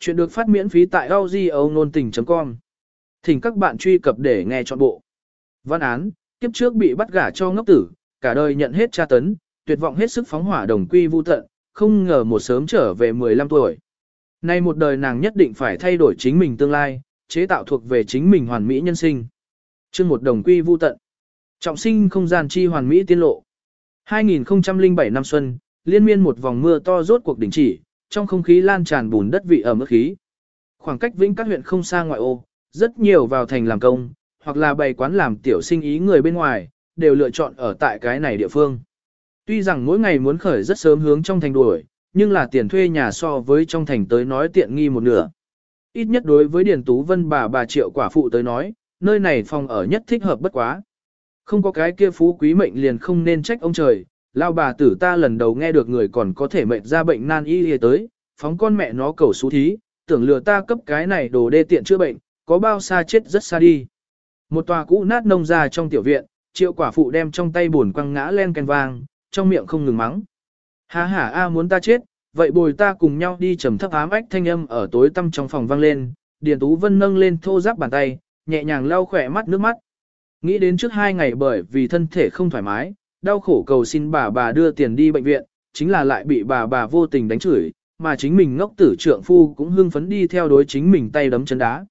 Chuyện được phát miễn phí tại gaujeononline.com. Thỉnh các bạn truy cập để nghe trọn bộ. Văn án, kiếp trước bị bắt gả cho ngốc tử, cả đời nhận hết tra tấn, tuyệt vọng hết sức phóng hỏa đồng quy vu tận, không ngờ một sớm trở về 15 tuổi. Nay một đời nàng nhất định phải thay đổi chính mình tương lai, chế tạo thuộc về chính mình hoàn mỹ nhân sinh. chương một đồng quy vu tận. Trọng sinh không gian chi hoàn mỹ tiên lộ. 2007 năm xuân, liên miên một vòng mưa to rốt cuộc đình chỉ, trong không khí lan tràn bùn đất vị ở mức khí. Khoảng cách vĩnh các huyện không xa ngoại ô, rất nhiều vào thành làm công, hoặc là bày quán làm tiểu sinh ý người bên ngoài, đều lựa chọn ở tại cái này địa phương. Tuy rằng mỗi ngày muốn khởi rất sớm hướng trong thành đuổi, nhưng là tiền thuê nhà so với trong thành tới nói tiện nghi một nửa. Ít nhất đối với Điền Tú Vân bà bà triệu quả phụ tới nói, nơi này phòng ở nhất thích hợp bất quá. Không có cái kia phú quý mệnh liền không nên trách ông trời, lao bà tử ta lần đầu nghe được người còn có thể mệnh ra bệnh nan y lìa tới, phóng con mẹ nó cầu xú thí, tưởng lừa ta cấp cái này đồ đê tiện chữa bệnh, có bao xa chết rất xa đi. Một tòa cũ nát nông ra trong tiểu viện, triệu quả phụ đem trong tay buồn quăng ngã len ken vang, trong miệng không ngừng mắng. Há hả a muốn ta chết, vậy bồi ta cùng nhau đi trầm thấp ám ách thanh âm ở tối tăm trong phòng vang lên, Điền Tú Vân nâng lên thô giáp bàn tay, nhẹ nhàng lau khỏe mắt nước mắt. Nghĩ đến trước hai ngày bởi vì thân thể không thoải mái, đau khổ cầu xin bà bà đưa tiền đi bệnh viện, chính là lại bị bà bà vô tình đánh chửi, mà chính mình ngốc tử trượng phu cũng hưng phấn đi theo đối chính mình tay đấm chân đá.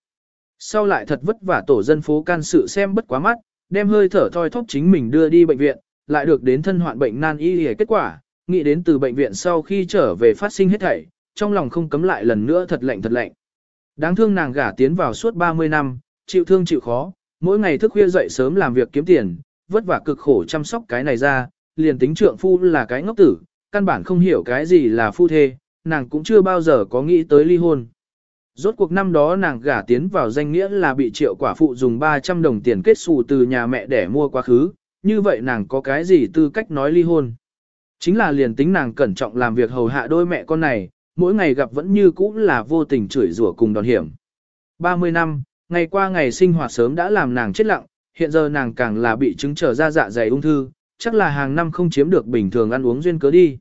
Sau lại thật vất vả tổ dân phố can sự xem bất quá mắt, đem hơi thở thoi thóp chính mình đưa đi bệnh viện, lại được đến thân hoạn bệnh nan y hề kết quả, nghĩ đến từ bệnh viện sau khi trở về phát sinh hết thảy, trong lòng không cấm lại lần nữa thật lạnh thật lạnh. Đáng thương nàng gả tiến vào suốt 30 năm, chịu thương chịu khó, mỗi ngày thức khuya dậy sớm làm việc kiếm tiền, vất vả cực khổ chăm sóc cái này ra, liền tính trượng phu là cái ngốc tử, căn bản không hiểu cái gì là phu thê, nàng cũng chưa bao giờ có nghĩ tới ly hôn. Rốt cuộc năm đó nàng gả tiến vào danh nghĩa là bị triệu quả phụ dùng 300 đồng tiền kết xù từ nhà mẹ để mua quá khứ, như vậy nàng có cái gì tư cách nói ly hôn. Chính là liền tính nàng cẩn trọng làm việc hầu hạ đôi mẹ con này, mỗi ngày gặp vẫn như cũ là vô tình chửi rủa cùng đòn hiểm. 30 năm, ngày qua ngày sinh hoạt sớm đã làm nàng chết lặng, hiện giờ nàng càng là bị chứng trở ra dạ dày ung thư, chắc là hàng năm không chiếm được bình thường ăn uống duyên cớ đi.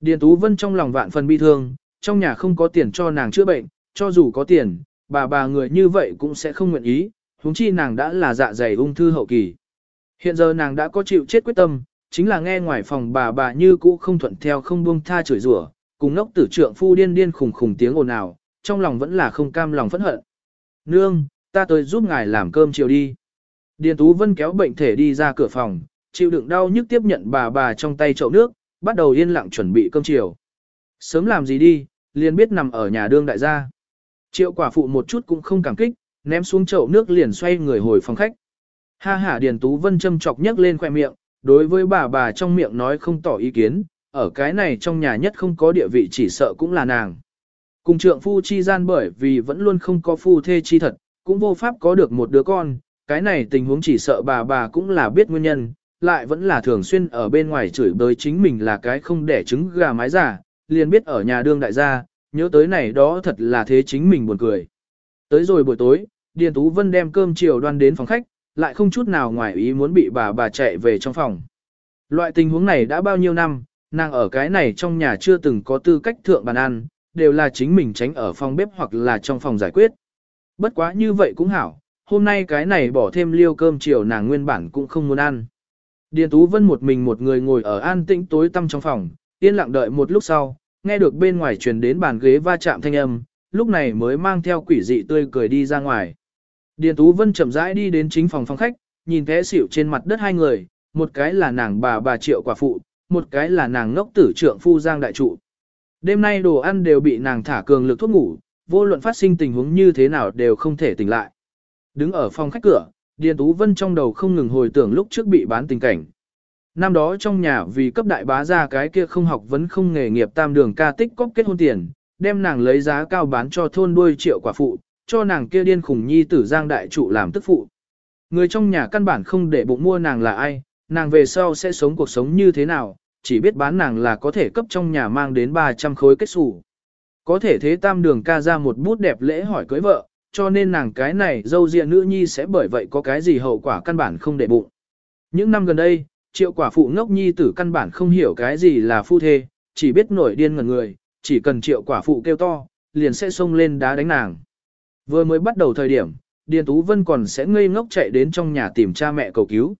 Điền Tú Vân trong lòng vạn phần bi thương, trong nhà không có tiền cho nàng chữa bệnh, cho dù có tiền, bà bà người như vậy cũng sẽ không nguyện ý, huống chi nàng đã là dạ dày ung thư hậu kỳ. Hiện giờ nàng đã có chịu chết quyết tâm, chính là nghe ngoài phòng bà bà như cũ không thuận theo không buông tha chửi rủa, cùng ngốc tử trượng phu điên điên khùng khùng tiếng ồn ào, trong lòng vẫn là không cam lòng phẫn hận. Nương, ta tới giúp ngài làm cơm chiều đi. Điền Tú Vân kéo bệnh thể đi ra cửa phòng, chịu đựng đau nhức tiếp nhận bà bà trong tay chậu nước, bắt đầu yên lặng chuẩn bị cơm chiều. Sớm làm gì đi, liền biết nằm ở nhà đương đại gia. Triệu quả phụ một chút cũng không cảm kích, ném xuống chậu nước liền xoay người hồi phòng khách. Ha ha Điền Tú Vân châm chọc nhấc lên khoe miệng, đối với bà bà trong miệng nói không tỏ ý kiến, ở cái này trong nhà nhất không có địa vị chỉ sợ cũng là nàng. Cùng trượng phu chi gian bởi vì vẫn luôn không có phu thê chi thật, cũng vô pháp có được một đứa con, cái này tình huống chỉ sợ bà bà cũng là biết nguyên nhân, lại vẫn là thường xuyên ở bên ngoài chửi bới chính mình là cái không đẻ trứng gà mái giả, liền biết ở nhà đương đại gia, nhớ tới này đó thật là thế chính mình buồn cười. Tới rồi buổi tối, Điền Tú Vân đem cơm chiều đoan đến phòng khách, lại không chút nào ngoài ý muốn bị bà bà chạy về trong phòng. Loại tình huống này đã bao nhiêu năm, nàng ở cái này trong nhà chưa từng có tư cách thượng bàn ăn, đều là chính mình tránh ở phòng bếp hoặc là trong phòng giải quyết. Bất quá như vậy cũng hảo, hôm nay cái này bỏ thêm liêu cơm chiều nàng nguyên bản cũng không muốn ăn. Điền Tú Vân một mình một người ngồi ở an tĩnh tối tăm trong phòng, yên lặng đợi một lúc sau, nghe được bên ngoài truyền đến bàn ghế va chạm thanh âm, lúc này mới mang theo quỷ dị tươi cười đi ra ngoài. Điền Tú Vân chậm rãi đi đến chính phòng phòng khách, nhìn thế xỉu trên mặt đất hai người, một cái là nàng bà bà triệu quả phụ, một cái là nàng ngốc tử trượng phu giang đại trụ. Đêm nay đồ ăn đều bị nàng thả cường lực thuốc ngủ, vô luận phát sinh tình huống như thế nào đều không thể tỉnh lại. Đứng ở phòng khách cửa, Điền Tú Vân trong đầu không ngừng hồi tưởng lúc trước bị bán tình cảnh. Năm đó trong nhà vì cấp đại bá ra cái kia không học vấn không nghề nghiệp tam đường ca tích cóp kết hôn tiền, đem nàng lấy giá cao bán cho thôn đuôi triệu quả phụ, cho nàng kia điên khủng nhi tử giang đại trụ làm tức phụ. Người trong nhà căn bản không để bụng mua nàng là ai, nàng về sau sẽ sống cuộc sống như thế nào, chỉ biết bán nàng là có thể cấp trong nhà mang đến 300 khối kết xù. Có thể thế tam đường ca ra một bút đẹp lễ hỏi cưới vợ, cho nên nàng cái này dâu riêng nữ nhi sẽ bởi vậy có cái gì hậu quả căn bản không để bụng. Những năm gần đây, triệu quả phụ ngốc nhi tử căn bản không hiểu cái gì là phu thê, chỉ biết nổi điên ngần người, chỉ cần triệu quả phụ kêu to, liền sẽ xông lên đá đánh nàng. Vừa mới bắt đầu thời điểm, Điền Tú Vân còn sẽ ngây ngốc chạy đến trong nhà tìm cha mẹ cầu cứu.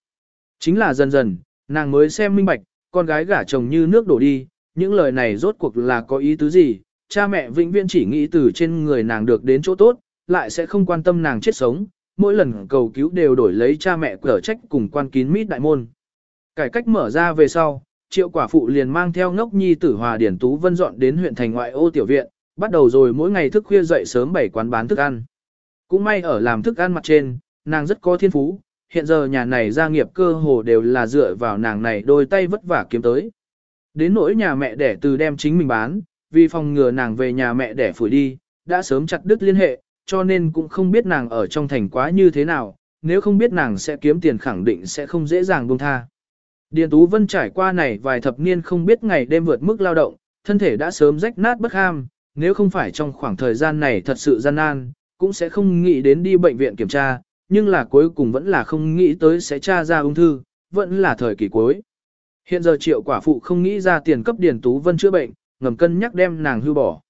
Chính là dần dần, nàng mới xem minh bạch, con gái gả chồng như nước đổ đi, những lời này rốt cuộc là có ý tứ gì, cha mẹ vĩnh viễn chỉ nghĩ từ trên người nàng được đến chỗ tốt, lại sẽ không quan tâm nàng chết sống, mỗi lần cầu cứu đều đổi lấy cha mẹ cở trách cùng quan kín mít đại môn. Cải cách mở ra về sau, triệu quả phụ liền mang theo ngốc nhi tử hòa điển tú vân dọn đến huyện thành ngoại ô tiểu viện, bắt đầu rồi mỗi ngày thức khuya dậy sớm bảy quán bán thức ăn. Cũng may ở làm thức ăn mặt trên, nàng rất có thiên phú, hiện giờ nhà này gia nghiệp cơ hồ đều là dựa vào nàng này đôi tay vất vả kiếm tới. Đến nỗi nhà mẹ đẻ từ đem chính mình bán, vì phòng ngừa nàng về nhà mẹ đẻ phủi đi, đã sớm chặt đứt liên hệ, cho nên cũng không biết nàng ở trong thành quá như thế nào, nếu không biết nàng sẽ kiếm tiền khẳng định sẽ không dễ dàng buông tha. Điền Tú Vân trải qua này vài thập niên không biết ngày đêm vượt mức lao động, thân thể đã sớm rách nát bất ham, nếu không phải trong khoảng thời gian này thật sự gian nan, cũng sẽ không nghĩ đến đi bệnh viện kiểm tra, nhưng là cuối cùng vẫn là không nghĩ tới sẽ tra ra ung thư, vẫn là thời kỳ cuối. Hiện giờ triệu quả phụ không nghĩ ra tiền cấp Điền Tú Vân chữa bệnh, ngầm cân nhắc đem nàng hưu bỏ.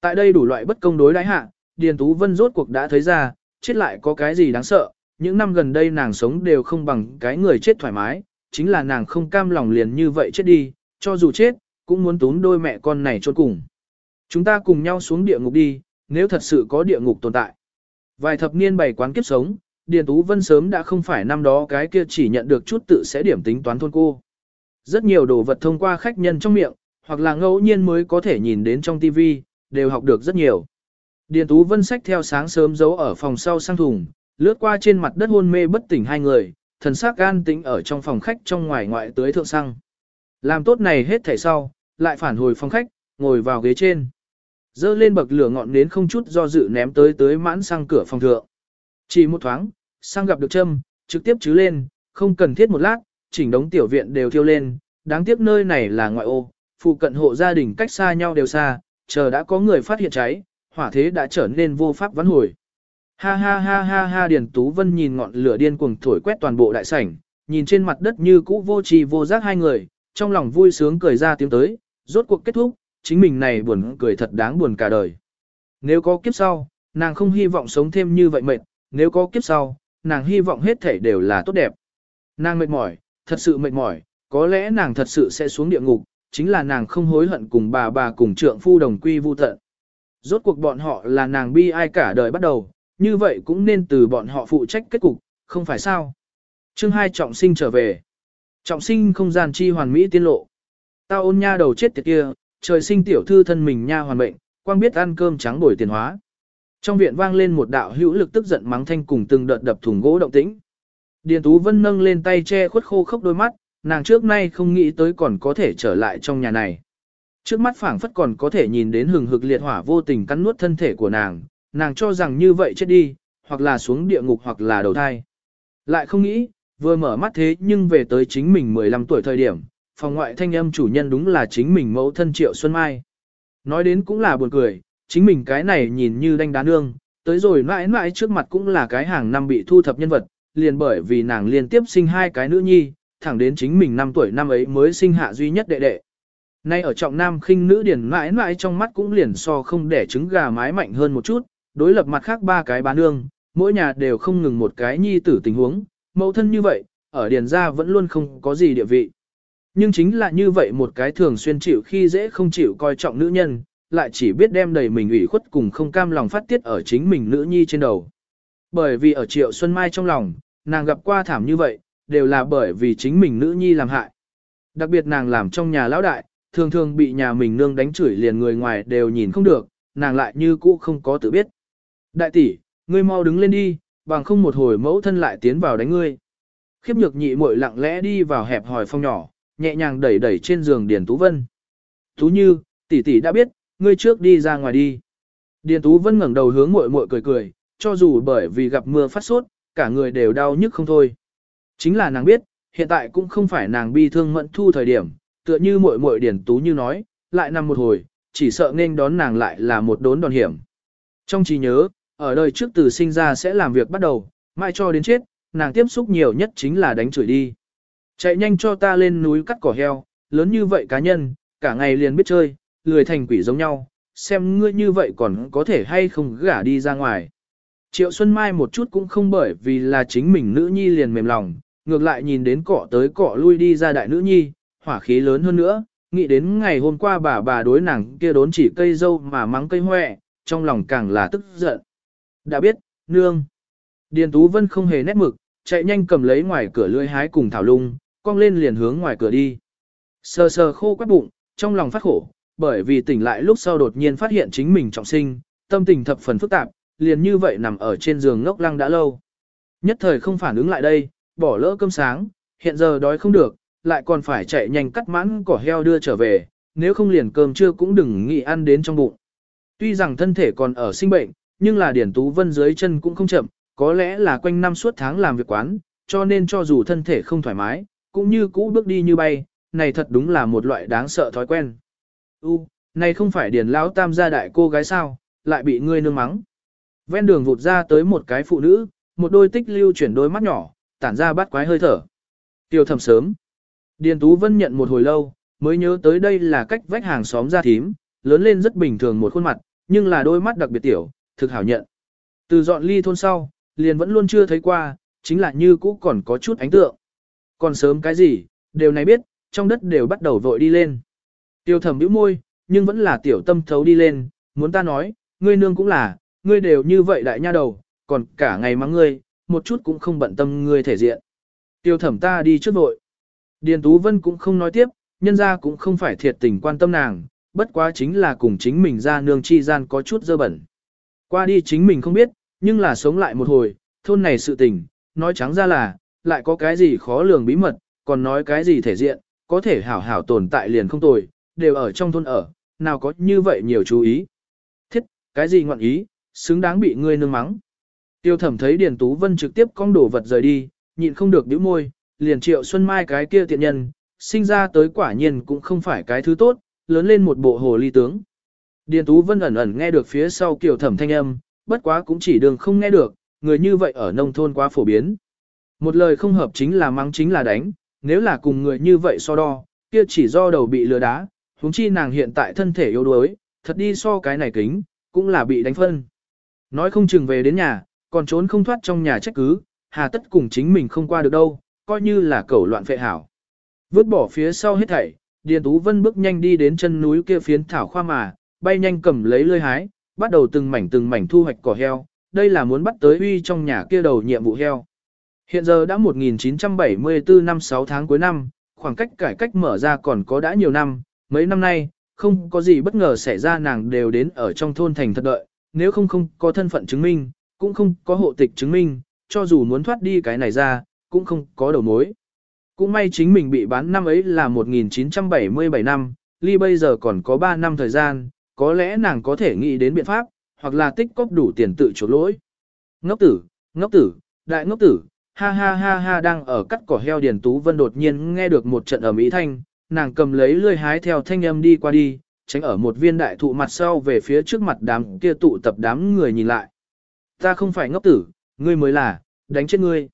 Tại đây đủ loại bất công đối đãi hạ, Điền Tú Vân rốt cuộc đã thấy ra, chết lại có cái gì đáng sợ, những năm gần đây nàng sống đều không bằng cái người chết thoải mái, chính là nàng không cam lòng liền như vậy chết đi, cho dù chết, cũng muốn tún đôi mẹ con này chôn cùng. Chúng ta cùng nhau xuống địa ngục đi, nếu thật sự có địa ngục tồn tại. Vài thập niên bày quán kiếp sống, Điền Tú Vân sớm đã không phải năm đó cái kia chỉ nhận được chút tự sẽ điểm tính toán thôn cô. Rất nhiều đồ vật thông qua khách nhân trong miệng, hoặc là ngẫu nhiên mới có thể nhìn đến trong TV, đều học được rất nhiều. Điền Tú Vân sách theo sáng sớm giấu ở phòng sau sang thùng, lướt qua trên mặt đất hôn mê bất tỉnh hai người, thần sắc gan tĩnh ở trong phòng khách trong ngoài ngoại tới thượng xăng. Làm tốt này hết thảy sau, lại phản hồi phòng khách, ngồi vào ghế trên. Dơ lên bậc lửa ngọn nến không chút do dự ném tới tới mãn sang cửa phòng thượng. Chỉ một thoáng, sang gặp được châm, trực tiếp chứ lên, không cần thiết một lát, chỉnh đống tiểu viện đều thiêu lên, đáng tiếc nơi này là ngoại ô, phụ cận hộ gia đình cách xa nhau đều xa, chờ đã có người phát hiện cháy, hỏa thế đã trở nên vô pháp vãn hồi. Ha ha ha ha ha Điền Tú Vân nhìn ngọn lửa điên cuồng thổi quét toàn bộ đại sảnh, nhìn trên mặt đất như cũ vô trì vô giác hai người, trong lòng vui sướng cười ra tiếng tới, rốt cuộc kết thúc, chính mình này buồn cười thật đáng buồn cả đời. Nếu có kiếp sau, nàng không hy vọng sống thêm như vậy mệt, nếu có kiếp sau, nàng hy vọng hết thể đều là tốt đẹp. Nàng mệt mỏi, thật sự mệt mỏi, có lẽ nàng thật sự sẽ xuống địa ngục, chính là nàng không hối hận cùng bà bà cùng trượng phu đồng quy vu tận. Rốt cuộc bọn họ là nàng bi ai cả đời bắt đầu, như vậy cũng nên từ bọn họ phụ trách kết cục, không phải sao. Chương Hai trọng sinh trở về. Trọng sinh không gian chi hoàn mỹ tiên lộ. Tao ôn nha đầu chết tiệt kia, trời sinh tiểu thư thân mình nha hoàn bệnh, quang biết ăn cơm trắng bồi tiền hóa. Trong viện vang lên một đạo hữu lực tức giận mắng thanh cùng từng đợt đập thùng gỗ động tĩnh. Điền Tú Vân nâng lên tay che khuất khô khốc đôi mắt, nàng trước nay không nghĩ tới còn có thể trở lại trong nhà này. Trước mắt phảng phất còn có thể nhìn đến hừng hực liệt hỏa vô tình cắn nuốt thân thể của nàng, nàng cho rằng như vậy chết đi, hoặc là xuống địa ngục hoặc là đầu thai. Lại không nghĩ, vừa mở mắt thế nhưng về tới chính mình 15 tuổi thời điểm, phòng ngoại thanh âm chủ nhân đúng là chính mình mẫu thân Triệu Xuân Mai. Nói đến cũng là buồn cười, chính mình cái này nhìn như đanh đá nương, tới rồi mãi mãi trước mặt cũng là cái hàng năm bị thu thập nhân vật, liền bởi vì nàng liên tiếp sinh hai cái nữ nhi, thẳng đến chính mình 5 tuổi năm ấy mới sinh hạ duy nhất đệ đệ. Nay ở trọng nam khinh nữ điển mãi mãi trong mắt cũng liền so không để trứng gà mái mạnh hơn một chút, đối lập mặt khác ba cái bán nương, mỗi nhà đều không ngừng một cái nhi tử tình huống, mẫu thân như vậy, ở điển gia vẫn luôn không có gì địa vị. Nhưng chính là như vậy một cái thường xuyên chịu khi dễ không chịu coi trọng nữ nhân, lại chỉ biết đem đầy mình ủy khuất cùng không cam lòng phát tiết ở chính mình nữ nhi trên đầu. Bởi vì ở triệu Xuân Mai trong lòng, nàng gặp qua thảm như vậy, đều là bởi vì chính mình nữ nhi làm hại. Đặc biệt nàng làm trong nhà lão đại, thường thường bị nhà mình nương đánh chửi liền người ngoài đều nhìn không được, nàng lại như cũ không có tự biết. Đại tỷ, ngươi mau đứng lên đi, bằng không một hồi mẫu thân lại tiến vào đánh ngươi. Khiếp nhược nhị muội lặng lẽ đi vào hẹp hỏi phòng nhỏ, nhẹ nhàng đẩy đẩy trên giường Điền Tú Vân. Tú Như, tỷ tỷ đã biết, ngươi trước đi ra ngoài đi. Điền Tú Vân ngẩng đầu hướng muội muội cười cười, cho dù bởi vì gặp mưa phát sốt, cả người đều đau nhức không thôi. Chính là nàng biết, hiện tại cũng không phải nàng bi thương mẫn thu thời điểm, tựa như muội muội điển Tú Như nói, lại nằm một hồi, chỉ sợ nên đón nàng lại là một đốn đòn hiểm. Trong trí nhớ, ở đời trước từ sinh ra sẽ làm việc bắt đầu, mai cho đến chết, nàng tiếp xúc nhiều nhất chính là đánh chửi đi. Chạy nhanh cho ta lên núi cắt cỏ heo, lớn như vậy cá nhân, cả ngày liền biết chơi, lười thành quỷ giống nhau, xem ngươi như vậy còn có thể hay không gả đi ra ngoài. Triệu Xuân Mai một chút cũng không bởi vì là chính mình nữ nhi liền mềm lòng, ngược lại nhìn đến cọ tới cọ lui đi ra đại nữ nhi, hỏa khí lớn hơn nữa, nghĩ đến ngày hôm qua bà bà đối nàng kia đốn chỉ cây dâu mà mắng cây hoẹ, trong lòng càng là tức giận. Đã biết, nương. Điền Tú Vân không hề nét mực, chạy nhanh cầm lấy ngoài cửa lưỡi hái cùng thảo lung, cong lên liền hướng ngoài cửa đi. Sờ sờ khô quắt bụng, trong lòng phát khổ, bởi vì tỉnh lại lúc sau đột nhiên phát hiện chính mình trọng sinh, tâm tình thập phần phức tạp, liền như vậy nằm ở trên giường ngốc lăng đã lâu. Nhất thời không phản ứng lại đây, bỏ lỡ cơm sáng, hiện giờ đói không được, lại còn phải chạy nhanh cắt mãn cỏ heo đưa trở về, nếu không liền cơm trưa cũng đừng nghĩ ăn đến trong bụng. Tuy rằng thân thể còn ở sinh bệnh, nhưng là Điển Tú Vân dưới chân cũng không chậm, có lẽ là quanh năm suốt tháng làm việc quán, cho nên cho dù thân thể không thoải mái, cũng như cũ bước đi như bay, này thật đúng là một loại đáng sợ thói quen. U, này không phải Điền lão tam gia đại cô gái sao, lại bị ngươi nương mắng. Ven đường vụt ra tới một cái phụ nữ, một đôi tích lưu chuyển đôi mắt nhỏ, tản ra bắt quái hơi thở. Tiêu thầm sớm. Điền Tú Vân nhận một hồi lâu, mới nhớ tới đây là cách vách hàng xóm ra thím, lớn lên rất bình thường một khuôn mặt, nhưng là đôi mắt đặc biệt tiểu, thực hảo nhận. Từ dọn ly thôn sau, liền vẫn luôn chưa thấy qua, chính là như cũ còn có chút ánh tượng. Còn sớm cái gì, đều này biết, trong đất đều bắt đầu vội đi lên. Tiêu thẩm bĩu môi, nhưng vẫn là tiểu tâm thấu đi lên, muốn ta nói, ngươi nương cũng là, ngươi đều như vậy đại nha đầu, còn cả ngày mắng ngươi, một chút cũng không bận tâm ngươi thể diện. Tiêu thẩm ta đi trước vội. Điền Tú Vân cũng không nói tiếp, nhân ra cũng không phải thiệt tình quan tâm nàng, bất quá chính là cùng chính mình ra nương chi gian có chút dơ bẩn. Qua đi chính mình không biết, nhưng là sống lại một hồi, thôn này sự tình, nói trắng ra là, lại có cái gì khó lường bí mật, còn nói cái gì thể diện, có thể hảo hảo tồn tại liền không tồi, đều ở trong thôn ở, nào có như vậy nhiều chú ý. Thiết, cái gì ngọn ý, xứng đáng bị ngươi nương mắng. Tiêu thẩm thấy Điền Tú Vân trực tiếp cong đổ vật rời đi, nhịn không được bĩu môi, liền triệu Xuân Mai cái kia tiện nhân, sinh ra tới quả nhiên cũng không phải cái thứ tốt, lớn lên một bộ hồ ly tướng. Điền Tú Vân ẩn ẩn nghe được phía sau kiểu thẩm thanh âm, bất quá cũng chỉ đường không nghe được, người như vậy ở nông thôn quá phổ biến. Một lời không hợp chính là mắng chính là đánh, nếu là cùng người như vậy so đo, kia chỉ do đầu bị lừa đá, huống chi nàng hiện tại thân thể yếu đuối, thật đi so cái này kính, cũng là bị đánh phân. Nói không chừng về đến nhà, còn trốn không thoát trong nhà trách cứ, hà tất cùng chính mình không qua được đâu, coi như là cẩu loạn phệ hảo. Vứt bỏ phía sau hết thảy, Điền Tú Vân bước nhanh đi đến chân núi kia phiến thảo khoa mà, bay nhanh cầm lấy lơi hái, bắt đầu từng mảnh từng mảnh thu hoạch cỏ heo, đây là muốn bắt tới uy trong nhà kia đầu nhiệm vụ heo. Hiện giờ đã 1974 năm 6 tháng cuối năm, khoảng cách cải cách mở ra còn có đã nhiều năm, mấy năm nay, không có gì bất ngờ xảy ra nàng đều đến ở trong thôn thành thật đợi, nếu không không có thân phận chứng minh, cũng không có hộ tịch chứng minh, cho dù muốn thoát đi cái này ra, cũng không có đầu mối. Cũng may chính mình bị bán năm ấy là 1977 năm, ly bây giờ còn có 3 năm thời gian, có lẽ nàng có thể nghĩ đến biện pháp, hoặc là tích cóp đủ tiền tự chuộc lỗi. Ngốc tử, ngốc tử, đại ngốc tử, ha ha ha ha đang ở cắt cỏ heo Điền Tú Vân đột nhiên nghe được một trận ầm ý thanh, nàng cầm lấy lươi hái theo thanh âm đi qua đi, tránh ở một viên đại thụ mặt sau về phía trước mặt đám kia tụ tập đám người nhìn lại. Ta không phải ngốc tử, ngươi mới là, đánh chết ngươi.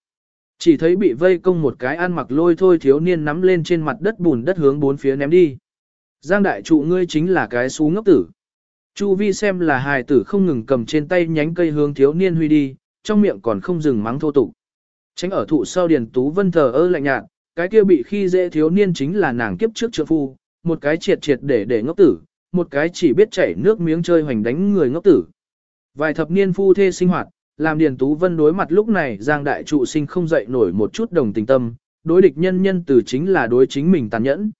Chỉ thấy bị vây công một cái ăn mặc lôi thôi thiếu niên nắm lên trên mặt đất bùn đất hướng bốn phía ném đi. Giang đại trụ ngươi chính là cái xú ngốc tử. Chu vi xem là hài tử không ngừng cầm trên tay nhánh cây hướng thiếu niên huy đi, trong miệng còn không dừng mắng thô tục. Tránh ở thụ sau Điền Tú Vân thờ ơ lạnh nhạt, cái kia bị khi dễ thiếu niên chính là nàng kiếp trước trượng phu, một cái triệt triệt để để ngốc tử, một cái chỉ biết chảy nước miếng chơi hoành đánh người ngốc tử. Vài thập niên phu thê sinh hoạt, làm Điền Tú Vân đối mặt lúc này Giang Đại Trụ sinh không dậy nổi một chút đồng tình tâm, đối địch nhân nhân từ chính là đối chính mình tàn nhẫn.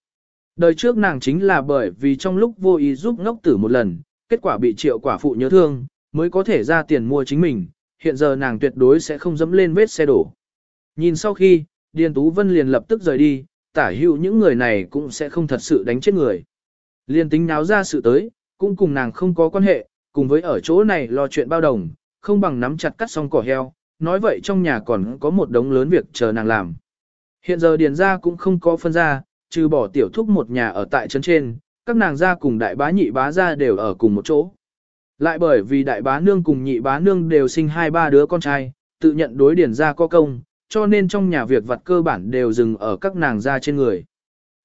Đời trước nàng chính là bởi vì trong lúc vô ý giúp ngốc tử một lần, kết quả bị triệu quả phụ nhớ thương, mới có thể ra tiền mua chính mình, hiện giờ nàng tuyệt đối sẽ không dẫm lên vết xe đổ. Nhìn sau khi, Điền Tú Vân liền lập tức rời đi, tả hữu những người này cũng sẽ không thật sự đánh chết người. Liên tính náo ra sự tới, cũng cùng nàng không có quan hệ, cùng với ở chỗ này lo chuyện bao đồng, không bằng nắm chặt cắt xong cỏ heo, nói vậy trong nhà còn có một đống lớn việc chờ nàng làm. Hiện giờ điền ra cũng không có phân ra, trừ bỏ tiểu thúc một nhà ở tại trấn trên, các nàng gia cùng đại bá nhị bá gia đều ở cùng một chỗ. Lại bởi vì đại bá nương cùng nhị bá nương đều sinh hai ba đứa con trai, tự nhận đối điền ra có công, cho nên trong nhà việc vặt cơ bản đều dừng ở các nàng gia trên người.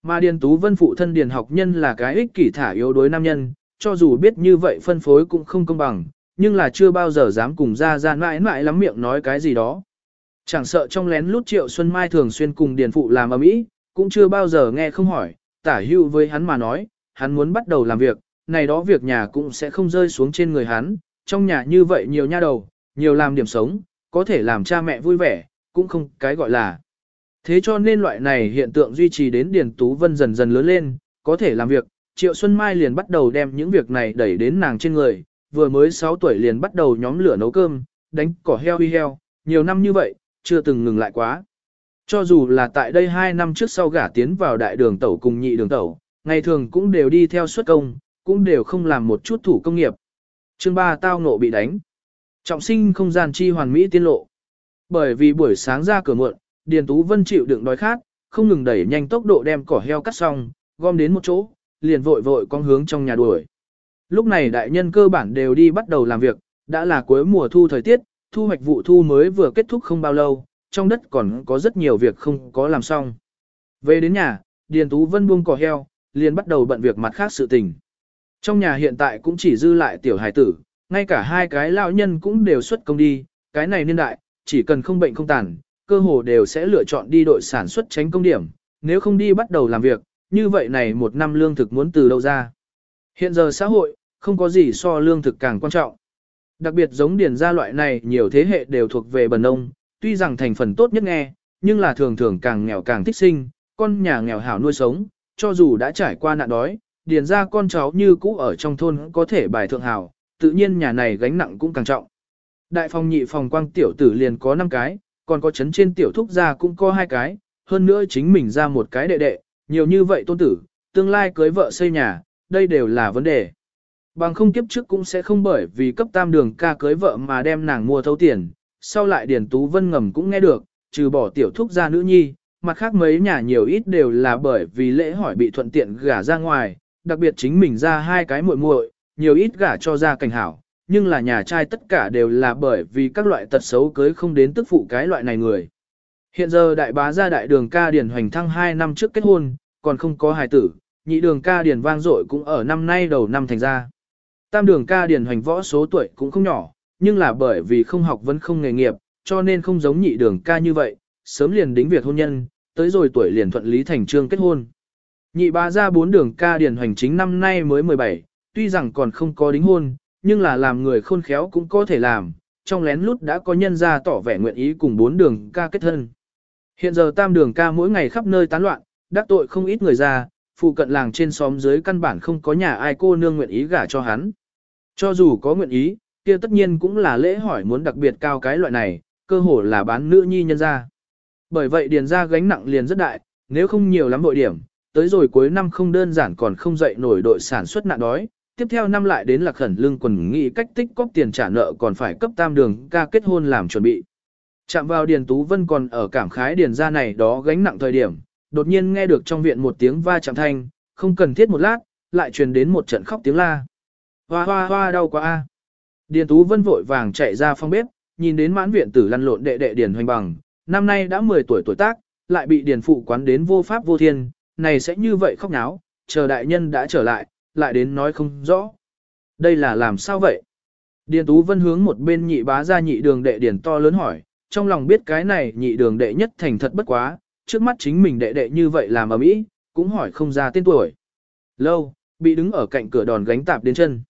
Mà Điền Tú Vân phụ thân Điền học nhân là cái ích kỷ thả yếu đối nam nhân, cho dù biết như vậy phân phối cũng không công bằng, nhưng là chưa bao giờ dám cùng ra ra mãi mãi lắm miệng nói cái gì đó. Chẳng sợ trong lén lút Triệu Xuân Mai thường xuyên cùng Điền Phụ làm ở mỹ, cũng chưa bao giờ nghe không hỏi, tả hưu với hắn mà nói, hắn muốn bắt đầu làm việc, này đó việc nhà cũng sẽ không rơi xuống trên người hắn, trong nhà như vậy nhiều nha đầu, nhiều làm điểm sống, có thể làm cha mẹ vui vẻ, cũng không cái gọi là. Thế cho nên loại này hiện tượng duy trì đến Điền Tú Vân dần dần lớn lên, có thể làm việc, Triệu Xuân Mai liền bắt đầu đem những việc này đẩy đến nàng trên người, vừa mới 6 tuổi liền bắt đầu nhóm lửa nấu cơm, đánh cỏ heo huy heo, nhiều năm như vậy, chưa từng ngừng lại quá. Cho dù là tại đây 2 năm trước sau gả tiến vào đại đường tẩu cùng nhị đường tẩu, ngày thường cũng đều đi theo xuất công, cũng đều không làm một chút thủ công nghiệp. Chương 3 tao nộ bị đánh. Trọng sinh không gian chi hoàn mỹ tiên lộ. Bởi vì buổi sáng ra cửa muộn, Điền Tú Vân chịu đựng đói khát, không ngừng đẩy nhanh tốc độ đem cỏ heo cắt xong, gom đến một chỗ, liền vội vội con hướng trong nhà đuổi. Lúc này đại nhân cơ bản đều đi bắt đầu làm việc, đã là cuối mùa thu thời tiết, thu hoạch vụ thu mới vừa kết thúc không bao lâu, trong đất còn có rất nhiều việc không có làm xong. Về đến nhà, Điền Tú Vân buông cỏ heo, liền bắt đầu bận việc mặt khác sự tình. Trong nhà hiện tại cũng chỉ dư lại tiểu hải tử, ngay cả hai cái lão nhân cũng đều xuất công đi, cái này niên đại, chỉ cần không bệnh không tàn, cơ hồ đều sẽ lựa chọn đi đội sản xuất tránh công điểm, nếu không đi bắt đầu làm việc, như vậy này một năm lương thực muốn từ đâu ra. Hiện giờ xã hội, không có gì so lương thực càng quan trọng. Đặc biệt giống điền gia loại này nhiều thế hệ đều thuộc về bần nông, tuy rằng thành phần tốt nhất nghe, nhưng là thường thường càng nghèo càng thích sinh, con nhà nghèo hảo nuôi sống, cho dù đã trải qua nạn đói, điền gia con cháu như cũ ở trong thôn có thể bài thượng hảo, tự nhiên nhà này gánh nặng cũng càng trọng. Đại phòng nhị phòng quang tiểu tử liền có 5 cái, còn có chấn trên tiểu thúc gia cũng có hai cái, hơn nữa chính mình ra một cái đệ đệ, nhiều như vậy tôn tử, tương lai cưới vợ xây nhà, đây đều là vấn đề. Bằng không kiếp trước cũng sẽ không bởi vì cấp tam đường ca cưới vợ mà đem nàng mua thấu tiền, sau lại Điền Tú Vân ngầm cũng nghe được, trừ bỏ tiểu thúc gia nữ nhi, mặt khác mấy nhà nhiều ít đều là bởi vì lễ hỏi bị thuận tiện gả ra ngoài, đặc biệt chính mình ra hai cái muội muội, nhiều ít gả cho ra cảnh hảo, nhưng là nhà trai tất cả đều là bởi vì các loại tật xấu cưới không đến tức phụ cái loại này người. Hiện giờ đại bá gia đại đường ca điển hoành thăng 2 năm trước kết hôn, còn không có hài tử, nhị đường ca điền vang dội cũng ở năm nay đầu năm thành ra. Tam đường ca điền hoành võ số tuổi cũng không nhỏ, nhưng là bởi vì không học vẫn không nghề nghiệp, cho nên không giống nhị đường ca như vậy, sớm liền đính việc hôn nhân, tới rồi tuổi liền thuận lý thành trương kết hôn. Nhị bá gia bốn đường ca điền hoành chính năm nay mới 17, tuy rằng còn không có đính hôn, nhưng là làm người khôn khéo cũng có thể làm, trong lén lút đã có nhân ra tỏ vẻ nguyện ý cùng bốn đường ca kết thân. Hiện giờ tam đường ca mỗi ngày khắp nơi tán loạn, đắc tội không ít người ra, phụ cận làng trên xóm dưới căn bản không có nhà ai cô nương nguyện ý gả cho hắn. Cho dù có nguyện ý, kia tất nhiên cũng là lễ hỏi muốn đặc biệt cao cái loại này, cơ hồ là bán nữ nhi nhân ra. Bởi vậy điền ra gánh nặng liền rất đại, nếu không nhiều lắm đội điểm, tới rồi cuối năm không đơn giản còn không dậy nổi đội sản xuất nạn đói, tiếp theo năm lại đến là khẩn lương quần nghị cách tích cóp tiền trả nợ còn phải cấp tam đường ca kết hôn làm chuẩn bị. Chạm vào Điền Tú Vân còn ở cảm khái điền ra này đó gánh nặng thời điểm, đột nhiên nghe được trong viện một tiếng va chạm thanh, không cần thiết một lát, lại truyền đến một trận khóc tiếng la. Hoa hoa hoa đau quá a. Điền Tú Vân vội vàng chạy ra phòng bếp, nhìn đến mãn viện tử lăn lộn đệ đệ Điền Hoành Bằng, năm nay đã 10 tuổi tuổi tác, lại bị Điền phụ quán đến vô pháp vô thiên, này sẽ như vậy khóc náo, chờ đại nhân đã trở lại, lại đến nói không rõ. Đây là làm sao vậy? Điền Tú Vân hướng một bên nhị bá ra nhị đường đệ điển to lớn hỏi, trong lòng biết cái này nhị đường đệ nhất thành thật bất quá, trước mắt chính mình đệ đệ như vậy làm ở mỹ, cũng hỏi không ra tên tuổi. Lâu, bị đứng ở cạnh cửa đòn gánh tạp đến chân.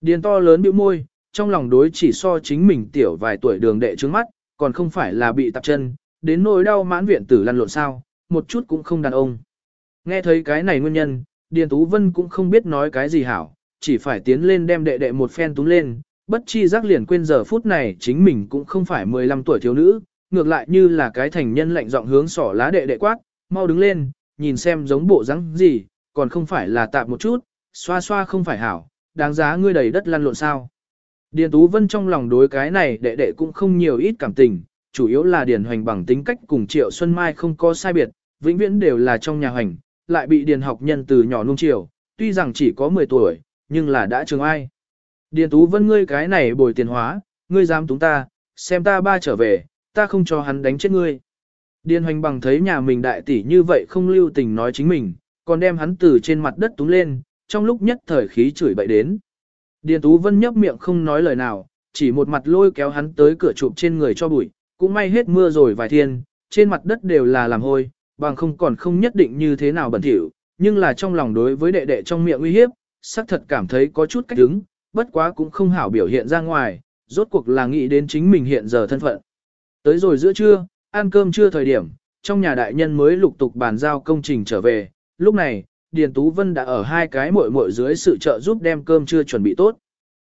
Điền to lớn bĩu môi, trong lòng đối chỉ so chính mình tiểu vài tuổi đường đệ trước mắt, còn không phải là bị tạp chân, đến nỗi đau mãn viện tử lăn lộn sao, một chút cũng không đàn ông. Nghe thấy cái này nguyên nhân, Điền Tú Vân cũng không biết nói cái gì hảo, chỉ phải tiến lên đem đệ đệ một phen tú lên, bất chi giác liền quên giờ phút này chính mình cũng không phải 15 tuổi thiếu nữ, ngược lại như là cái thành nhân lạnh giọng hướng sỏ lá đệ đệ quát, mau đứng lên, nhìn xem giống bộ dáng gì, còn không phải là tạm một chút, xoa xoa không phải hảo, đáng giá ngươi đầy đất lăn lộn sao. Điền Tú Vân trong lòng đối cái này đệ đệ cũng không nhiều ít cảm tình, chủ yếu là Điền Hoành bằng tính cách cùng Triệu Xuân Mai không có sai biệt, vĩnh viễn đều là trong nhà Hoành, lại bị Điền học nhân từ nhỏ nung chiều, tuy rằng chỉ có 10 tuổi, nhưng là đã trường ai. Điền Tú Vân ngươi cái này bồi tiền hóa, ngươi dám túng ta, xem ta ba trở về, ta không cho hắn đánh chết ngươi. Điền hoành bằng thấy nhà mình đại tỷ như vậy không lưu tình nói chính mình, còn đem hắn từ trên mặt đất túng lên, trong lúc nhất thời khí chửi bậy đến. Điền Tú Vân nhấp miệng không nói lời nào, chỉ một mặt lôi kéo hắn tới cửa chụp trên người cho bụi, cũng may hết mưa rồi vài thiên, trên mặt đất đều là làm hôi, bằng không còn không nhất định như thế nào bẩn thỉu, nhưng là trong lòng đối với đệ đệ trong miệng uy hiếp, xác thật cảm thấy có chút cách đứng, bất quá cũng không hảo biểu hiện ra ngoài, rốt cuộc là nghĩ đến chính mình hiện giờ thân phận. Tới rồi giữa trưa, ăn cơm trưa thời điểm, trong nhà đại nhân mới lục tục bàn giao công trình trở về, lúc này, Điền Tú Vân đã ở hai cái muội muội dưới sự trợ giúp đem cơm trưa chuẩn bị tốt.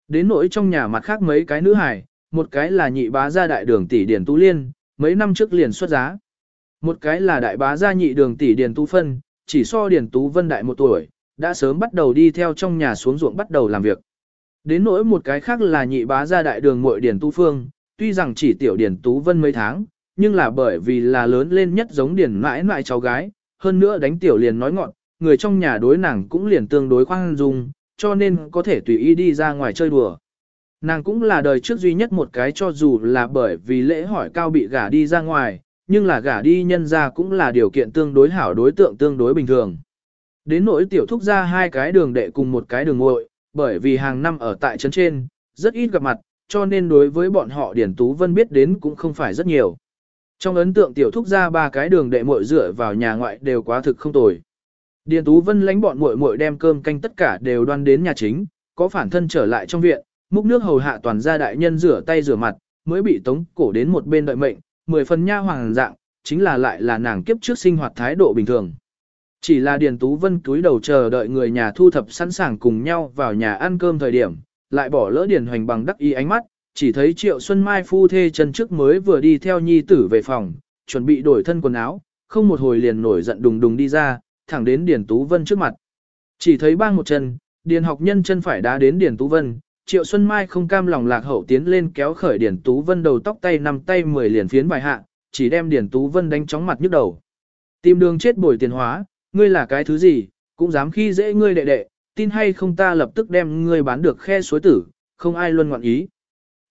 Đến nỗi trong nhà mặt khác mấy cái nữ hài, một cái là nhị bá gia đại đường tỷ Điền Tú Liên, mấy năm trước liền xuất giá. Một cái là đại bá gia nhị đường tỷ Điền Tú Phân, chỉ so Điền Tú Vân đại một tuổi, đã sớm bắt đầu đi theo trong nhà xuống ruộng bắt đầu làm việc. Đến nỗi một cái khác là nhị bá gia đại đường muội Điền Tú Phương, tuy rằng chỉ tiểu Điền Tú Vân mấy tháng, nhưng là bởi vì là lớn lên nhất giống Điền mãi mãi cháu gái, hơn nữa đánh tiểu liền nói ngọn, người trong nhà đối nàng cũng liền tương đối khoan dung, cho nên có thể tùy ý đi ra ngoài chơi đùa. Nàng cũng là đời trước duy nhất một cái cho dù là bởi vì lễ hỏi cao bị gả đi ra ngoài, nhưng là gả đi nhân ra cũng là điều kiện tương đối hảo đối tượng tương đối bình thường. Đến nỗi tiểu thúc ra hai cái đường đệ cùng một cái đường ngội, bởi vì hàng năm ở tại trấn trên, rất ít gặp mặt, cho nên đối với bọn họ Điển Tú Vân biết đến cũng không phải rất nhiều. Trong ấn tượng tiểu thúc ra ba cái đường đệ muội rửa vào nhà ngoại đều quá thực không tồi. Điền Tú Vân lãnh bọn muội muội đem cơm canh tất cả đều đoan đến nhà chính, có phản thân trở lại trong viện, múc nước hầu hạ toàn gia đại nhân rửa tay rửa mặt, mới bị tống cổ đến một bên đợi mệnh, mười phần nha hoàng dạng, chính là lại là nàng kiếp trước sinh hoạt thái độ bình thường. Chỉ là Điền Tú Vân cúi đầu chờ đợi người nhà thu thập sẵn sàng cùng nhau vào nhà ăn cơm thời điểm, lại bỏ lỡ điển Hoành bằng đắc ý ánh mắt, chỉ thấy Triệu Xuân Mai phu thê chân trước mới vừa đi theo nhi tử về phòng, chuẩn bị đổi thân quần áo, không một hồi liền nổi giận đùng đùng đi ra, thẳng đến Điền Tú Vân trước mặt. Chỉ thấy bang một chân, Điền học nhân chân phải đá đến Điền Tú Vân, Triệu Xuân Mai không cam lòng lạc hậu tiến lên kéo khởi Điền Tú Vân đầu tóc tay nằm tay mười liền phiến bài hạ, chỉ đem Điền Tú Vân đánh chóng mặt nhức đầu. Tìm đường chết bồi tiền hóa, ngươi là cái thứ gì, cũng dám khi dễ ngươi đệ đệ, tin hay không ta lập tức đem ngươi bán được khe suối tử, không ai luôn ngoạn ý.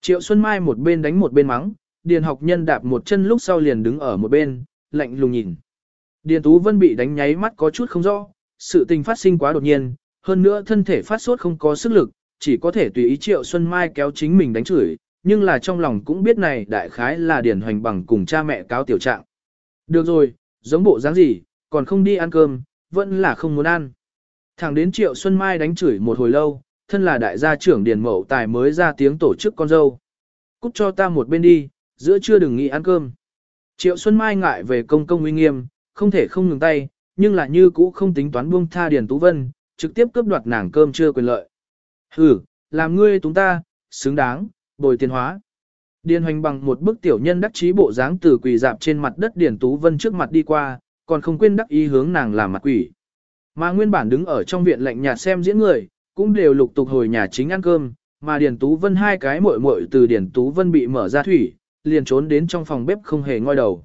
Triệu Xuân Mai một bên đánh một bên mắng, Điền học nhân đạp một chân lúc sau liền đứng ở một bên, lạnh lùng nhìn. Điền Tú Vân bị đánh nháy mắt có chút không rõ, sự tình phát sinh quá đột nhiên, hơn nữa thân thể phát sốt không có sức lực, chỉ có thể tùy ý Triệu Xuân Mai kéo chính mình đánh chửi, nhưng là trong lòng cũng biết này đại khái là Điền Hoành bằng cùng cha mẹ cáo tiểu trạng. Được rồi, giống bộ dáng gì, còn không đi ăn cơm, vẫn là không muốn ăn. Thẳng đến Triệu Xuân Mai đánh chửi một hồi lâu, thân là đại gia trưởng Điền Mậu Tài mới ra tiếng tổ chức con dâu. Cút cho ta một bên đi, giữa trưa đừng nghĩ ăn cơm. Triệu Xuân Mai ngại về công công uy nghiêm, không thể không ngừng tay, nhưng là như cũ không tính toán buông tha Điền Tú Vân, trực tiếp cướp đoạt nàng cơm chưa quyền lợi. Hừ, làm ngươi chúng ta, xứng đáng, bồi tiền hóa. Điền hoành bằng một bức tiểu nhân đắc chí bộ dáng từ quỳ dạp trên mặt đất Điền Tú Vân trước mặt đi qua, còn không quên đắc ý hướng nàng làm mặt quỷ. Mà nguyên bản đứng ở trong viện lạnh nhạt xem diễn người, cũng đều lục tục hồi nhà chính ăn cơm, mà Điền Tú Vân hai cái muội muội từ Điền Tú Vân bị mở ra thủy, liền trốn đến trong phòng bếp không hề ngoi đầu.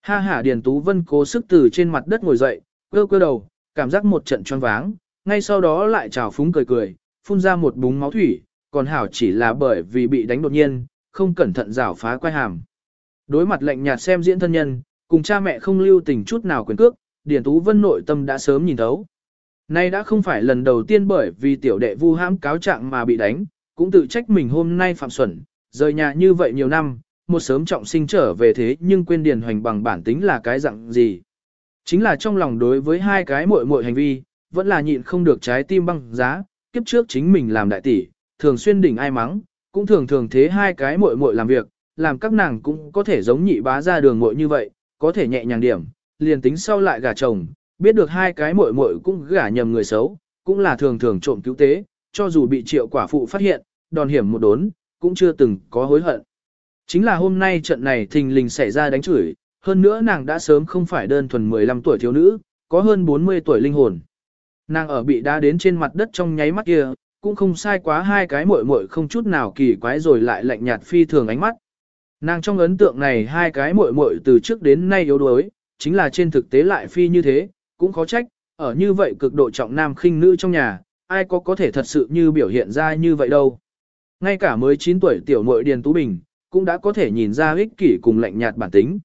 Ha ha Điền Tú Vân cố sức từ trên mặt đất ngồi dậy, cơ cơ đầu, cảm giác một trận choáng váng, ngay sau đó lại trào phúng cười cười, phun ra một búng máu thủy, còn hảo chỉ là bởi vì bị đánh đột nhiên, không cẩn thận rảo phá quai hàm. Đối mặt lạnh nhạt xem diễn thân nhân, cùng cha mẹ không lưu tình chút nào quyền cước, Điền Tú Vân nội tâm đã sớm nhìn thấu. Nay đã không phải lần đầu tiên bởi vì tiểu đệ vu hãm cáo trạng mà bị đánh, cũng tự trách mình hôm nay phạm xuẩn, rời nhà như vậy nhiều năm, một sớm trọng sinh trở về thế nhưng quên điền hoành bằng bản tính là cái dạng gì. Chính là trong lòng đối với hai cái muội muội hành vi, vẫn là nhịn không được trái tim băng giá, kiếp trước chính mình làm đại tỷ, thường xuyên đỉnh ai mắng, cũng thường thường thế hai cái muội muội làm việc, làm các nàng cũng có thể giống nhị bá ra đường muội như vậy, có thể nhẹ nhàng điểm, liền tính sau lại gả chồng, biết được hai cái muội muội cũng gả nhầm người xấu, cũng là thường thường trộm cứu tế, cho dù bị triệu quả phụ phát hiện, đòn hiểm một đốn, cũng chưa từng có hối hận. Chính là hôm nay trận này thình lình xảy ra đánh chửi, hơn nữa nàng đã sớm không phải đơn thuần 15 tuổi thiếu nữ, có hơn 40 tuổi linh hồn. Nàng ở bị đá đến trên mặt đất trong nháy mắt kia, cũng không sai quá hai cái muội muội không chút nào kỳ quái rồi lại lạnh nhạt phi thường ánh mắt. Nàng trong ấn tượng này hai cái muội muội từ trước đến nay yếu đuối, chính là trên thực tế lại phi như thế, cũng khó trách, ở như vậy cực độ trọng nam khinh nữ trong nhà, ai có có thể thật sự như biểu hiện ra như vậy đâu. Ngay cả mới 9 tuổi tiểu muội Điền Tú Bình, cũng đã có thể nhìn ra ích kỷ cùng lạnh nhạt bản tính.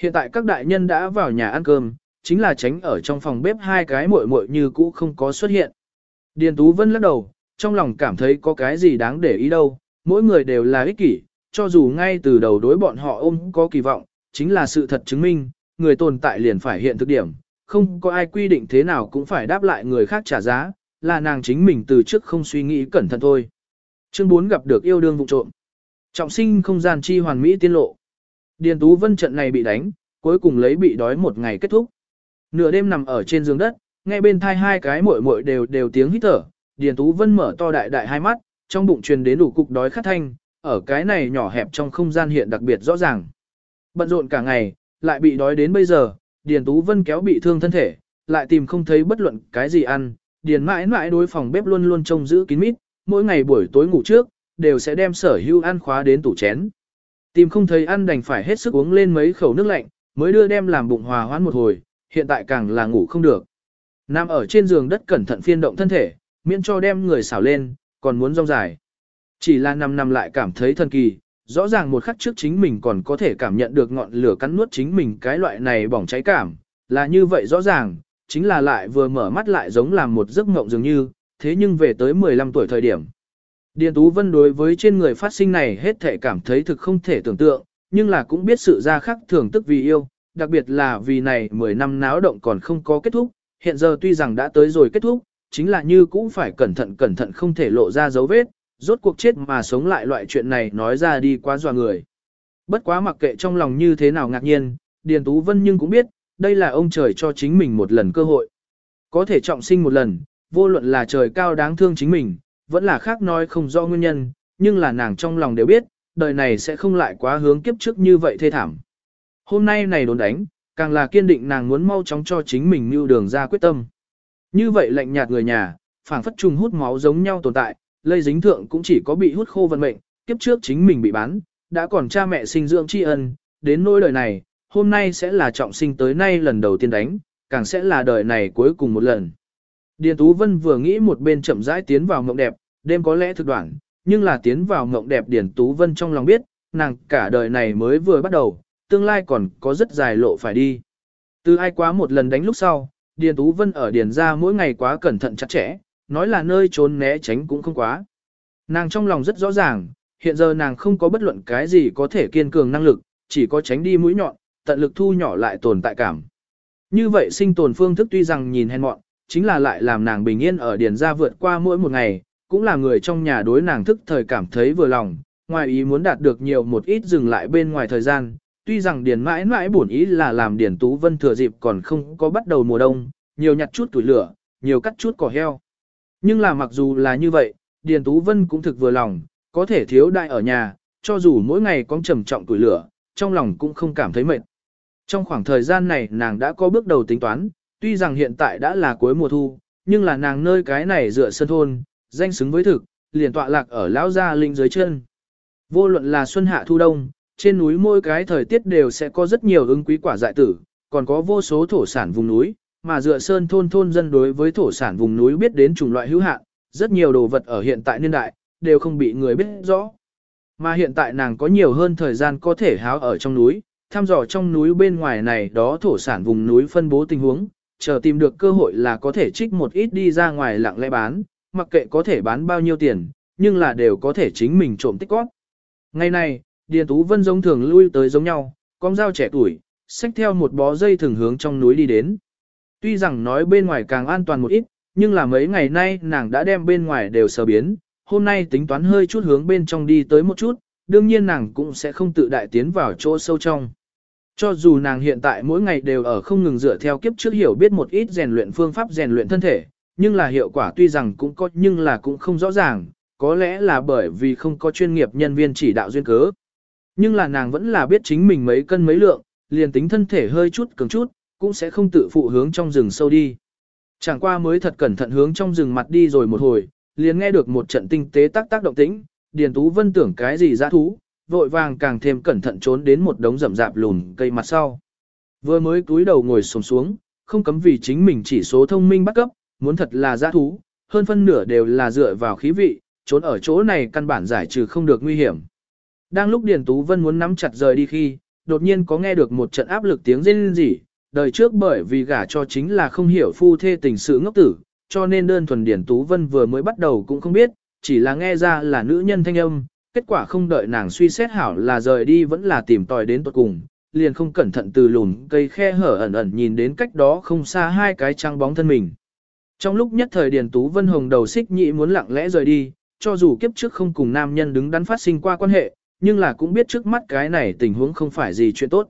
Hiện tại các đại nhân đã vào nhà ăn cơm, chính là tránh ở trong phòng bếp hai cái muội muội như cũ không có xuất hiện. Điền Tú Vân lắc đầu, trong lòng cảm thấy có cái gì đáng để ý đâu, mỗi người đều là ích kỷ, cho dù ngay từ đầu đối bọn họ ôm có kỳ vọng, chính là sự thật chứng minh, người tồn tại liền phải hiện thực điểm, không có ai quy định thế nào cũng phải đáp lại người khác trả giá, là nàng chính mình từ trước không suy nghĩ cẩn thận thôi. Chương 4 gặp được yêu đương vụ trộm. Trọng sinh không gian chi hoàn mỹ tiên lộ. Điền Tú Vân trận này bị đánh, cuối cùng lấy bị đói một ngày kết thúc. Nửa đêm nằm ở trên giường đất, nghe bên thai hai cái muội muội đều đều tiếng hít thở, Điền Tú Vân mở to đại đại hai mắt, trong bụng truyền đến đủ cục đói khát thanh, ở cái này nhỏ hẹp trong không gian hiện đặc biệt rõ ràng. Bận rộn cả ngày, lại bị đói đến bây giờ, Điền Tú Vân kéo bị thương thân thể, lại tìm không thấy bất luận cái gì ăn, Điền mãi mãi đối phòng bếp luôn luôn trông giữ kín mít, mỗi ngày buổi tối ngủ trước, đều sẽ đem sở hữu ăn khóa đến tủ chén. Tìm không thấy ăn đành phải hết sức uống lên mấy khẩu nước lạnh, mới đưa đem làm bụng hòa hoãn một hồi, hiện tại càng là ngủ không được. Nam ở trên giường đất cẩn thận phiên động thân thể, miễn cho đem người xảo lên, còn muốn rong dài. Chỉ là nằm nằm lại cảm thấy thần kỳ, rõ ràng một khắc trước chính mình còn có thể cảm nhận được ngọn lửa cắn nuốt chính mình cái loại này bỏng cháy cảm, là như vậy rõ ràng, chính là lại vừa mở mắt lại giống làm một giấc mộng dường như, thế nhưng về tới 15 tuổi thời điểm. Điền Tú Vân đối với trên người phát sinh này hết thể cảm thấy thực không thể tưởng tượng, nhưng là cũng biết sự ra khắc thường tức vì yêu, đặc biệt là vì này 10 năm náo động còn không có kết thúc, hiện giờ tuy rằng đã tới rồi kết thúc, chính là như cũng phải cẩn thận cẩn thận không thể lộ ra dấu vết, rốt cuộc chết mà sống lại loại chuyện này nói ra đi quá dọa người. Bất quá mặc kệ trong lòng như thế nào ngạc nhiên, Điền Tú Vân nhưng cũng biết, đây là ông trời cho chính mình một lần cơ hội. Có thể trọng sinh một lần, vô luận là trời cao đáng thương chính mình, vẫn là khác nói không rõ nguyên nhân, nhưng là nàng trong lòng đều biết, đời này sẽ không lại quá hướng kiếp trước như vậy thê thảm. Hôm nay này đốn đánh, càng là kiên định nàng muốn mau chóng cho chính mình như đường ra quyết tâm. Như vậy lạnh nhạt người nhà, phảng phất trùng hút máu giống nhau tồn tại, lây dính thượng cũng chỉ có bị hút khô vận mệnh, kiếp trước chính mình bị bán, đã còn cha mẹ sinh dưỡng tri ân, đến nỗi đời này, hôm nay sẽ là trọng sinh tới nay lần đầu tiên đánh, càng sẽ là đời này cuối cùng một lần. Điền Tú Vân vừa nghĩ một bên chậm rãi tiến vào mộng đẹp, đêm có lẽ thực đoạn, nhưng là tiến vào mộng đẹp Điền Tú Vân trong lòng biết, nàng cả đời này mới vừa bắt đầu, tương lai còn có rất dài lộ phải đi. Từ ai quá một lần đánh lúc sau, Điền Tú Vân ở Điền ra mỗi ngày quá cẩn thận chặt chẽ, nói là nơi trốn né tránh cũng không quá. Nàng trong lòng rất rõ ràng, hiện giờ nàng không có bất luận cái gì có thể kiên cường năng lực, chỉ có tránh đi mũi nhọn, tận lực thu nhỏ lại tồn tại cảm. Như vậy sinh tồn phương thức tuy rằng nhìn hèn mọn, chính là lại làm nàng bình yên ở điền ra vượt qua mỗi một ngày, cũng là người trong nhà đối nàng thức thời cảm thấy vừa lòng, ngoài ý muốn đạt được nhiều một ít dừng lại bên ngoài thời gian. Tuy rằng điền mãi mãi bổn ý là làm điền tú vân thừa dịp còn không có bắt đầu mùa đông, nhiều nhặt chút tuổi lửa, nhiều cắt chút cỏ heo. Nhưng là mặc dù là như vậy, điền tú vân cũng thực vừa lòng, có thể thiếu đại ở nhà, cho dù mỗi ngày có trầm trọng tuổi lửa, trong lòng cũng không cảm thấy mệt. Trong khoảng thời gian này nàng đã có bước đầu tính toán, tuy rằng hiện tại đã là cuối mùa thu, nhưng là nàng nơi cái này dựa sân thôn, danh xứng với thực, liền tọa lạc ở lão gia linh dưới chân. Vô luận là xuân hạ thu đông, trên núi mỗi cái thời tiết đều sẽ có rất nhiều ứng quý quả dại tử, còn có vô số thổ sản vùng núi, mà dựa sơn thôn thôn dân đối với thổ sản vùng núi biết đến chủng loại hữu hạn, rất nhiều đồ vật ở hiện tại niên đại, đều không bị người biết rõ. Mà hiện tại nàng có nhiều hơn thời gian có thể háo ở trong núi, thăm dò trong núi bên ngoài này đó thổ sản vùng núi phân bố tình huống, chờ tìm được cơ hội là có thể trích một ít đi ra ngoài lặng lẽ bán, mặc kệ có thể bán bao nhiêu tiền, nhưng là đều có thể chính mình trộm tích cóp. Ngày này, Điền Tú Vân giống thường lui tới giống nhau, con dao trẻ tuổi, xách theo một bó dây thường hướng trong núi đi đến. Tuy rằng nói bên ngoài càng an toàn một ít, nhưng là mấy ngày nay nàng đã đem bên ngoài đều sờ biến, hôm nay tính toán hơi chút hướng bên trong đi tới một chút, đương nhiên nàng cũng sẽ không tự đại tiến vào chỗ sâu trong. Cho dù nàng hiện tại mỗi ngày đều ở không ngừng dựa theo kiếp trước hiểu biết một ít rèn luyện phương pháp rèn luyện thân thể, nhưng là hiệu quả tuy rằng cũng có nhưng là cũng không rõ ràng, có lẽ là bởi vì không có chuyên nghiệp nhân viên chỉ đạo duyên cớ. Nhưng là nàng vẫn là biết chính mình mấy cân mấy lượng, liền tính thân thể hơi chút cứng chút, cũng sẽ không tự phụ hướng trong rừng sâu đi. Chẳng qua mới thật cẩn thận hướng trong rừng mặt đi rồi một hồi, liền nghe được một trận tinh tế tác tác động tĩnh, Điền Tú Vân tưởng cái gì dã thú, vội vàng càng thêm cẩn thận trốn đến một đống rậm rạp lùn cây mặt sau. Vừa mới cúi đầu ngồi xổm xuống, không cấm vì chính mình chỉ số thông minh bắt cấp, muốn thật là dã thú, hơn phân nửa đều là dựa vào khí vị, trốn ở chỗ này căn bản giải trừ không được nguy hiểm. Đang lúc Điền Tú Vân muốn nắm chặt rời đi khi, đột nhiên có nghe được một trận áp lực tiếng rên rỉ, đời trước bởi vì gả cho chính là không hiểu phu thê tình sự ngốc tử, cho nên đơn thuần Điển Tú Vân vừa mới bắt đầu cũng không biết, chỉ là nghe ra là nữ nhân thanh âm, kết quả không đợi nàng suy xét hảo là rời đi vẫn là tìm tòi đến tuột cùng, liền không cẩn thận từ lùn cây khe hở ẩn ẩn nhìn đến cách đó không xa hai cái trăng bóng thân mình. Trong lúc nhất thời Điền Tú Vân Hồng đầu xích nhị muốn lặng lẽ rời đi, cho dù kiếp trước không cùng nam nhân đứng đắn phát sinh qua quan hệ, nhưng là cũng biết trước mắt cái này tình huống không phải gì chuyện tốt.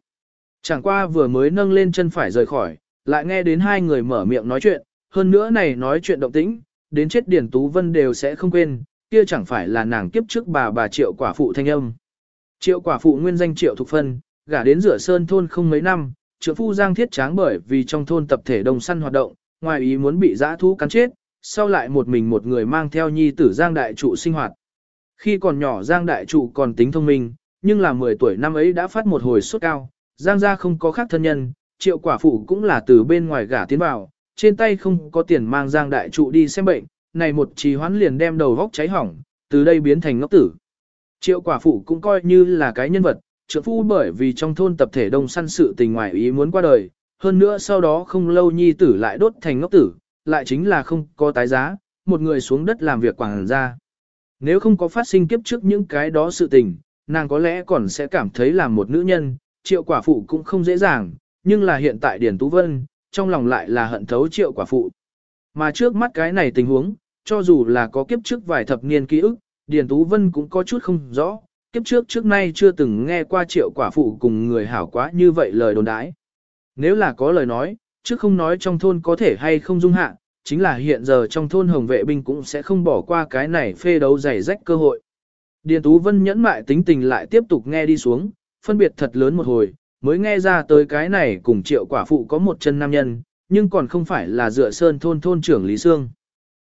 Chẳng qua vừa mới nâng lên chân phải rời khỏi, lại nghe đến hai người mở miệng nói chuyện, hơn nữa này nói chuyện động tĩnh, đến chết Điền Tú Vân đều sẽ không quên, kia chẳng phải là nàng kiếp trước bà bà triệu quả phụ thanh âm. Triệu quả phụ nguyên danh triệu thục phân, gả đến rửa sơn thôn không mấy năm, trưởng phu giang thiết tráng bởi vì trong thôn tập thể đồng săn hoạt động, ngoài ý muốn bị giã thú cắn chết, sau lại một mình một người mang theo nhi tử giang đại trụ sinh hoạt. Khi còn nhỏ giang đại trụ còn tính thông minh, nhưng là 10 tuổi năm ấy đã phát một hồi sốt cao, giang gia không có khác thân nhân, triệu quả phụ cũng là từ bên ngoài gả tiến vào, trên tay không có tiền mang giang đại trụ đi xem bệnh, này một trì hoãn liền đem đầu vóc cháy hỏng, từ đây biến thành ngốc tử. Triệu quả phụ cũng coi như là cái nhân vật, trưởng phu bởi vì trong thôn tập thể đông săn sự tình ngoài ý muốn qua đời, hơn nữa sau đó không lâu nhi tử lại đốt thành ngốc tử, lại chính là không có tái giá, một người xuống đất làm việc quảng ra. Nếu không có phát sinh kiếp trước những cái đó sự tình, nàng có lẽ còn sẽ cảm thấy là một nữ nhân, triệu quả phụ cũng không dễ dàng, nhưng là hiện tại Điền Tú Vân, trong lòng lại là hận thấu triệu quả phụ. Mà trước mắt cái này tình huống, cho dù là có kiếp trước vài thập niên ký ức, Điền Tú Vân cũng có chút không rõ, kiếp trước trước nay chưa từng nghe qua triệu quả phụ cùng người hảo quá như vậy lời đồn đãi. Nếu là có lời nói, trước không nói trong thôn có thể hay không dung hạ, chính là hiện giờ trong thôn hồng vệ binh cũng sẽ không bỏ qua cái này phê đấu giày rách cơ hội. Điền Tú Vân nhẫn mại tính tình lại tiếp tục nghe đi xuống, phân biệt thật lớn một hồi, mới nghe ra tới cái này cùng triệu quả phụ có một chân nam nhân, nhưng còn không phải là dựa sơn thôn thôn trưởng Lý Sương.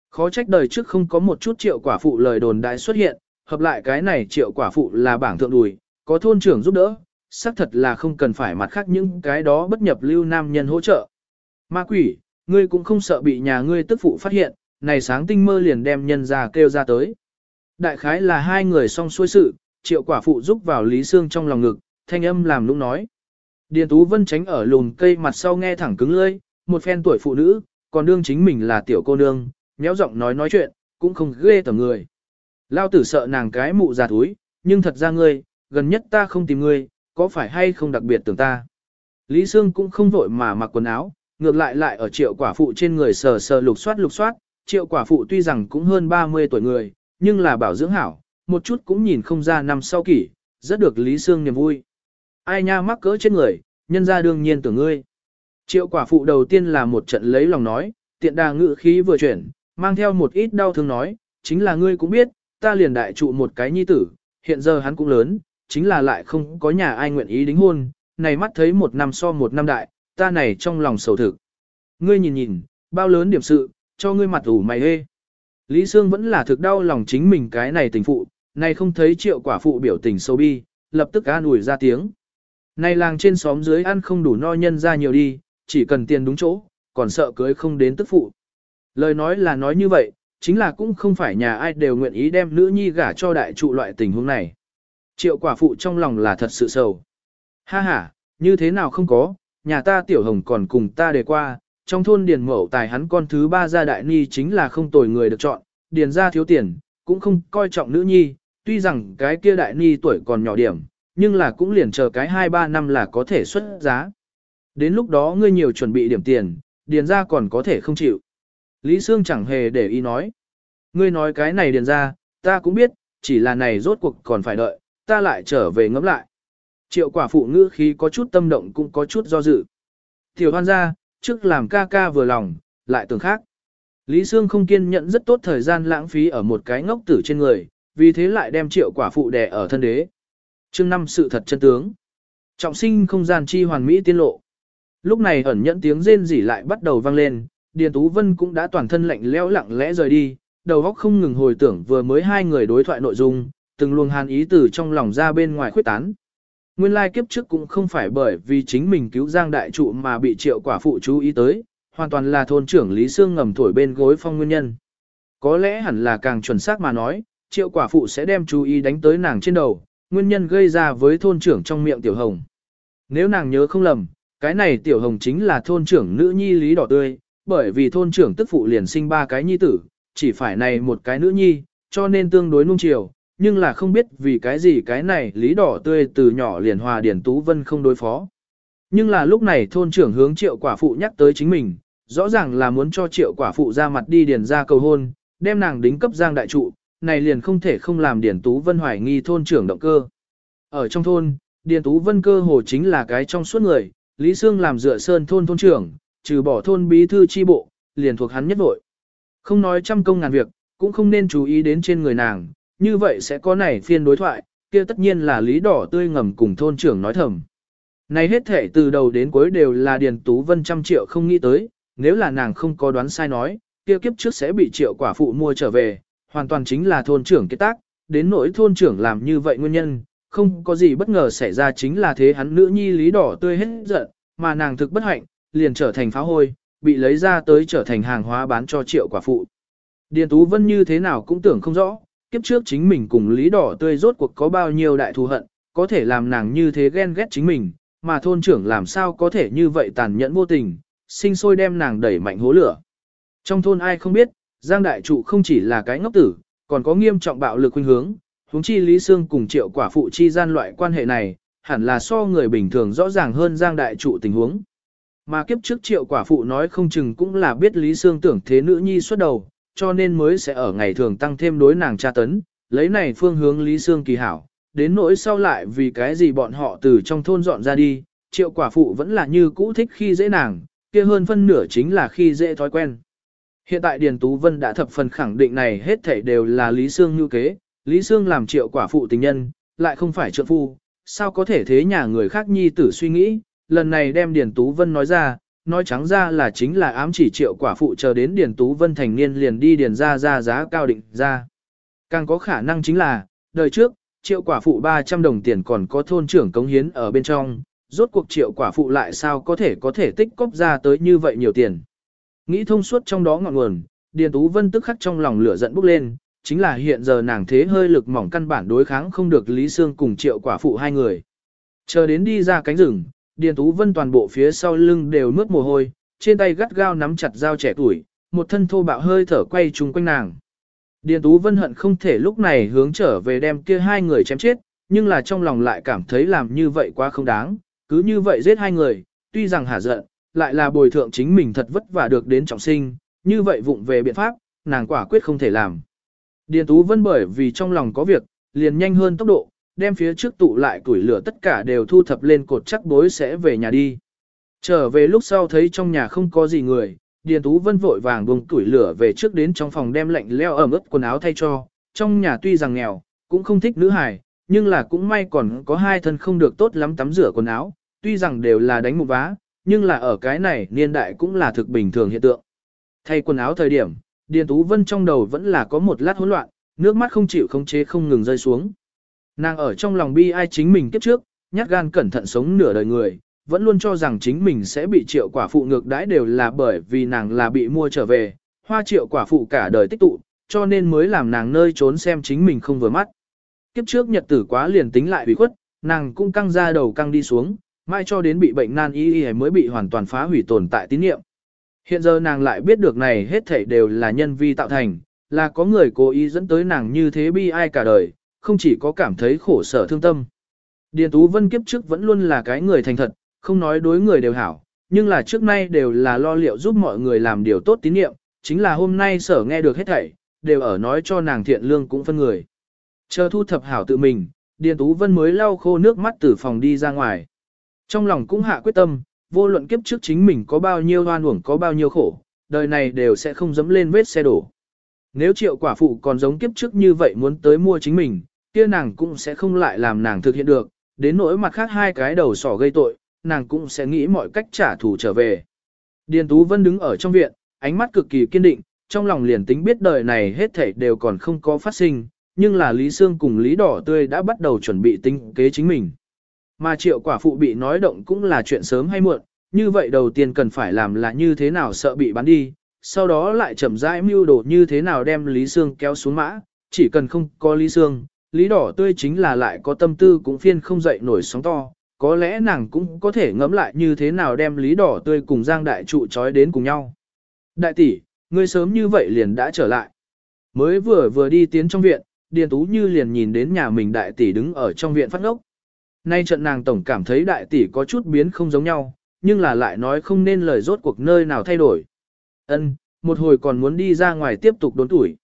Khó trách đời trước không có một chút triệu quả phụ lời đồn đại xuất hiện, hợp lại cái này triệu quả phụ là bảng thượng đùi, có thôn trưởng giúp đỡ, xác thật là không cần phải mặt khác những cái đó bất nhập lưu nam nhân hỗ trợ. Ma quỷ, ngươi cũng không sợ bị nhà ngươi tức phụ phát hiện, này sáng tinh mơ liền đem nhân ra kêu ra tới. Đại khái là hai người song xuôi sự, triệu quả phụ giúp vào Lý Sương trong lòng ngực, thanh âm làm lúc nói. Điền Tú Vân tránh ở lùn cây mặt sau nghe thẳng cứng lưỡi, một phen tuổi phụ nữ, còn đương chính mình là tiểu cô nương, méo giọng nói nói chuyện, cũng không ghê tầm người. Lao tử sợ nàng cái mụ già túi, nhưng thật ra ngươi, gần nhất ta không tìm ngươi, có phải hay không đặc biệt tưởng ta. Lý Sương cũng không vội mà mặc quần áo, ngược lại lại ở triệu quả phụ trên người sờ sờ lục soát lục soát, triệu quả phụ tuy rằng cũng hơn 30 tuổi người, nhưng là bảo dưỡng hảo, một chút cũng nhìn không ra năm sau kỷ, rất được Lý Sương niềm vui. Ai nha mắc cỡ trên người, nhân ra đương nhiên tưởng ngươi. Triệu quả phụ đầu tiên là một trận lấy lòng nói, tiện đà ngự khí vừa chuyển, mang theo một ít đau thương nói, chính là ngươi cũng biết, ta liền đại trụ một cái nhi tử, hiện giờ hắn cũng lớn, chính là lại không có nhà ai nguyện ý đính hôn, này mắt thấy một năm so một năm đại, ta này trong lòng sầu thực. Ngươi nhìn nhìn, bao lớn điểm sự, cho ngươi mặt ủ mày hê. Lý Sương vẫn là thực đau lòng chính mình cái này tình phụ, này không thấy triệu quả phụ biểu tình sâu bi, lập tức an ủi ra tiếng nay làng trên xóm dưới ăn không đủ no nhân ra nhiều đi, chỉ cần tiền đúng chỗ, còn sợ cưới không đến tức phụ. Lời nói là nói như vậy, chính là cũng không phải nhà ai đều nguyện ý đem nữ nhi gả cho đại trụ loại tình huống này. Triệu quả phụ trong lòng là thật sự sầu. Ha ha, như thế nào không có, nhà ta tiểu hồng còn cùng ta đề qua, trong thôn điền mẫu tài hắn con thứ ba gia đại ni chính là không tồi người được chọn, điền ra thiếu tiền, cũng không coi trọng nữ nhi, tuy rằng cái kia đại ni tuổi còn nhỏ điểm, nhưng là cũng liền chờ cái 2-3 năm là có thể xuất giá. Đến lúc đó ngươi nhiều chuẩn bị điểm tiền, điền ra còn có thể không chịu. Lý Sương chẳng hề để ý nói. Ngươi nói cái này điền ra, ta cũng biết, chỉ là này rốt cuộc còn phải đợi, ta lại trở về ngẫm lại. Triệu quả phụ ngữ khí có chút tâm động cũng có chút do dự. Tiểu hoan ra, trước làm ca ca vừa lòng, lại tưởng khác. Lý Sương không kiên nhẫn rất tốt thời gian lãng phí ở một cái ngốc tử trên người, vì thế lại đem triệu quả phụ đè ở thân đế chương năm sự thật chân tướng. Trọng sinh không gian chi hoàn mỹ tiên lộ. Lúc này ẩn nhẫn tiếng rên rỉ lại bắt đầu vang lên, Điền Tú Vân cũng đã toàn thân lạnh lẽo lặng lẽ rời đi, đầu óc không ngừng hồi tưởng vừa mới hai người đối thoại nội dung, từng luồng hàn ý từ trong lòng ra bên ngoài khuyết tán. Nguyên lai kiếp trước cũng không phải bởi vì chính mình cứu Giang Đại Trụ mà bị triệu quả phụ chú ý tới, hoàn toàn là thôn trưởng Lý Sương ngầm thổi bên gối phong nguyên nhân. Có lẽ hẳn là càng chuẩn xác mà nói, triệu quả phụ sẽ đem chú ý đánh tới nàng trên đầu, nguyên nhân gây ra với thôn trưởng trong miệng Tiểu Hồng. Nếu nàng nhớ không lầm, cái này Tiểu Hồng chính là thôn trưởng nữ nhi Lý Đỏ Tươi, bởi vì thôn trưởng tức phụ liền sinh ba cái nhi tử, chỉ phải này một cái nữ nhi, cho nên tương đối nung chiều, nhưng là không biết vì cái gì cái này lý đỏ tươi từ nhỏ liền hòa điển Tú Vân không đối phó. Nhưng là lúc này thôn trưởng hướng triệu quả phụ nhắc tới chính mình, rõ ràng là muốn cho triệu quả phụ ra mặt đi điền ra cầu hôn, đem nàng đính cấp giang đại trụ, này liền không thể không làm Điền Tú Vân hoài nghi thôn trưởng động cơ. Ở trong thôn, Điền Tú Vân cơ hồ chính là cái trong suốt người, Lý Sương làm dựa sơn thôn thôn trưởng, trừ bỏ thôn bí thư chi bộ, liền thuộc hắn nhất vội. Không nói trăm công ngàn việc, cũng không nên chú ý đến trên người nàng, như vậy sẽ có này phiên đối thoại, kia tất nhiên là lý đỏ tươi ngầm cùng thôn trưởng nói thầm. Này hết thể từ đầu đến cuối đều là Điền Tú Vân trăm triệu không nghĩ tới, nếu là nàng không có đoán sai nói, kia kiếp trước sẽ bị triệu quả phụ mua trở về, hoàn toàn chính là thôn trưởng kết tác, đến nỗi thôn trưởng làm như vậy nguyên nhân, không có gì bất ngờ xảy ra chính là thế hắn nữ nhi lý đỏ tươi hết giận, mà nàng thực bất hạnh, liền trở thành phá hôi, bị lấy ra tới trở thành hàng hóa bán cho triệu quả phụ. Điền Tú Vân như thế nào cũng tưởng không rõ, kiếp trước chính mình cùng lý đỏ tươi rốt cuộc có bao nhiêu đại thù hận, có thể làm nàng như thế ghen ghét chính mình, mà thôn trưởng làm sao có thể như vậy tàn nhẫn vô tình, sinh sôi đem nàng đẩy mạnh hố lửa. Trong thôn ai không biết, Giang Đại Trụ không chỉ là cái ngốc tử, còn có nghiêm trọng bạo lực khuynh hướng, huống chi Lý Sương cùng triệu quả phụ chi gian loại quan hệ này, hẳn là so người bình thường rõ ràng hơn Giang Đại Trụ tình huống. Mà kiếp trước triệu quả phụ nói không chừng cũng là biết Lý Sương tưởng thế nữ nhi xuất đầu, cho nên mới sẽ ở ngày thường tăng thêm đối nàng tra tấn, lấy này phương hướng Lý Sương kỳ hảo, đến nỗi sau lại vì cái gì bọn họ từ trong thôn dọn ra đi, triệu quả phụ vẫn là như cũ thích khi dễ nàng, kia hơn phân nửa chính là khi dễ thói quen. Hiện tại Điền Tú Vân đã thập phần khẳng định này hết thảy đều là Lý Sương như kế, Lý Sương làm triệu quả phụ tình nhân, lại không phải trợ phu, sao có thể thế nhà người khác nhi tử suy nghĩ, lần này đem Điền Tú Vân nói ra, nói trắng ra là chính là ám chỉ triệu quả phụ chờ đến Điền Tú Vân thành niên liền đi điền ra ra giá cao định ra. Càng có khả năng chính là, đời trước, triệu quả phụ 300 đồng tiền còn có thôn trưởng cống hiến ở bên trong, rốt cuộc triệu quả phụ lại sao có thể có thể tích cóp ra tới như vậy nhiều tiền. Nghĩ thông suốt trong đó ngọn nguồn, Điền Tú Vân tức khắc trong lòng lửa giận bốc lên, chính là hiện giờ nàng thế hơi lực mỏng căn bản đối kháng không được Lý Sương cùng triệu quả phụ hai người. Chờ đến đi ra cánh rừng, Điền Tú Vân toàn bộ phía sau lưng đều mướt mồ hôi, trên tay gắt gao nắm chặt dao trẻ tuổi, một thân thô bạo hơi thở quay chung quanh nàng. Điền Tú Vân hận không thể lúc này hướng trở về đem kia hai người chém chết, nhưng là trong lòng lại cảm thấy làm như vậy quá không đáng, cứ như vậy giết hai người, tuy rằng hả giận, lại là bồi thượng chính mình thật vất vả được đến trọng sinh, như vậy vụng về biện pháp, nàng quả quyết không thể làm. Điền Tú Vân bởi vì trong lòng có việc, liền nhanh hơn tốc độ, đem phía trước tụ lại củi lửa tất cả đều thu thập lên cột chắc bối sẽ về nhà đi. Trở về lúc sau thấy trong nhà không có gì người, Điền Tú Vân vội vàng buông củi lửa về trước đến trong phòng đem lạnh leo ẩm ướt quần áo thay cho, trong nhà tuy rằng nghèo, cũng không thích nữ hài, nhưng là cũng may còn có hai thân không được tốt lắm tắm rửa quần áo, tuy rằng đều là đánh một vá, nhưng là ở cái này niên đại cũng là thực bình thường hiện tượng. Thay quần áo thời điểm, Điền Tú Vân trong đầu vẫn là có một lát hỗn loạn, nước mắt không chịu không chế không ngừng rơi xuống. Nàng ở trong lòng bi ai chính mình kiếp trước, nhát gan cẩn thận sống nửa đời người, vẫn luôn cho rằng chính mình sẽ bị triệu quả phụ ngược đãi đều là bởi vì nàng là bị mua trở về, hoa triệu quả phụ cả đời tích tụ, cho nên mới làm nàng nơi trốn xem chính mình không vừa mắt. Kiếp trước nhật tử quá liền tính lại bị khuất, nàng cũng căng ra đầu căng đi xuống, mai cho đến bị bệnh nan y y mới bị hoàn toàn phá hủy tồn tại tín niệm. Hiện giờ nàng lại biết được này hết thảy đều là nhân vi tạo thành, là có người cố ý dẫn tới nàng như thế bi ai cả đời, không chỉ có cảm thấy khổ sở thương tâm. Điền Tú Vân kiếp trước vẫn luôn là cái người thành thật, không nói đối người đều hảo, nhưng là trước nay đều là lo liệu giúp mọi người làm điều tốt tín nhiệm, chính là hôm nay sở nghe được hết thảy, đều ở nói cho nàng thiện lương cũng phân người. Chờ thu thập hảo tự mình, Điền Tú Vân mới lau khô nước mắt từ phòng đi ra ngoài. Trong lòng cũng hạ quyết tâm, vô luận kiếp trước chính mình có bao nhiêu hoan uổng có bao nhiêu khổ, đời này đều sẽ không dẫm lên vết xe đổ. Nếu triệu quả phụ còn giống kiếp trước như vậy muốn tới mua chính mình, kia nàng cũng sẽ không lại làm nàng thực hiện được, đến nỗi mặt khác hai cái đầu sỏ gây tội, nàng cũng sẽ nghĩ mọi cách trả thù trở về. Điền Tú Vân đứng ở trong viện, ánh mắt cực kỳ kiên định, trong lòng liền tính biết đời này hết thảy đều còn không có phát sinh, nhưng là Lý Sương cùng Lý Đỏ Tươi đã bắt đầu chuẩn bị tính kế chính mình. Mà triệu quả phụ bị nói động cũng là chuyện sớm hay muộn, như vậy đầu tiên cần phải làm là như thế nào sợ bị bán đi, sau đó lại chậm rãi mưu đồ như thế nào đem Lý Sương kéo xuống mã, chỉ cần không có Lý Sương, Lý Đỏ Tươi chính là lại có tâm tư cũng phiên không dậy nổi sóng to, có lẽ nàng cũng có thể ngẫm lại như thế nào đem Lý Đỏ Tươi cùng Giang Đại Trụ trói đến cùng nhau. Đại tỷ, ngươi sớm như vậy liền đã trở lại. Mới vừa vừa đi tiến trong viện, Điền Tú Như liền nhìn đến nhà mình đại tỷ đứng ở trong viện phát ngốc. Nay trận nàng tổng cảm thấy đại tỷ có chút biến không giống nhau, nhưng là lại nói không nên lời rốt cuộc nơi nào thay đổi. Ân, một hồi còn muốn đi ra ngoài tiếp tục đốn tuổi.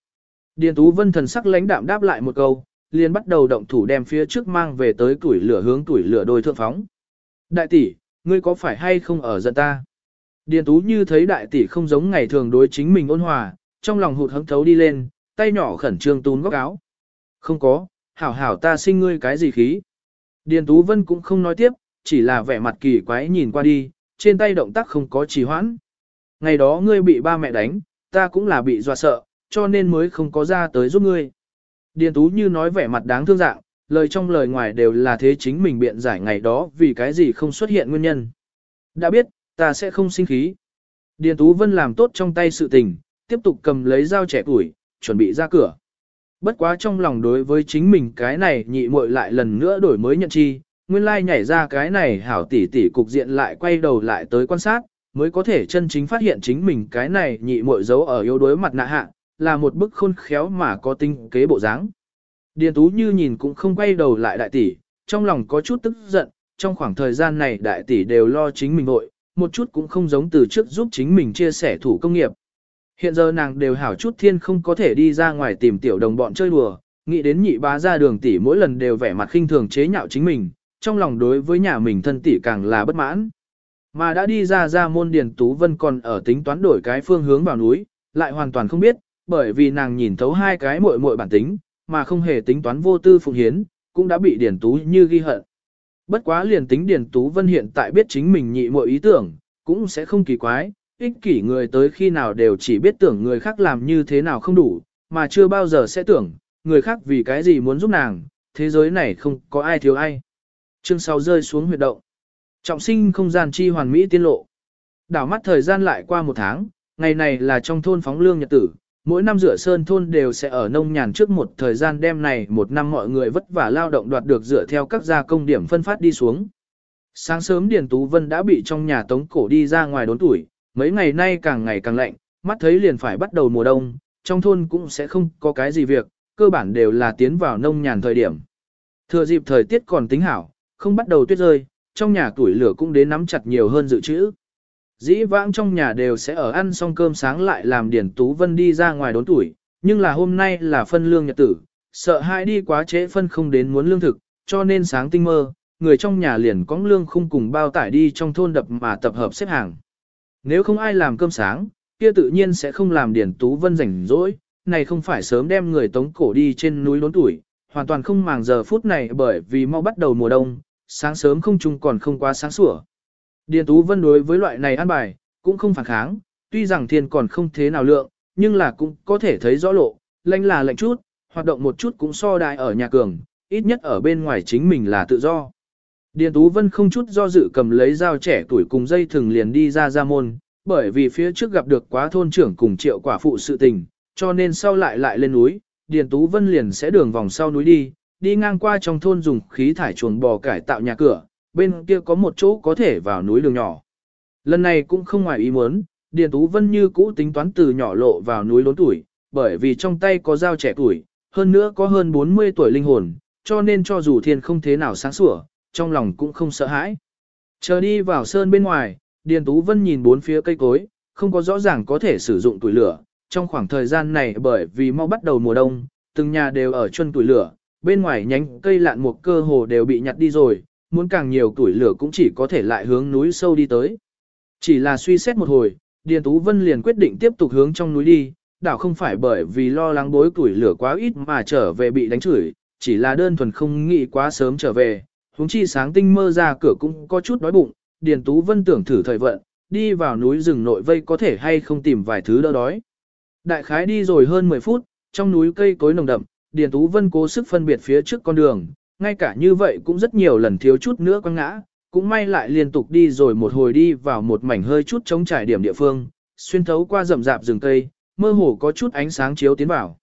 Điền Tú Vân thần sắc lãnh đạm đáp lại một câu, liền bắt đầu động thủ đem phía trước mang về tới tuổi lửa hướng tuổi lửa đôi thượng phóng. Đại tỷ, ngươi có phải hay không ở giận ta? Điền Tú như thấy đại tỷ không giống ngày thường đối chính mình ôn hòa, trong lòng hụt hẫng thấu đi lên, tay nhỏ khẩn trương tún góc áo. Không có, hảo hảo ta sinh ngươi cái gì khí. Điền Tú Vân cũng không nói tiếp, chỉ là vẻ mặt kỳ quái nhìn qua đi, trên tay động tác không có trì hoãn. Ngày đó ngươi bị ba mẹ đánh, ta cũng là bị dọa sợ, cho nên mới không có ra tới giúp ngươi. Điền Tú như nói vẻ mặt đáng thương dạng, lời trong lời ngoài đều là thế chính mình biện giải ngày đó vì cái gì không xuất hiện nguyên nhân. Đã biết, ta sẽ không sinh khí. Điền Tú Vân làm tốt trong tay sự tình, tiếp tục cầm lấy dao trẻ tuổi, chuẩn bị ra cửa. Bất quá trong lòng đối với chính mình cái này nhị muội lại lần nữa đổi mới nhận chi, nguyên lai nhảy ra cái này hảo tỷ tỷ cục diện lại quay đầu lại tới quan sát, mới có thể chân chính phát hiện chính mình cái này nhị muội giấu ở yếu đối mặt nạ hạ, là một bức khôn khéo mà có tinh kế bộ dáng. Điền Tú như nhìn cũng không quay đầu lại đại tỷ, trong lòng có chút tức giận, trong khoảng thời gian này đại tỷ đều lo chính mình nội, một chút cũng không giống từ trước giúp chính mình chia sẻ thủ công nghiệp. Hiện giờ nàng đều hảo chút thiên không có thể đi ra ngoài tìm tiểu đồng bọn chơi đùa, nghĩ đến nhị bá ra đường tỷ mỗi lần đều vẻ mặt khinh thường chế nhạo chính mình, trong lòng đối với nhà mình thân tỷ càng là bất mãn. Mà đã đi ra ra môn Điền Tú Vân còn ở tính toán đổi cái phương hướng vào núi, lại hoàn toàn không biết, bởi vì nàng nhìn thấu hai cái muội muội bản tính, mà không hề tính toán vô tư phụng hiến, cũng đã bị Điền Tú như ghi hận. Bất quá liền tính Điền Tú Vân hiện tại biết chính mình nhị muội ý tưởng, cũng sẽ không kỳ quái, ích kỷ người tới khi nào đều chỉ biết tưởng người khác làm như thế nào không đủ, mà chưa bao giờ sẽ tưởng, người khác vì cái gì muốn giúp nàng, thế giới này không có ai thiếu ai. Chương 6 rơi xuống huyệt động. Trọng sinh không gian chi hoàn mỹ tiên lộ. Đảo mắt thời gian lại qua một tháng, ngày này là trong thôn phóng lương nhật tử, mỗi năm rửa sơn thôn đều sẽ ở nông nhàn trước một thời gian đêm này một năm mọi người vất vả lao động đoạt được dựa theo các gia công điểm phân phát đi xuống. Sáng sớm Điền Tú Vân đã bị trong nhà tống cổ đi ra ngoài đốn tuổi, mấy ngày nay càng ngày càng lạnh, mắt thấy liền phải bắt đầu mùa đông, trong thôn cũng sẽ không có cái gì việc, cơ bản đều là tiến vào nông nhàn thời điểm. Thừa dịp thời tiết còn tính hảo, không bắt đầu tuyết rơi, trong nhà tuổi lửa cũng đến nắm chặt nhiều hơn dự trữ. Dĩ vãng trong nhà đều sẽ ở ăn xong cơm sáng lại làm Điển Tú Vân đi ra ngoài đốn tuổi, nhưng là hôm nay là phân lương nhật tử, sợ hai đi quá trễ phân không đến muốn lương thực, cho nên sáng tinh mơ, người trong nhà liền có lương không cùng bao tải đi trong thôn đập mà tập hợp xếp hàng. Nếu không ai làm cơm sáng, kia tự nhiên sẽ không làm Điển Tú Vân rảnh rỗi, này không phải sớm đem người tống cổ đi trên núi đốn tuổi, hoàn toàn không màng giờ phút này bởi vì mau bắt đầu mùa đông, sáng sớm không chung còn không quá sáng sủa. Điền Tú Vân đối với loại này ăn bài, cũng không phản kháng, tuy rằng thiên còn không thế nào lượng, nhưng là cũng có thể thấy rõ lộ, lạnh là lạnh chút, hoạt động một chút cũng so đại ở nhà cường, ít nhất ở bên ngoài chính mình là tự do. Điền Tú Vân không chút do dự cầm lấy dao trẻ tuổi cùng dây thừng liền đi ra ra môn, bởi vì phía trước gặp được quá thôn trưởng cùng triệu quả phụ sự tình, cho nên sau lại lại lên núi, Điền Tú Vân liền sẽ đường vòng sau núi đi, đi ngang qua trong thôn dùng khí thải chuồng bò cải tạo nhà cửa, bên kia có một chỗ có thể vào núi đường nhỏ. Lần này cũng không ngoài ý muốn, Điền Tú Vân như cũ tính toán từ nhỏ lộ vào núi lớn tuổi, bởi vì trong tay có dao trẻ tuổi, hơn nữa có hơn 40 tuổi linh hồn, cho nên cho dù thiên không thế nào sáng sủa, trong lòng cũng không sợ hãi. Chờ đi vào sơn bên ngoài, Điền Tú Vân nhìn bốn phía cây cối, không có rõ ràng có thể sử dụng tuổi lửa. Trong khoảng thời gian này bởi vì mau bắt đầu mùa đông, từng nhà đều ở chân tuổi lửa, bên ngoài nhánh cây lạn một cơ hồ đều bị nhặt đi rồi, muốn càng nhiều tuổi lửa cũng chỉ có thể lại hướng núi sâu đi tới. Chỉ là suy xét một hồi, Điền Tú Vân liền quyết định tiếp tục hướng trong núi đi, đảo không phải bởi vì lo lắng bối tuổi lửa quá ít mà trở về bị đánh chửi, chỉ là đơn thuần không nghĩ quá sớm trở về, huống chi sáng tinh mơ ra cửa cũng có chút đói bụng, Điền Tú Vân tưởng thử thời vận, đi vào núi rừng nội vây có thể hay không tìm vài thứ đỡ đói. Đại khái đi rồi hơn 10 phút, trong núi cây cối nồng đậm, Điền Tú Vân cố sức phân biệt phía trước con đường, ngay cả như vậy cũng rất nhiều lần thiếu chút nữa quăng ngã, cũng may lại liên tục đi rồi một hồi đi vào một mảnh hơi chút trống trải điểm địa phương, xuyên thấu qua rậm rạp rừng cây, mơ hồ có chút ánh sáng chiếu tiến vào.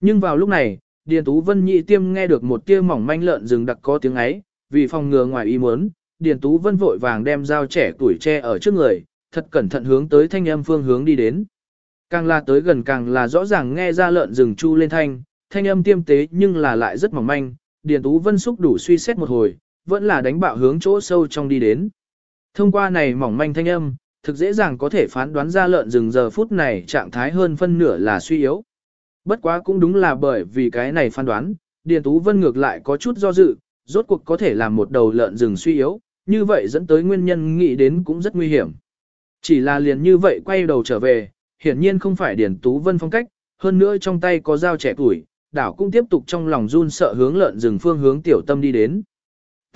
Nhưng vào lúc này, Điền Tú Vân nhị tiêm nghe được một tia mỏng manh lợn rừng đặc có tiếng ấy, vì phòng ngừa ngoài ý muốn, Điền Tú Vân vội vàng đem dao trẻ tuổi tre ở trước người, thật cẩn thận hướng tới thanh âm phương hướng đi đến. Càng là tới gần càng là rõ ràng nghe ra lợn rừng chu lên thanh, thanh âm tiêm tế nhưng là lại rất mỏng manh, Điền Tú Vân xúc đủ suy xét một hồi, vẫn là đánh bạo hướng chỗ sâu trong đi đến. Thông qua này mỏng manh thanh âm, thực dễ dàng có thể phán đoán ra lợn rừng giờ phút này trạng thái hơn phân nửa là suy yếu. Bất quá cũng đúng là bởi vì cái này phán đoán, Điền Tú Vân ngược lại có chút do dự, rốt cuộc có thể làm một đầu lợn rừng suy yếu, như vậy dẫn tới nguyên nhân nghĩ đến cũng rất nguy hiểm. Chỉ là liền như vậy quay đầu trở về, hiển nhiên không phải Điền Tú Vân phong cách, hơn nữa trong tay có dao trẻ tuổi, đảo cũng tiếp tục trong lòng run sợ hướng lợn rừng phương hướng tiểu tâm đi đến.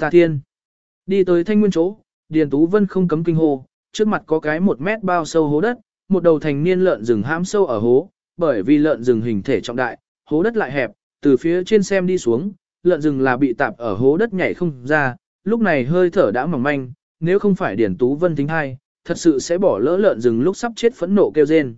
Tà thiên. Đi tới thanh nguyên chỗ, Điền Tú Vân không cấm kinh hô, trước mặt có cái một mét bao sâu hố đất, một đầu thành niên lợn rừng hãm sâu ở hố, bởi vì lợn rừng hình thể trọng đại, hố đất lại hẹp, từ phía trên xem đi xuống, lợn rừng là bị tạp ở hố đất nhảy không ra, lúc này hơi thở đã mỏng manh, nếu không phải Điền Tú Vân tính hai, thật sự sẽ bỏ lỡ lợn rừng lúc sắp chết phẫn nộ kêu rên.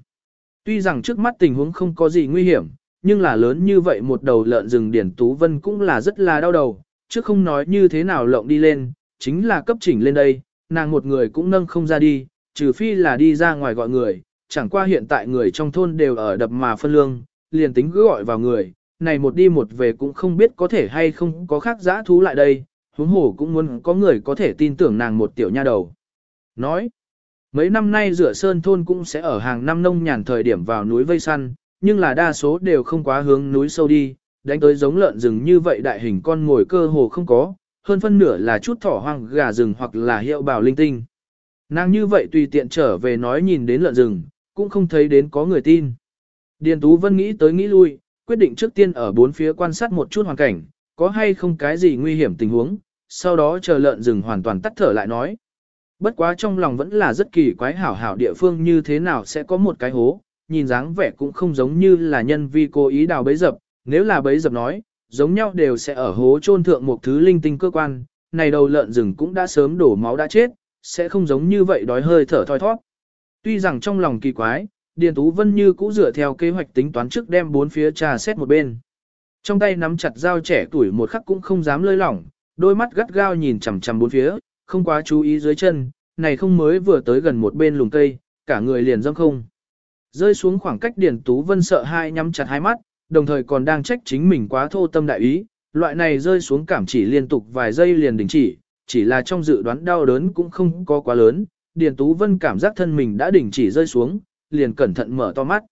Tuy rằng trước mắt tình huống không có gì nguy hiểm, nhưng là lớn như vậy một đầu lợn rừng Điền Tú Vân cũng là rất là đau đầu, chứ không nói như thế nào lộng đi lên, chính là cấp chỉnh lên đây, nàng một người cũng nâng không ra đi, trừ phi là đi ra ngoài gọi người, chẳng qua hiện tại người trong thôn đều ở đập mà phân lương, liền tính cứ gọi vào người, này một đi một về cũng không biết có thể hay không có khác giã thú lại đây, huống hồ cũng muốn có người có thể tin tưởng nàng một tiểu nha đầu. Nói, mấy năm nay rửa sơn thôn cũng sẽ ở hàng năm nông nhàn thời điểm vào núi vây săn, nhưng là đa số đều không quá hướng núi sâu đi, đánh tới giống lợn rừng như vậy đại hình con ngồi cơ hồ không có, hơn phân nửa là chút thỏ hoang gà rừng hoặc là hiệu bào linh tinh. Nàng như vậy tùy tiện trở về nói nhìn đến lợn rừng, cũng không thấy đến có người tin. Điền Tú Vân nghĩ tới nghĩ lui, quyết định trước tiên ở bốn phía quan sát một chút hoàn cảnh, có hay không cái gì nguy hiểm tình huống, sau đó chờ lợn rừng hoàn toàn tắt thở lại nói. Bất quá trong lòng vẫn là rất kỳ quái hảo hảo địa phương như thế nào sẽ có một cái hố, nhìn dáng vẻ cũng không giống như là nhân vi cố ý đào bấy dập, nếu là bấy dập nói, giống nhau đều sẽ ở hố chôn thượng một thứ linh tinh cơ quan, này đầu lợn rừng cũng đã sớm đổ máu đã chết, sẽ không giống như vậy đói hơi thở thoi thoát. Tuy rằng trong lòng kỳ quái, Điền Tú Vân như cũ dựa theo kế hoạch tính toán trước đem bốn phía trà xét một bên. Trong tay nắm chặt dao trẻ tuổi một khắc cũng không dám lơi lỏng, đôi mắt gắt gao nhìn chằm chằm bốn phía, không quá chú ý dưới chân, này không mới vừa tới gần một bên lùm cây, cả người liền dâm không. Rơi xuống khoảng cách Điền Tú Vân sợ hai nhắm chặt hai mắt, đồng thời còn đang trách chính mình quá thô tâm đại ý, loại này rơi xuống cảm chỉ liên tục vài giây liền đình chỉ, chỉ là trong dự đoán đau đớn cũng không có quá lớn, Điền Tú Vân cảm giác thân mình đã đình chỉ rơi xuống, liền cẩn thận mở to mắt.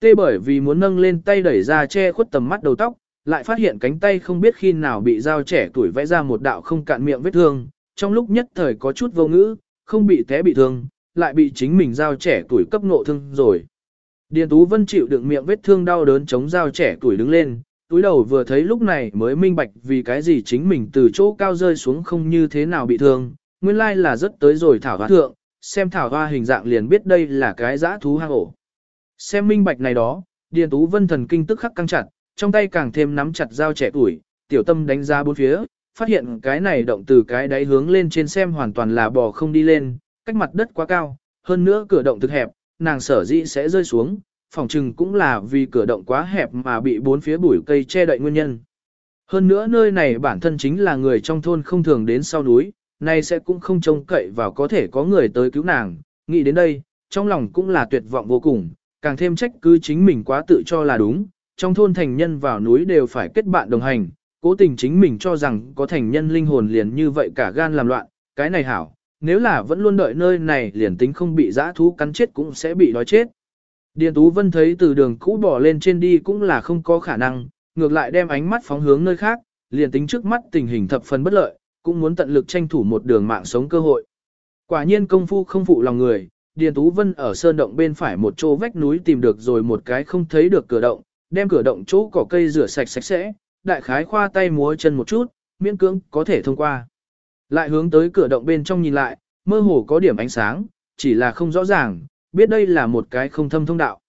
Tê bởi vì muốn nâng lên tay đẩy ra che khuất tầm mắt đầu tóc, lại phát hiện cánh tay không biết khi nào bị dao trẻ tuổi vẽ ra một đạo không cạn miệng vết thương, trong lúc nhất thời có chút vô ngữ, không bị té bị thương, lại bị chính mình dao trẻ tuổi cấp nộ thương rồi. Điền Tú Vân chịu đựng miệng vết thương đau đớn chống dao trẻ tuổi đứng lên, túi đầu vừa thấy lúc này mới minh bạch vì cái gì chính mình từ chỗ cao rơi xuống không như thế nào bị thương, nguyên lai là rất tới rồi thảo hóa thượng, xem thảo hoa hình dạng liền biết đây là cái dã thú hang ổ. Xem minh bạch này đó, Điền Tú Vân thần kinh tức khắc căng chặt, trong tay càng thêm nắm chặt dao trẻ tuổi, tiểu tâm đánh ra bốn phía, phát hiện cái này động từ cái đáy hướng lên trên xem hoàn toàn là bò không đi lên, cách mặt đất quá cao, hơn nữa cửa động thực hẹp, nàng sở dĩ sẽ rơi xuống, phòng trừng cũng là vì cửa động quá hẹp mà bị bốn phía bụi cây che đậy nguyên nhân. Hơn nữa nơi này bản thân chính là người trong thôn không thường đến sau núi, nay sẽ cũng không trông cậy vào có thể có người tới cứu nàng, nghĩ đến đây, trong lòng cũng là tuyệt vọng vô cùng, càng thêm trách cứ chính mình quá tự cho là đúng, trong thôn thành nhân vào núi đều phải kết bạn đồng hành, cố tình chính mình cho rằng có thành nhân linh hồn liền như vậy cả gan làm loạn, cái này hảo, nếu là vẫn luôn đợi nơi này liền tính không bị dã thú cắn chết cũng sẽ bị đói chết. Điền Tú Vân thấy từ đường cũ bỏ lên trên đi cũng là không có khả năng, ngược lại đem ánh mắt phóng hướng nơi khác, liền tính trước mắt tình hình thập phần bất lợi, cũng muốn tận lực tranh thủ một đường mạng sống cơ hội. Quả nhiên công phu không phụ lòng người, Điền Tú Vân ở sơn động bên phải một chỗ vách núi tìm được rồi một cái không thấy được cửa động, đem cửa động chỗ cỏ cây rửa sạch sạch sẽ, đại khái khoa tay múa chân một chút, miễn cưỡng có thể thông qua. Lại hướng tới cửa động bên trong nhìn lại, mơ hồ có điểm ánh sáng, chỉ là không rõ ràng, biết đây là một cái không thâm thông đạo.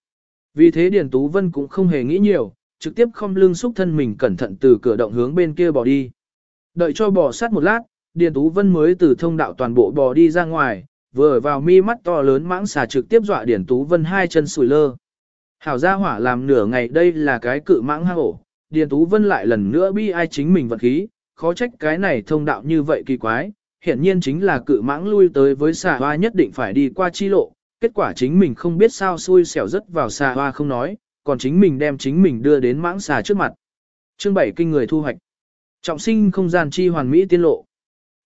Vì thế Điền Tú Vân cũng không hề nghĩ nhiều, trực tiếp không lưng xúc thân mình cẩn thận từ cửa động hướng bên kia bỏ đi. Đợi cho bò sát một lát, Điền Tú Vân mới từ thông đạo toàn bộ bò đi ra ngoài, vừa vào mi mắt to lớn mãng xà trực tiếp dọa Điền Tú Vân hai chân sùi lơ. Hảo gia hỏa làm nửa ngày đây là cái cự mãng hang ổ, Điền Tú Vân lại lần nữa bi ai chính mình vật khí, khó trách cái này thông đạo như vậy kỳ quái, hiện nhiên chính là cự mãng lui tới với xà hoa nhất định phải đi qua chi lộ, kết quả chính mình không biết sao xui xẻo rất vào xà hoa không nói, còn chính mình đem chính mình đưa đến mãng xà trước mặt. Chương 7 kinh người thu hoạch. Trọng sinh không gian chi hoàn mỹ tiên lộ.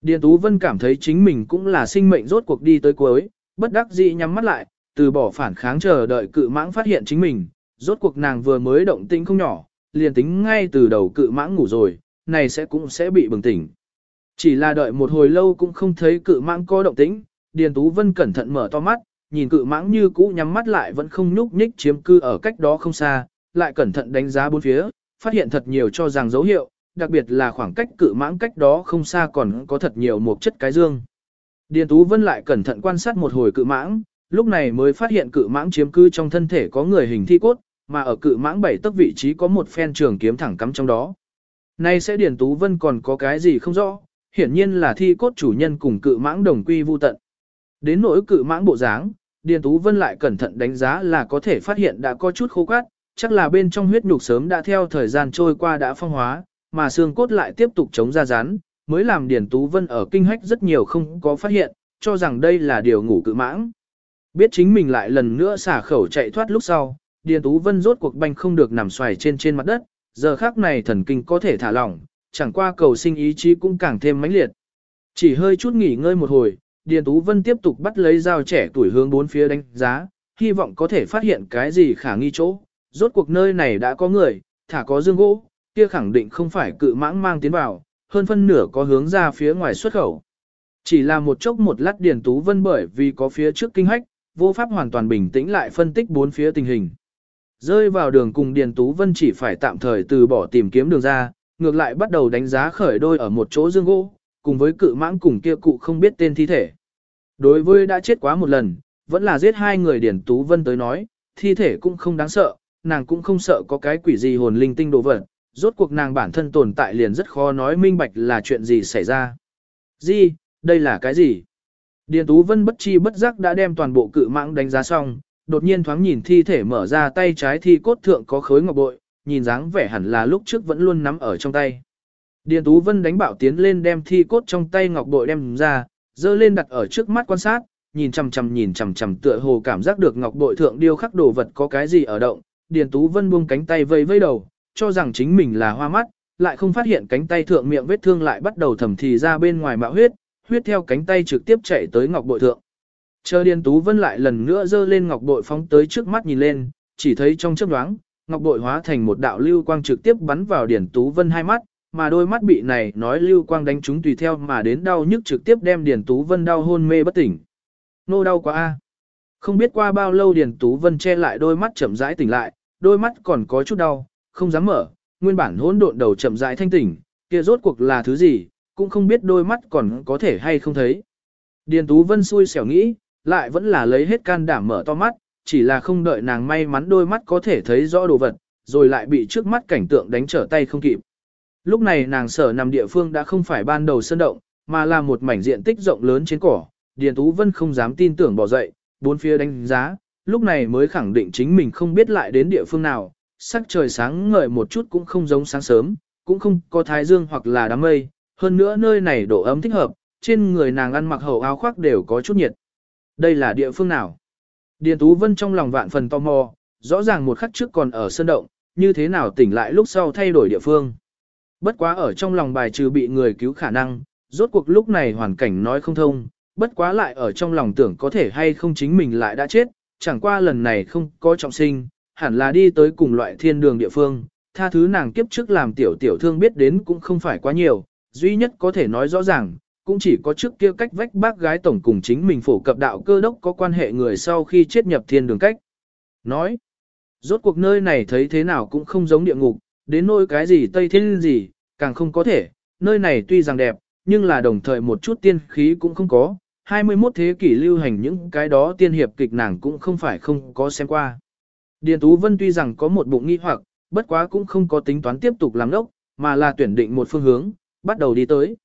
Điền Tú Vân cảm thấy chính mình cũng là sinh mệnh rốt cuộc đi tới cuối, bất đắc dĩ nhắm mắt lại, từ bỏ phản kháng chờ đợi cự mãng phát hiện chính mình, rốt cuộc nàng vừa mới động tĩnh không nhỏ, liền tính ngay từ đầu cự mãng ngủ rồi, này sẽ cũng sẽ bị bừng tỉnh. Chỉ là đợi một hồi lâu cũng không thấy cự mãng có động tĩnh, Điền Tú Vân cẩn thận mở to mắt, nhìn cự mãng như cũ nhắm mắt lại vẫn không nhúc nhích chiếm cư ở cách đó không xa, lại cẩn thận đánh giá bốn phía, phát hiện thật nhiều cho rằng dấu hiệu, đặc biệt là khoảng cách cự mãng cách đó không xa còn có thật nhiều một chất cái dương. Điền Tú Vân lại cẩn thận quan sát một hồi cự mãng, lúc này mới phát hiện cự mãng chiếm cư trong thân thể có người hình thi cốt, mà ở cự mãng bảy tấc vị trí có một phen trường kiếm thẳng cắm trong đó. Nay sẽ Điền Tú Vân còn có cái gì không rõ, hiển nhiên là thi cốt chủ nhân cùng cự mãng đồng quy vu tận. Đến nỗi cự mãng bộ dáng, Điền Tú Vân lại cẩn thận đánh giá là có thể phát hiện đã có chút khô cát, chắc là bên trong huyết nhục sớm đã theo thời gian trôi qua đã phong hóa, mà xương cốt lại tiếp tục chống ra rán, mới làm Điền Tú Vân ở kinh hách rất nhiều không có phát hiện, cho rằng đây là điều ngủ cự mãng. Biết chính mình lại lần nữa xả khẩu chạy thoát lúc sau, Điền Tú Vân rốt cuộc banh không được nằm xoài trên trên mặt đất, giờ khác này thần kinh có thể thả lỏng, chẳng qua cầu sinh ý chí cũng càng thêm mãnh liệt. Chỉ hơi chút nghỉ ngơi một hồi, Điền Tú Vân tiếp tục bắt lấy dao trẻ tuổi hướng bốn phía đánh giá, hy vọng có thể phát hiện cái gì khả nghi chỗ. Rốt cuộc nơi này đã có người, thả có dương gỗ, kia khẳng định không phải cự mãng mang tiến vào, hơn phân nửa có hướng ra phía ngoài xuất khẩu. Chỉ là một chốc một lát Điền Tú Vân bởi vì có phía trước kinh hách, vô pháp hoàn toàn bình tĩnh lại phân tích bốn phía tình hình. Rơi vào đường cùng Điền Tú Vân chỉ phải tạm thời từ bỏ tìm kiếm đường ra, ngược lại bắt đầu đánh giá khởi đôi ở một chỗ dương gỗ, cùng với cự mãng cùng kia cụ không biết tên thi thể. Đối với đã chết quá một lần, vẫn là giết hai người Điền Tú Vân tới nói, thi thể cũng không đáng sợ, nàng cũng không sợ có cái quỷ gì hồn linh tinh đồ vật, rốt cuộc nàng bản thân tồn tại liền rất khó nói minh bạch là chuyện gì xảy ra. Gì, đây là cái gì? Điền Tú Vân bất chi bất giác đã đem toàn bộ cự mãng đánh giá xong, đột nhiên thoáng nhìn thi thể mở ra tay trái thi cốt thượng có khối ngọc bội, nhìn dáng vẻ hẳn là lúc trước vẫn luôn nắm ở trong tay. Điền Tú Vân đánh bảo tiến lên đem thi cốt trong tay ngọc bội đem ra, dơ lên đặt ở trước mắt quan sát, nhìn chằm chằm nhìn chằm chằm tựa hồ cảm giác được ngọc bội thượng điêu khắc đồ vật có cái gì ở động. Điền Tú Vân buông cánh tay vây vây đầu, cho rằng chính mình là hoa mắt, lại không phát hiện cánh tay thượng miệng vết thương lại bắt đầu thẩm thì ra bên ngoài mạo huyết, huyết theo cánh tay trực tiếp chạy tới ngọc bội thượng. Chờ Điền Tú Vân lại lần nữa dơ lên ngọc bội phóng tới trước mắt nhìn lên, chỉ thấy trong chớp nhoáng, ngọc bội hóa thành một đạo lưu quang trực tiếp bắn vào Điền Tú Vân hai mắt, mà đôi mắt bị này nói lưu quang đánh chúng tùy theo mà đến đau nhức trực tiếp đem Điền Tú Vân đau hôn mê bất tỉnh. Nô đau quá a. Không biết qua bao lâu Điền Tú Vân che lại đôi mắt chậm rãi tỉnh lại, đôi mắt còn có chút đau, không dám mở, nguyên bản hỗn độn đầu chậm rãi thanh tỉnh, kia rốt cuộc là thứ gì, cũng không biết đôi mắt còn có thể hay không thấy. Điền Tú Vân xui xẻo nghĩ, lại vẫn là lấy hết can đảm mở to mắt, chỉ là không đợi nàng may mắn đôi mắt có thể thấy rõ đồ vật, rồi lại bị trước mắt cảnh tượng đánh trở tay không kịp. Lúc này nàng sở nằm địa phương đã không phải ban đầu sơn động, mà là một mảnh diện tích rộng lớn trên cỏ, Điền Tú Vân không dám tin tưởng bỏ dậy, bốn phía đánh giá, lúc này mới khẳng định chính mình không biết lại đến địa phương nào, sắc trời sáng ngời một chút cũng không giống sáng sớm, cũng không có thái dương hoặc là đám mây, hơn nữa nơi này độ ấm thích hợp, trên người nàng ăn mặc hậu áo khoác đều có chút nhiệt. Đây là địa phương nào? Điền Tú Vân trong lòng vạn phần tò mò, rõ ràng một khắc trước còn ở sơn động, như thế nào tỉnh lại lúc sau thay đổi địa phương. Bất quá ở trong lòng bài trừ bị người cứu khả năng, rốt cuộc lúc này hoàn cảnh nói không thông, bất quá lại ở trong lòng tưởng có thể hay không chính mình lại đã chết, chẳng qua lần này không có trọng sinh, hẳn là đi tới cùng loại thiên đường địa phương, tha thứ nàng kiếp trước làm tiểu tiểu thương biết đến cũng không phải quá nhiều, duy nhất có thể nói rõ ràng, cũng chỉ có trước kia cách vách bác gái tổng cùng chính mình phổ cập đạo cơ đốc có quan hệ người sau khi chết nhập thiên đường cách. Nói, rốt cuộc nơi này thấy thế nào cũng không giống địa ngục, đến nỗi cái gì tây thiên gì, càng không có thể, nơi này tuy rằng đẹp, nhưng là đồng thời một chút tiên khí cũng không có, 21 thế kỷ lưu hành những cái đó tiên hiệp kịch nàng cũng không phải không có xem qua. Điền Tú Vân tuy rằng có một bụng nghi hoặc, bất quá cũng không có tính toán tiếp tục làm lốc, mà là tuyển định một phương hướng, bắt đầu đi tới.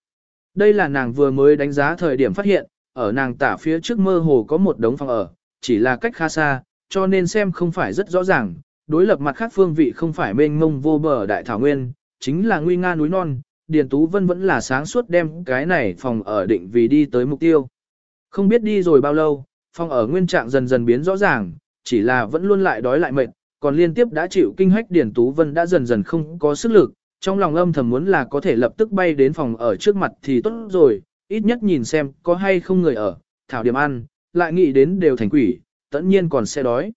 Đây là nàng vừa mới đánh giá thời điểm phát hiện, ở nàng tả phía trước mơ hồ có một đống phòng ở, chỉ là cách khá xa, cho nên xem không phải rất rõ ràng, đối lập mặt khác phương vị không phải mênh mông vô bờ đại thảo nguyên, chính là nguy nga núi non, Điền Tú Vân vẫn là sáng suốt đem cái này phòng ở định vì đi tới mục tiêu. Không biết đi rồi bao lâu, Phòng ở nguyên trạng dần dần biến rõ ràng, chỉ là vẫn luôn lại đói lại mệt, còn liên tiếp đã chịu kinh hách Điền Tú Vân đã dần dần không có sức lực, trong lòng âm thầm muốn là có thể lập tức bay đến phòng ở trước mặt thì tốt rồi, ít nhất nhìn xem có hay không người ở, thảo điểm ăn, lại nghĩ đến đều thành quỷ, tất nhiên còn sẽ đói.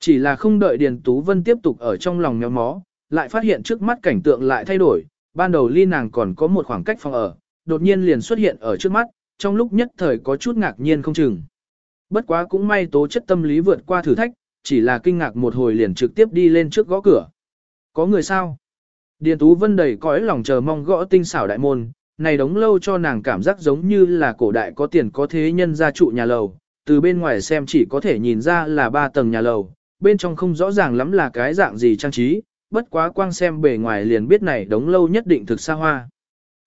Chỉ là không đợi Điền Tú Vân tiếp tục ở trong lòng nhóm mó, lại phát hiện trước mắt cảnh tượng lại thay đổi, ban đầu ly nàng còn có một khoảng cách phòng ở, đột nhiên liền xuất hiện ở trước mắt, trong lúc nhất thời có chút ngạc nhiên không chừng. Bất quá cũng may tố chất tâm lý vượt qua thử thách, chỉ là kinh ngạc một hồi liền trực tiếp đi lên trước gõ cửa. Có người sao? Điền Tú Vân đầy cõi lòng chờ mong gõ tinh xảo đại môn, này đóng lâu cho nàng cảm giác giống như là cổ đại có tiền có thế nhân gia trụ nhà lầu, từ bên ngoài xem chỉ có thể nhìn ra là ba tầng nhà lầu, bên trong không rõ ràng lắm là cái dạng gì trang trí, bất quá quang xem bề ngoài liền biết này đóng lâu nhất định thực xa hoa.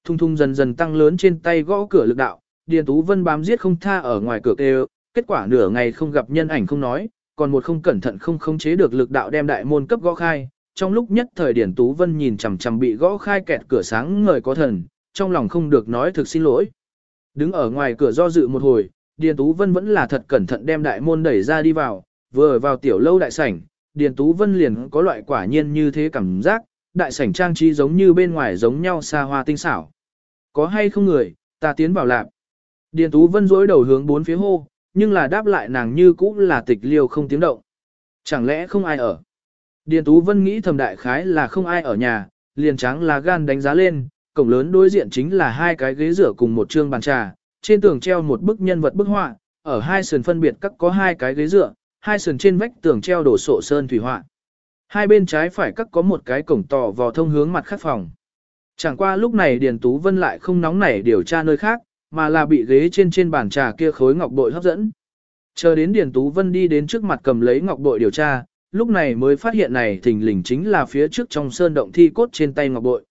Thung thung dần dần tăng lớn trên tay gõ cửa lực đạo, Điền Tú Vân bám giết không tha ở ngoài cửa kêu, kết quả nửa ngày không gặp nhân ảnh không nói, còn một không cẩn thận không khống chế được lực đạo đem đại môn cấp gõ khai. Trong lúc nhất thời điển Tú Vân nhìn chằm chằm bị gõ khai kẹt cửa sáng ngời có thần, trong lòng không được nói thực xin lỗi. Đứng ở ngoài cửa do dự một hồi, Điền Tú Vân vẫn là thật cẩn thận đem đại môn đẩy ra đi vào, vừa vào tiểu lâu đại sảnh, Điền Tú Vân liền có loại quả nhiên như thế cảm giác, đại sảnh trang trí giống như bên ngoài giống nhau xa hoa tinh xảo. Có hay không người, ta tiến vào lạp. Điền Tú Vân dối đầu hướng bốn phía hô, nhưng là đáp lại nàng như cũ là tịch liêu không tiếng động. Chẳng lẽ không ai ở? Điền Tú Vân nghĩ thầm đại khái là không ai ở nhà, liền trắng là gan đánh giá lên, cổng lớn đối diện chính là hai cái ghế rửa cùng một trương bàn trà, trên tường treo một bức nhân vật bức họa, ở hai sườn phân biệt các có hai cái ghế dựa, hai sườn trên vách tường treo đổ sộ sơn thủy họa. Hai bên trái phải các có một cái cổng tỏ vào thông hướng mặt khác phòng. Chẳng qua lúc này Điền Tú Vân lại không nóng nảy điều tra nơi khác, mà là bị ghế trên trên bàn trà kia khối ngọc bội hấp dẫn. Chờ đến Điền Tú Vân đi đến trước mặt cầm lấy ngọc bội điều tra, lúc này mới phát hiện này thình lình chính là phía trước trong sơn động thi cốt trên tay ngọc bội.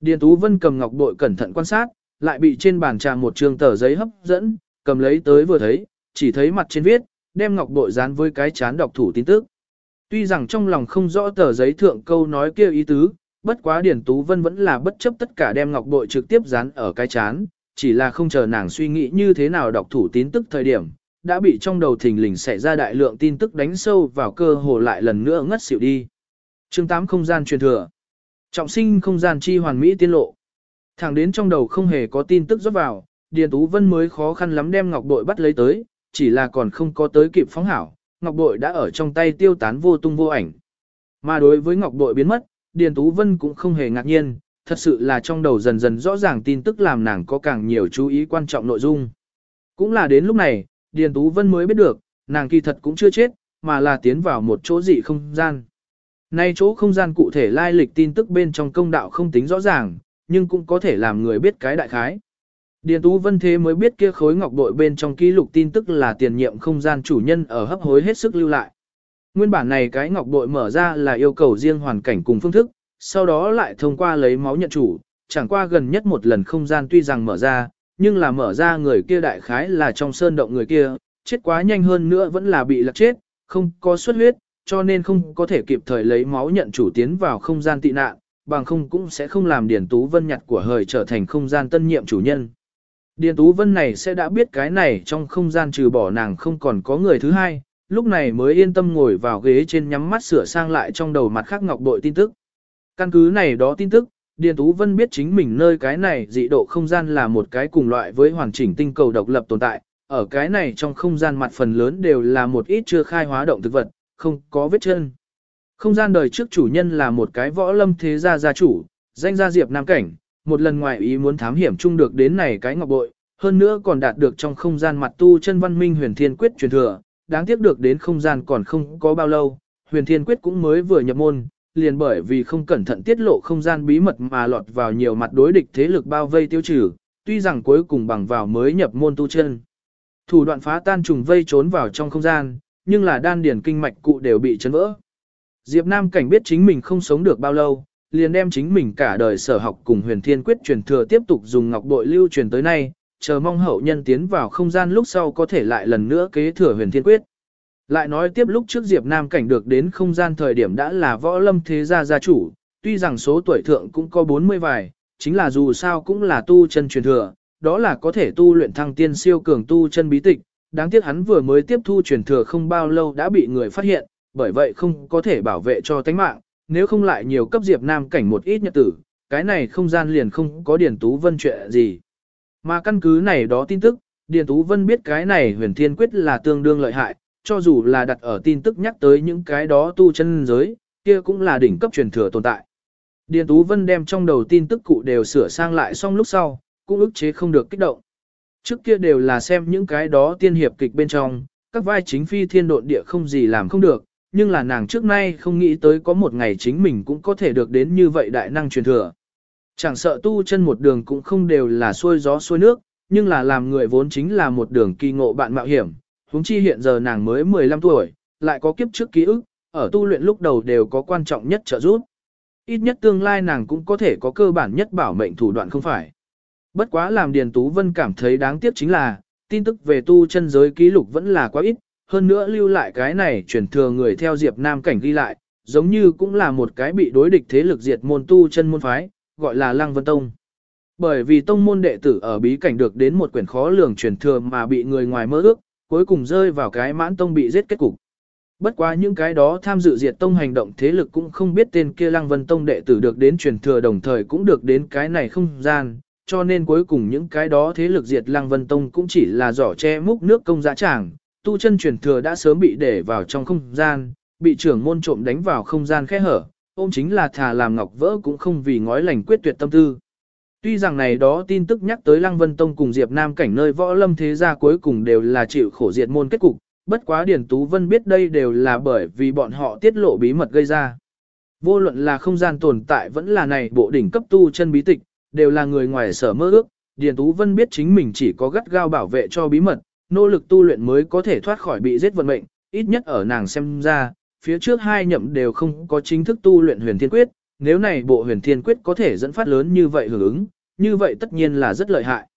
Điền Tú Vân cầm ngọc bội cẩn thận quan sát, lại bị trên bàn trà một trường tờ giấy hấp dẫn, cầm lấy tới vừa thấy, chỉ thấy mặt trên viết, đem ngọc bội dán với cái chán đọc thủ tin tức. Tuy rằng trong lòng không rõ tờ giấy thượng câu nói kia ý tứ, bất quá Điền Tú Vân vẫn là bất chấp tất cả đem ngọc bội trực tiếp dán ở cái chán, chỉ là không chờ nàng suy nghĩ như thế nào đọc thủ tin tức thời điểm, đã bị trong đầu thình lình xảy ra đại lượng tin tức đánh sâu vào cơ hồ lại lần nữa ngất xỉu đi. Chương 8 không gian truyền thừa. Trọng sinh không gian chi hoàn mỹ tiên lộ. Thẳng đến trong đầu không hề có tin tức rót vào, Điền Tú Vân mới khó khăn lắm đem ngọc bội bắt lấy tới, chỉ là còn không có tới kịp phóng hảo, ngọc bội đã ở trong tay tiêu tán vô tung vô ảnh. Mà đối với ngọc bội biến mất, Điền Tú Vân cũng không hề ngạc nhiên, thật sự là trong đầu dần dần rõ ràng tin tức làm nàng có càng nhiều chú ý quan trọng nội dung. Cũng là đến lúc này, Điền Tú Vân mới biết được, nàng kỳ thật cũng chưa chết, mà là tiến vào một chỗ dị không gian. Nay chỗ không gian cụ thể lai lịch tin tức bên trong công đạo không tính rõ ràng, nhưng cũng có thể làm người biết cái đại khái. Điền Tú Vân thế mới biết kia khối ngọc bội bên trong ký lục tin tức là tiền nhiệm không gian chủ nhân ở hấp hối hết sức lưu lại. Nguyên bản này cái ngọc bội mở ra là yêu cầu riêng hoàn cảnh cùng phương thức, sau đó lại thông qua lấy máu nhận chủ, chẳng qua gần nhất một lần không gian tuy rằng mở ra, nhưng là mở ra người kia đại khái là trong sơn động người kia, chết quá nhanh hơn nữa vẫn là bị lạc chết, không có xuất huyết, cho nên không có thể kịp thời lấy máu nhận chủ tiến vào không gian tị nạn, bằng không cũng sẽ không làm Điền Tú Vân nhặt của hời trở thành không gian tân nhiệm chủ nhân. Điền Tú Vân này sẽ đã biết cái này trong không gian trừ bỏ nàng không còn có người thứ hai, lúc này mới yên tâm ngồi vào ghế trên nhắm mắt sửa sang lại trong đầu mặt khắc ngọc bội tin tức. Căn cứ này đó tin tức, Điền Tú Vân biết chính mình nơi cái này dị độ không gian là một cái cùng loại với hoàn chỉnh tinh cầu độc lập tồn tại, ở cái này trong không gian mặt phần lớn đều là một ít chưa khai hóa động thực vật, không có vết chân. Không gian đời trước chủ nhân là một cái võ lâm thế gia gia chủ, danh gia Diệp Nam Cảnh, một lần ngoài ý muốn thám hiểm chung được đến này cái ngọc bội, hơn nữa còn đạt được trong không gian mặt tu chân văn minh huyền thiên quyết truyền thừa, đáng tiếc được đến không gian còn không có bao lâu, huyền thiên quyết cũng mới vừa nhập môn, liền bởi vì không cẩn thận tiết lộ không gian bí mật mà lọt vào nhiều mặt đối địch thế lực bao vây tiêu trừ, tuy rằng cuối cùng bằng vào mới nhập môn tu chân. Thủ đoạn phá tan trùng vây trốn vào trong không gian, nhưng là đan điển kinh mạch cụ đều bị chấn vỡ. Diệp Nam cảnh biết chính mình không sống được bao lâu, liền đem chính mình cả đời sở học cùng huyền thiên quyết truyền thừa tiếp tục dùng ngọc bội lưu truyền tới nay, chờ mong hậu nhân tiến vào không gian lúc sau có thể lại lần nữa kế thừa huyền thiên quyết. Lại nói tiếp lúc trước Diệp Nam cảnh được đến không gian thời điểm đã là võ lâm thế gia gia chủ, tuy rằng số tuổi thượng cũng có 40 vài, chính là dù sao cũng là tu chân truyền thừa, đó là có thể tu luyện thăng tiên siêu cường tu chân bí tịch, đáng tiếc hắn vừa mới tiếp thu truyền thừa không bao lâu đã bị người phát hiện, bởi vậy không có thể bảo vệ cho tánh mạng, nếu không lại nhiều cấp Diệp Nam cảnh một ít nhật tử, cái này không gian liền không có Điền Tú Vân chuyện gì. Mà căn cứ này đó tin tức, Điền Tú Vân biết cái này huyền thiên quyết là tương đương lợi hại, cho dù là đặt ở tin tức nhắc tới những cái đó tu chân giới, kia cũng là đỉnh cấp truyền thừa tồn tại. Điền Tú Vân đem trong đầu tin tức cụ đều sửa sang lại xong lúc sau, cũng ức chế không được kích động. Trước kia đều là xem những cái đó tiên hiệp kịch bên trong, các vai chính phi thiên độn địa không gì làm không được, nhưng là nàng trước nay không nghĩ tới có một ngày chính mình cũng có thể được đến như vậy đại năng truyền thừa. Chẳng sợ tu chân một đường cũng không đều là xuôi gió xuôi nước, nhưng là làm người vốn chính là một đường kỳ ngộ bạn mạo hiểm, huống chi hiện giờ nàng mới 15 tuổi, lại có kiếp trước ký ức, ở tu luyện lúc đầu đều có quan trọng nhất trợ giúp. Ít nhất tương lai nàng cũng có thể có cơ bản nhất bảo mệnh thủ đoạn không phải. Bất quá làm Điền Tú Vân cảm thấy đáng tiếc chính là, tin tức về tu chân giới ký lục vẫn là quá ít, hơn nữa lưu lại cái này chuyển thừa người theo Diệp Nam cảnh ghi lại, giống như cũng là một cái bị đối địch thế lực diệt môn tu chân môn phái, gọi là Lăng Vân Tông. Bởi vì tông môn đệ tử ở bí cảnh được đến một quyển khó lường truyền thừa mà bị người ngoài mơ ước, cuối cùng rơi vào cái mãn tông bị giết kết cục. Bất quá những cái đó tham dự diệt tông hành động thế lực cũng không biết tên kia Lăng Vân Tông đệ tử được đến truyền thừa đồng thời cũng được đến cái này không gian, cho nên cuối cùng những cái đó thế lực diệt Lăng Vân Tông cũng chỉ là giỏ che múc nước công giá tràng, tu chân truyền thừa đã sớm bị để vào trong không gian, bị trưởng môn trộm đánh vào không gian khe hở, ôm chính là thà làm ngọc vỡ cũng không vì ngói lành quyết tuyệt tâm tư. Tuy rằng này đó tin tức nhắc tới Lăng Vân Tông cùng Diệp Nam cảnh nơi võ lâm thế gia cuối cùng đều là chịu khổ diệt môn kết cục, bất quá Điển Tú Vân biết đây đều là bởi vì bọn họ tiết lộ bí mật gây ra. Vô luận là không gian tồn tại vẫn là này bộ đỉnh cấp tu chân bí tịch, đều là người ngoài sở mơ ước, Điền Tú Vân biết chính mình chỉ có gắt gao bảo vệ cho bí mật, nỗ lực tu luyện mới có thể thoát khỏi bị giết vận mệnh, ít nhất ở nàng xem ra, phía trước hai nhậm đều không có chính thức tu luyện huyền thiên quyết, nếu này bộ huyền thiên quyết có thể dẫn phát lớn như vậy hưởng ứng, như vậy tất nhiên là rất lợi hại.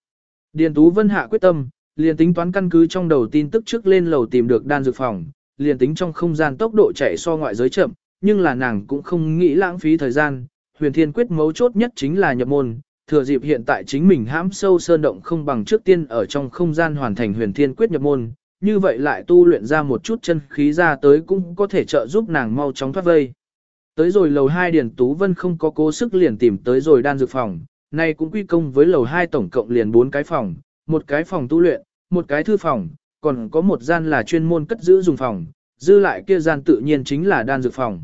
Điền Tú Vân hạ quyết tâm, liền tính toán căn cứ trong đầu tin tức trước lên lầu tìm được đan dược phòng, liền tính trong không gian tốc độ chạy so ngoại giới chậm, nhưng là nàng cũng không nghĩ lãng phí thời gian, huyền thiên quyết mấu chốt nhất chính là nhập môn, thừa dịp hiện tại chính mình hãm sâu sơn động không bằng trước tiên ở trong không gian hoàn thành huyền thiên quyết nhập môn, như vậy lại tu luyện ra một chút chân khí ra tới cũng có thể trợ giúp nàng mau chóng thoát vây. Tới rồi lầu 2 Điền Tú Vân không có cố sức liền tìm tới rồi đan dược phòng, này cũng quy công với lầu 2 tổng cộng liền 4 cái phòng, một cái phòng tu luyện, một cái thư phòng, còn có một gian là chuyên môn cất giữ dùng phòng, dư lại kia gian tự nhiên chính là đan dược phòng.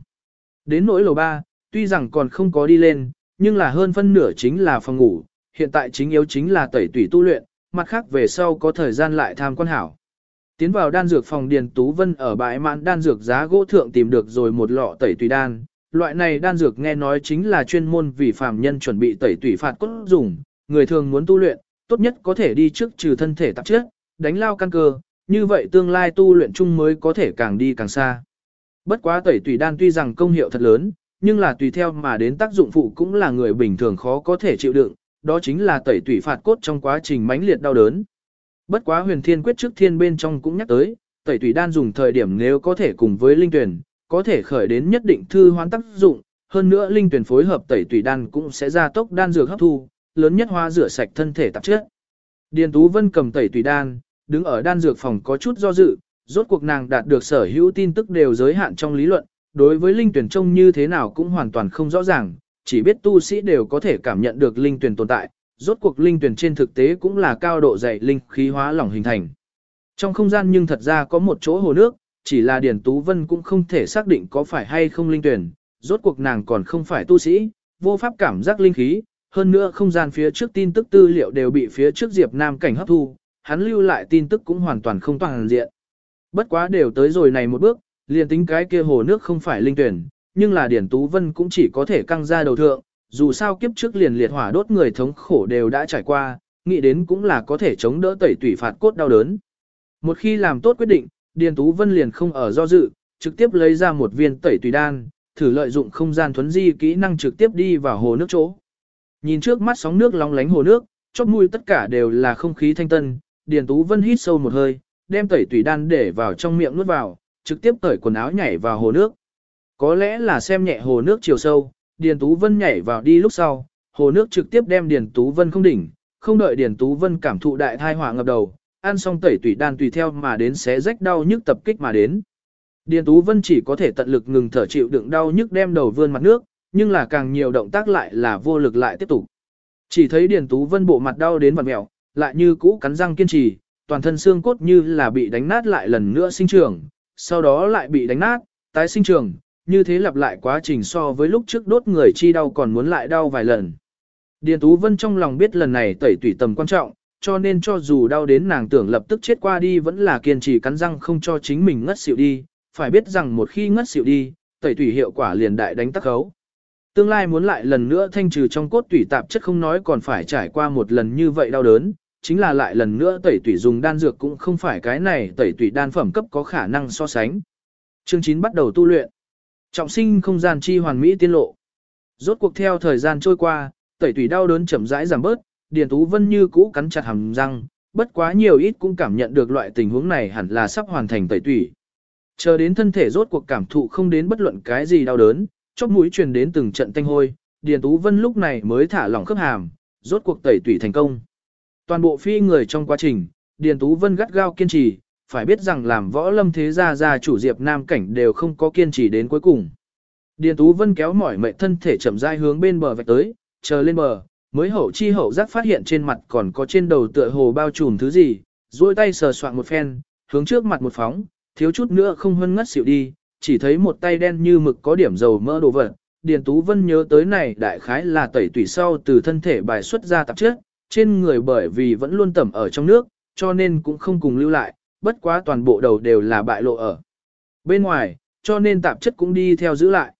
Đến nỗi lầu 3, tuy rằng còn không có đi lên, nhưng là hơn phân nửa chính là phòng ngủ, hiện tại chính yếu chính là tẩy tủy tu luyện, mặt khác về sau có thời gian lại tham quan hảo. Tiến vào đan dược phòng Điền Tú Vân ở bãi mãn đan dược giá gỗ thượng tìm được rồi một lọ tẩy tùy đan. Loại này đan dược nghe nói chính là chuyên môn vì phàm nhân chuẩn bị tẩy tủy phạt cốt dùng, người thường muốn tu luyện, tốt nhất có thể đi trước trừ thân thể tạp chất, đánh lao căn cơ, như vậy tương lai tu luyện chung mới có thể càng đi càng xa. Bất quá tẩy tủy đan tuy rằng công hiệu thật lớn, nhưng là tùy theo mà đến tác dụng phụ cũng là người bình thường khó có thể chịu đựng, đó chính là tẩy tủy phạt cốt trong quá trình mãnh liệt đau đớn. Bất quá huyền thiên quyết trước thiên bên trong cũng nhắc tới, tẩy tủy đan dùng thời điểm nếu có thể cùng với linh tuyển, có thể khởi đến nhất định thư hoán tác dụng, hơn nữa linh tuyển phối hợp tẩy tủy đan cũng sẽ gia tốc đan dược hấp thu, lớn nhất hoa rửa sạch thân thể tạp chất. Điền Tú Vân cầm tẩy tủy đan, đứng ở đan dược phòng có chút do dự, rốt cuộc nàng đạt được sở hữu tin tức đều giới hạn trong lý luận, đối với linh tuyển trông như thế nào cũng hoàn toàn không rõ ràng, chỉ biết tu sĩ đều có thể cảm nhận được linh tuyển tồn tại, rốt cuộc linh tuyển trên thực tế cũng là cao độ dày linh khí hóa lỏng hình thành. Trong không gian nhưng thật ra có một chỗ hồ nước, chỉ là Điền Tú Vân cũng không thể xác định có phải hay không linh tuyển, rốt cuộc nàng còn không phải tu sĩ, vô pháp cảm giác linh khí, hơn nữa không gian phía trước tin tức tư liệu đều bị phía trước Diệp Nam cảnh hấp thu, hắn lưu lại tin tức cũng hoàn toàn không toàn diện. Bất quá đều tới rồi này một bước, liền tính cái kia hồ nước không phải linh tuyển, nhưng là Điển Tú Vân cũng chỉ có thể căng ra đầu thượng, dù sao kiếp trước liền liệt hỏa đốt người thống khổ đều đã trải qua, nghĩ đến cũng là có thể chống đỡ tẩy tủy phạt cốt đau đớn. Một khi làm tốt quyết định, Điền Tú Vân liền không ở do dự, trực tiếp lấy ra một viên tẩy tùy đan, thử lợi dụng không gian thuấn di kỹ năng trực tiếp đi vào hồ nước chỗ. Nhìn trước mắt sóng nước long lánh hồ nước, chóp mũi tất cả đều là không khí thanh tân, Điền Tú Vân hít sâu một hơi, đem tẩy tùy đan để vào trong miệng nuốt vào, trực tiếp cởi quần áo nhảy vào hồ nước. Có lẽ là xem nhẹ hồ nước chiều sâu, Điền Tú Vân nhảy vào đi lúc sau, hồ nước trực tiếp đem Điền Tú Vân không đỉnh, không đợi Điền Tú Vân cảm thụ đại thai hỏa ngập đầu, ăn xong tẩy tủy đan tùy theo mà đến xé rách đau nhức tập kích mà đến. Điền Tú Vân chỉ có thể tận lực ngừng thở chịu đựng đau nhức đem đầu vươn mặt nước, nhưng là càng nhiều động tác lại là vô lực lại tiếp tục. Chỉ thấy Điền Tú Vân bộ mặt đau đến vặn mẹo, lại như cũ cắn răng kiên trì, toàn thân xương cốt như là bị đánh nát lại lần nữa sinh trưởng, sau đó lại bị đánh nát, tái sinh trưởng, như thế lặp lại quá trình so với lúc trước đốt người chi đau còn muốn lại đau vài lần. Điền Tú Vân trong lòng biết lần này tẩy tủy tầm quan trọng, cho nên cho dù đau đến nàng tưởng lập tức chết qua đi vẫn là kiên trì cắn răng không cho chính mình ngất xỉu đi, phải biết rằng một khi ngất xỉu đi, tẩy tủy hiệu quả liền đại đánh tắc khấu. Tương lai muốn lại lần nữa thanh trừ trong cốt tủy tạp chất không nói còn phải trải qua một lần như vậy đau đớn, chính là lại lần nữa tẩy tủy dùng đan dược cũng không phải cái này tẩy tủy đan phẩm cấp có khả năng so sánh. Chương 9 bắt đầu tu luyện. Trọng sinh không gian chi hoàn mỹ tiên lộ. Rốt cuộc theo thời gian trôi qua, tẩy tủy đau đớn chậm rãi giảm bớt, Điền Tú Vân như cũ cắn chặt hàm răng, bất quá nhiều ít cũng cảm nhận được loại tình huống này hẳn là sắp hoàn thành tẩy tủy. Chờ đến thân thể rốt cuộc cảm thụ không đến bất luận cái gì đau đớn, chóp mũi truyền đến từng trận tanh hôi, Điền Tú Vân lúc này mới thả lỏng khớp hàm, rốt cuộc tẩy tủy thành công. Toàn bộ phi người trong quá trình, Điền Tú Vân gắt gao kiên trì, phải biết rằng làm võ lâm thế gia gia chủ Diệp Nam cảnh đều không có kiên trì đến cuối cùng. Điền Tú Vân kéo mỏi mệt thân thể chậm rãi hướng bên bờ vạch tới, chờ lên bờ, mới hậu chi hậu giác phát hiện trên mặt còn có trên đầu tựa hồ bao trùm thứ gì, duỗi tay sờ soạn một phen, hướng trước mặt một phóng, thiếu chút nữa không hân ngất xỉu đi, chỉ thấy một tay đen như mực có điểm dầu mỡ đồ vật. Điền Tú Vân nhớ tới này đại khái là tẩy tủy sau từ thân thể bài xuất ra tạp chất, trên người bởi vì vẫn luôn tẩm ở trong nước, cho nên cũng không cùng lưu lại, bất quá toàn bộ đầu đều là bại lộ ở. Bên ngoài, cho nên tạp chất cũng đi theo giữ lại.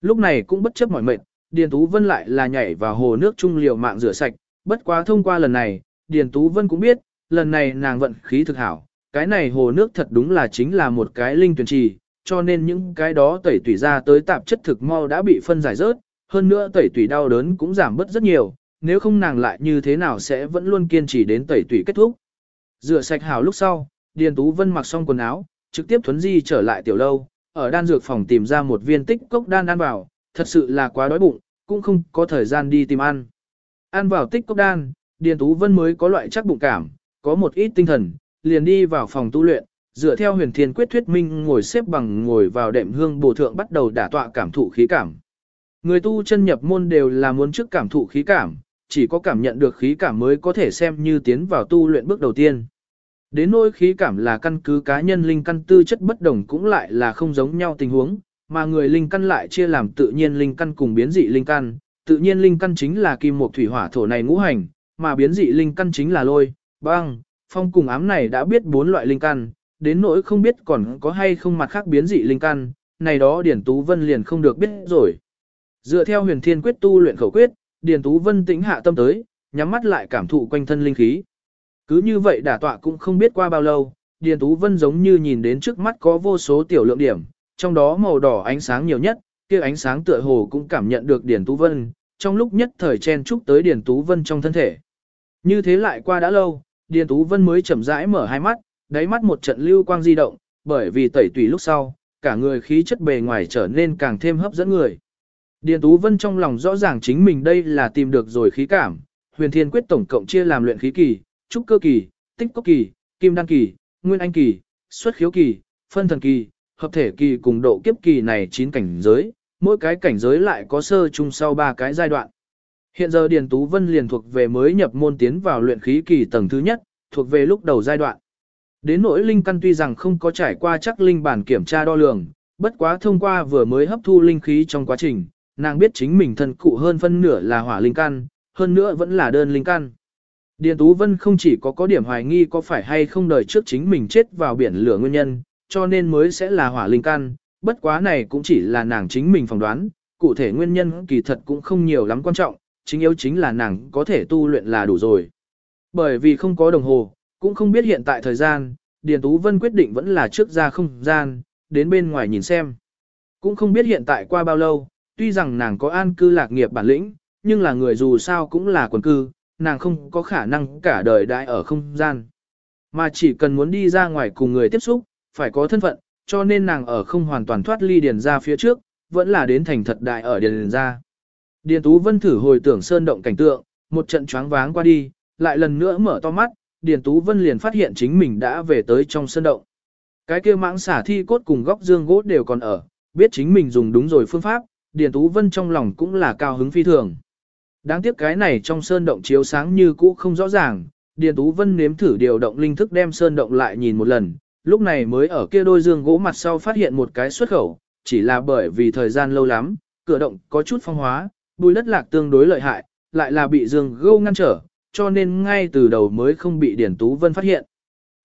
Lúc này cũng bất chấp mỏi mệt, Điền Tú Vân lại là nhảy vào hồ nước trung liều mạng rửa sạch, bất quá thông qua lần này, Điền Tú Vân cũng biết, lần này nàng vận khí thực hảo, cái này hồ nước thật đúng là chính là một cái linh tuyển trì, cho nên những cái đó tẩy tủy ra tới tạp chất thực mau đã bị phân giải rớt, hơn nữa tẩy tủy đau đớn cũng giảm bớt rất nhiều, nếu không nàng lại như thế nào sẽ vẫn luôn kiên trì đến tẩy tủy kết thúc. Rửa sạch hảo lúc sau, Điền Tú Vân mặc xong quần áo, trực tiếp thuấn di trở lại tiểu lâu, ở đan dược phòng tìm ra một viên tích cốc đan ăn vào, thật sự là quá đói bụng, cũng không có thời gian đi tìm ăn. Ăn vào tích cốc đan, Điền Tú Vân mới có loại chắc bụng cảm, có một ít tinh thần, liền đi vào phòng tu luyện, dựa theo huyền thiên quyết thuyết minh ngồi xếp bằng ngồi vào đệm hương bổ thượng bắt đầu đả tọa cảm thụ khí cảm. Người tu chân nhập môn đều là muốn trước cảm thụ khí cảm, chỉ có cảm nhận được khí cảm mới có thể xem như tiến vào tu luyện bước đầu tiên. Đến nỗi khí cảm là căn cứ cá nhân linh căn tư chất bất đồng cũng lại là không giống nhau tình huống, mà người linh căn lại chia làm tự nhiên linh căn cùng biến dị linh căn. Tự nhiên linh căn chính là kim mộc thủy hỏa thổ này ngũ hành, mà biến dị linh căn chính là lôi, băng, phong cùng ám này đã biết bốn loại linh căn, đến nỗi không biết còn có hay không mặt khác biến dị linh căn, này đó Điển Tú Vân liền không được biết rồi. Dựa theo huyền thiên quyết tu luyện khẩu quyết, Điền Tú Vân tĩnh hạ tâm tới, nhắm mắt lại cảm thụ quanh thân linh khí. Cứ như vậy đả tọa cũng không biết qua bao lâu, Điền Tú Vân giống như nhìn đến trước mắt có vô số tiểu lượng điểm, trong đó màu đỏ ánh sáng nhiều nhất, kia ánh sáng tựa hồ cũng cảm nhận được Điền Tú Vân, trong lúc nhất thời chen chúc tới Điền Tú Vân trong thân thể. Như thế lại qua đã lâu, Điền Tú Vân mới chậm rãi mở hai mắt, đáy mắt một trận lưu quang di động, bởi vì tẩy tùy lúc sau, cả người khí chất bề ngoài trở nên càng thêm hấp dẫn người. Điền Tú Vân trong lòng rõ ràng chính mình đây là tìm được rồi khí cảm, huyền thiên quyết tổng cộng chia làm luyện khí kỳ, trúc cơ kỳ, tích cốc kỳ, kim đan kỳ, nguyên anh kỳ, xuất khiếu kỳ, phân thần kỳ, hợp thể kỳ cùng độ kiếp kỳ này 9 cảnh giới, mỗi cái cảnh giới lại có sơ chung sau 3 cái giai đoạn. Hiện giờ Điền Tú Vân liền thuộc về mới nhập môn tiến vào luyện khí kỳ tầng thứ nhất, thuộc về lúc đầu giai đoạn. Đến nỗi linh căn tuy rằng không có trải qua chắc linh bản kiểm tra đo lường, bất quá thông qua vừa mới hấp thu linh khí trong quá trình, nàng biết chính mình thân cụ hơn phân nửa là hỏa linh căn, hơn nữa vẫn là đơn linh căn. Điền Tú Vân không chỉ có có điểm hoài nghi có phải hay không đời trước chính mình chết vào biển lửa nguyên nhân, cho nên mới sẽ là hỏa linh căn, bất quá này cũng chỉ là nàng chính mình phỏng đoán, cụ thể nguyên nhân kỳ thật cũng không nhiều lắm quan trọng, chính yếu chính là nàng có thể tu luyện là đủ rồi. Bởi vì không có đồng hồ, cũng không biết hiện tại thời gian, Điền Tú Vân quyết định vẫn là trước ra không gian, đến bên ngoài nhìn xem. Cũng không biết hiện tại qua bao lâu, tuy rằng nàng có an cư lạc nghiệp bản lĩnh, nhưng là người dù sao cũng là quần cư, nàng không có khả năng cả đời đại ở không gian. Mà chỉ cần muốn đi ra ngoài cùng người tiếp xúc, phải có thân phận, cho nên nàng ở không hoàn toàn thoát ly điền ra phía trước, vẫn là đến thành thật đại ở điền ra. Điền Tú Vân thử hồi tưởng sơn động cảnh tượng, một trận choáng váng qua đi, lại lần nữa mở to mắt, Điền Tú Vân liền phát hiện chính mình đã về tới trong sơn động. Cái kia mãng xả thi cốt cùng góc dương gỗ đều còn ở, biết chính mình dùng đúng rồi phương pháp, Điền Tú Vân trong lòng cũng là cao hứng phi thường. Đáng tiếc cái này trong sơn động chiếu sáng như cũ không rõ ràng, Điền Tú Vân nếm thử điều động linh thức đem sơn động lại nhìn một lần, lúc này mới ở kia đôi dương gỗ mặt sau phát hiện một cái xuất khẩu, chỉ là bởi vì thời gian lâu lắm, cửa động có chút phong hóa, bùi đất lạc tương đối lợi hại, lại là bị dương gỗ ngăn trở, cho nên ngay từ đầu mới không bị Điền Tú Vân phát hiện.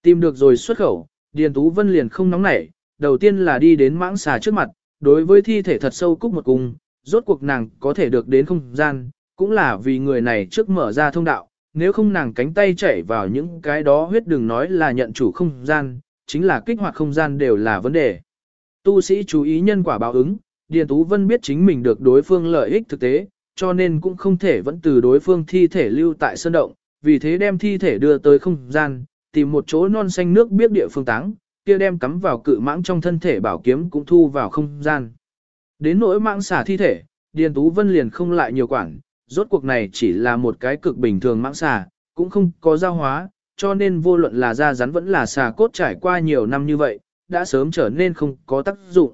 Tìm được rồi xuất khẩu, Điền Tú Vân liền không nóng nảy, đầu tiên là đi đến mãng xà trước mặt, đối với thi thể thật sâu cúc một cung, rốt cuộc nàng có thể được đến không gian, cũng là vì người này trước mở ra thông đạo, nếu không nàng cánh tay chảy vào những cái đó huyết đừng nói là nhận chủ không gian, chính là kích hoạt không gian đều là vấn đề. Tu sĩ chú ý nhân quả báo ứng, Điền Tú Vân biết chính mình được đối phương lợi ích thực tế, cho nên cũng không thể vẫn từ đối phương thi thể lưu tại sơn động, vì thế đem thi thể đưa tới không gian, tìm một chỗ non xanh nước biết địa phương táng, kia đem cắm vào cự mãng trong thân thể bảo kiếm cũng thu vào không gian. Đến nỗi mãng xả thi thể, Điền Tú Vân liền không lại nhiều quản, rốt cuộc này chỉ là một cái cực bình thường mãng xả, cũng không có giao hóa, cho nên vô luận là da rắn vẫn là xà cốt trải qua nhiều năm như vậy, đã sớm trở nên không có tác dụng.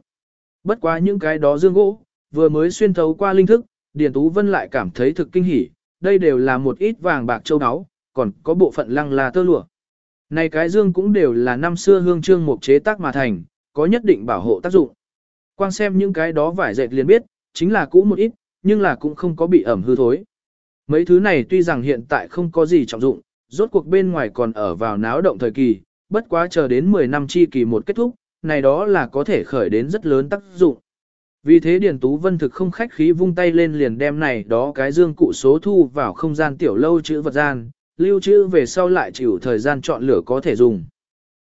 Bất quá những cái đó dương gỗ, vừa mới xuyên thấu qua linh thức, Điền Tú Vân lại cảm thấy thực kinh hỉ, đây đều là một ít vàng bạc châu áo, còn có bộ phận lăng là tơ lụa. Này cái dương cũng đều là năm xưa hương trương mục chế tác mà thành, có nhất định bảo hộ tác dụng. Quang xem những cái đó vải dệt liền biết, chính là cũ một ít, nhưng là cũng không có bị ẩm hư thối. Mấy thứ này tuy rằng hiện tại không có gì trọng dụng, rốt cuộc bên ngoài còn ở vào náo động thời kỳ, bất quá chờ đến 10 năm chi kỳ một kết thúc, này đó là có thể khởi đến rất lớn tác dụng. Vì thế Điền Tú Vân thực không khách khí vung tay lên liền đem này đó cái dương cụ số thu vào không gian tiểu lâu chữ vật gian, lưu trữ về sau lại chịu thời gian chọn lựa có thể dùng.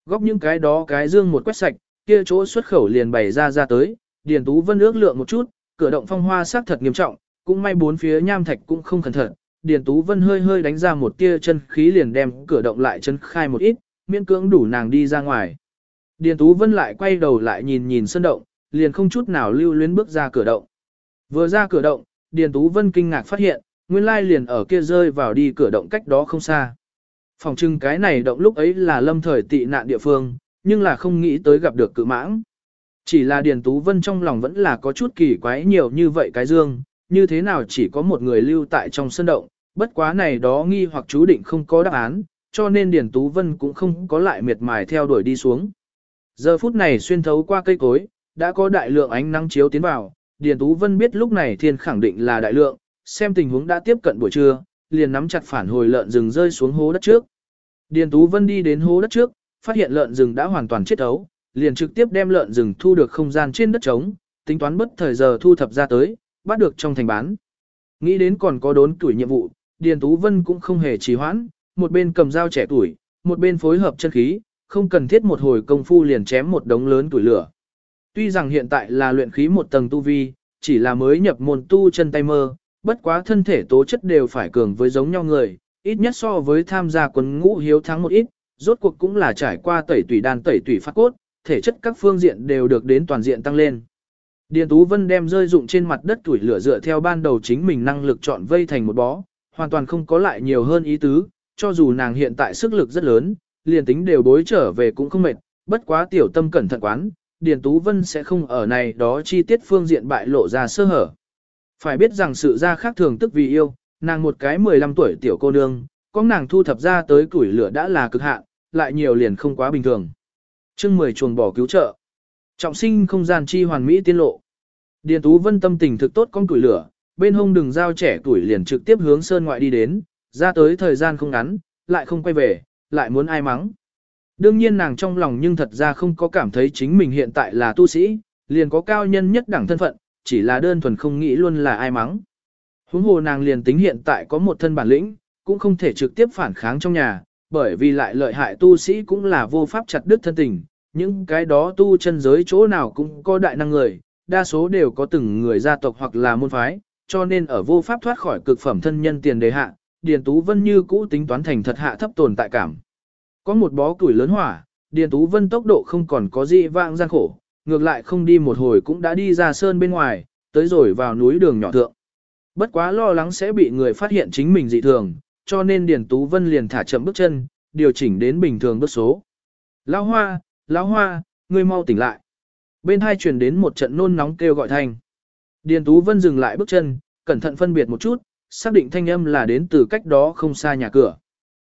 Góc những cái đó cái dương một quét sạch, kia chỗ xuất khẩu liền bày ra ra tới, Điền Tú Vân ước lượng một chút, cửa động phong hoa sắc thật nghiêm trọng, cũng may bốn phía nham thạch cũng không cẩn thận. Điền Tú Vân hơi hơi đánh ra một tia chân khí liền đem cửa động lại chân khai một ít, miễn cưỡng đủ nàng đi ra ngoài. Điền Tú Vân lại quay đầu lại nhìn nhìn sân động, liền không chút nào lưu luyến bước ra cửa động. Vừa ra cửa động, Điền Tú Vân kinh ngạc phát hiện, nguyên lai liền ở kia rơi vào đi cửa động cách đó không xa. Phòng trưng cái này động lúc ấy là lâm thời tị nạn địa phương, nhưng là không nghĩ tới gặp được cự mãng. Chỉ là Điền Tú Vân trong lòng vẫn là có chút kỳ quái nhiều như vậy cái dương, như thế nào chỉ có một người lưu tại trong sân động, bất quá này đó nghi hoặc chú định không có đáp án, cho nên Điền Tú Vân cũng không có lại miệt mài theo đuổi đi xuống. Giờ phút này xuyên thấu qua cây cối, đã có đại lượng ánh nắng chiếu tiến vào, Điền Tú Vân biết lúc này thiên khẳng định là đại lượng, xem tình huống đã tiếp cận buổi trưa, liền nắm chặt phản hồi lợn rừng rơi xuống hố đất trước. Điền Tú Vân đi đến hố đất trước, phát hiện lợn rừng đã hoàn toàn chết ấu, liền trực tiếp đem lợn rừng thu được không gian trên đất trống, tính toán bất thời giờ thu thập ra tới, bắt được trong thành bán. Nghĩ đến còn có đốn tuổi nhiệm vụ, Điền Tú Vân cũng không hề trì hoãn, một bên cầm dao trẻ tuổi, một bên phối hợp chân khí, không cần thiết một hồi công phu liền chém một đống lớn tuổi lửa. Tuy rằng hiện tại là luyện khí một tầng tu vi, chỉ là mới nhập môn tu chân tay mơ, bất quá thân thể tố chất đều phải cường với giống nhau người, ít nhất so với tham gia quân ngũ hiếu thắng một ít, rốt cuộc cũng là trải qua tẩy tủy đan tẩy tủy phát cốt, thể chất các phương diện đều được đến toàn diện tăng lên. Điền Tú Vân đem rơi dụng trên mặt đất tuổi lửa dựa theo ban đầu chính mình năng lực chọn vây thành một bó, hoàn toàn không có lại nhiều hơn ý tứ, cho dù nàng hiện tại sức lực rất lớn, liền tính đều bối trở về cũng không mệt, bất quá tiểu tâm cẩn thận quán, Điền Tú Vân sẽ không ở này đó chi tiết phương diện bại lộ ra sơ hở. Phải biết rằng sự ra khác thường tức vì yêu, nàng một cái 15 tuổi tiểu cô nương, có nàng thu thập ra tới củi lửa đã là cực hạn, lại nhiều liền không quá bình thường. chương 10 chuồng bỏ cứu trợ. Trọng sinh không gian chi hoàn mỹ tiên lộ. Điền Tú Vân tâm tình thực tốt con củi lửa, bên hông đường giao trẻ tuổi liền trực tiếp hướng sơn ngoại đi đến, ra tới thời gian không ngắn, lại không quay về, lại muốn ai mắng. Đương nhiên nàng trong lòng nhưng thật ra không có cảm thấy chính mình hiện tại là tu sĩ, liền có cao nhân nhất đẳng thân phận, chỉ là đơn thuần không nghĩ luôn là ai mắng. Huống hồ nàng liền tính hiện tại có một thân bản lĩnh, cũng không thể trực tiếp phản kháng trong nhà, bởi vì lại lợi hại tu sĩ cũng là vô pháp chặt đứt thân tình, những cái đó tu chân giới chỗ nào cũng có đại năng người, đa số đều có từng người gia tộc hoặc là môn phái, cho nên ở vô pháp thoát khỏi cực phẩm thân nhân tiền đề hạ, Điền Tú Vân như cũ tính toán thành thật hạ thấp tồn tại cảm. Có một bó củi lớn hỏa, Điền Tú Vân tốc độ không còn có gì vãng gian khổ, ngược lại không đi một hồi cũng đã đi ra sơn bên ngoài, tới rồi vào núi đường nhỏ thượng. Bất quá lo lắng sẽ bị người phát hiện chính mình dị thường, cho nên Điền Tú Vân liền thả chậm bước chân, điều chỉnh đến bình thường bước số. Lão hoa, lão hoa, ngươi mau tỉnh lại. Bên hai truyền đến một trận nôn nóng kêu gọi thành Điền Tú Vân dừng lại bước chân, cẩn thận phân biệt một chút, xác định thanh âm là đến từ cách đó không xa nhà cửa.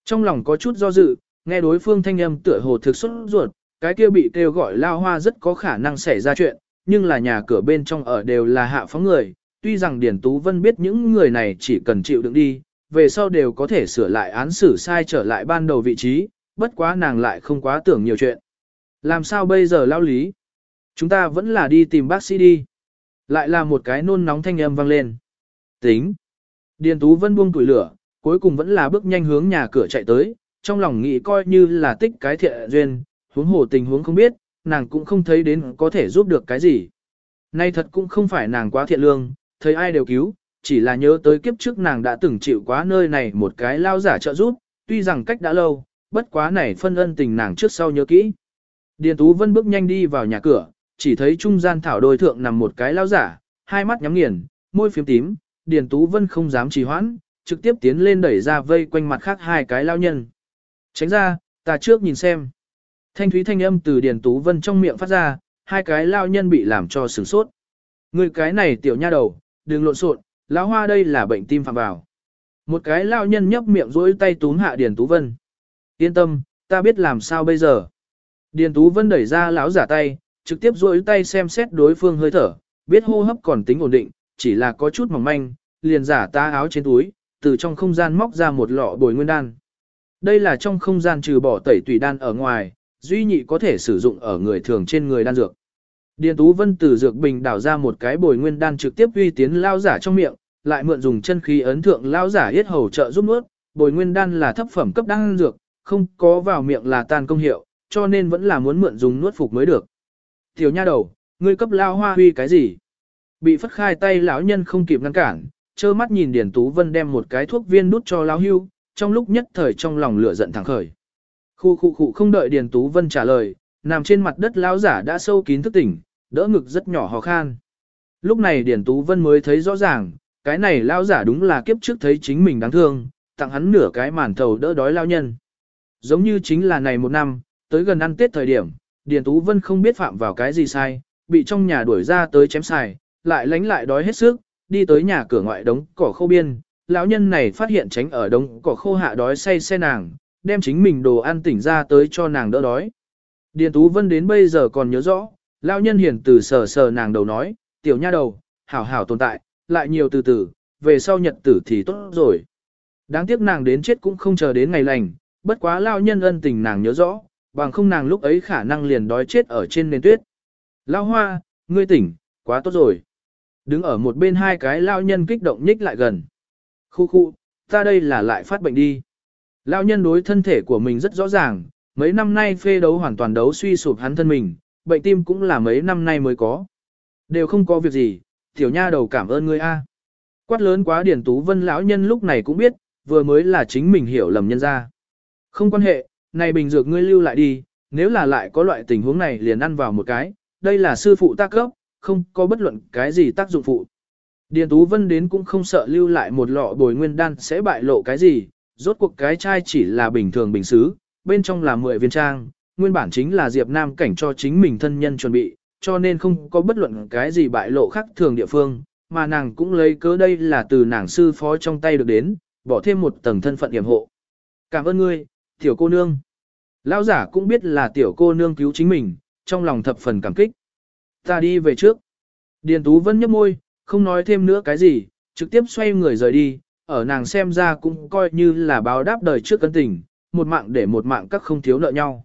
Trong lòng có chút do dự, nghe đối phương thanh âm tựa hồ thực xuất ruột, cái kia bị kêu gọi lao hoa rất có khả năng xảy ra chuyện, nhưng là nhà cửa bên trong ở đều là hạ phóng người, tuy rằng Điền Tú Vân biết những người này chỉ cần chịu đựng đi, về sau đều có thể sửa lại án xử sai trở lại ban đầu vị trí, bất quá nàng lại không quá tưởng nhiều chuyện. Làm sao bây giờ lao lý? Chúng ta vẫn là đi tìm bác sĩ đi. Lại là một cái nôn nóng thanh âm vang lên. Tính. Điền Tú Vân buông tuổi lửa, cuối cùng vẫn là bước nhanh hướng nhà cửa chạy tới, trong lòng nghĩ coi như là tích cái thiện duyên, huống hồ tình huống không biết, nàng cũng không thấy đến có thể giúp được cái gì. Nay thật cũng không phải nàng quá thiện lương, thấy ai đều cứu, chỉ là nhớ tới kiếp trước nàng đã từng chịu quá nơi này một cái lao giả trợ giúp, tuy rằng cách đã lâu, bất quá này phân ân tình nàng trước sau nhớ kỹ. Điền Tú Vân bước nhanh đi vào nhà cửa, chỉ thấy trung gian thảo đôi thượng nằm một cái lao giả, hai mắt nhắm nghiền, môi phím tím, Điền Tú Vân không dám trì hoãn, trực tiếp tiến lên đẩy ra vây quanh mặt khác hai cái lao nhân. Tránh ra, ta trước nhìn xem. Thanh thúy thanh âm từ Điền Tú Vân trong miệng phát ra, hai cái lao nhân bị làm cho sửng sốt. Người cái này tiểu nha đầu, đừng lộn xộn, lão hoa đây là bệnh tim phạm vào. Một cái lao nhân nhấp miệng rỗi tay túm hạ Điền Tú Vân. Yên tâm, ta biết làm sao bây giờ. Điền Tú Vân đẩy ra lão giả tay, trực tiếp duỗi tay xem xét đối phương hơi thở, biết hô hấp còn tính ổn định, chỉ là có chút mỏng manh, liền giả ta áo trên túi, từ trong không gian móc ra một lọ bồi nguyên đan. Đây là trong không gian trừ bỏ tẩy tùy đan ở ngoài, duy nhị có thể sử dụng ở người thường trên người đan dược. Điền Tú Vân từ dược bình đảo ra một cái bồi nguyên đan trực tiếp uy tiến lao giả trong miệng, lại mượn dùng chân khí ấn thượng lao giả yết hầu trợ giúp nuốt, bồi nguyên đan là thấp phẩm cấp đan dược, không có vào miệng là tan công hiệu, cho nên vẫn là muốn mượn dùng nuốt phục mới được. Tiểu nha đầu, ngươi cấp lao hoa huy cái gì? Bị phất khai tay lão nhân không kịp ngăn cản, trơ mắt nhìn Điền Tú Vân đem một cái thuốc viên nút cho lão hưu, trong lúc nhất thời trong lòng lửa giận thẳng khởi. Khu khu khu không đợi Điền Tú Vân trả lời, nằm trên mặt đất lão giả đã sâu kín thức tỉnh, đỡ ngực rất nhỏ hò khan. Lúc này Điền Tú Vân mới thấy rõ ràng, cái này lão giả đúng là kiếp trước thấy chính mình đáng thương, tặng hắn nửa cái màn thầu đỡ đói lao nhân. Giống như chính là này một năm, tới gần ăn Tết thời điểm, Điền Tú Vân không biết phạm vào cái gì sai, bị trong nhà đuổi ra tới chém xài, lại lánh lại đói hết sức, đi tới nhà cửa ngoại đống cỏ khô biên, lão nhân này phát hiện tránh ở đống cỏ khô hạ đói say xe nàng, đem chính mình đồ ăn tỉnh ra tới cho nàng đỡ đói. Điền Tú Vân đến bây giờ còn nhớ rõ, lão nhân hiền từ sờ sờ nàng đầu nói, tiểu nha đầu, hảo hảo tồn tại, lại nhiều từ từ, về sau nhật tử thì tốt rồi. Đáng tiếc nàng đến chết cũng không chờ đến ngày lành, bất quá lão nhân ân tình nàng nhớ rõ, bằng không nàng lúc ấy khả năng liền đói chết ở trên nền tuyết. Lão hoa, ngươi tỉnh, quá tốt rồi. Đứng ở một bên hai cái lao nhân kích động nhích lại gần. Khu khu, ta đây là lại phát bệnh đi. Lao nhân đối thân thể của mình rất rõ ràng, mấy năm nay phê đấu hoàn toàn đấu suy sụp hắn thân mình, bệnh tim cũng là mấy năm nay mới có. Đều không có việc gì, tiểu nha đầu cảm ơn ngươi a. Quát lớn quá Điển Tú Vân lão nhân lúc này cũng biết, vừa mới là chính mình hiểu lầm nhân ra. Không quan hệ, này bình dược ngươi lưu lại đi, nếu là lại có loại tình huống này liền ăn vào một cái, đây là sư phụ ta cấp, không có bất luận cái gì tác dụng phụ. Điền Tú Vân đến cũng không sợ lưu lại một lọ bồi nguyên đan sẽ bại lộ cái gì, rốt cuộc cái chai chỉ là bình thường bình xứ, bên trong là 10 viên trang, nguyên bản chính là Diệp Nam cảnh cho chính mình thân nhân chuẩn bị, cho nên không có bất luận cái gì bại lộ khác thường địa phương, mà nàng cũng lấy cớ đây là từ nàng sư phó trong tay được đến, bỏ thêm một tầng thân phận hiểm hộ. Cảm ơn ngươi, tiểu cô nương. Lão giả cũng biết là tiểu cô nương cứu chính mình, trong lòng thập phần cảm kích. Ta đi về trước. Điền Tú Vân nhấp môi, không nói thêm nữa cái gì, trực tiếp xoay người rời đi, ở nàng xem ra cũng coi như là báo đáp đời trước cân tình, một mạng để một mạng các không thiếu nợ nhau.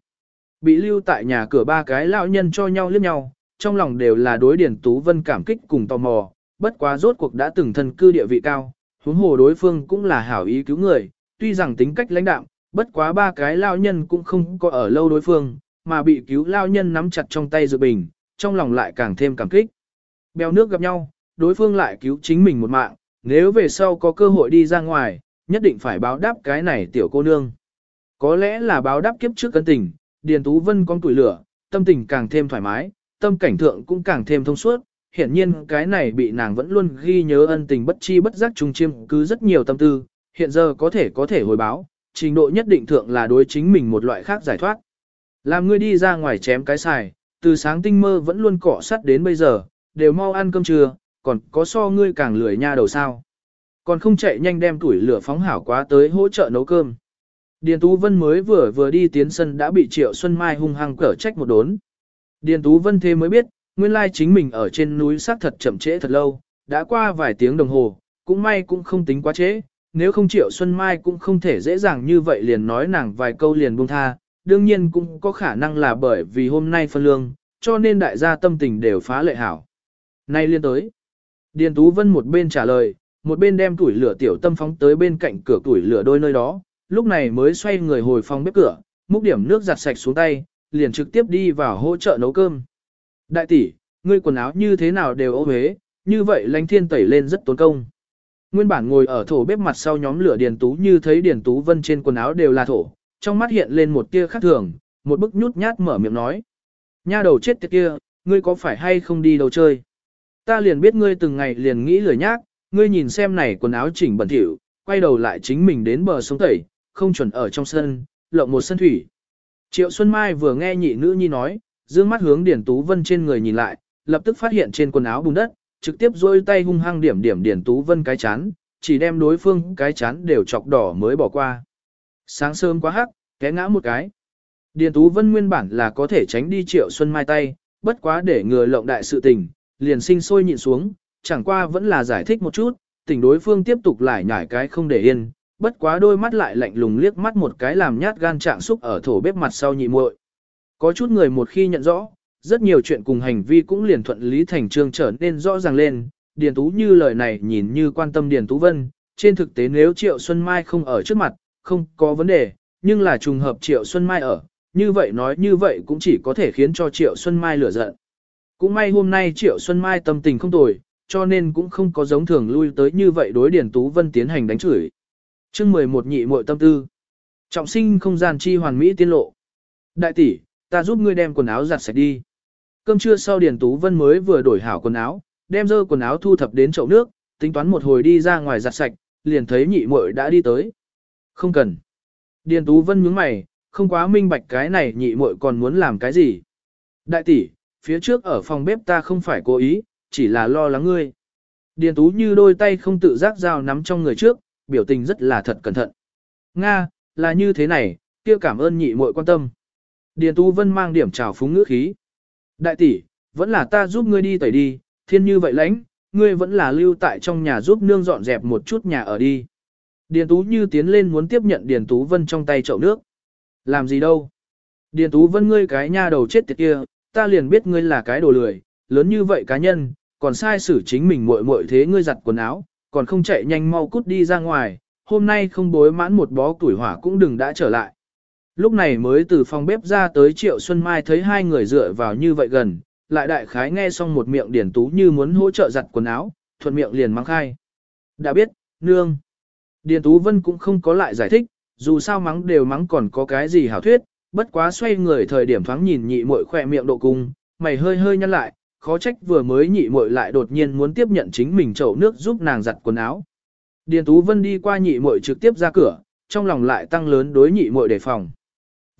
Bị lưu tại nhà cửa ba cái lão nhân cho nhau liếc nhau, trong lòng đều là đối Điền Tú Vân cảm kích cùng tò mò, bất quá rốt cuộc đã từng thân cư địa vị cao, huống hồ đối phương cũng là hảo ý cứu người, tuy rằng tính cách lãnh đạm, bất quá ba cái lao nhân cũng không có ở lâu đối phương, mà bị cứu lao nhân nắm chặt trong tay dự bình, trong lòng lại càng thêm cảm kích. Bèo nước gặp nhau, đối phương lại cứu chính mình một mạng, nếu về sau có cơ hội đi ra ngoài, nhất định phải báo đáp cái này tiểu cô nương. Có lẽ là báo đáp kiếp trước cân tình, Điền Tú Vân con tuổi lửa, tâm tình càng thêm thoải mái, tâm cảnh thượng cũng càng thêm thông suốt. Hiển nhiên cái này bị nàng vẫn luôn ghi nhớ ân tình bất chi bất giác trùng chiêm cứ rất nhiều tâm tư, hiện giờ có thể có thể hồi báo, trình độ nhất định thượng là đối chính mình một loại khác giải thoát. Làm ngươi đi ra ngoài chém cái xài, từ sáng tinh mơ vẫn luôn cọ sắt đến bây giờ, đều mau ăn cơm trưa, còn có so ngươi càng lười nha đầu sao. Còn không chạy nhanh đem tuổi lửa phóng hảo quá tới hỗ trợ nấu cơm. Điền Tú Vân mới vừa vừa đi tiến sân đã bị Triệu Xuân Mai hung hăng cở trách một đốn. Điền Tú Vân thế mới biết, nguyên lai chính mình ở trên núi xác thật chậm trễ thật lâu, đã qua vài tiếng đồng hồ, cũng may cũng không tính quá trễ, nếu không Triệu Xuân Mai cũng không thể dễ dàng như vậy liền nói nàng vài câu liền buông tha, đương nhiên cũng có khả năng là bởi vì hôm nay phân lương, cho nên đại gia tâm tình đều phá lệ hảo. Nay liên tới, Điền Tú Vân một bên trả lời, một bên đem tuổi lửa tiểu tâm phóng tới bên cạnh cửa tuổi lửa đôi nơi đó, lúc này mới xoay người hồi phòng bếp cửa, múc điểm nước giặt sạch xuống tay, liền trực tiếp đi vào hỗ trợ nấu cơm. Đại tỷ, ngươi quần áo như thế nào đều ô huế, như vậy lánh thiên tẩy lên rất tốn công. Nguyên bản ngồi ở thổ bếp mặt sau nhóm lửa Điền Tú như thấy Điền Tú Vân trên quần áo đều là thổ, trong mắt hiện lên một tia khác thường, một bức nhút nhát mở miệng nói. Nha đầu chết tiệt kia, ngươi có phải hay không đi đâu chơi? Ta liền biết ngươi từng ngày liền nghĩ lười nhác, ngươi nhìn xem này quần áo chỉnh bẩn thỉu, quay đầu lại chính mình đến bờ sông tẩy, không chuẩn ở trong sân, lộng một sân thủy. Triệu Xuân Mai vừa nghe nhị nữ nhi nói, dương mắt hướng Điển Tú Vân trên người nhìn lại, lập tức phát hiện trên quần áo bùn đất, trực tiếp rôi tay hung hăng điểm điểm Điển Tú Vân cái chán, chỉ đem đối phương cái chán đều chọc đỏ mới bỏ qua. Sáng sớm quá hắc, té ngã một cái. Điền Tú Vân nguyên bản là có thể tránh đi Triệu Xuân Mai tay, bất quá để ngừa lộng đại sự tình, liền sinh sôi nhịn xuống, chẳng qua vẫn là giải thích một chút, tình đối phương tiếp tục lại nhảy cái không để yên, bất quá đôi mắt lại lạnh lùng liếc mắt một cái làm nhát gan trạng xúc ở thổ bếp mặt sau nhị muội. Có chút người một khi nhận rõ, rất nhiều chuyện cùng hành vi cũng liền thuận lý thành trương trở nên rõ ràng lên, Điền Tú như lời này nhìn như quan tâm Điền Tú Vân, trên thực tế nếu Triệu Xuân Mai không ở trước mặt, không có vấn đề, nhưng là trùng hợp Triệu Xuân Mai ở, như vậy nói như vậy cũng chỉ có thể khiến cho Triệu Xuân Mai lửa giận. Cũng may hôm nay Triệu Xuân Mai tâm tình không tồi, cho nên cũng không có giống thường lui tới như vậy đối Điền Tú Vân tiến hành đánh chửi. chương 11 nhị muội tâm tư. Trọng sinh không gian chi hoàn mỹ tiên lộ. Đại tỷ, ta giúp ngươi đem quần áo giặt sạch đi. Cơm trưa sau Điền Tú Vân mới vừa đổi hảo quần áo, đem dơ quần áo thu thập đến chậu nước, tính toán một hồi đi ra ngoài giặt sạch, liền thấy nhị muội đã đi tới. Không cần. Điền Tú Vân nhướng mày, không quá minh bạch cái này nhị muội còn muốn làm cái gì. Đại tỷ, phía trước ở phòng bếp ta không phải cố ý, chỉ là lo lắng ngươi. Điền Tú như đôi tay không tự giác dao nắm trong người trước, biểu tình rất là thật cẩn thận. Nga, là như thế này, kia cảm ơn nhị muội quan tâm. Điền Tú Vân mang điểm trào phúng ngữ khí. Đại tỷ, vẫn là ta giúp ngươi đi tẩy đi, thiên như vậy lãnh, ngươi vẫn là lưu tại trong nhà giúp nương dọn dẹp một chút nhà ở đi. Điền Tú như tiến lên muốn tiếp nhận Điền Tú Vân trong tay chậu nước. Làm gì đâu? Điền Tú Vân ngươi cái nha đầu chết tiệt kia, ta liền biết ngươi là cái đồ lười, lớn như vậy cá nhân, còn sai xử chính mình muội muội thế ngươi giặt quần áo, còn không chạy nhanh mau cút đi ra ngoài, hôm nay không bối mãn một bó tuổi hỏa cũng đừng đã trở lại. Lúc này mới từ phòng bếp ra tới Triệu Xuân Mai thấy hai người dựa vào như vậy gần, lại đại khái nghe xong một miệng điển tú như muốn hỗ trợ giặt quần áo, thuận miệng liền mang khai. Đã biết, nương. Điền Tú Vân cũng không có lại giải thích, dù sao mắng đều mắng còn có cái gì hảo thuyết, bất quá xoay người thời điểm thoáng nhìn nhị muội khỏe miệng độ cung, mày hơi hơi nhăn lại, khó trách vừa mới nhị muội lại đột nhiên muốn tiếp nhận chính mình chậu nước giúp nàng giặt quần áo. Điền Tú Vân đi qua nhị muội trực tiếp ra cửa, trong lòng lại tăng lớn đối nhị muội đề phòng.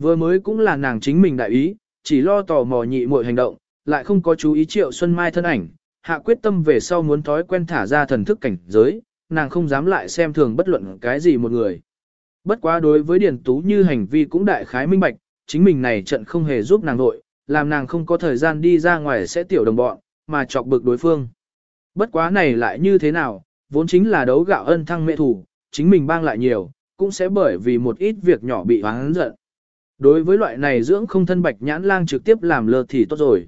Vừa mới cũng là nàng chính mình đại ý, chỉ lo tò mò nhị muội hành động, lại không có chú ý Triệu Xuân Mai thân ảnh, hạ quyết tâm về sau muốn thói quen thả ra thần thức cảnh giới, nàng không dám lại xem thường bất luận cái gì một người. Bất quá đối với Điền Tú như hành vi cũng đại khái minh bạch, chính mình này trận không hề giúp nàng nội, làm nàng không có thời gian đi ra ngoài sẽ tiểu đồng bọn, mà chọc bực đối phương. Bất quá này lại như thế nào, vốn chính là đấu gạo ân thăng mẹ thủ, chính mình bang lại nhiều, cũng sẽ bởi vì một ít việc nhỏ bị hoáng giận. Đối với loại này dưỡng không thân bạch nhãn lang trực tiếp làm lơ thì tốt rồi.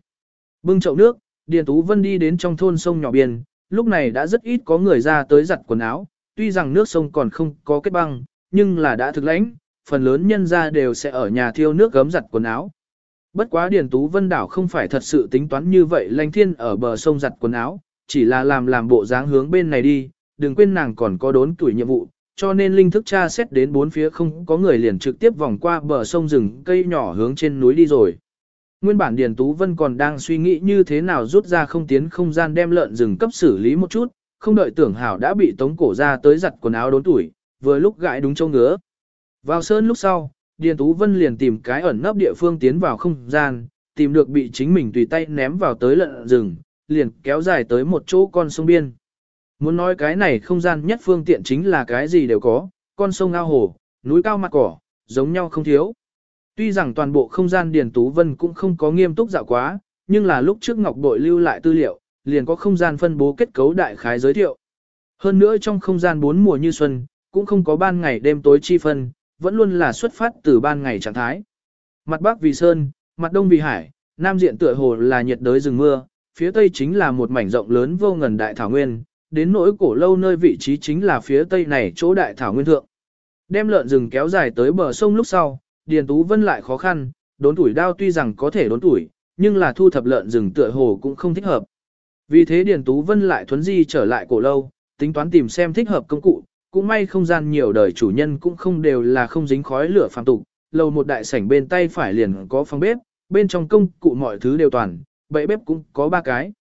Bưng chậu nước, Điền Tú Vân đi đến trong thôn sông nhỏ biên, lúc này đã rất ít có người ra tới giặt quần áo, tuy rằng nước sông còn không có kết băng, nhưng là đã thực lãnh, phần lớn nhân ra đều sẽ ở nhà thiêu nước gấm giặt quần áo. Bất quá Điền Tú Vân đảo không phải thật sự tính toán như vậy lanh thiên ở bờ sông giặt quần áo, chỉ là làm làm bộ dáng hướng bên này đi, đừng quên nàng còn có đốn tuổi nhiệm vụ, cho nên linh thức tra xét đến bốn phía không có người liền trực tiếp vòng qua bờ sông rừng cây nhỏ hướng trên núi đi rồi. Nguyên bản Điền Tú Vân còn đang suy nghĩ như thế nào rút ra không tiến không gian đem lợn rừng cấp xử lý một chút, không đợi tưởng hảo đã bị tống cổ ra tới giặt quần áo đốn tuổi, vừa lúc gãi đúng châu ngứa. Vào sơn lúc sau, Điền Tú Vân liền tìm cái ẩn nấp địa phương tiến vào không gian, tìm được bị chính mình tùy tay ném vào tới lợn rừng, liền kéo dài tới một chỗ con sông biên. Muốn nói cái này không gian nhất phương tiện chính là cái gì đều có, con sông ao hồ, núi cao mặt cỏ, giống nhau không thiếu. Tuy rằng toàn bộ không gian Điền Tú Vân cũng không có nghiêm túc dạo quá, nhưng là lúc trước Ngọc Bội lưu lại tư liệu, liền có không gian phân bố kết cấu đại khái giới thiệu. Hơn nữa trong không gian bốn mùa như xuân, cũng không có ban ngày đêm tối chi phân, vẫn luôn là xuất phát từ ban ngày trạng thái. Mặt bắc vì sơn, mặt đông vì hải, nam diện tựa hồ là nhiệt đới rừng mưa, phía tây chính là một mảnh rộng lớn vô ngần đại thảo nguyên, đến nỗi cổ lâu nơi vị trí chính là phía tây này chỗ đại thảo nguyên thượng. Đem lợn rừng kéo dài tới bờ sông lúc sau, Điền Tú Vân lại khó khăn, đốn tuổi đao tuy rằng có thể đốn tuổi, nhưng là thu thập lợn rừng tựa hồ cũng không thích hợp. Vì thế Điền Tú Vân lại thuấn di trở lại cổ lâu, tính toán tìm xem thích hợp công cụ, cũng may không gian nhiều đời chủ nhân cũng không đều là không dính khói lửa phàm tục, lầu một đại sảnh bên tay phải liền có phòng bếp, bên trong công cụ mọi thứ đều toàn, bậy bếp cũng có ba cái.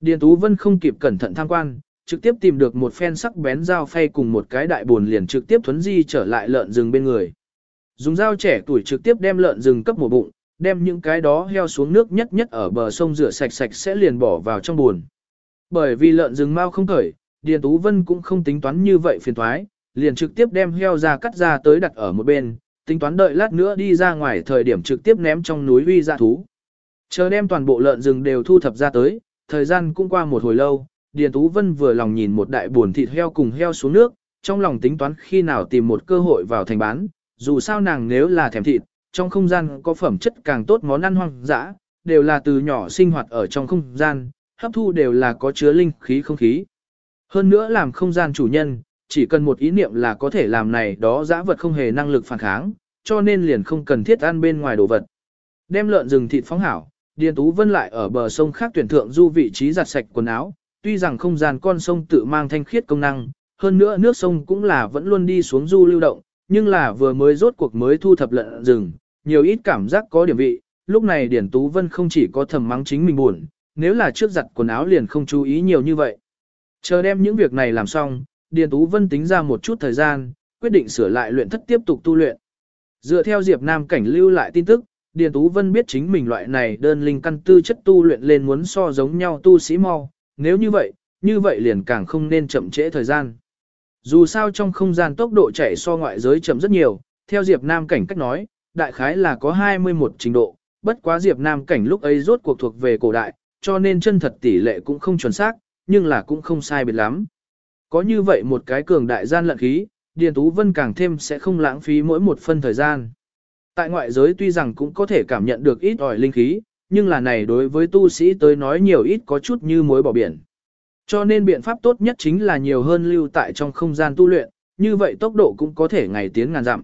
Điền Tú Vân không kịp cẩn thận tham quan, trực tiếp tìm được một phen sắc bén dao phay cùng một cái đại buồn liền trực tiếp thuấn di trở lại lợn rừng bên người. Dùng dao trẻ tuổi trực tiếp đem lợn rừng cấp một bụng, đem những cái đó heo xuống nước nhất nhất ở bờ sông rửa sạch sạch sẽ liền bỏ vào trong buồn. Bởi vì lợn rừng mau không khởi, Điền Tú Vân cũng không tính toán như vậy phiền thoái, liền trực tiếp đem heo ra cắt ra tới đặt ở một bên, tính toán đợi lát nữa đi ra ngoài thời điểm trực tiếp ném trong núi uy ra thú. Chờ đem toàn bộ lợn rừng đều thu thập ra tới, thời gian cũng qua một hồi lâu, Điền Tú Vân vừa lòng nhìn một đại buồn thịt heo cùng heo xuống nước, trong lòng tính toán khi nào tìm một cơ hội vào thành bán, dù sao nàng nếu là thèm thịt, trong không gian có phẩm chất càng tốt món ăn hoang dã, đều là từ nhỏ sinh hoạt ở trong không gian, hấp thu đều là có chứa linh khí không khí. Hơn nữa làm không gian chủ nhân, chỉ cần một ý niệm là có thể làm này đó dã vật không hề năng lực phản kháng, cho nên liền không cần thiết ăn bên ngoài đồ vật. Đem lợn rừng thịt phóng hảo, Điền Tú Vân lại ở bờ sông khác tuyển thượng du vị trí giặt sạch quần áo, tuy rằng không gian con sông tự mang thanh khiết công năng, hơn nữa nước sông cũng là vẫn luôn đi xuống du lưu động, nhưng là vừa mới rốt cuộc mới thu thập lợn rừng, nhiều ít cảm giác có điểm vị, lúc này Điển Tú Vân không chỉ có thầm mắng chính mình buồn, nếu là trước giặt quần áo liền không chú ý nhiều như vậy. Chờ đem những việc này làm xong, Điền Tú Vân tính ra một chút thời gian, quyết định sửa lại luyện thất tiếp tục tu luyện. Dựa theo Diệp Nam cảnh lưu lại tin tức, Điền Tú Vân biết chính mình loại này đơn linh căn tư chất tu luyện lên muốn so giống nhau tu sĩ mau, nếu như vậy, như vậy liền càng không nên chậm trễ thời gian. Dù sao trong không gian tốc độ chạy so ngoại giới chậm rất nhiều, theo Diệp Nam cảnh cách nói, đại khái là có 21 trình độ, bất quá Diệp Nam cảnh lúc ấy rốt cuộc thuộc về cổ đại, cho nên chân thật tỷ lệ cũng không chuẩn xác, nhưng là cũng không sai biệt lắm. Có như vậy một cái cường đại gian lận khí, Điền Tú Vân càng thêm sẽ không lãng phí mỗi một phân thời gian. Tại ngoại giới tuy rằng cũng có thể cảm nhận được ít ỏi linh khí, nhưng là này đối với tu sĩ tới nói nhiều ít có chút như muối bỏ biển. Cho nên biện pháp tốt nhất chính là nhiều hơn lưu tại trong không gian tu luyện, như vậy tốc độ cũng có thể ngày tiến ngàn dặm.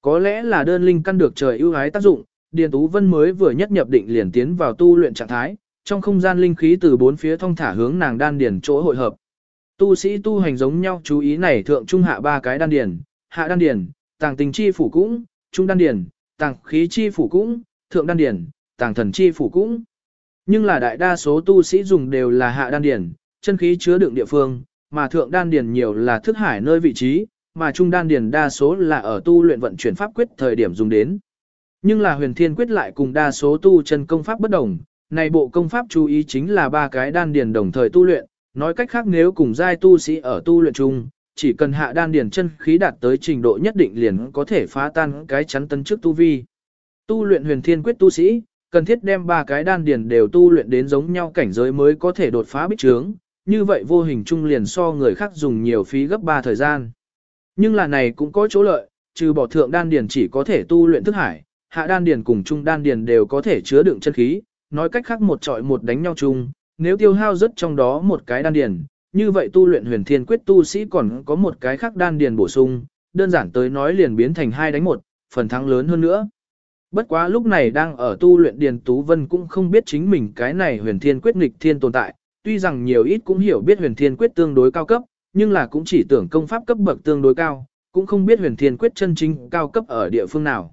Có lẽ là đơn linh căn được trời ưu ái tác dụng, Điền Tú Vân mới vừa nhất nhập định liền tiến vào tu luyện trạng thái, trong không gian linh khí từ bốn phía thông thả hướng nàng đan điền chỗ hội hợp. Tu sĩ tu hành giống nhau chú ý này thượng trung hạ ba cái đan điền, hạ đan điền, tàng tình chi phủ cũng, trung đan điền, tàng khí chi phủ cũng, thượng đan điền, tàng thần chi phủ cũng. Nhưng là đại đa số tu sĩ dùng đều là hạ đan điển, chân khí chứa đựng địa phương, mà thượng đan điển nhiều là thức hải nơi vị trí, mà trung đan điển đa số là ở tu luyện vận chuyển pháp quyết thời điểm dùng đến. Nhưng là huyền thiên quyết lại cùng đa số tu chân công pháp bất đồng, này bộ công pháp chú ý chính là ba cái đan điển đồng thời tu luyện, nói cách khác nếu cùng giai tu sĩ ở tu luyện chung, chỉ cần hạ đan điển chân khí đạt tới trình độ nhất định liền có thể phá tan cái chắn tân trước tu vi. Tu luyện huyền thiên quyết tu sĩ, cần thiết đem ba cái đan điền đều tu luyện đến giống nhau cảnh giới mới có thể đột phá bích trướng, như vậy vô hình trung liền so người khác dùng nhiều phí gấp 3 thời gian. Nhưng là này cũng có chỗ lợi, trừ bỏ thượng đan điền chỉ có thể tu luyện thức hải, hạ đan điền cùng trung đan điền đều có thể chứa đựng chân khí, nói cách khác một trọi một đánh nhau chung, nếu tiêu hao rất trong đó một cái đan điền, như vậy tu luyện huyền thiên quyết tu sĩ còn có một cái khác đan điền bổ sung, đơn giản tới nói liền biến thành hai đánh một, phần thắng lớn hơn nữa. Bất quá lúc này đang ở tu luyện Điền Tú Vân cũng không biết chính mình cái này huyền thiên quyết nghịch thiên tồn tại, tuy rằng nhiều ít cũng hiểu biết huyền thiên quyết tương đối cao cấp, nhưng là cũng chỉ tưởng công pháp cấp bậc tương đối cao, cũng không biết huyền thiên quyết chân chính cao cấp ở địa phương nào.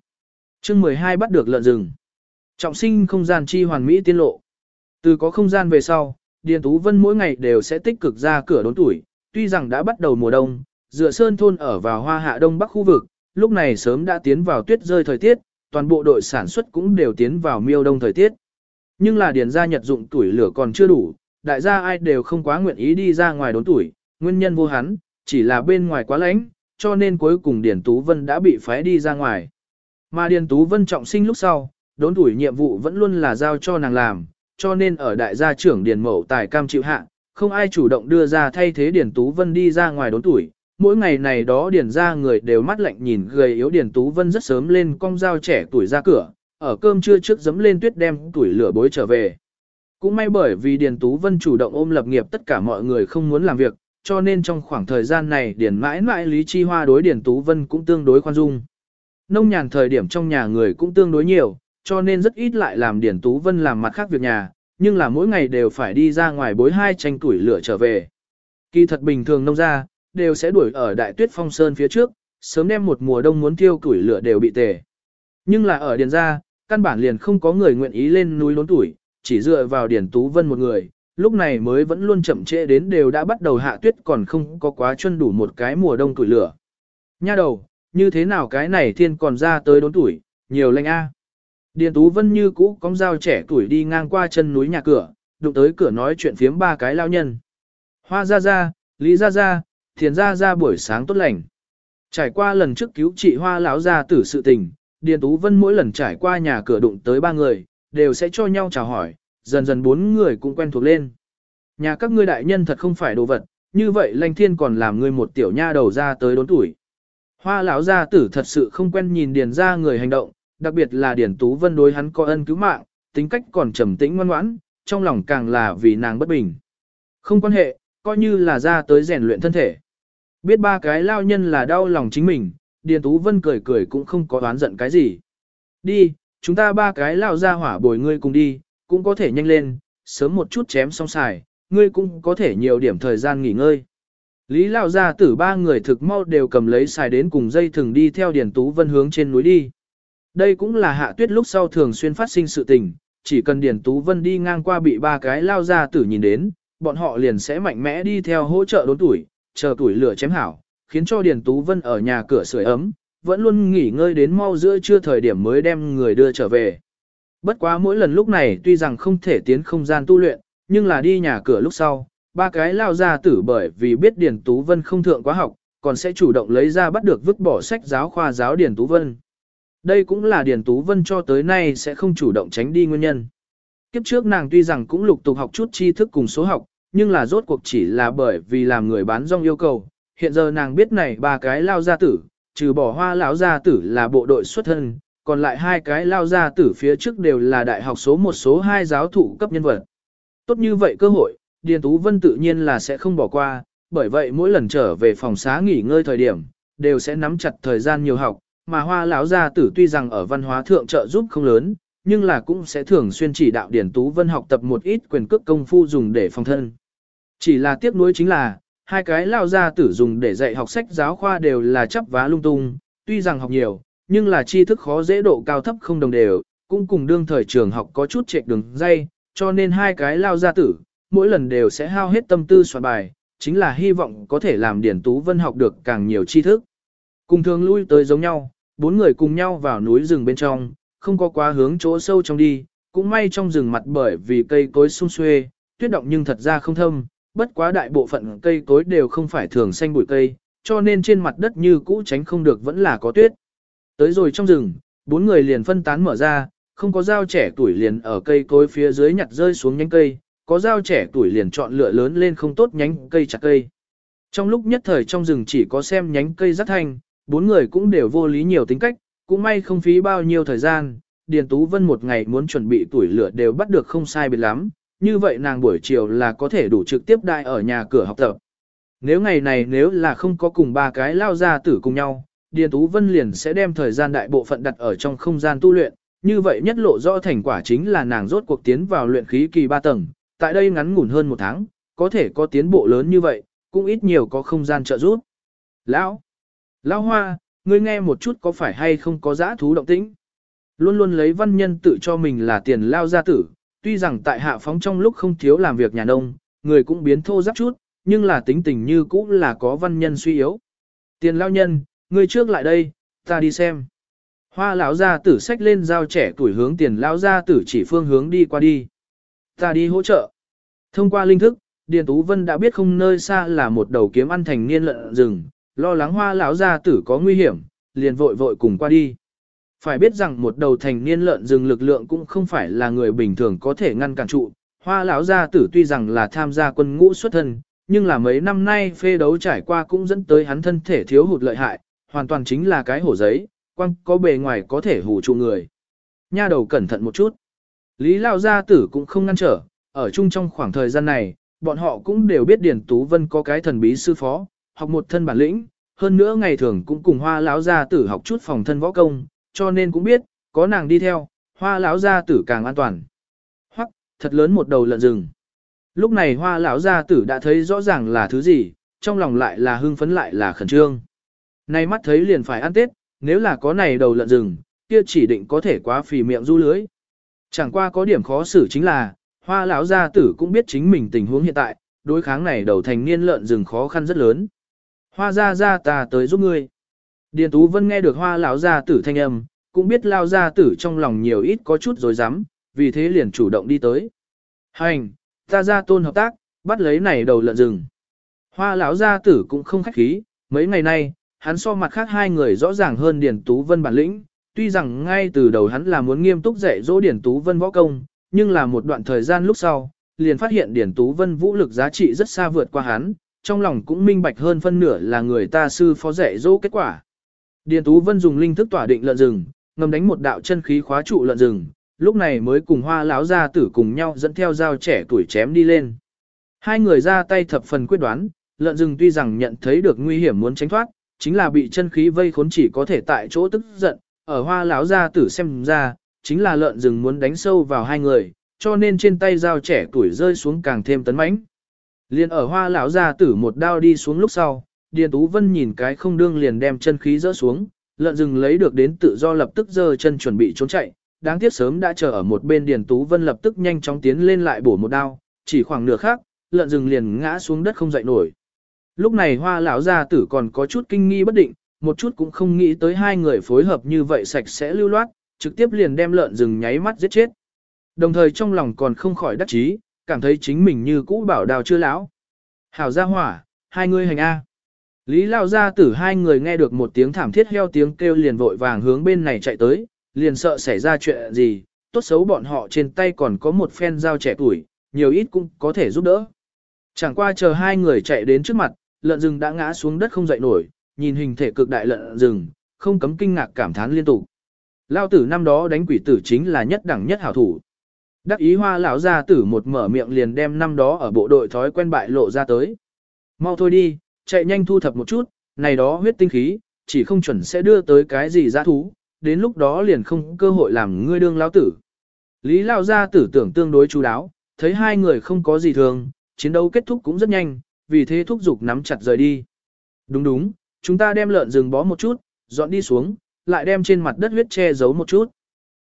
chương 12 bắt được lợn rừng. Trọng sinh không gian chi hoàn mỹ tiên lộ. Từ có không gian về sau, Điền Tú Vân mỗi ngày đều sẽ tích cực ra cửa đốn tuổi, tuy rằng đã bắt đầu mùa đông, dựa sơn thôn ở vào hoa hạ đông bắc khu vực, lúc này sớm đã tiến vào tuyết rơi thời tiết, toàn bộ đội sản xuất cũng đều tiến vào miêu đông thời tiết. Nhưng là điền gia nhật dụng tuổi lửa còn chưa đủ, đại gia ai đều không quá nguyện ý đi ra ngoài đốn tuổi, nguyên nhân vô hắn, chỉ là bên ngoài quá lạnh, cho nên cuối cùng Điền Tú Vân đã bị phái đi ra ngoài. Mà Điền Tú Vân trọng sinh lúc sau, đốn tuổi nhiệm vụ vẫn luôn là giao cho nàng làm, cho nên ở đại gia trưởng Điền Mậu tài cam chịu hạ, không ai chủ động đưa ra thay thế Điền Tú Vân đi ra ngoài đốn tuổi. Mỗi ngày này đó Điền ra người đều mắt lạnh nhìn gầy yếu Điền Tú Vân rất sớm lên cong dao trẻ tuổi ra cửa, ở cơm trưa trước dấm lên tuyết đem tuổi lửa bối trở về. Cũng may bởi vì Điền Tú Vân chủ động ôm lập nghiệp tất cả mọi người không muốn làm việc, cho nên trong khoảng thời gian này Điền mãi mãi Lý Chi Hoa đối Điền Tú Vân cũng tương đối khoan dung. Nông nhàn thời điểm trong nhà người cũng tương đối nhiều, cho nên rất ít lại làm Điền Tú Vân làm mặt khác việc nhà, nhưng là mỗi ngày đều phải đi ra ngoài bối hai tranh tuổi lửa trở về. Kỳ thật bình thường nông gia, đều sẽ đuổi ở đại tuyết phong sơn phía trước, sớm đem một mùa đông muốn tiêu tuổi lửa đều bị tề. Nhưng là ở Điền gia, căn bản liền không có người nguyện ý lên núi lốn tuổi, chỉ dựa vào Điền Tú Vân một người, lúc này mới vẫn luôn chậm trễ đến đều đã bắt đầu hạ tuyết còn không có quá chân đủ một cái mùa đông tuổi lửa. Nha đầu, như thế nào cái này thiên còn ra tới đốn tuổi, nhiều lệnh a. Điền Tú Vân như cũ cong dao trẻ tuổi đi ngang qua chân núi nhà cửa, đụng tới cửa nói chuyện phiếm ba cái lao nhân. Hoa ra ra, Lý ra ra, Thiền ra ra buổi sáng tốt lành. Trải qua lần trước cứu trị hoa lão ra tử sự tình, Điền Tú Vân mỗi lần trải qua nhà cửa đụng tới ba người, đều sẽ cho nhau chào hỏi, dần dần bốn người cũng quen thuộc lên. Nhà các ngươi đại nhân thật không phải đồ vật, như vậy lanh thiên còn làm ngươi một tiểu nha đầu ra tới đốn tuổi. Hoa lão gia tử thật sự không quen nhìn điền ra người hành động, đặc biệt là điền tú vân đối hắn có ân cứu mạng, tính cách còn trầm tĩnh ngoan ngoãn, trong lòng càng là vì nàng bất bình. Không quan hệ, coi như là ra tới rèn luyện thân thể. Biết ba cái lao nhân là đau lòng chính mình, điền tú vân cười cười cũng không có oán giận cái gì. Đi, chúng ta ba cái lao ra hỏa bồi ngươi cùng đi, cũng có thể nhanh lên, sớm một chút chém xong xài, ngươi cũng có thể nhiều điểm thời gian nghỉ ngơi. Lý Lao gia tử ba người thực mau đều cầm lấy xài đến cùng dây thừng đi theo Điền Tú Vân hướng trên núi đi. Đây cũng là hạ tuyết lúc sau thường xuyên phát sinh sự tình, chỉ cần Điền Tú Vân đi ngang qua bị ba cái Lao gia tử nhìn đến, bọn họ liền sẽ mạnh mẽ đi theo hỗ trợ đốn tuổi, chờ tuổi lửa chém hảo, khiến cho Điền Tú Vân ở nhà cửa sưởi ấm, vẫn luôn nghỉ ngơi đến mau giữa trưa thời điểm mới đem người đưa trở về. Bất quá mỗi lần lúc này tuy rằng không thể tiến không gian tu luyện, nhưng là đi nhà cửa lúc sau, ba cái lao ra tử bởi vì biết Điền Tú Vân không thượng quá học, còn sẽ chủ động lấy ra bắt được vứt bỏ sách giáo khoa giáo Điền Tú Vân. Đây cũng là Điền Tú Vân cho tới nay sẽ không chủ động tránh đi nguyên nhân. Kiếp trước nàng tuy rằng cũng lục tục học chút tri thức cùng số học, nhưng là rốt cuộc chỉ là bởi vì làm người bán rong yêu cầu. Hiện giờ nàng biết này ba cái lao gia tử, trừ bỏ hoa lão gia tử là bộ đội xuất thân, còn lại hai cái lao gia tử phía trước đều là đại học số một số hai giáo thụ cấp nhân vật. Tốt như vậy cơ hội, Điền Tú Vân tự nhiên là sẽ không bỏ qua, bởi vậy mỗi lần trở về phòng xá nghỉ ngơi thời điểm, đều sẽ nắm chặt thời gian nhiều học, mà hoa lão gia tử tuy rằng ở văn hóa thượng trợ giúp không lớn, nhưng là cũng sẽ thường xuyên chỉ đạo Điền Tú Vân học tập một ít quyền cước công phu dùng để phòng thân. Chỉ là tiếc nuối chính là, hai cái lao gia tử dùng để dạy học sách giáo khoa đều là chấp vá lung tung, tuy rằng học nhiều, nhưng là tri thức khó dễ độ cao thấp không đồng đều, cũng cùng đương thời trường học có chút trệch đường dây, cho nên hai cái lao gia tử, mỗi lần đều sẽ hao hết tâm tư soạn bài, chính là hy vọng có thể làm Điển Tú Vân học được càng nhiều tri thức. Cùng thường lui tới giống nhau, bốn người cùng nhau vào núi rừng bên trong, không có quá hướng chỗ sâu trong đi, cũng may trong rừng mặt bởi vì cây cối sung xuê, tuyết động nhưng thật ra không thâm, bất quá đại bộ phận cây cối đều không phải thường xanh bụi cây, cho nên trên mặt đất như cũ tránh không được vẫn là có tuyết. Tới rồi trong rừng, bốn người liền phân tán mở ra, không có dao trẻ tuổi liền ở cây cối phía dưới nhặt rơi xuống nhánh cây, có dao trẻ tuổi liền chọn lựa lớn lên không tốt nhánh cây chặt cây. Trong lúc nhất thời trong rừng chỉ có xem nhánh cây rất thanh, bốn người cũng đều vô lý nhiều tính cách, cũng may không phí bao nhiêu thời gian, Điền Tú Vân một ngày muốn chuẩn bị tuổi lửa đều bắt được không sai biệt lắm, như vậy nàng buổi chiều là có thể đủ trực tiếp đại ở nhà cửa học tập. Nếu ngày này nếu là không có cùng ba cái lao ra tử cùng nhau, Điền Tú Vân liền sẽ đem thời gian đại bộ phận đặt ở trong không gian tu luyện, như vậy nhất lộ rõ thành quả chính là nàng rốt cuộc tiến vào luyện khí kỳ ba tầng, tại đây ngắn ngủn hơn một tháng, có thể có tiến bộ lớn như vậy, cũng ít nhiều có không gian trợ giúp. Lão! Lão Hoa, ngươi nghe một chút có phải hay không có giã thú động tĩnh? Luôn luôn lấy văn nhân tự cho mình là tiền lao gia tử, tuy rằng tại hạ phóng trong lúc không thiếu làm việc nhà nông, người cũng biến thô giáp chút, nhưng là tính tình như cũng là có văn nhân suy yếu. Tiền lao nhân, ngươi trước lại đây, Ta đi xem. Hoa lão gia tử xách lên dao trẻ tuổi hướng tiền lão gia tử chỉ phương hướng đi qua đi. Ta đi hỗ trợ. Thông qua linh thức, Điền Tú Vân đã biết không nơi xa là một đầu kiếm ăn thành niên lợn rừng, lo lắng hoa lão gia tử có nguy hiểm, liền vội vội cùng qua đi. Phải biết rằng một đầu thành niên lợn rừng lực lượng cũng không phải là người bình thường có thể ngăn cản trụ. Hoa lão gia tử tuy rằng là tham gia quân ngũ xuất thân, nhưng là mấy năm nay phê đấu trải qua cũng dẫn tới hắn thân thể thiếu hụt lợi hại, hoàn toàn chính là cái hổ giấy, quăng có bề ngoài có thể hù trụ người. Nha đầu cẩn thận một chút. Lý lão gia tử cũng không ngăn trở, ở chung trong khoảng thời gian này, bọn họ cũng đều biết Điền Tú Vân có cái thần bí sư phó, học một thân bản lĩnh, hơn nữa ngày thường cũng cùng hoa lão gia tử học chút phòng thân võ công, cho nên cũng biết, có nàng đi theo, hoa lão gia tử càng an toàn. Hoặc, thật lớn một đầu lợn rừng. Lúc này hoa lão gia tử đã thấy rõ ràng là thứ gì, trong lòng lại là hưng phấn lại là khẩn trương. Nay mắt thấy liền phải ăn tết, nếu là có này đầu lợn rừng, kia chỉ định có thể quá phì miệng du lưới. Chẳng qua có điểm khó xử chính là, hoa lão gia tử cũng biết chính mình tình huống hiện tại, đối kháng này đầu thành niên lợn rừng khó khăn rất lớn. Hoa gia gia ta tới giúp ngươi. Điền Tú Vân nghe được hoa lão gia tử thanh âm, cũng biết lao gia tử trong lòng nhiều ít có chút rồi dám, vì thế liền chủ động đi tới. Hành, ta ra tôn hợp tác, bắt lấy này đầu lợn rừng. Hoa lão gia tử cũng không khách khí, mấy ngày nay, hắn so mặt khác hai người rõ ràng hơn Điền Tú Vân bản lĩnh, tuy rằng ngay từ đầu hắn là muốn nghiêm túc dạy dỗ Điền Tú Vân võ công, nhưng là một đoạn thời gian lúc sau, liền phát hiện Điền Tú Vân vũ lực giá trị rất xa vượt qua hắn, trong lòng cũng minh bạch hơn phân nửa là người ta sư phó dạy dỗ kết quả. Điền Tú Vân dùng linh thức tỏa định lợn rừng, ngầm đánh một đạo chân khí khóa trụ lợn rừng, lúc này mới cùng hoa lão gia tử cùng nhau dẫn theo dao trẻ tuổi chém đi lên. Hai người ra tay thập phần quyết đoán, lợn rừng tuy rằng nhận thấy được nguy hiểm muốn tránh thoát, chính là bị chân khí vây khốn chỉ có thể tại chỗ tức giận, ở hoa lão gia tử xem ra, chính là lợn rừng muốn đánh sâu vào hai người, cho nên trên tay dao trẻ tuổi rơi xuống càng thêm tấn mãnh. Liên ở hoa lão gia tử một đao đi xuống lúc sau, Điền Tú Vân nhìn cái không đương liền đem chân khí rỡ xuống, lợn rừng lấy được đến tự do lập tức giơ chân chuẩn bị trốn chạy, đáng tiếc sớm đã chờ ở một bên Điền Tú Vân lập tức nhanh chóng tiến lên lại bổ một đao, chỉ khoảng nửa khắc, lợn rừng liền ngã xuống đất không dậy nổi. Lúc này hoa lão gia tử còn có chút kinh nghi bất định, một chút cũng không nghĩ tới hai người phối hợp như vậy sạch sẽ lưu loát, trực tiếp liền đem lợn rừng nháy mắt giết chết. Đồng thời trong lòng còn không khỏi đắc chí, cảm thấy chính mình như cũ bảo đào chưa lão. Hảo gia hỏa, hai người hành A. Lý Lao gia tử hai người nghe được một tiếng thảm thiết heo tiếng kêu liền vội vàng hướng bên này chạy tới, liền sợ xảy ra chuyện gì, tốt xấu bọn họ trên tay còn có một phen dao trẻ tuổi, nhiều ít cũng có thể giúp đỡ. Chẳng qua chờ hai người chạy đến trước mặt, lợn rừng đã ngã xuống đất không dậy nổi, nhìn hình thể cực đại lợn rừng, không cấm kinh ngạc cảm thán liên tục. Lao tử năm đó đánh quỷ tử chính là nhất đẳng nhất hảo thủ. Đắc ý hoa lão gia tử một mở miệng liền đem năm đó ở bộ đội thói quen bại lộ ra tới. Mau thôi đi, chạy nhanh thu thập một chút, này đó huyết tinh khí, chỉ không chuẩn sẽ đưa tới cái gì giã thú, đến lúc đó liền không cơ hội làm ngươi đương lão tử. Lý lão gia tử tưởng tương đối chú đáo, thấy hai người không có gì thường, chiến đấu kết thúc cũng rất nhanh, vì thế thúc giục nắm chặt rời đi. Đúng đúng, chúng ta đem lợn rừng bó một chút, dọn đi xuống, lại đem trên mặt đất huyết che giấu một chút.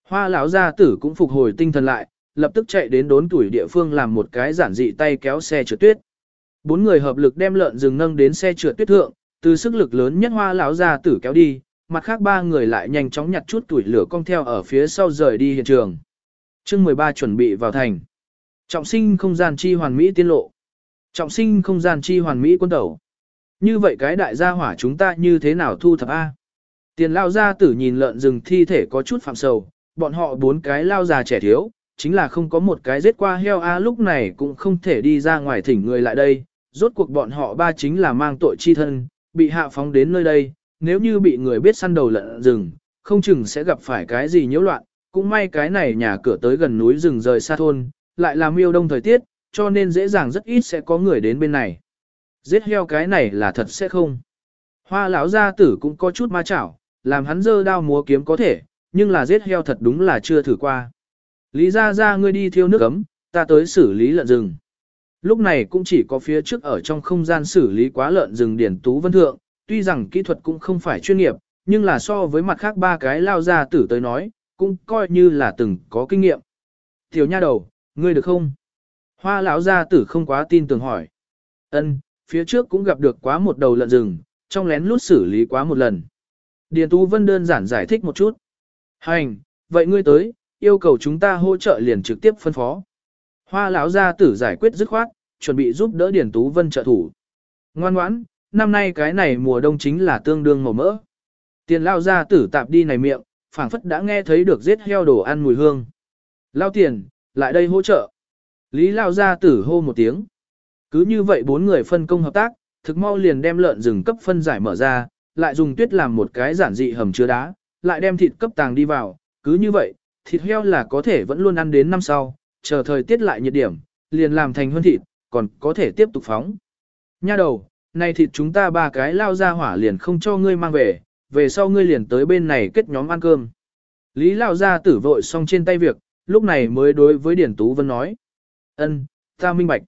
Hoa lão gia tử cũng phục hồi tinh thần lại, lập tức chạy đến đốn tuổi địa phương làm một cái giản dị tay kéo xe trượt tuyết. Bốn người hợp lực đem lợn rừng nâng đến xe trượt tuyết thượng, từ sức lực lớn nhất hoa lão ra tử kéo đi, mặt khác ba người lại nhanh chóng nhặt chút tuổi lửa cong theo ở phía sau rời đi hiện trường. chương 13 chuẩn bị vào thành. Trọng sinh không gian chi hoàn mỹ tiên lộ. Trọng sinh không gian chi hoàn mỹ quân tẩu. Như vậy cái đại gia hỏa chúng ta như thế nào thu thập A? Tiền lao gia tử nhìn lợn rừng thi thể có chút phạm sầu, bọn họ bốn cái lao già trẻ thiếu, chính là không có một cái giết qua heo A lúc này cũng không thể đi ra ngoài thỉnh người lại đây, rốt cuộc bọn họ ba chính là mang tội chi thân, bị hạ phóng đến nơi đây, nếu như bị người biết săn đầu lợn rừng, không chừng sẽ gặp phải cái gì nhiễu loạn, cũng may cái này nhà cửa tới gần núi rừng rời xa thôn, lại là miêu đông thời tiết, cho nên dễ dàng rất ít sẽ có người đến bên này. Giết heo cái này là thật sẽ không. Hoa lão gia tử cũng có chút ma chảo, làm hắn dơ đao múa kiếm có thể, nhưng là giết heo thật đúng là chưa thử qua. Lý ra ra ngươi đi thiêu nước ấm, ta tới xử lý lợn rừng. Lúc này cũng chỉ có phía trước ở trong không gian xử lý quá lợn rừng điển tú vân thượng, tuy rằng kỹ thuật cũng không phải chuyên nghiệp, nhưng là so với mặt khác ba cái lao ra tử tới nói, cũng coi như là từng có kinh nghiệm. Tiểu nha đầu, ngươi được không? Hoa lão gia tử không quá tin tưởng hỏi. Ân, phía trước cũng gặp được quá một đầu lợn rừng, trong lén lút xử lý quá một lần. Điền Tú Vân đơn giản giải thích một chút. Hành, vậy ngươi tới, yêu cầu chúng ta hỗ trợ liền trực tiếp phân phó. Hoa lão gia tử giải quyết dứt khoát, chuẩn bị giúp đỡ Điền Tú Vân trợ thủ. Ngoan ngoãn, năm nay cái này mùa đông chính là tương đương màu mỡ. Tiền lao gia tử tạp đi này miệng, phảng phất đã nghe thấy được giết heo đồ ăn mùi hương. Lao tiền, lại đây hỗ trợ. Lý lao gia tử hô một tiếng. Cứ như vậy bốn người phân công hợp tác, thực mau liền đem lợn rừng cấp phân giải mở ra, lại dùng tuyết làm một cái giản dị hầm chứa đá, lại đem thịt cấp tàng đi vào, cứ như vậy, thịt heo là có thể vẫn luôn ăn đến năm sau, chờ thời tiết lại nhiệt điểm, liền làm thành hơn thịt, còn có thể tiếp tục phóng. Nha đầu, này thịt chúng ta ba cái lao ra hỏa liền không cho ngươi mang về, về sau ngươi liền tới bên này kết nhóm ăn cơm. Lý lao ra tử vội xong trên tay việc, lúc này mới đối với Điền Tú Vân nói. ân ta minh bạch.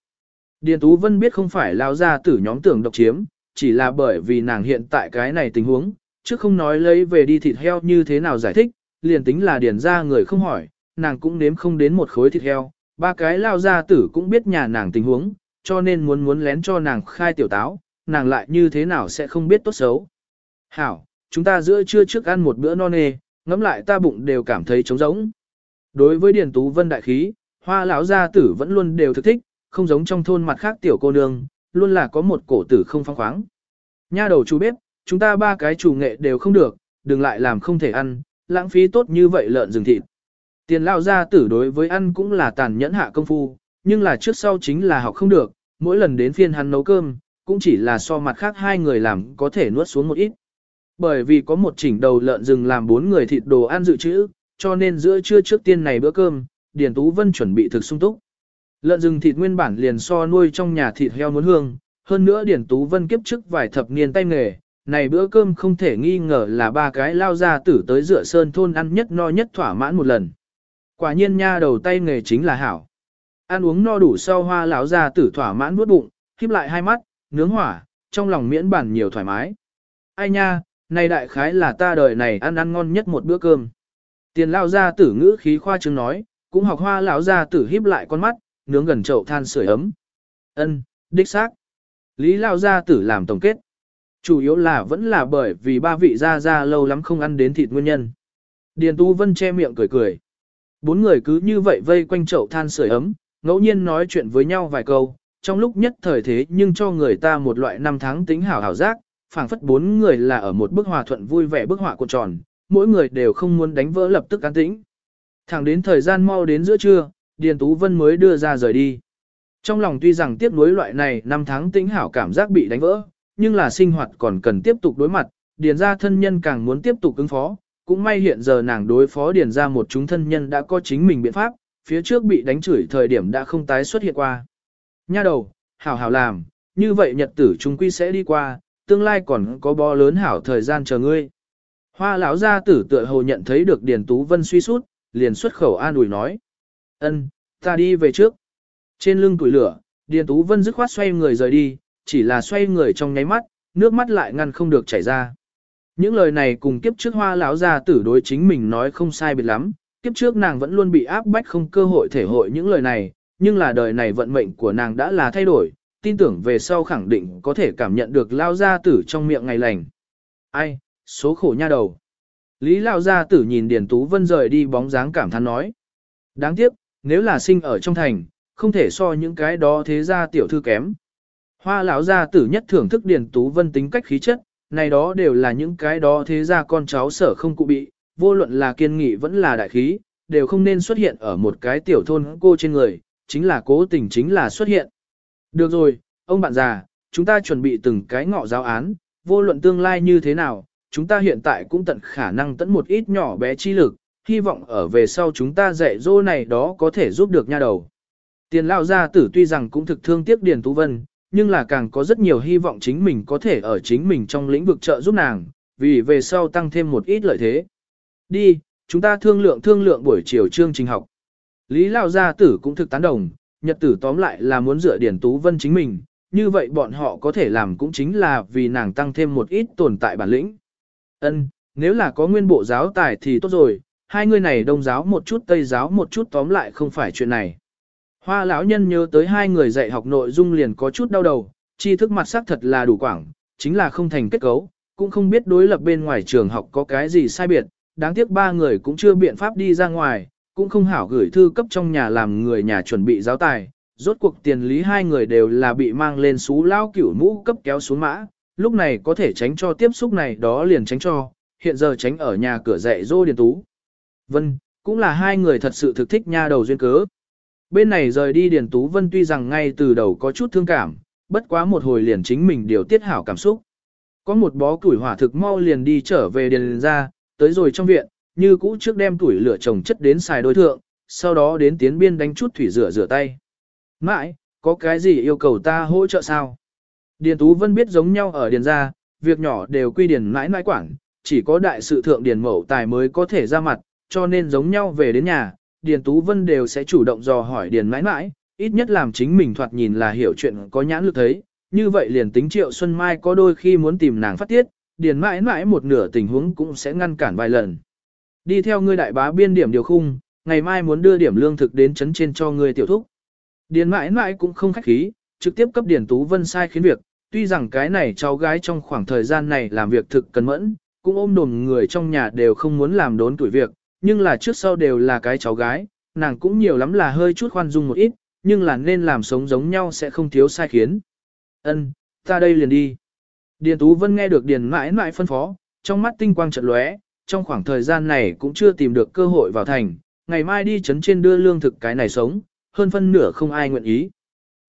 Điền Tú Vân biết không phải lao ra tử nhóm tưởng độc chiếm, chỉ là bởi vì nàng hiện tại cái này tình huống, chứ không nói lấy về đi thịt heo như thế nào giải thích, liền tính là điền ra người không hỏi, nàng cũng nếm không đến một khối thịt heo, ba cái lao gia tử cũng biết nhà nàng tình huống, cho nên muốn muốn lén cho nàng khai tiểu táo, nàng lại như thế nào sẽ không biết tốt xấu. Hảo, chúng ta giữa trưa trước ăn một bữa non nê, ngẫm lại ta bụng đều cảm thấy trống rỗng. Đối với Điền Tú Vân đại khí, hoa lão gia tử vẫn luôn đều thực thích, không giống trong thôn mặt khác tiểu cô nương, luôn là có một cổ tử không phong khoáng. Nha đầu chú bếp, chúng ta ba cái chủ nghệ đều không được, đừng lại làm không thể ăn, lãng phí tốt như vậy lợn rừng thịt. Tiền lao ra tử đối với ăn cũng là tàn nhẫn hạ công phu, nhưng là trước sau chính là học không được, mỗi lần đến phiên hắn nấu cơm, cũng chỉ là so mặt khác hai người làm có thể nuốt xuống một ít. Bởi vì có một chỉnh đầu lợn rừng làm bốn người thịt đồ ăn dự trữ, cho nên giữa trưa trước tiên này bữa cơm, Điền Tú Vân chuẩn bị thực sung túc. Lợn rừng thịt nguyên bản liền so nuôi trong nhà thịt heo muốn hương, hơn nữa Điền Tú Vân kiếp trước vài thập niên tay nghề, này bữa cơm không thể nghi ngờ là ba cái lao ra tử tới dựa sơn thôn ăn nhất no nhất thỏa mãn một lần. Quả nhiên nha đầu tay nghề chính là hảo. Ăn uống no đủ sau hoa lão ra tử thỏa mãn nuốt bụng, khép lại hai mắt, nướng hỏa, trong lòng miễn bản nhiều thoải mái. Ai nha, này đại khái là ta đời này ăn ăn ngon nhất một bữa cơm. Tiền lao ra tử ngữ khí khoa trương nói, cũng học hoa lão ra tử híp lại con mắt, nướng gần chậu than sưởi ấm. Ân, đích xác. Lý lao ra tử làm tổng kết. Chủ yếu là vẫn là bởi vì ba vị gia gia lâu lắm không ăn đến thịt nguyên nhân. Điền Tu Vân che miệng cười cười. Bốn người cứ như vậy vây quanh chậu than sưởi ấm, ngẫu nhiên nói chuyện với nhau vài câu, trong lúc nhất thời thế nhưng cho người ta một loại năm tháng tính hảo hảo giác, phảng phất bốn người là ở một bức hòa thuận vui vẻ bức họa cuộn tròn, mỗi người đều không muốn đánh vỡ lập tức an tĩnh. Thẳng đến thời gian mau đến giữa trưa, Điền Tú Vân mới đưa ra rời đi. Trong lòng tuy rằng tiếc nuối loại này năm tháng tính hảo cảm giác bị đánh vỡ, nhưng là sinh hoạt còn cần tiếp tục đối mặt, Điền ra thân nhân càng muốn tiếp tục ứng phó, cũng may hiện giờ nàng đối phó Điền ra một chúng thân nhân đã có chính mình biện pháp, phía trước bị đánh chửi thời điểm đã không tái xuất hiện qua. Nha đầu, hảo hảo làm, như vậy nhật tử chúng quy sẽ đi qua, tương lai còn có bo lớn hảo thời gian chờ ngươi. Hoa lão gia tử tựa hồ nhận thấy được Điền Tú Vân suy sút, liền xuất khẩu an ủi nói. ân, ta đi về trước. Trên lưng tuổi lửa, Điền Tú Vân dứt khoát xoay người rời đi, chỉ là xoay người trong nháy mắt, nước mắt lại ngăn không được chảy ra. Những lời này cùng kiếp trước hoa lão gia tử đối chính mình nói không sai biệt lắm, kiếp trước nàng vẫn luôn bị áp bách không cơ hội thể hội những lời này, nhưng là đời này vận mệnh của nàng đã là thay đổi, tin tưởng về sau khẳng định có thể cảm nhận được lao gia tử trong miệng ngày lành. Ai, số khổ nha đầu. Lý lao gia tử nhìn Điền Tú Vân rời đi bóng dáng cảm thán nói. Đáng tiếc, nếu là sinh ở trong thành, không thể so những cái đó thế ra tiểu thư kém. Hoa lão gia tử nhất thưởng thức Điền Tú Vân tính cách khí chất, này đó đều là những cái đó thế ra con cháu sở không cụ bị, vô luận là kiên nghị vẫn là đại khí, đều không nên xuất hiện ở một cái tiểu thôn cô trên người, chính là cố tình chính là xuất hiện. Được rồi, ông bạn già, chúng ta chuẩn bị từng cái ngọ giáo án, vô luận tương lai như thế nào, chúng ta hiện tại cũng tận khả năng tận một ít nhỏ bé chi lực, hy vọng ở về sau chúng ta dạy dỗ này đó có thể giúp được nha đầu. Tiền lao gia tử tuy rằng cũng thực thương tiếc Điền Tú Vân, nhưng là càng có rất nhiều hy vọng chính mình có thể ở chính mình trong lĩnh vực trợ giúp nàng, vì về sau tăng thêm một ít lợi thế. Đi, chúng ta thương lượng thương lượng buổi chiều chương trình học. Lý Lao Gia Tử cũng thực tán đồng, nhật tử tóm lại là muốn dựa Điển Tú Vân chính mình, như vậy bọn họ có thể làm cũng chính là vì nàng tăng thêm một ít tồn tại bản lĩnh. Ân, nếu là có nguyên bộ giáo tài thì tốt rồi, hai người này đông giáo một chút tây giáo một chút tóm lại không phải chuyện này. Hoa lão nhân nhớ tới hai người dạy học nội dung liền có chút đau đầu, tri thức mặt sắc thật là đủ quảng, chính là không thành kết cấu, cũng không biết đối lập bên ngoài trường học có cái gì sai biệt, đáng tiếc ba người cũng chưa biện pháp đi ra ngoài, cũng không hảo gửi thư cấp trong nhà làm người nhà chuẩn bị giáo tài. Rốt cuộc tiền lý hai người đều là bị mang lên xú lao cửu mũ cấp kéo xuống mã, lúc này có thể tránh cho tiếp xúc này đó liền tránh cho, hiện giờ tránh ở nhà cửa dạy dô điền tú. Vân, cũng là hai người thật sự thực thích nha đầu duyên cớ. Bên này rời đi Điền Tú Vân tuy rằng ngay từ đầu có chút thương cảm, bất quá một hồi liền chính mình điều tiết hảo cảm xúc. Có một bó củi hỏa thực mau liền đi trở về Điền ra, tới rồi trong viện, như cũ trước đem tuổi lửa trồng chất đến xài đối thượng, sau đó đến tiến biên đánh chút thủy rửa rửa tay. Mãi, có cái gì yêu cầu ta hỗ trợ sao? Điền Tú Vân biết giống nhau ở Điền gia, việc nhỏ đều quy điền mãi mãi quản, chỉ có đại sự thượng Điền mẫu Tài mới có thể ra mặt, cho nên giống nhau về đến nhà, Điền Tú Vân đều sẽ chủ động dò hỏi Điền mãi mãi, ít nhất làm chính mình thoạt nhìn là hiểu chuyện có nhãn lực thấy, như vậy liền tính Triệu Xuân Mai có đôi khi muốn tìm nàng phát tiết, Điền mãi mãi một nửa tình huống cũng sẽ ngăn cản vài lần. Đi theo ngươi đại bá biên điểm điều khung, ngày mai muốn đưa điểm lương thực đến chấn trên cho ngươi tiểu thúc. Điền mãi mãi cũng không khách khí, trực tiếp cấp Điền Tú Vân sai khiến việc, tuy rằng cái này cháu gái trong khoảng thời gian này làm việc thực cần mẫn, cũng ôm đồm người trong nhà đều không muốn làm đốn tuổi việc, nhưng là trước sau đều là cái cháu gái, nàng cũng nhiều lắm là hơi chút khoan dung một ít, nhưng là nên làm sống giống nhau sẽ không thiếu sai khiến. Ân, ta đây liền đi. Điền Tú Vân nghe được Điền mãi mãi phân phó, trong mắt tinh quang chợt lóe, trong khoảng thời gian này cũng chưa tìm được cơ hội vào thành, ngày mai đi chấn trên đưa lương thực cái này sống, hơn phân nửa không ai nguyện ý.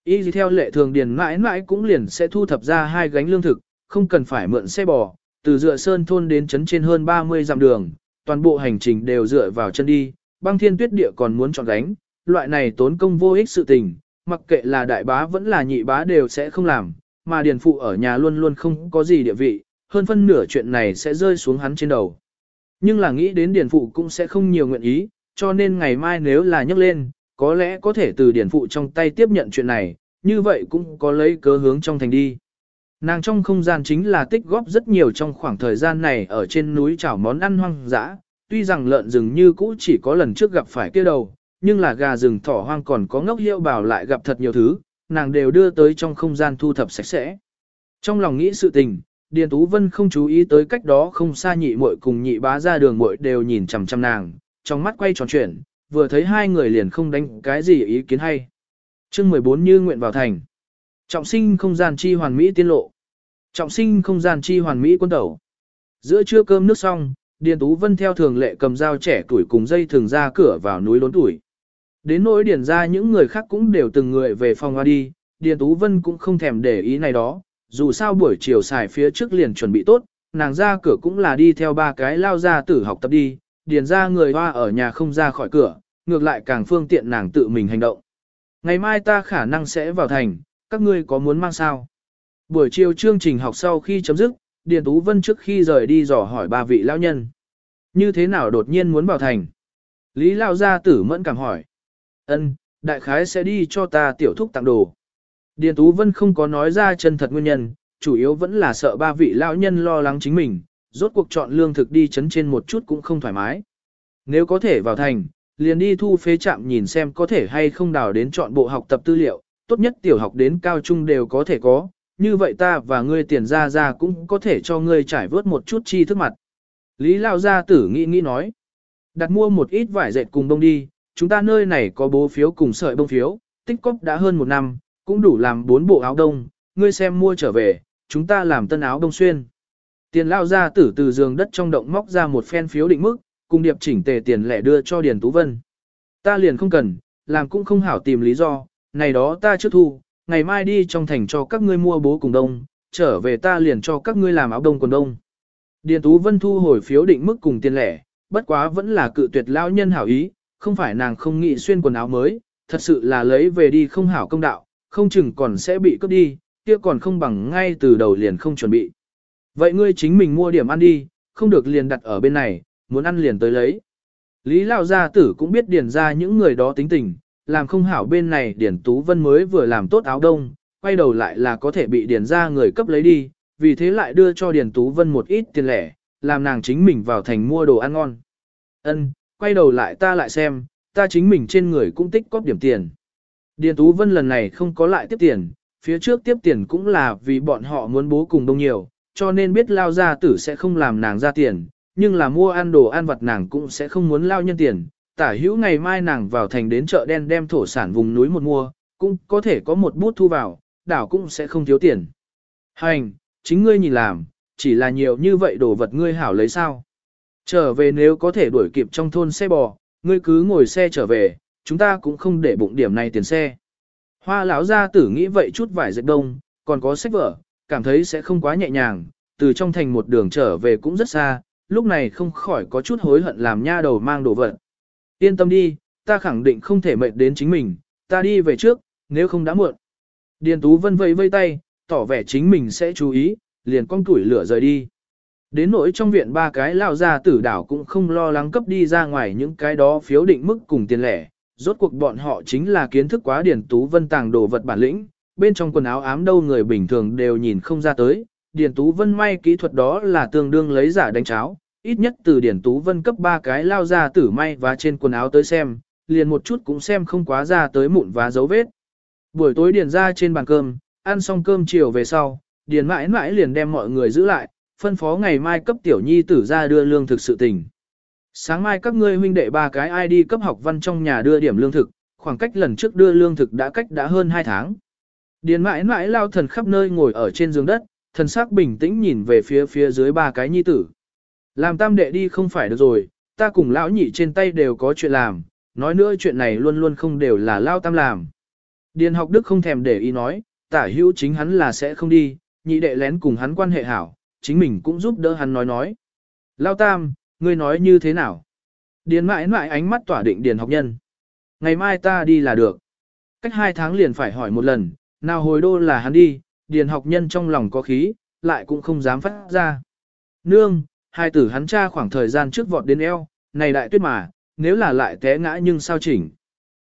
Y gì theo lệ thường Điền mãi mãi cũng liền sẽ thu thập ra hai gánh lương thực, không cần phải mượn xe bò, từ dựa sơn thôn đến chấn trên hơn 30 dặm đường, toàn bộ hành trình đều dựa vào chân đi, băng thiên tuyết địa còn muốn chọn gánh, loại này tốn công vô ích sự tình, mặc kệ là đại bá vẫn là nhị bá đều sẽ không làm, mà điền phụ ở nhà luôn luôn không có gì địa vị, hơn phân nửa chuyện này sẽ rơi xuống hắn trên đầu. Nhưng là nghĩ đến điền phụ cũng sẽ không nhiều nguyện ý, cho nên ngày mai nếu là nhấc lên, có lẽ có thể từ điền phụ trong tay tiếp nhận chuyện này, như vậy cũng có lấy cớ hướng trong thành đi. Nàng trong không gian chính là tích góp rất nhiều trong khoảng thời gian này ở trên núi chảo món ăn hoang dã, tuy rằng lợn rừng như cũ chỉ có lần trước gặp phải kia đầu, nhưng là gà rừng thỏ hoang còn có ngốc hiệu bảo lại gặp thật nhiều thứ, nàng đều đưa tới trong không gian thu thập sạch sẽ. Trong lòng nghĩ sự tình, Điền Tú Vân không chú ý tới cách đó không xa nhị muội cùng nhị bá ra đường muội đều nhìn chằm chằm nàng, trong mắt quay tròn chuyển, vừa thấy hai người liền không đánh cái gì ý kiến hay. chương 14 như nguyện vào thành. Trọng sinh không gian chi hoàn mỹ tiên lộ. Trọng sinh không gian chi hoàn mỹ quân tẩu. Giữa trưa cơm nước xong, Điền Tú Vân theo thường lệ cầm dao trẻ tuổi cùng dây thường ra cửa vào núi lớn tuổi. Đến nỗi điền ra những người khác cũng đều từng người về phòng hoa đi, Điền Tú Vân cũng không thèm để ý này đó, dù sao buổi chiều xài phía trước liền chuẩn bị tốt, nàng ra cửa cũng là đi theo ba cái lao ra tử học tập đi, điền ra người hoa ở nhà không ra khỏi cửa, ngược lại càng phương tiện nàng tự mình hành động. Ngày mai ta khả năng sẽ vào thành, các ngươi có muốn mang sao? Buổi chiều chương trình học sau khi chấm dứt, Điền Tú Vân trước khi rời đi dò hỏi ba vị lão nhân. Như thế nào đột nhiên muốn vào thành? Lý Lao Gia tử mẫn cảm hỏi. Ân, đại khái sẽ đi cho ta tiểu thúc tặng đồ. Điền Tú Vân không có nói ra chân thật nguyên nhân, chủ yếu vẫn là sợ ba vị lão nhân lo lắng chính mình, rốt cuộc chọn lương thực đi chấn trên một chút cũng không thoải mái. Nếu có thể vào thành, liền đi thu phế trạm nhìn xem có thể hay không đào đến chọn bộ học tập tư liệu, tốt nhất tiểu học đến cao trung đều có thể có, như vậy ta và ngươi tiền ra ra cũng có thể cho ngươi trải vớt một chút chi thức mặt. Lý Lao Gia tử nghĩ nghĩ nói, đặt mua một ít vải dệt cùng bông đi, chúng ta nơi này có bố phiếu cùng sợi bông phiếu, tích cóp đã hơn một năm, cũng đủ làm bốn bộ áo đông, ngươi xem mua trở về, chúng ta làm tân áo đông xuyên. Tiền Lao Gia tử từ giường đất trong động móc ra một phen phiếu định mức, cùng điệp chỉnh tề tiền lẻ đưa cho Điền Tú Vân. Ta liền không cần, làm cũng không hảo tìm lý do, này đó ta chưa thu, ngày mai đi trong thành cho các ngươi mua bố cùng đông, trở về ta liền cho các ngươi làm áo đông quần đông. Điền Tú Vân thu hồi phiếu định mức cùng tiền lẻ, bất quá vẫn là cự tuyệt lao nhân hảo ý, không phải nàng không nghĩ xuyên quần áo mới, thật sự là lấy về đi không hảo công đạo, không chừng còn sẽ bị cướp đi, kia còn không bằng ngay từ đầu liền không chuẩn bị. Vậy ngươi chính mình mua điểm ăn đi, không được liền đặt ở bên này, muốn ăn liền tới lấy. Lý Lao Gia Tử cũng biết điền ra những người đó tính tình, làm không hảo bên này Điền Tú Vân mới vừa làm tốt áo đông, quay đầu lại là có thể bị Điền ra người cấp lấy đi, vì thế lại đưa cho Điền Tú Vân một ít tiền lẻ, làm nàng chính mình vào thành mua đồ ăn ngon. Ân, quay đầu lại ta lại xem, ta chính mình trên người cũng tích cóp điểm tiền. Điền Tú Vân lần này không có lại tiếp tiền, phía trước tiếp tiền cũng là vì bọn họ muốn bố cùng đông nhiều, cho nên biết lao gia tử sẽ không làm nàng ra tiền, nhưng là mua ăn đồ ăn vặt nàng cũng sẽ không muốn lao nhân tiền. Tả hữu ngày mai nàng vào thành đến chợ đen đem thổ sản vùng núi một mua, cũng có thể có một bút thu vào, đảo cũng sẽ không thiếu tiền. Hành, chính ngươi nhìn làm, chỉ là nhiều như vậy đồ vật ngươi hảo lấy sao. Trở về nếu có thể đuổi kịp trong thôn xe bò, ngươi cứ ngồi xe trở về, chúng ta cũng không để bụng điểm này tiền xe. Hoa lão gia tử nghĩ vậy chút vải dệt đông, còn có sách vở, cảm thấy sẽ không quá nhẹ nhàng, từ trong thành một đường trở về cũng rất xa, lúc này không khỏi có chút hối hận làm nha đầu mang đồ vật. Yên tâm đi, ta khẳng định không thể mệt đến chính mình, ta đi về trước, nếu không đã muộn. Điền Tú Vân vẫy vây tay, tỏ vẻ chính mình sẽ chú ý, liền con tuổi lửa rời đi. Đến nỗi trong viện ba cái lao ra tử đảo cũng không lo lắng cấp đi ra ngoài những cái đó phiếu định mức cùng tiền lẻ. Rốt cuộc bọn họ chính là kiến thức quá Điền Tú Vân tàng đồ vật bản lĩnh, bên trong quần áo ám đâu người bình thường đều nhìn không ra tới. Điền Tú Vân may kỹ thuật đó là tương đương lấy giả đánh cháo, ít nhất từ điển Tú Vân cấp ba cái lao ra tử may và trên quần áo tới xem, liền một chút cũng xem không quá ra tới mụn và dấu vết. Buổi tối Điền ra trên bàn cơm, ăn xong cơm chiều về sau, Điền mãi mãi liền đem mọi người giữ lại, phân phó ngày mai cấp tiểu nhi tử ra đưa lương thực sự tình. Sáng mai các ngươi huynh đệ ba cái ai đi cấp học văn trong nhà đưa điểm lương thực, khoảng cách lần trước đưa lương thực đã cách đã hơn 2 tháng. Điền mãi mãi lao thần khắp nơi ngồi ở trên giường đất, thần sắc bình tĩnh nhìn về phía phía dưới ba cái nhi tử. Làm tam đệ đi không phải được rồi, ta cùng lão nhị trên tay đều có chuyện làm, nói nữa chuyện này luôn luôn không đều là lao tam làm. Điền học đức không thèm để ý nói, tả hữu chính hắn là sẽ không đi, nhị đệ lén cùng hắn quan hệ hảo, chính mình cũng giúp đỡ hắn nói nói. Lao tam, ngươi nói như thế nào? Điền mãi mãi ánh mắt tỏa định điền học nhân. Ngày mai ta đi là được. Cách hai tháng liền phải hỏi một lần, nào hồi đô là hắn đi, điền học nhân trong lòng có khí, lại cũng không dám phát ra. Nương, hai tử hắn cha khoảng thời gian trước vọt đến eo, này đại tuyết mà, nếu là lại té ngã nhưng sao chỉnh.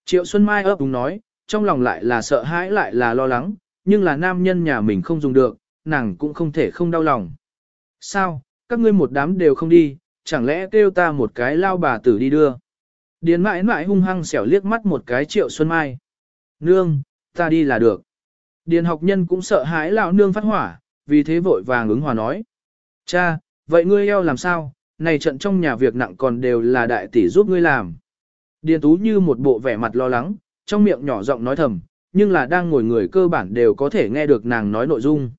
Triệu Xuân Mai ấp úng nói, trong lòng lại là sợ hãi lại là lo lắng, nhưng là nam nhân nhà mình không dùng được, nàng cũng không thể không đau lòng. Sao, các ngươi một đám đều không đi, chẳng lẽ kêu ta một cái lao bà tử đi đưa. Điền mãi mãi hung hăng xẻo liếc mắt một cái triệu xuân mai. Nương, ta đi là được. Điền học nhân cũng sợ hãi lão nương phát hỏa, vì thế vội vàng ứng hòa nói. Cha, vậy ngươi eo làm sao, này trận trong nhà việc nặng còn đều là đại tỷ giúp ngươi làm. Điền tú như một bộ vẻ mặt lo lắng, trong miệng nhỏ giọng nói thầm, nhưng là đang ngồi người cơ bản đều có thể nghe được nàng nói nội dung.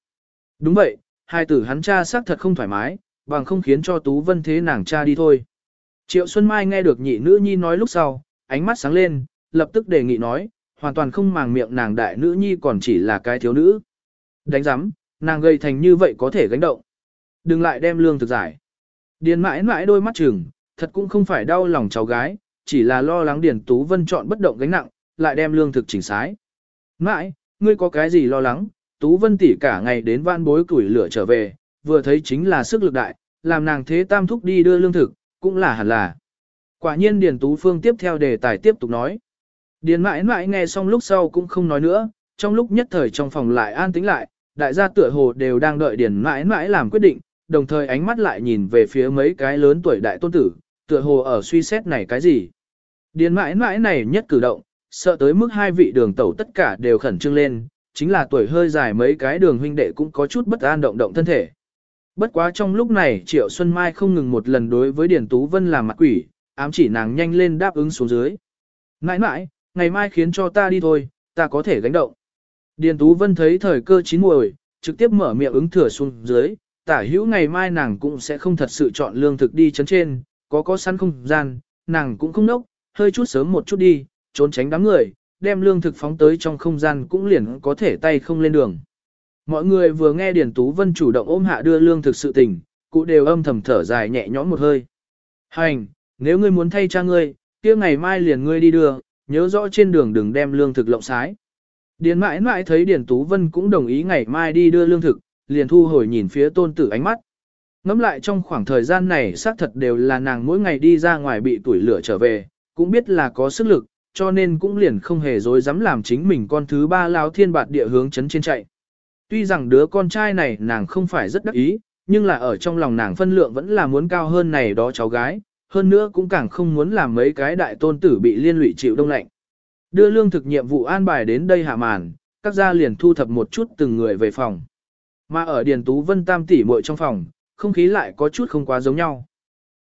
Đúng vậy, hai tử hắn cha xác thật không thoải mái, bằng không khiến cho Tú Vân thế nàng cha đi thôi. Triệu Xuân Mai nghe được nhị nữ nhi nói lúc sau, ánh mắt sáng lên, lập tức đề nghị nói, hoàn toàn không màng miệng nàng đại nữ nhi còn chỉ là cái thiếu nữ. Đánh giám, nàng gây thành như vậy có thể gánh động. Đừng lại đem lương thực giải. Điền mãi mãi đôi mắt chừng, thật cũng không phải đau lòng cháu gái, chỉ là lo lắng Điền Tú Vân chọn bất động gánh nặng, lại đem lương thực chỉnh sái. Mãi, ngươi có cái gì lo lắng, Tú Vân tỷ cả ngày đến van bối củi lửa trở về, vừa thấy chính là sức lực đại, làm nàng thế tam thúc đi đưa lương thực, cũng là hẳn là. Quả nhiên Điền Tú Phương tiếp theo đề tài tiếp tục nói. Điền mãi mãi nghe xong lúc sau cũng không nói nữa, trong lúc nhất thời trong phòng lại an tĩnh lại, đại gia tựa hồ đều đang đợi Điền mãi mãi làm quyết định, đồng thời ánh mắt lại nhìn về phía mấy cái lớn tuổi đại tôn tử, tựa hồ ở suy xét này cái gì. Điền mãi mãi này nhất cử động, sợ tới mức hai vị đường tẩu tất cả đều khẩn trương lên, chính là tuổi hơi dài mấy cái đường huynh đệ cũng có chút bất an động động thân thể. Bất quá trong lúc này Triệu Xuân Mai không ngừng một lần đối với Điền Tú Vân làm mặt quỷ, ám chỉ nàng nhanh lên đáp ứng xuống dưới. mãi mãi ngày mai khiến cho ta đi thôi, ta có thể gánh động. Điền Tú Vân thấy thời cơ chín muồi, trực tiếp mở miệng ứng thừa xuống dưới, tả hữu ngày mai nàng cũng sẽ không thật sự chọn lương thực đi chấn trên, có có sẵn không gian, nàng cũng không nốc, hơi chút sớm một chút đi, trốn tránh đám người, đem lương thực phóng tới trong không gian cũng liền có thể tay không lên đường. Mọi người vừa nghe Điền Tú Vân chủ động ôm hạ đưa lương thực sự tình, cụ đều âm thầm thở dài nhẹ nhõm một hơi. Hành, nếu ngươi muốn thay cha ngươi, kia ngày mai liền ngươi đi đưa, nhớ rõ trên đường đừng đem lương thực lộng sái. Điền mãi mãi thấy Điền Tú Vân cũng đồng ý ngày mai đi đưa lương thực, liền thu hồi nhìn phía tôn tử ánh mắt. Ngắm lại trong khoảng thời gian này xác thật đều là nàng mỗi ngày đi ra ngoài bị tuổi lửa trở về, cũng biết là có sức lực, cho nên cũng liền không hề dối dám làm chính mình con thứ ba lao thiên bạt địa hướng chấn trên chạy. Tuy rằng đứa con trai này nàng không phải rất đắc ý, nhưng là ở trong lòng nàng phân lượng vẫn là muốn cao hơn này đó cháu gái, hơn nữa cũng càng không muốn làm mấy cái đại tôn tử bị liên lụy chịu đông lạnh. Đưa lương thực nhiệm vụ an bài đến đây hạ màn, các gia liền thu thập một chút từng người về phòng. Mà ở Điền Tú Vân tam tỷ muội trong phòng, không khí lại có chút không quá giống nhau.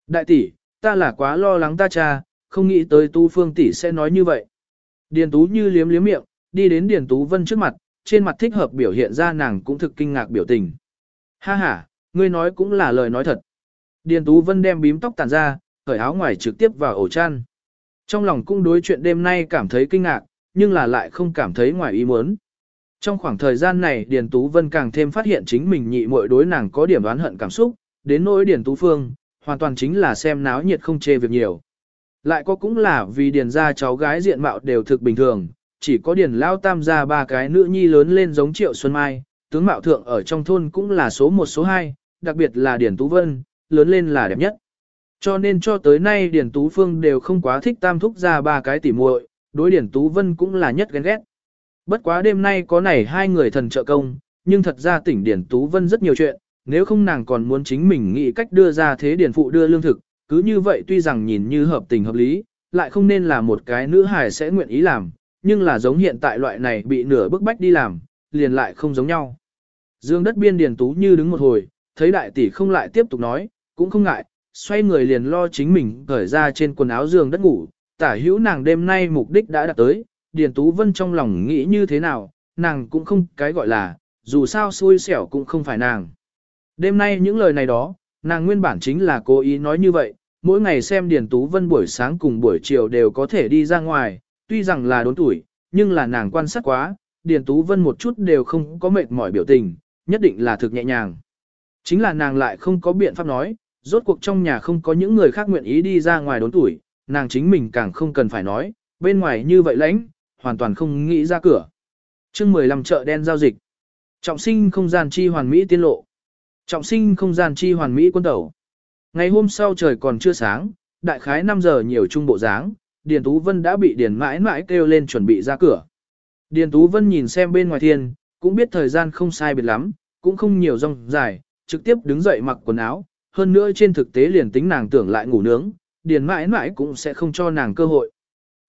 Đại tỷ, ta là quá lo lắng ta cha, không nghĩ tới Tu Phương tỷ sẽ nói như vậy. Điền Tú như liếm liếm miệng, đi đến Điền Tú Vân trước mặt, trên mặt thích hợp biểu hiện ra nàng cũng thực kinh ngạc biểu tình. Ha ha, ngươi nói cũng là lời nói thật. Điền Tú Vân đem bím tóc tản ra, cởi áo ngoài trực tiếp vào ổ chăn. Trong lòng cũng đối chuyện đêm nay cảm thấy kinh ngạc, nhưng là lại không cảm thấy ngoài ý muốn. Trong khoảng thời gian này Điền Tú Vân càng thêm phát hiện chính mình nhị muội đối nàng có điểm đoán hận cảm xúc, đến nỗi Điền Tú Phương, hoàn toàn chính là xem náo nhiệt không chê việc nhiều. Lại có cũng là vì Điền gia cháu gái diện mạo đều thực bình thường, chỉ có Điền Lao Tam gia ba cái nữ nhi lớn lên giống Triệu Xuân Mai, tướng mạo thượng ở trong thôn cũng là số 1 số 2, đặc biệt là Điền Tú Vân, lớn lên là đẹp nhất. Cho nên cho tới nay Điền Tú Phương đều không quá thích tam thúc gia ba cái tỉ muội, đối Điền Tú Vân cũng là nhất ghen ghét. Bất quá đêm nay có này hai người thần trợ công, nhưng thật ra tỉnh điển Tú Vân rất nhiều chuyện, nếu không nàng còn muốn chính mình nghĩ cách đưa ra thế điển Phụ đưa lương thực, cứ như vậy tuy rằng nhìn như hợp tình hợp lý, lại không nên là một cái nữ hài sẽ nguyện ý làm, nhưng là giống hiện tại loại này bị nửa bức bách đi làm, liền lại không giống nhau. Dương đất biên Điền Tú như đứng một hồi, thấy đại tỷ không lại tiếp tục nói, cũng không ngại, xoay người liền lo chính mình cởi ra trên quần áo giường đất ngủ, tả hữu nàng đêm nay mục đích đã đạt tới, Điền Tú Vân trong lòng nghĩ như thế nào, nàng cũng không cái gọi là, dù sao xui xẻo cũng không phải nàng. Đêm nay những lời này đó, nàng nguyên bản chính là cố ý nói như vậy, mỗi ngày xem Điền Tú Vân buổi sáng cùng buổi chiều đều có thể đi ra ngoài, tuy rằng là đốn tuổi, nhưng là nàng quan sát quá, Điền Tú Vân một chút đều không có mệt mỏi biểu tình, nhất định là thực nhẹ nhàng. Chính là nàng lại không có biện pháp nói, rốt cuộc trong nhà không có những người khác nguyện ý đi ra ngoài đốn tuổi, nàng chính mình càng không cần phải nói, bên ngoài như vậy lãnh, hoàn toàn không nghĩ ra cửa. chương 15 chợ đen giao dịch. Trọng sinh không gian chi hoàn mỹ tiên lộ. Trọng sinh không gian chi hoàn mỹ quân tẩu. Ngày hôm sau trời còn chưa sáng, đại khái 5 giờ nhiều trung bộ dáng, Điền Tú Vân đã bị Điền mãi mãi kêu lên chuẩn bị ra cửa. Điền Tú Vân nhìn xem bên ngoài thiên, cũng biết thời gian không sai biệt lắm, cũng không nhiều rong dài, trực tiếp đứng dậy mặc quần áo, hơn nữa trên thực tế liền tính nàng tưởng lại ngủ nướng, Điền mãi mãi cũng sẽ không cho nàng cơ hội.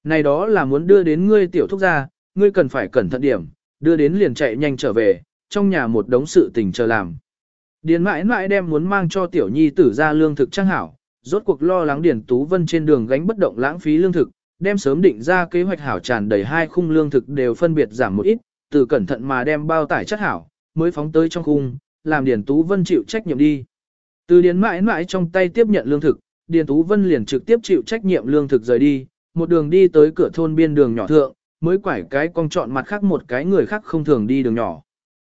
Này đó là muốn đưa đến ngươi tiểu thúc ra, ngươi cần phải cẩn thận điểm, đưa đến liền chạy nhanh trở về, trong nhà một đống sự tình chờ làm. Điền mãi mãi đem muốn mang cho tiểu nhi tử ra lương thực trang hảo, rốt cuộc lo lắng Điền Tú Vân trên đường gánh bất động lãng phí lương thực, đem sớm định ra kế hoạch hảo tràn đầy hai khung lương thực đều phân biệt giảm một ít, từ cẩn thận mà đem bao tải chất hảo, mới phóng tới trong khung, làm Điền Tú Vân chịu trách nhiệm đi. Từ Điền mãi mãi trong tay tiếp nhận lương thực, Điền Tú Vân liền trực tiếp chịu trách nhiệm lương thực rời đi, một đường đi tới cửa thôn biên đường nhỏ thượng, mới quải cái cong chọn mặt khác một cái người khác không thường đi đường nhỏ.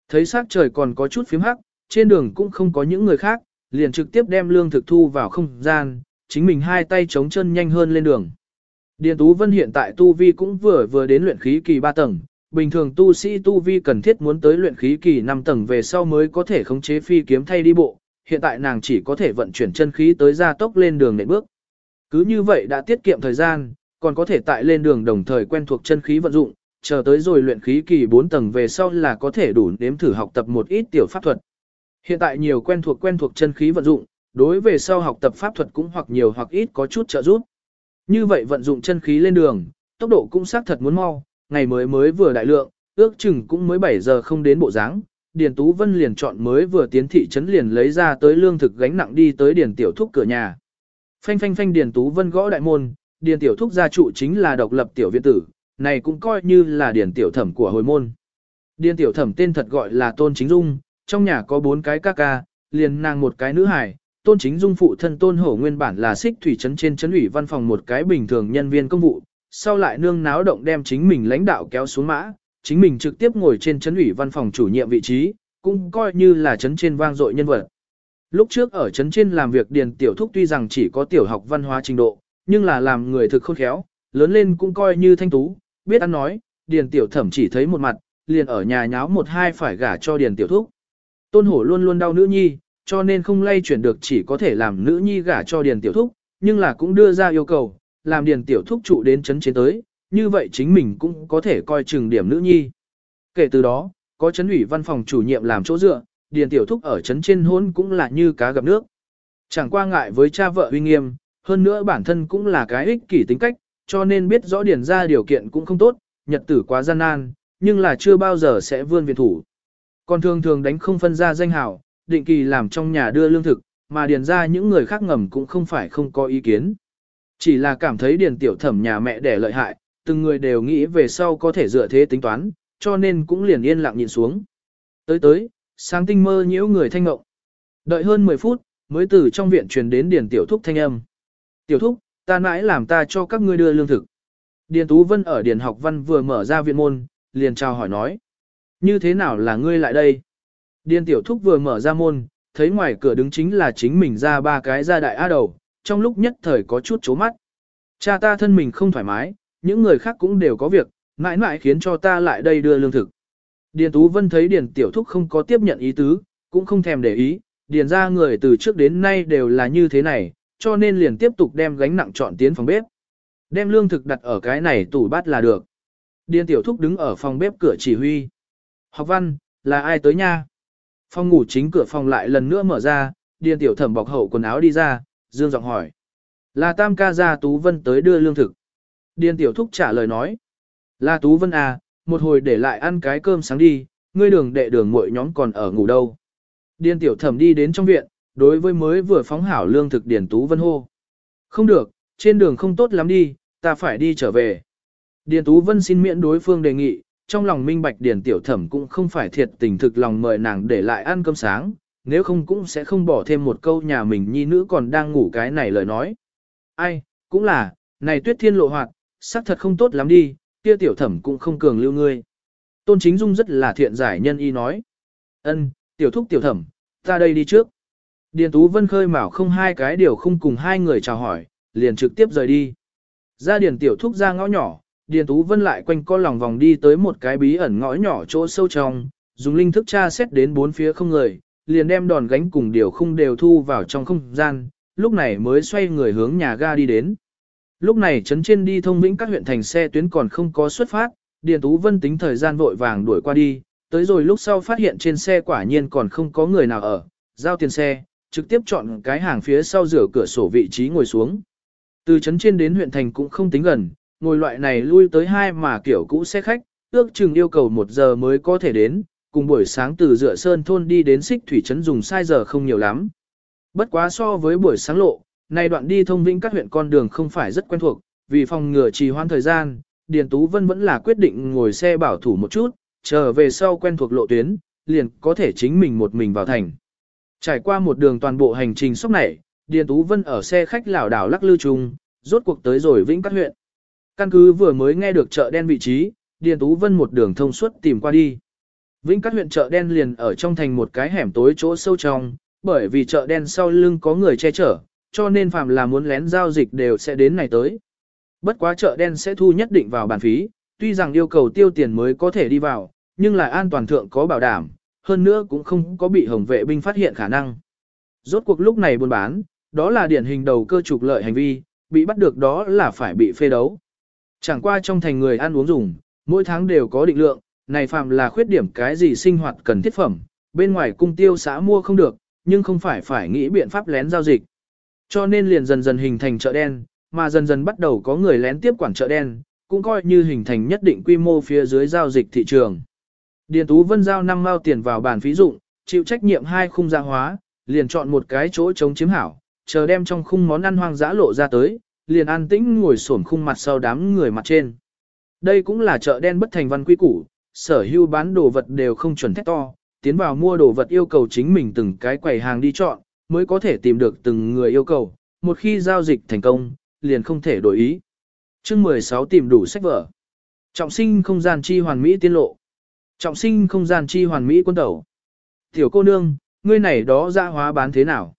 Thấy sắc trời còn có chút phím hắc, trên đường cũng không có những người khác, liền trực tiếp đem lương thực thu vào không gian, chính mình hai tay chống chân nhanh hơn lên đường. Điền Tú Vân hiện tại tu vi cũng vừa vừa đến luyện khí kỳ 3 tầng, bình thường tu sĩ tu vi cần thiết muốn tới luyện khí kỳ 5 tầng về sau mới có thể khống chế phi kiếm thay đi bộ, hiện tại nàng chỉ có thể vận chuyển chân khí tới gia tốc lên đường nệm bước. Cứ như vậy đã tiết kiệm thời gian, còn có thể tại lên đường đồng thời quen thuộc chân khí vận dụng, chờ tới rồi luyện khí kỳ 4 tầng về sau là có thể đủ nếm thử học tập một ít tiểu pháp thuật. Hiện tại nhiều quen thuộc quen thuộc chân khí vận dụng, đối về sau học tập pháp thuật cũng hoặc nhiều hoặc ít có chút trợ giúp. Như vậy vận dụng chân khí lên đường, tốc độ cũng xác thật muốn mau, ngày mới mới vừa đại lượng, ước chừng cũng mới 7 giờ không đến bộ dáng. Điền Tú Vân liền chọn mới vừa tiến thị trấn liền lấy ra tới lương thực gánh nặng đi tới Điền Tiểu Thúc cửa nhà. Phanh phanh phanh Điền Tú Vân gõ đại môn, Điền Tiểu Thúc gia trụ chính là độc lập tiểu viện tử, này cũng coi như là Điền Tiểu Thẩm của hồi môn. Điền Tiểu Thẩm tên thật gọi là Tôn Chính Dung, trong nhà có bốn cái ca ca, liền nàng một cái nữ hài. Tôn Chính Dung phụ thân Tôn Hổ nguyên bản là xích thủy trấn trên trấn ủy văn phòng một cái bình thường nhân viên công vụ, sau lại nương náo động đem chính mình lãnh đạo kéo xuống mã, chính mình trực tiếp ngồi trên trấn ủy văn phòng chủ nhiệm vị trí, cũng coi như là trấn trên vang dội nhân vật. Lúc trước ở trấn trên làm việc Điền Tiểu Thúc tuy rằng chỉ có tiểu học văn hóa trình độ, nhưng là làm người thực khôn khéo, lớn lên cũng coi như thanh tú, biết ăn nói, Điền Tiểu Thẩm chỉ thấy một mặt, liền ở nhà nháo một hai phải gả cho Điền Tiểu Thúc. Tôn Hổ luôn luôn đau nữ nhi, cho nên không lay chuyển được chỉ có thể làm nữ nhi gả cho Điền Tiểu Thúc, nhưng là cũng đưa ra yêu cầu, làm Điền Tiểu Thúc trụ đến chấn chế tới, như vậy chính mình cũng có thể coi chừng điểm nữ nhi. Kể từ đó, có chấn ủy văn phòng chủ nhiệm làm chỗ dựa, Điền Tiểu Thúc ở chấn trên hôn cũng là như cá gặp nước. Chẳng qua ngại với cha vợ uy nghiêm, hơn nữa bản thân cũng là cái ích kỷ tính cách, cho nên biết rõ điền ra điều kiện cũng không tốt, nhật tử quá gian nan, nhưng là chưa bao giờ sẽ vươn viện thủ. Còn thường thường đánh không phân ra danh hào, định kỳ làm trong nhà đưa lương thực, mà điền ra những người khác ngầm cũng không phải không có ý kiến. Chỉ là cảm thấy điền tiểu thẩm nhà mẹ đẻ lợi hại, từng người đều nghĩ về sau có thể dựa thế tính toán, cho nên cũng liền yên lặng nhìn xuống. Tới tới, sáng tinh mơ nhiễu người thanh ngộng. Đợi hơn 10 phút, mới từ trong viện truyền đến điền tiểu thúc thanh âm. Tiểu thúc, ta mãi làm ta cho các ngươi đưa lương thực. Điền Tú Vân ở Điền học văn vừa mở ra viện môn, liền chào hỏi nói. Như thế nào là ngươi lại đây? Điền tiểu thúc vừa mở ra môn, thấy ngoài cửa đứng chính là chính mình ra ba cái ra đại á đầu, trong lúc nhất thời có chút chố mắt. Cha ta thân mình không thoải mái, những người khác cũng đều có việc, mãi mãi khiến cho ta lại đây đưa lương thực. Điền Tú Vân thấy Điền Tiểu Thúc không có tiếp nhận ý tứ, cũng không thèm để ý, Điền ra người từ trước đến nay đều là như thế này, cho nên liền tiếp tục đem gánh nặng chọn tiến phòng bếp. Đem lương thực đặt ở cái này tủ bát là được. Điền Tiểu Thúc đứng ở phòng bếp cửa chỉ huy. Học văn, là ai tới nha? Phòng ngủ chính cửa phòng lại lần nữa mở ra, Điền Tiểu Thẩm bọc hậu quần áo đi ra, dương giọng hỏi. Là Tam ca gia Tú Vân tới đưa lương thực. Điền Tiểu Thúc trả lời nói. Là Tú Vân à, một hồi để lại ăn cái cơm sáng đi, ngươi đường đệ đường muội nhóm còn ở ngủ đâu. Điền Tiểu Thẩm đi đến trong viện, đối với mới vừa phóng hảo lương thực Điền Tú Vân hô. Không được, trên đường không tốt lắm đi, ta phải đi trở về. Điền Tú Vân xin miễn đối phương đề nghị, trong lòng minh bạch Điền Tiểu Thẩm cũng không phải thiệt tình thực lòng mời nàng để lại ăn cơm sáng, nếu không cũng sẽ không bỏ thêm một câu nhà mình nhi nữ còn đang ngủ cái này lời nói. Ai, cũng là, này tuyết thiên lộ hoạt, sắc thật không tốt lắm đi, kia tiểu thẩm cũng không cường lưu ngươi. Tôn chính dung rất là thiện giải nhân y nói. ân tiểu thúc tiểu thẩm, ta đây đi trước. Điền Tú Vân khơi mào không hai cái điều không cùng hai người chào hỏi, liền trực tiếp rời đi. Ra điền tiểu thúc ra ngõ nhỏ, Điền Tú Vân lại quanh co lòng vòng đi tới một cái bí ẩn ngõ nhỏ chỗ sâu trong, dùng linh thức tra xét đến bốn phía không người, liền đem đòn gánh cùng điều khung đều thu vào trong không gian, lúc này mới xoay người hướng nhà ga đi đến. Lúc này trấn trên đi thông vĩnh các huyện thành xe tuyến còn không có xuất phát, Điền Tú Vân tính thời gian vội vàng đuổi qua đi, tới rồi lúc sau phát hiện trên xe quả nhiên còn không có người nào ở, giao tiền xe, trực tiếp chọn cái hàng phía sau rửa cửa sổ vị trí ngồi xuống. Từ trấn trên đến huyện thành cũng không tính gần, ngồi loại này lui tới hai mà kiểu cũ xe khách, ước chừng yêu cầu một giờ mới có thể đến, cùng buổi sáng từ dựa sơn thôn đi đến xích thủy trấn dùng sai giờ không nhiều lắm. Bất quá so với buổi sáng lộ, này đoạn đi thông vĩnh các huyện con đường không phải rất quen thuộc, vì phòng ngừa trì hoãn thời gian, Điền Tú Vân vẫn là quyết định ngồi xe bảo thủ một chút, chờ về sau quen thuộc lộ tuyến, liền có thể chính mình một mình vào thành. Trải qua một đường toàn bộ hành trình sốc nảy, Điền Tú Vân ở xe khách lảo đảo lắc lư chung, rốt cuộc tới rồi Vĩnh Cát huyện. Căn cứ vừa mới nghe được chợ đen vị trí, Điền Tú Vân một đường thông suốt tìm qua đi. Vĩnh Cát huyện chợ đen liền ở trong thành một cái hẻm tối chỗ sâu trong, bởi vì chợ đen sau lưng có người che chở, cho nên phàm là muốn lén giao dịch đều sẽ đến này tới. Bất quá chợ đen sẽ thu nhất định vào bàn phí, tuy rằng yêu cầu tiêu tiền mới có thể đi vào, nhưng lại an toàn thượng có bảo đảm, hơn nữa cũng không có bị hồng vệ binh phát hiện khả năng. Rốt cuộc lúc này buôn bán, đó là điển hình đầu cơ trục lợi hành vi, bị bắt được đó là phải bị phê đấu. Chẳng qua trong thành người ăn uống dùng, mỗi tháng đều có định lượng, này phạm là khuyết điểm cái gì sinh hoạt cần thiết phẩm, bên ngoài cung tiêu xã mua không được, nhưng không phải phải nghĩ biện pháp lén giao dịch. Cho nên liền dần dần hình thành chợ đen, mà dần dần bắt đầu có người lén tiếp quản chợ đen, cũng coi như hình thành nhất định quy mô phía dưới giao dịch thị trường. Điền Tú Vân giao năm mao tiền vào bàn phí dụng, chịu trách nhiệm hai khung gia hóa, liền chọn một cái chỗ chống chiếm hảo, chờ đem trong khung món ăn hoang dã lộ ra tới, liền an tĩnh ngồi xổm khung mặt sau đám người mặt trên. Đây cũng là chợ đen bất thành văn quy củ, sở hữu bán đồ vật đều không chuẩn thét to, tiến vào mua đồ vật yêu cầu chính mình từng cái quầy hàng đi chọn, mới có thể tìm được từng người yêu cầu, một khi giao dịch thành công, liền không thể đổi ý. Chương 16 tìm đủ sách vở. Trọng sinh không gian chi hoàn mỹ tiên lộ. Trọng sinh không gian chi hoàn mỹ quân tẩu. Tiểu cô nương, ngươi này đó ra hóa bán thế nào?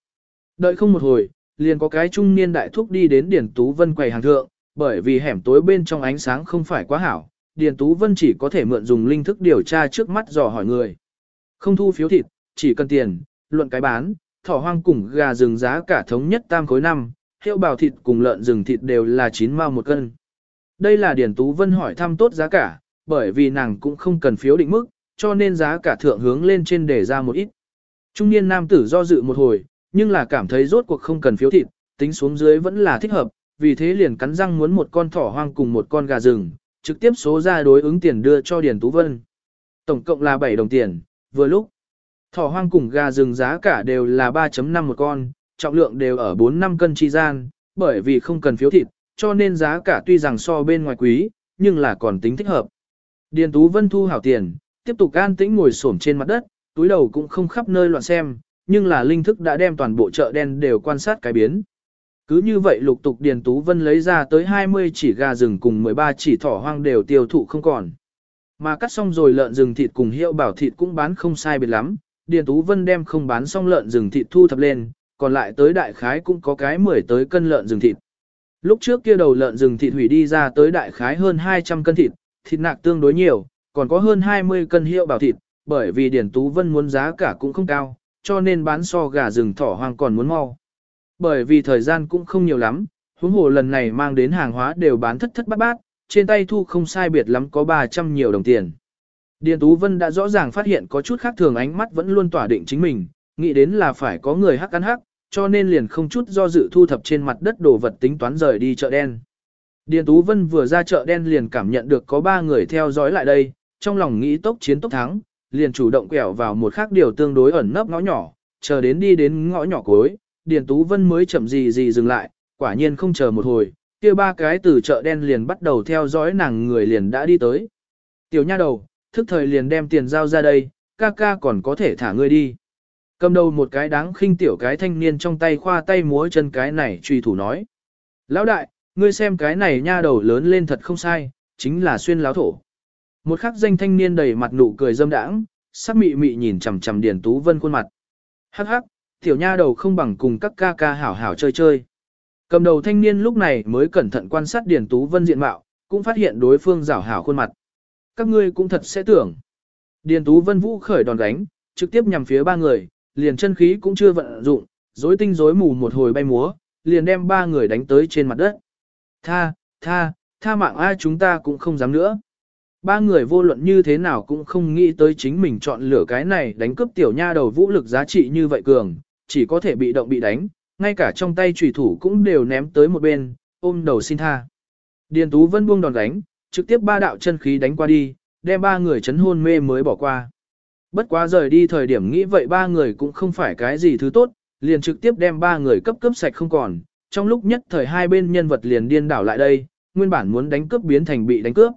Đợi không một hồi, liền có cái trung niên đại thúc đi đến Điền Tú Vân quầy hàng thượng, bởi vì hẻm tối bên trong ánh sáng không phải quá hảo, Điền Tú Vân chỉ có thể mượn dùng linh thức điều tra trước mắt dò hỏi người. Không thu phiếu thịt, chỉ cần tiền, luận cái bán, thỏ hoang cùng gà rừng giá cả thống nhất tam khối năm, hiệu bào thịt cùng lợn rừng thịt đều là 9 mao một cân. Đây là Điền Tú Vân hỏi thăm tốt giá cả, bởi vì nàng cũng không cần phiếu định mức, cho nên giá cả thượng hướng lên trên để ra một ít. Trung niên nam tử do dự một hồi, nhưng là cảm thấy rốt cuộc không cần phiếu thịt, tính xuống dưới vẫn là thích hợp, vì thế liền cắn răng muốn một con thỏ hoang cùng một con gà rừng, trực tiếp số ra đối ứng tiền đưa cho Điền Tú Vân. Tổng cộng là 7 đồng tiền, vừa lúc. Thỏ hoang cùng gà rừng giá cả đều là 3.5 một con, trọng lượng đều ở 4-5 cân chi gian, bởi vì không cần phiếu thịt, cho nên giá cả tuy rằng so bên ngoài quý, nhưng là còn tính thích hợp. Điền Tú Vân thu hảo tiền, tiếp tục an tĩnh ngồi xổm trên mặt đất, túi đầu cũng không khắp nơi loạn xem, nhưng là linh thức đã đem toàn bộ chợ đen đều quan sát cái biến. Cứ như vậy lục tục Điền Tú Vân lấy ra tới 20 chỉ gà rừng cùng 13 chỉ thỏ hoang đều tiêu thụ không còn. Mà cắt xong rồi lợn rừng thịt cùng hiệu bảo thịt cũng bán không sai biệt lắm, Điền Tú Vân đem không bán xong lợn rừng thịt thu thập lên, còn lại tới đại khái cũng có cái 10 tới cân lợn rừng thịt. Lúc trước kia đầu lợn rừng thịt hủy đi ra tới đại khái hơn 200 cân thịt, thịt nạc tương đối nhiều, còn có hơn 20 cân hiệu bảo thịt, bởi vì Điền Tú Vân muốn giá cả cũng không cao, cho nên bán so gà rừng thỏ hoang còn muốn mau. Bởi vì thời gian cũng không nhiều lắm, huống hồ lần này mang đến hàng hóa đều bán thất thất bát bát, trên tay thu không sai biệt lắm có 300 nhiều đồng tiền. Điền Tú Vân đã rõ ràng phát hiện có chút khác thường ánh mắt vẫn luôn tỏa định chính mình, nghĩ đến là phải có người hắc ăn hắc, cho nên liền không chút do dự thu thập trên mặt đất đồ vật tính toán rời đi chợ đen. Điền Tú Vân vừa ra chợ đen liền cảm nhận được có ba người theo dõi lại đây, trong lòng nghĩ tốc chiến tốc thắng, liền chủ động quẹo vào một khác điều tương đối ẩn nấp ngõ nhỏ, chờ đến đi đến ngõ nhỏ cuối, Điền Tú Vân mới chậm gì gì dừng lại, quả nhiên không chờ một hồi, kia ba cái từ chợ đen liền bắt đầu theo dõi nàng người liền đã đi tới. Tiểu nha đầu, thức thời liền đem tiền giao ra đây, ca ca còn có thể thả ngươi đi. Cầm đầu một cái đáng khinh tiểu cái thanh niên trong tay khoa tay múa chân cái này truy thủ nói. Lão đại, ngươi xem cái này nha đầu lớn lên thật không sai, chính là xuyên láo thổ. Một khắc danh thanh niên đầy mặt nụ cười dâm đãng, sắc mị mị nhìn chằm chằm Điền Tú Vân khuôn mặt. Hắc hắc, tiểu nha đầu không bằng cùng các ca ca hảo hảo chơi chơi. Cầm đầu thanh niên lúc này mới cẩn thận quan sát Điền Tú Vân diện mạo, cũng phát hiện đối phương rảo hảo khuôn mặt. Các ngươi cũng thật sẽ tưởng. Điền Tú Vân vũ khởi đòn đánh, trực tiếp nhằm phía ba người, liền chân khí cũng chưa vận dụng, rối tinh rối mù một hồi bay múa, liền đem ba người đánh tới trên mặt đất. Tha, tha, tha mạng ai chúng ta cũng không dám nữa. Ba người vô luận như thế nào cũng không nghĩ tới chính mình chọn lựa cái này đánh cướp tiểu nha đầu vũ lực giá trị như vậy cường, chỉ có thể bị động bị đánh, ngay cả trong tay trùy thủ cũng đều ném tới một bên, ôm đầu xin tha. Điền Tú vẫn buông đòn đánh, trực tiếp ba đạo chân khí đánh qua đi, đem ba người chấn hôn mê mới bỏ qua. Bất quá rời đi thời điểm nghĩ vậy ba người cũng không phải cái gì thứ tốt, liền trực tiếp đem ba người cấp cấp sạch không còn. Trong lúc nhất thời hai bên nhân vật liền điên đảo lại đây, nguyên bản muốn đánh cướp biến thành bị đánh cướp.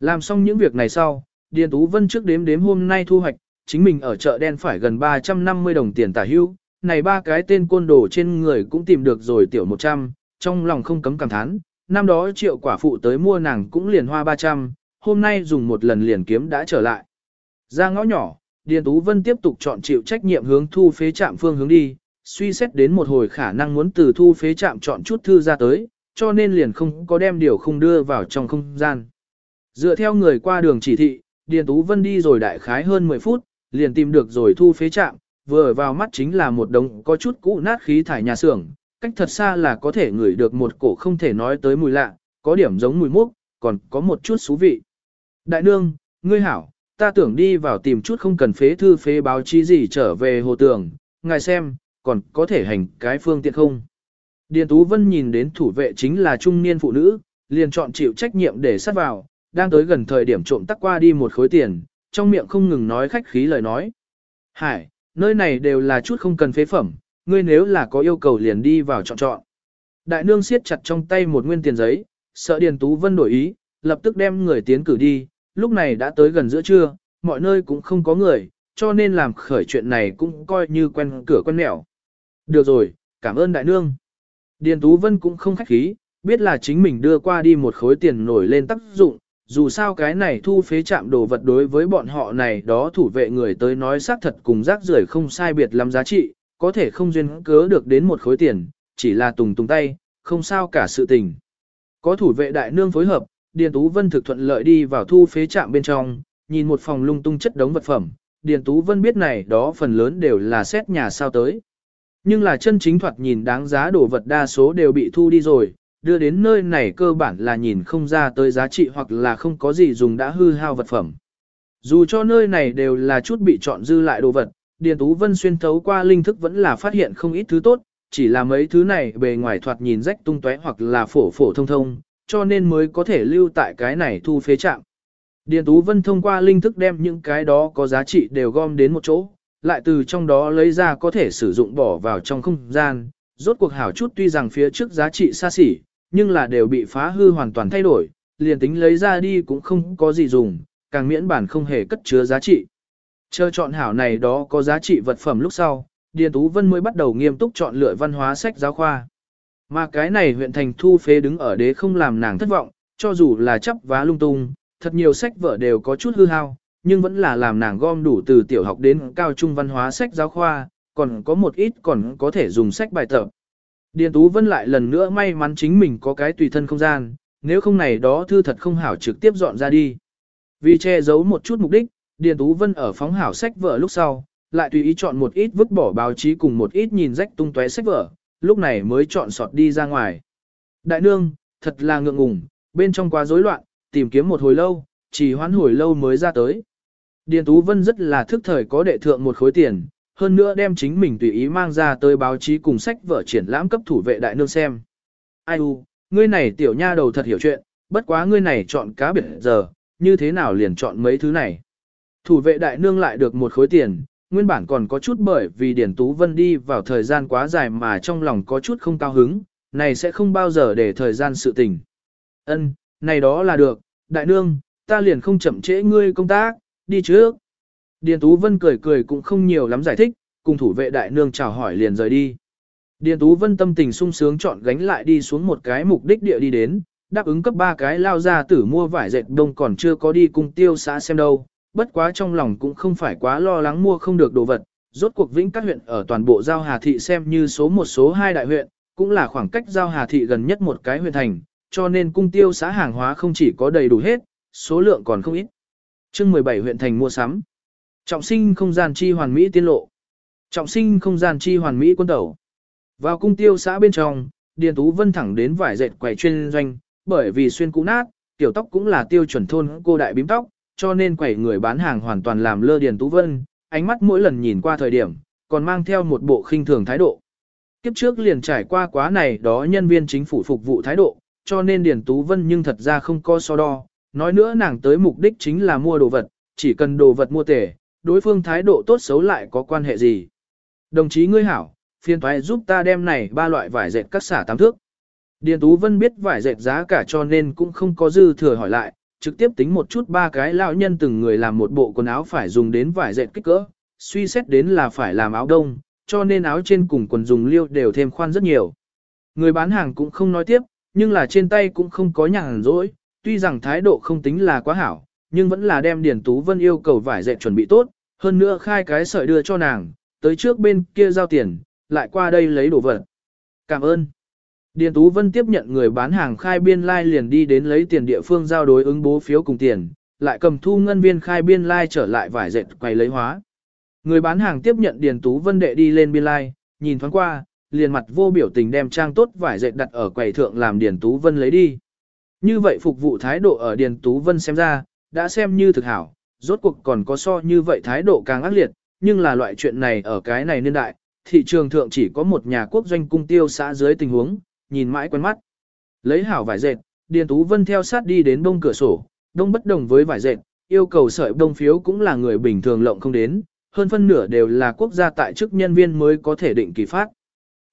Làm xong những việc này sau, Điền Tú Vân trước đếm đếm hôm nay thu hoạch, chính mình ở chợ đen phải gần 350 đồng tiền tả hữu, này ba cái tên côn đồ trên người cũng tìm được rồi tiểu 100, trong lòng không cấm cảm thán, năm đó triệu quả phụ tới mua nàng cũng liền hoa 300, hôm nay dùng một lần liền kiếm đã trở lại. Ra ngõ nhỏ, Điền Tú Vân tiếp tục chọn chịu trách nhiệm hướng thu phế trạm phương hướng đi, suy xét đến một hồi khả năng muốn từ thu phế trạm chọn chút thư ra tới, cho nên liền không có đem điều không đưa vào trong không gian. Dựa theo người qua đường chỉ thị, Điền Tú Vân đi rồi đại khái hơn 10 phút, liền tìm được rồi thu phế trạm, vừa vào mắt chính là một đống có chút cũ nát khí thải nhà xưởng, cách thật xa là có thể ngửi được một cổ không thể nói tới mùi lạ, có điểm giống mùi mốc, còn có một chút xú vị. Đại nương, ngươi hảo, ta tưởng đi vào tìm chút không cần phế thư phế báo chí gì trở về hồ tường, ngài xem, còn có thể hành cái phương tiện không. Điền Tú Vân nhìn đến thủ vệ chính là trung niên phụ nữ, liền chọn chịu trách nhiệm để sát vào, đang tới gần thời điểm trộm tắc qua đi một khối tiền, trong miệng không ngừng nói khách khí lời nói. Hải, nơi này đều là chút không cần phế phẩm, ngươi nếu là có yêu cầu liền đi vào chọn chọn. Đại nương siết chặt trong tay một nguyên tiền giấy, sợ Điền Tú Vân đổi ý, lập tức đem người tiến cử đi, lúc này đã tới gần giữa trưa, mọi nơi cũng không có người, cho nên làm khởi chuyện này cũng coi như quen cửa quen mẹo. Được rồi, cảm ơn đại nương. Điền Tú Vân cũng không khách khí, biết là chính mình đưa qua đi một khối tiền nổi lên tác dụng, dù sao cái này thu phế chạm đồ vật đối với bọn họ này đó thủ vệ người tới nói xác thật cùng rác rưởi không sai biệt lắm giá trị, có thể không duyên cớ được đến một khối tiền, chỉ là tùng tùng tay, không sao cả sự tình. Có thủ vệ đại nương phối hợp, Điền Tú Vân thực thuận lợi đi vào thu phế trạm bên trong, nhìn một phòng lung tung chất đống vật phẩm, Điền Tú Vân biết này đó phần lớn đều là xét nhà sao tới. Nhưng là chân chính thoạt nhìn đáng giá đồ vật đa số đều bị thu đi rồi, đưa đến nơi này cơ bản là nhìn không ra tới giá trị hoặc là không có gì dùng đã hư hao vật phẩm. Dù cho nơi này đều là chút bị chọn dư lại đồ vật, Điền Tú Vân xuyên thấu qua linh thức vẫn là phát hiện không ít thứ tốt, chỉ là mấy thứ này bề ngoài thoạt nhìn rách tung tóe hoặc là phổ phổ thông thông, cho nên mới có thể lưu tại cái này thu phế trạm. Điền Tú Vân thông qua linh thức đem những cái đó có giá trị đều gom đến một chỗ, lại từ trong đó lấy ra có thể sử dụng bỏ vào trong không gian. Rốt cuộc hảo chút tuy rằng phía trước giá trị xa xỉ, nhưng là đều bị phá hư hoàn toàn thay đổi, liền tính lấy ra đi cũng không có gì dùng, càng miễn bản không hề cất chứa giá trị. Chờ chọn hảo này đó có giá trị vật phẩm lúc sau, Điền Tú Vân mới bắt đầu nghiêm túc chọn lựa văn hóa sách giáo khoa. Mà cái này huyện thành thu phế đứng ở đế không làm nàng thất vọng, cho dù là chấp vá lung tung, thật nhiều sách vở đều có chút hư hao, nhưng vẫn là làm nàng gom đủ từ tiểu học đến cao trung văn hóa sách giáo khoa, còn có một ít còn có thể dùng sách bài tập. Điền Tú Vân lại lần nữa may mắn chính mình có cái tùy thân không gian, nếu không này đó thư thật không hảo trực tiếp dọn ra đi. Vì che giấu một chút mục đích, Điền Tú Vân ở phóng hảo sách vở lúc sau, lại tùy ý chọn một ít vứt bỏ báo chí cùng một ít nhìn rách tung tóe sách vở, lúc này mới chọn sọt đi ra ngoài. Đại nương, thật là ngượng ngùng, bên trong quá rối loạn, tìm kiếm một hồi lâu, chỉ hoán hồi lâu mới ra tới. Điền Tú Vân rất là thức thời có đệ thượng một khối tiền, hơn nữa đem chính mình tùy ý mang ra tới báo chí cùng sách vở triển lãm cấp thủ vệ đại nương xem. Ai u, ngươi này tiểu nha đầu thật hiểu chuyện, bất quá ngươi này chọn cá biệt giờ, như thế nào liền chọn mấy thứ này. Thủ vệ đại nương lại được một khối tiền, nguyên bản còn có chút bởi vì Điền Tú Vân đi vào thời gian quá dài mà trong lòng có chút không cao hứng, này sẽ không bao giờ để thời gian sự tình. Ân, này đó là được, đại nương, ta liền không chậm trễ ngươi công tác, đi trước. Điền Tú Vân cười cười cũng không nhiều lắm giải thích, cùng thủ vệ đại nương chào hỏi liền rời đi. Điền Tú Vân tâm tình sung sướng chọn gánh lại đi xuống một cái mục đích địa đi đến, đáp ứng cấp ba cái lao ra tử mua vải dệt đông còn chưa có đi cùng tiêu xã xem đâu, bất quá trong lòng cũng không phải quá lo lắng mua không được đồ vật, rốt cuộc vĩnh các huyện ở toàn bộ giao Hà Thị xem như số một số hai đại huyện, cũng là khoảng cách giao Hà Thị gần nhất một cái huyện thành, cho nên cung tiêu xã hàng hóa không chỉ có đầy đủ hết, số lượng còn không ít chương 17 huyện thành mua sắm. Trọng sinh không gian chi hoàn mỹ tiên lộ. Trọng sinh không gian chi hoàn mỹ quân tẩu. Vào cung tiêu xã bên trong, Điền Tú Vân thẳng đến vải dệt quầy chuyên doanh, bởi vì xuyên cũ nát, tiểu tóc cũng là tiêu chuẩn thôn cô đại bím tóc, cho nên quầy người bán hàng hoàn toàn làm lơ Điền Tú Vân, ánh mắt mỗi lần nhìn qua thời điểm, còn mang theo một bộ khinh thường thái độ. Kiếp trước liền trải qua quá này đó nhân viên chính phủ phục vụ thái độ, cho nên Điền Tú Vân nhưng thật ra không có so đo, nói nữa nàng tới mục đích chính là mua đồ vật, chỉ cần đồ vật mua tể, đối phương thái độ tốt xấu lại có quan hệ gì. Đồng chí ngươi hảo, phiên thoái giúp ta đem này ba loại vải dệt cắt xả tám thước. Điền Tú Vân biết vải dệt giá cả cho nên cũng không có dư thừa hỏi lại, trực tiếp tính một chút ba cái lão nhân từng người làm một bộ quần áo phải dùng đến vải dệt kích cỡ, suy xét đến là phải làm áo đông, cho nên áo trên cùng quần dùng liêu đều thêm khoan rất nhiều. Người bán hàng cũng không nói tiếp, nhưng là trên tay cũng không có nhàn rỗi, tuy rằng thái độ không tính là quá hảo, nhưng vẫn là đem Điền Tú Vân yêu cầu vải dệt chuẩn bị tốt, hơn nữa khai cái sợi đưa cho nàng, tới trước bên kia giao tiền, lại qua đây lấy đồ vật. Cảm ơn. Điền Tú Vân tiếp nhận người bán hàng khai biên lai like liền đi đến lấy tiền địa phương giao đối ứng bố phiếu cùng tiền, lại cầm thu ngân viên khai biên lai like trở lại vải dệt quay lấy hóa. Người bán hàng tiếp nhận Điền Tú Vân đệ đi lên biên lai, like, nhìn thoáng qua, liền mặt vô biểu tình đem trang tốt vải dệt đặt ở quầy thượng làm Điền Tú Vân lấy đi. Như vậy phục vụ thái độ ở Điền Tú Vân xem ra, đã xem như thực hảo, rốt cuộc còn có so như vậy thái độ càng ác liệt, nhưng là loại chuyện này ở cái này niên đại, thị trường thượng chỉ có một nhà quốc doanh cung tiêu xã dưới tình huống, nhìn mãi quen mắt. Lấy hảo vải dệt, Điền Tú Vân theo sát đi đến bông cửa sổ, đông bất đồng với vải dệt, yêu cầu sợi đông phiếu cũng là người bình thường lộng không đến, hơn phân nửa đều là quốc gia tại chức nhân viên mới có thể định kỳ phát.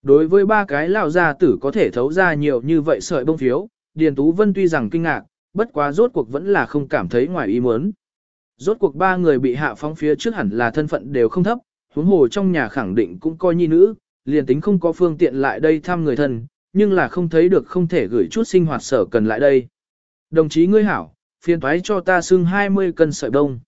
Đối với ba cái lão gia tử có thể thấu ra nhiều như vậy sợi bông phiếu, Điền Tú Vân tuy rằng kinh ngạc, bất quá rốt cuộc vẫn là không cảm thấy ngoài ý muốn. Rốt cuộc ba người bị hạ phóng phía trước hẳn là thân phận đều không thấp, huống hồ trong nhà khẳng định cũng coi nhi nữ, liền tính không có phương tiện lại đây thăm người thân, nhưng là không thấy được không thể gửi chút sinh hoạt sở cần lại đây. Đồng chí ngươi hảo, phiền thoái cho ta xưng 20 cân sợi bông.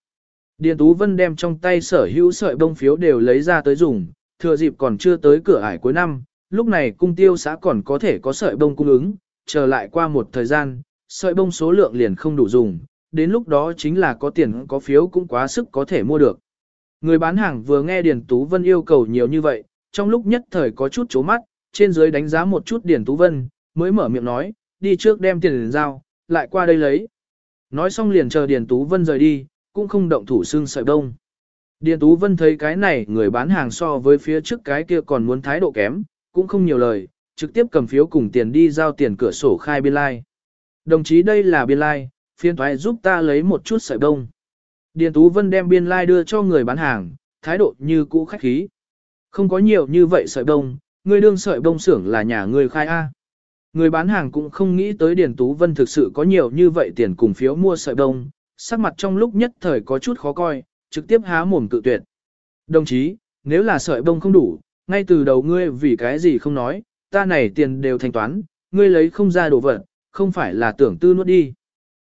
Điền Tú Vân đem trong tay sở hữu sợi bông phiếu đều lấy ra tới dùng, thừa dịp còn chưa tới cửa ải cuối năm, lúc này cung tiêu xã còn có thể có sợi bông cung ứng, chờ lại qua một thời gian, sợi bông số lượng liền không đủ dùng, đến lúc đó chính là có tiền có phiếu cũng quá sức có thể mua được. Người bán hàng vừa nghe Điền Tú Vân yêu cầu nhiều như vậy, trong lúc nhất thời có chút chố mắt, trên dưới đánh giá một chút Điền Tú Vân, mới mở miệng nói, đi trước đem tiền đến giao, lại qua đây lấy. Nói xong liền chờ Điền Tú Vân rời đi, cũng không động thủ xương sợi bông Điền Tú Vân thấy cái này người bán hàng so với phía trước cái kia còn muốn thái độ kém, cũng không nhiều lời, trực tiếp cầm phiếu cùng tiền đi giao tiền cửa sổ khai biên lai. Đồng chí đây là biên lai, phiên thoái giúp ta lấy một chút sợi bông. Điền Tú Vân đem biên lai like đưa cho người bán hàng, thái độ như cũ khách khí. Không có nhiều như vậy sợi bông, người đương sợi bông xưởng là nhà người khai A. Người bán hàng cũng không nghĩ tới Điền Tú Vân thực sự có nhiều như vậy tiền cùng phiếu mua sợi bông, sắc mặt trong lúc nhất thời có chút khó coi, trực tiếp há mồm cự tuyệt. Đồng chí, nếu là sợi bông không đủ, ngay từ đầu ngươi vì cái gì không nói, ta này tiền đều thanh toán, ngươi lấy không ra đồ vật, không phải là tưởng tư nuốt đi.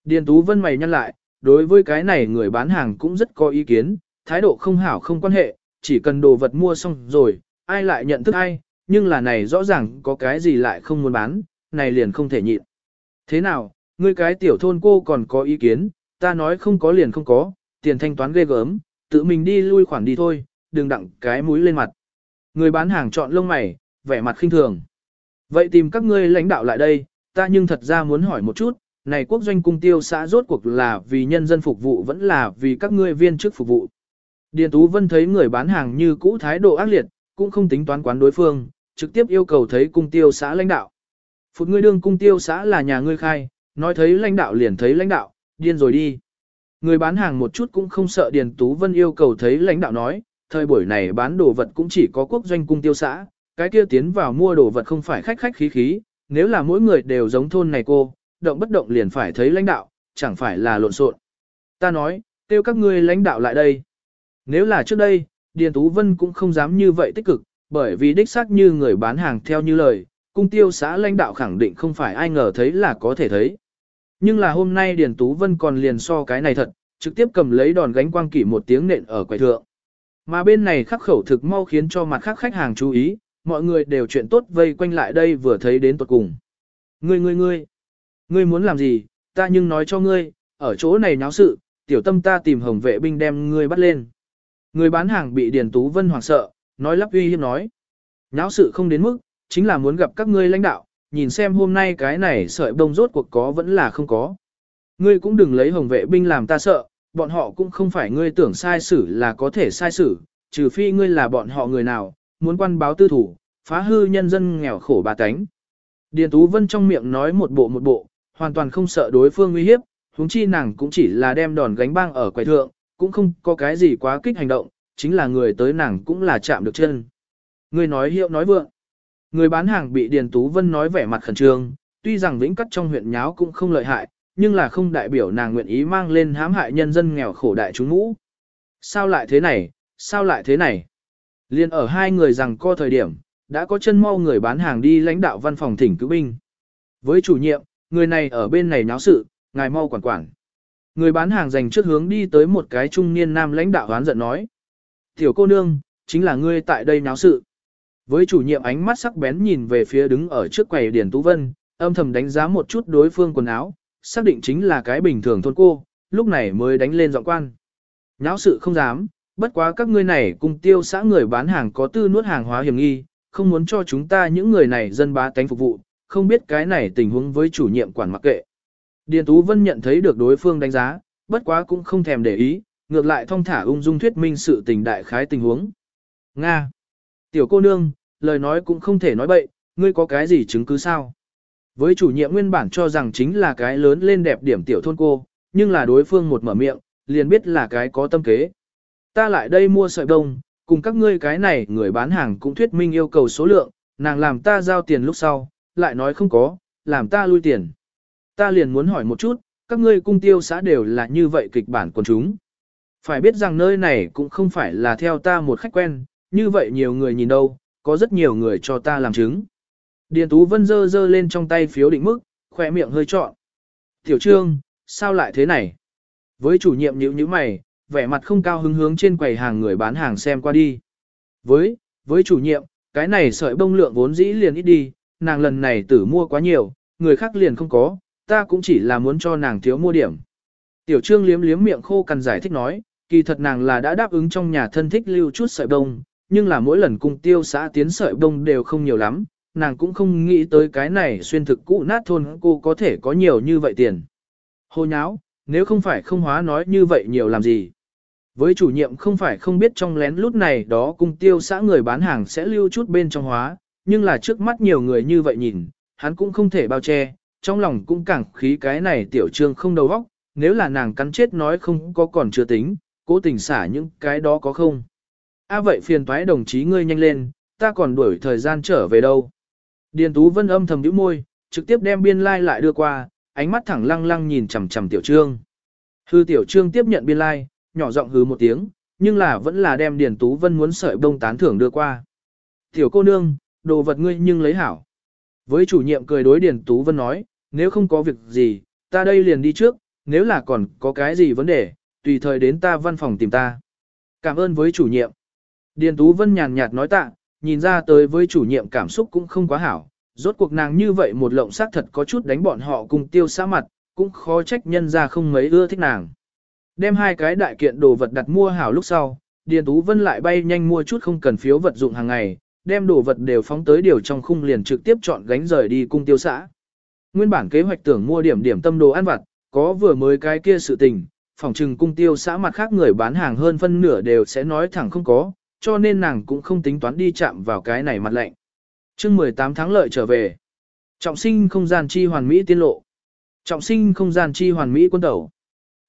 Điền Tú Vân mày nhăn lại, đối với cái này người bán hàng cũng rất có ý kiến, thái độ không hảo không quan hệ, chỉ cần đồ vật mua xong rồi, ai lại nhận thức ai, nhưng là này rõ ràng có cái gì lại không muốn bán, này liền không thể nhịn. Thế nào, ngươi cái tiểu thôn cô còn có ý kiến, ta nói không có liền không có, tiền thanh toán ghê gớm, tự mình đi lui khoản đi thôi, đừng đặng cái mũi lên mặt. Người bán hàng chọn lông mày, vẻ mặt khinh thường. Vậy tìm các ngươi lãnh đạo lại đây, ta nhưng thật ra muốn hỏi một chút, này quốc doanh cung tiêu xã rốt cuộc là vì nhân dân phục vụ vẫn là vì các ngươi viên chức phục vụ. Điền Tú Vân thấy người bán hàng như cũ thái độ ác liệt, cũng không tính toán quán đối phương, trực tiếp yêu cầu thấy cung tiêu xã lãnh đạo. Phụt ngươi đương cung tiêu xã là nhà ngươi khai, nói thấy lãnh đạo liền thấy lãnh đạo, điên rồi đi. Người bán hàng một chút cũng không sợ Điền Tú Vân yêu cầu thấy lãnh đạo nói, thời buổi này bán đồ vật cũng chỉ có quốc doanh cung tiêu xã, cái kia tiến vào mua đồ vật không phải khách khách khí khí, nếu là mỗi người đều giống thôn này cô, động bất động liền phải thấy lãnh đạo, chẳng phải là lộn xộn. Ta nói, kêu các ngươi lãnh đạo lại đây. Nếu là trước đây, Điền Tú Vân cũng không dám như vậy tích cực, bởi vì đích xác như người bán hàng theo như lời, cung tiêu xã lãnh đạo khẳng định không phải ai ngờ thấy là có thể thấy. Nhưng là hôm nay Điền Tú Vân còn liền so cái này thật, trực tiếp cầm lấy đòn gánh quang kỷ một tiếng nện ở quầy thượng. Mà bên này khắc khẩu thực mau khiến cho mặt khác khách hàng chú ý, mọi người đều chuyện tốt vây quanh lại đây vừa thấy đến tuột cùng. Ngươi ngươi ngươi, ngươi muốn làm gì, ta nhưng nói cho ngươi, ở chỗ này nháo sự, tiểu tâm ta tìm hồng vệ binh đem ngươi bắt lên. Người bán hàng bị Điền Tú Vân hoảng sợ, nói lắp uy hiếp nói. Nháo sự không đến mức, chính là muốn gặp các ngươi lãnh đạo, nhìn xem hôm nay cái này sợi bông rốt cuộc có vẫn là không có. Ngươi cũng đừng lấy hồng vệ binh làm ta sợ, bọn họ cũng không phải ngươi tưởng sai xử là có thể sai xử, trừ phi ngươi là bọn họ người nào, muốn quan báo tư thủ, phá hư nhân dân nghèo khổ bà tánh. Điền Tú Vân trong miệng nói một bộ một bộ, hoàn toàn không sợ đối phương uy hiếp, huống chi nàng cũng chỉ là đem đòn gánh băng ở quầy thượng, cũng không có cái gì quá kích hành động, chính là người tới nàng cũng là chạm được chân. Người nói hiệu nói vượng. Người bán hàng bị Điền Tú Vân nói vẻ mặt khẩn trương, tuy rằng vĩnh cắt trong huyện nháo cũng không lợi hại, nhưng là không đại biểu nàng nguyện ý mang lên hãm hại nhân dân nghèo khổ đại chúng ngũ. Sao lại thế này, sao lại thế này? Liên ở hai người rằng co thời điểm, đã có chân mau người bán hàng đi lãnh đạo văn phòng thỉnh cứu binh. Với chủ nhiệm, người này ở bên này náo sự, ngài mau quản quản. Người bán hàng dành trước hướng đi tới một cái trung niên nam lãnh đạo hoán giận nói. Tiểu cô nương, chính là ngươi tại đây náo sự. Với chủ nhiệm ánh mắt sắc bén nhìn về phía đứng ở trước quầy điển Tú Vân, âm thầm đánh giá một chút đối phương quần áo, xác định chính là cái bình thường thôn cô, lúc này mới đánh lên giọng quan. náo sự không dám, bất quá các ngươi này cùng tiêu xã người bán hàng có tư nuốt hàng hóa hiểm nghi, không muốn cho chúng ta những người này dân bá tánh phục vụ, không biết cái này tình huống với chủ nhiệm quản mặc kệ. Điền Tú Vân nhận thấy được đối phương đánh giá, bất quá cũng không thèm để ý, ngược lại thông thả ung dung thuyết minh sự tình đại khái tình huống. Nga. Tiểu cô nương, lời nói cũng không thể nói bậy, ngươi có cái gì chứng cứ sao? Với chủ nhiệm nguyên bản cho rằng chính là cái lớn lên đẹp điểm tiểu thôn cô, nhưng là đối phương một mở miệng, liền biết là cái có tâm kế. Ta lại đây mua sợi đông, cùng các ngươi cái này người bán hàng cũng thuyết minh yêu cầu số lượng, nàng làm ta giao tiền lúc sau, lại nói không có, làm ta lui tiền. Ta liền muốn hỏi một chút, các ngươi cung tiêu xã đều là như vậy kịch bản quần chúng. Phải biết rằng nơi này cũng không phải là theo ta một khách quen, như vậy nhiều người nhìn đâu, có rất nhiều người cho ta làm chứng. Điền Tú Vân dơ dơ lên trong tay phiếu định mức, khỏe miệng hơi trọn. Tiểu Trương, sao lại thế này? Với chủ nhiệm nhữ như mày, vẻ mặt không cao hứng hướng trên quầy hàng người bán hàng xem qua đi. Với, với chủ nhiệm, cái này sợi bông lượng vốn dĩ liền ít đi, nàng lần này tử mua quá nhiều, người khác liền không có, ta cũng chỉ là muốn cho nàng thiếu mua điểm. Tiểu Trương liếm liếm miệng khô cằn giải thích nói, kỳ thật nàng là đã đáp ứng trong nhà thân thích lưu chút sợi bông, nhưng là mỗi lần cùng tiêu xã tiến sợi bông đều không nhiều lắm, nàng cũng không nghĩ tới cái này xuyên thực cũ nát thôn cô có thể có nhiều như vậy tiền. Hô nháo, nếu không phải không hóa nói như vậy nhiều làm gì. Với chủ nhiệm không phải không biết trong lén lút này đó cung tiêu xã người bán hàng sẽ lưu chút bên trong hóa, nhưng là trước mắt nhiều người như vậy nhìn, hắn cũng không thể bao che, trong lòng cũng càng khí cái này tiểu trương không đầu óc, nếu là nàng cắn chết nói không có còn chưa tính, cố tình xả những cái đó có không. A à vậy phiền toái đồng chí ngươi nhanh lên, ta còn đuổi thời gian trở về đâu. Điền Tú Vân âm thầm nhíu môi, trực tiếp đem biên lai like lại đưa qua, ánh mắt thẳng lăng lăng nhìn chằm chằm Tiểu Trương. Hư Tiểu Trương tiếp nhận biên lai, like, nhỏ giọng hứ một tiếng, nhưng là vẫn là đem Điền Tú Vân muốn sợi bông tán thưởng đưa qua. Tiểu cô nương, đồ vật ngươi nhưng lấy hảo. Với chủ nhiệm cười đối Điền Tú Vân nói, nếu không có việc gì, ta đây liền đi trước, nếu là còn có cái gì vấn đề, tùy thời đến ta văn phòng tìm ta. Cảm ơn với chủ nhiệm. Điền Tú Vân nhàn nhạt nói tạ, nhìn ra tới với chủ nhiệm cảm xúc cũng không quá hảo. Rốt cuộc nàng như vậy một lộng xác thật có chút đánh bọn họ cùng tiêu xã mặt, cũng khó trách nhân ra không mấy ưa thích nàng. Đem hai cái đại kiện đồ vật đặt mua hảo lúc sau, Điền Tú Vân lại bay nhanh mua chút không cần phiếu vật dụng hàng ngày, đem đồ vật đều phóng tới điều trong khung liền trực tiếp chọn gánh rời đi cung tiêu xã. Nguyên bản kế hoạch tưởng mua điểm điểm tâm đồ ăn vặt, có vừa mới cái kia sự tình, phòng trừng cung tiêu xã mặt khác người bán hàng hơn phân nửa đều sẽ nói thẳng không có, cho nên nàng cũng không tính toán đi chạm vào cái này mặt lạnh. chương 18 tháng lợi trở về. Trọng sinh không gian chi hoàn mỹ tiên lộ. Trọng sinh không gian chi hoàn mỹ quân tẩu.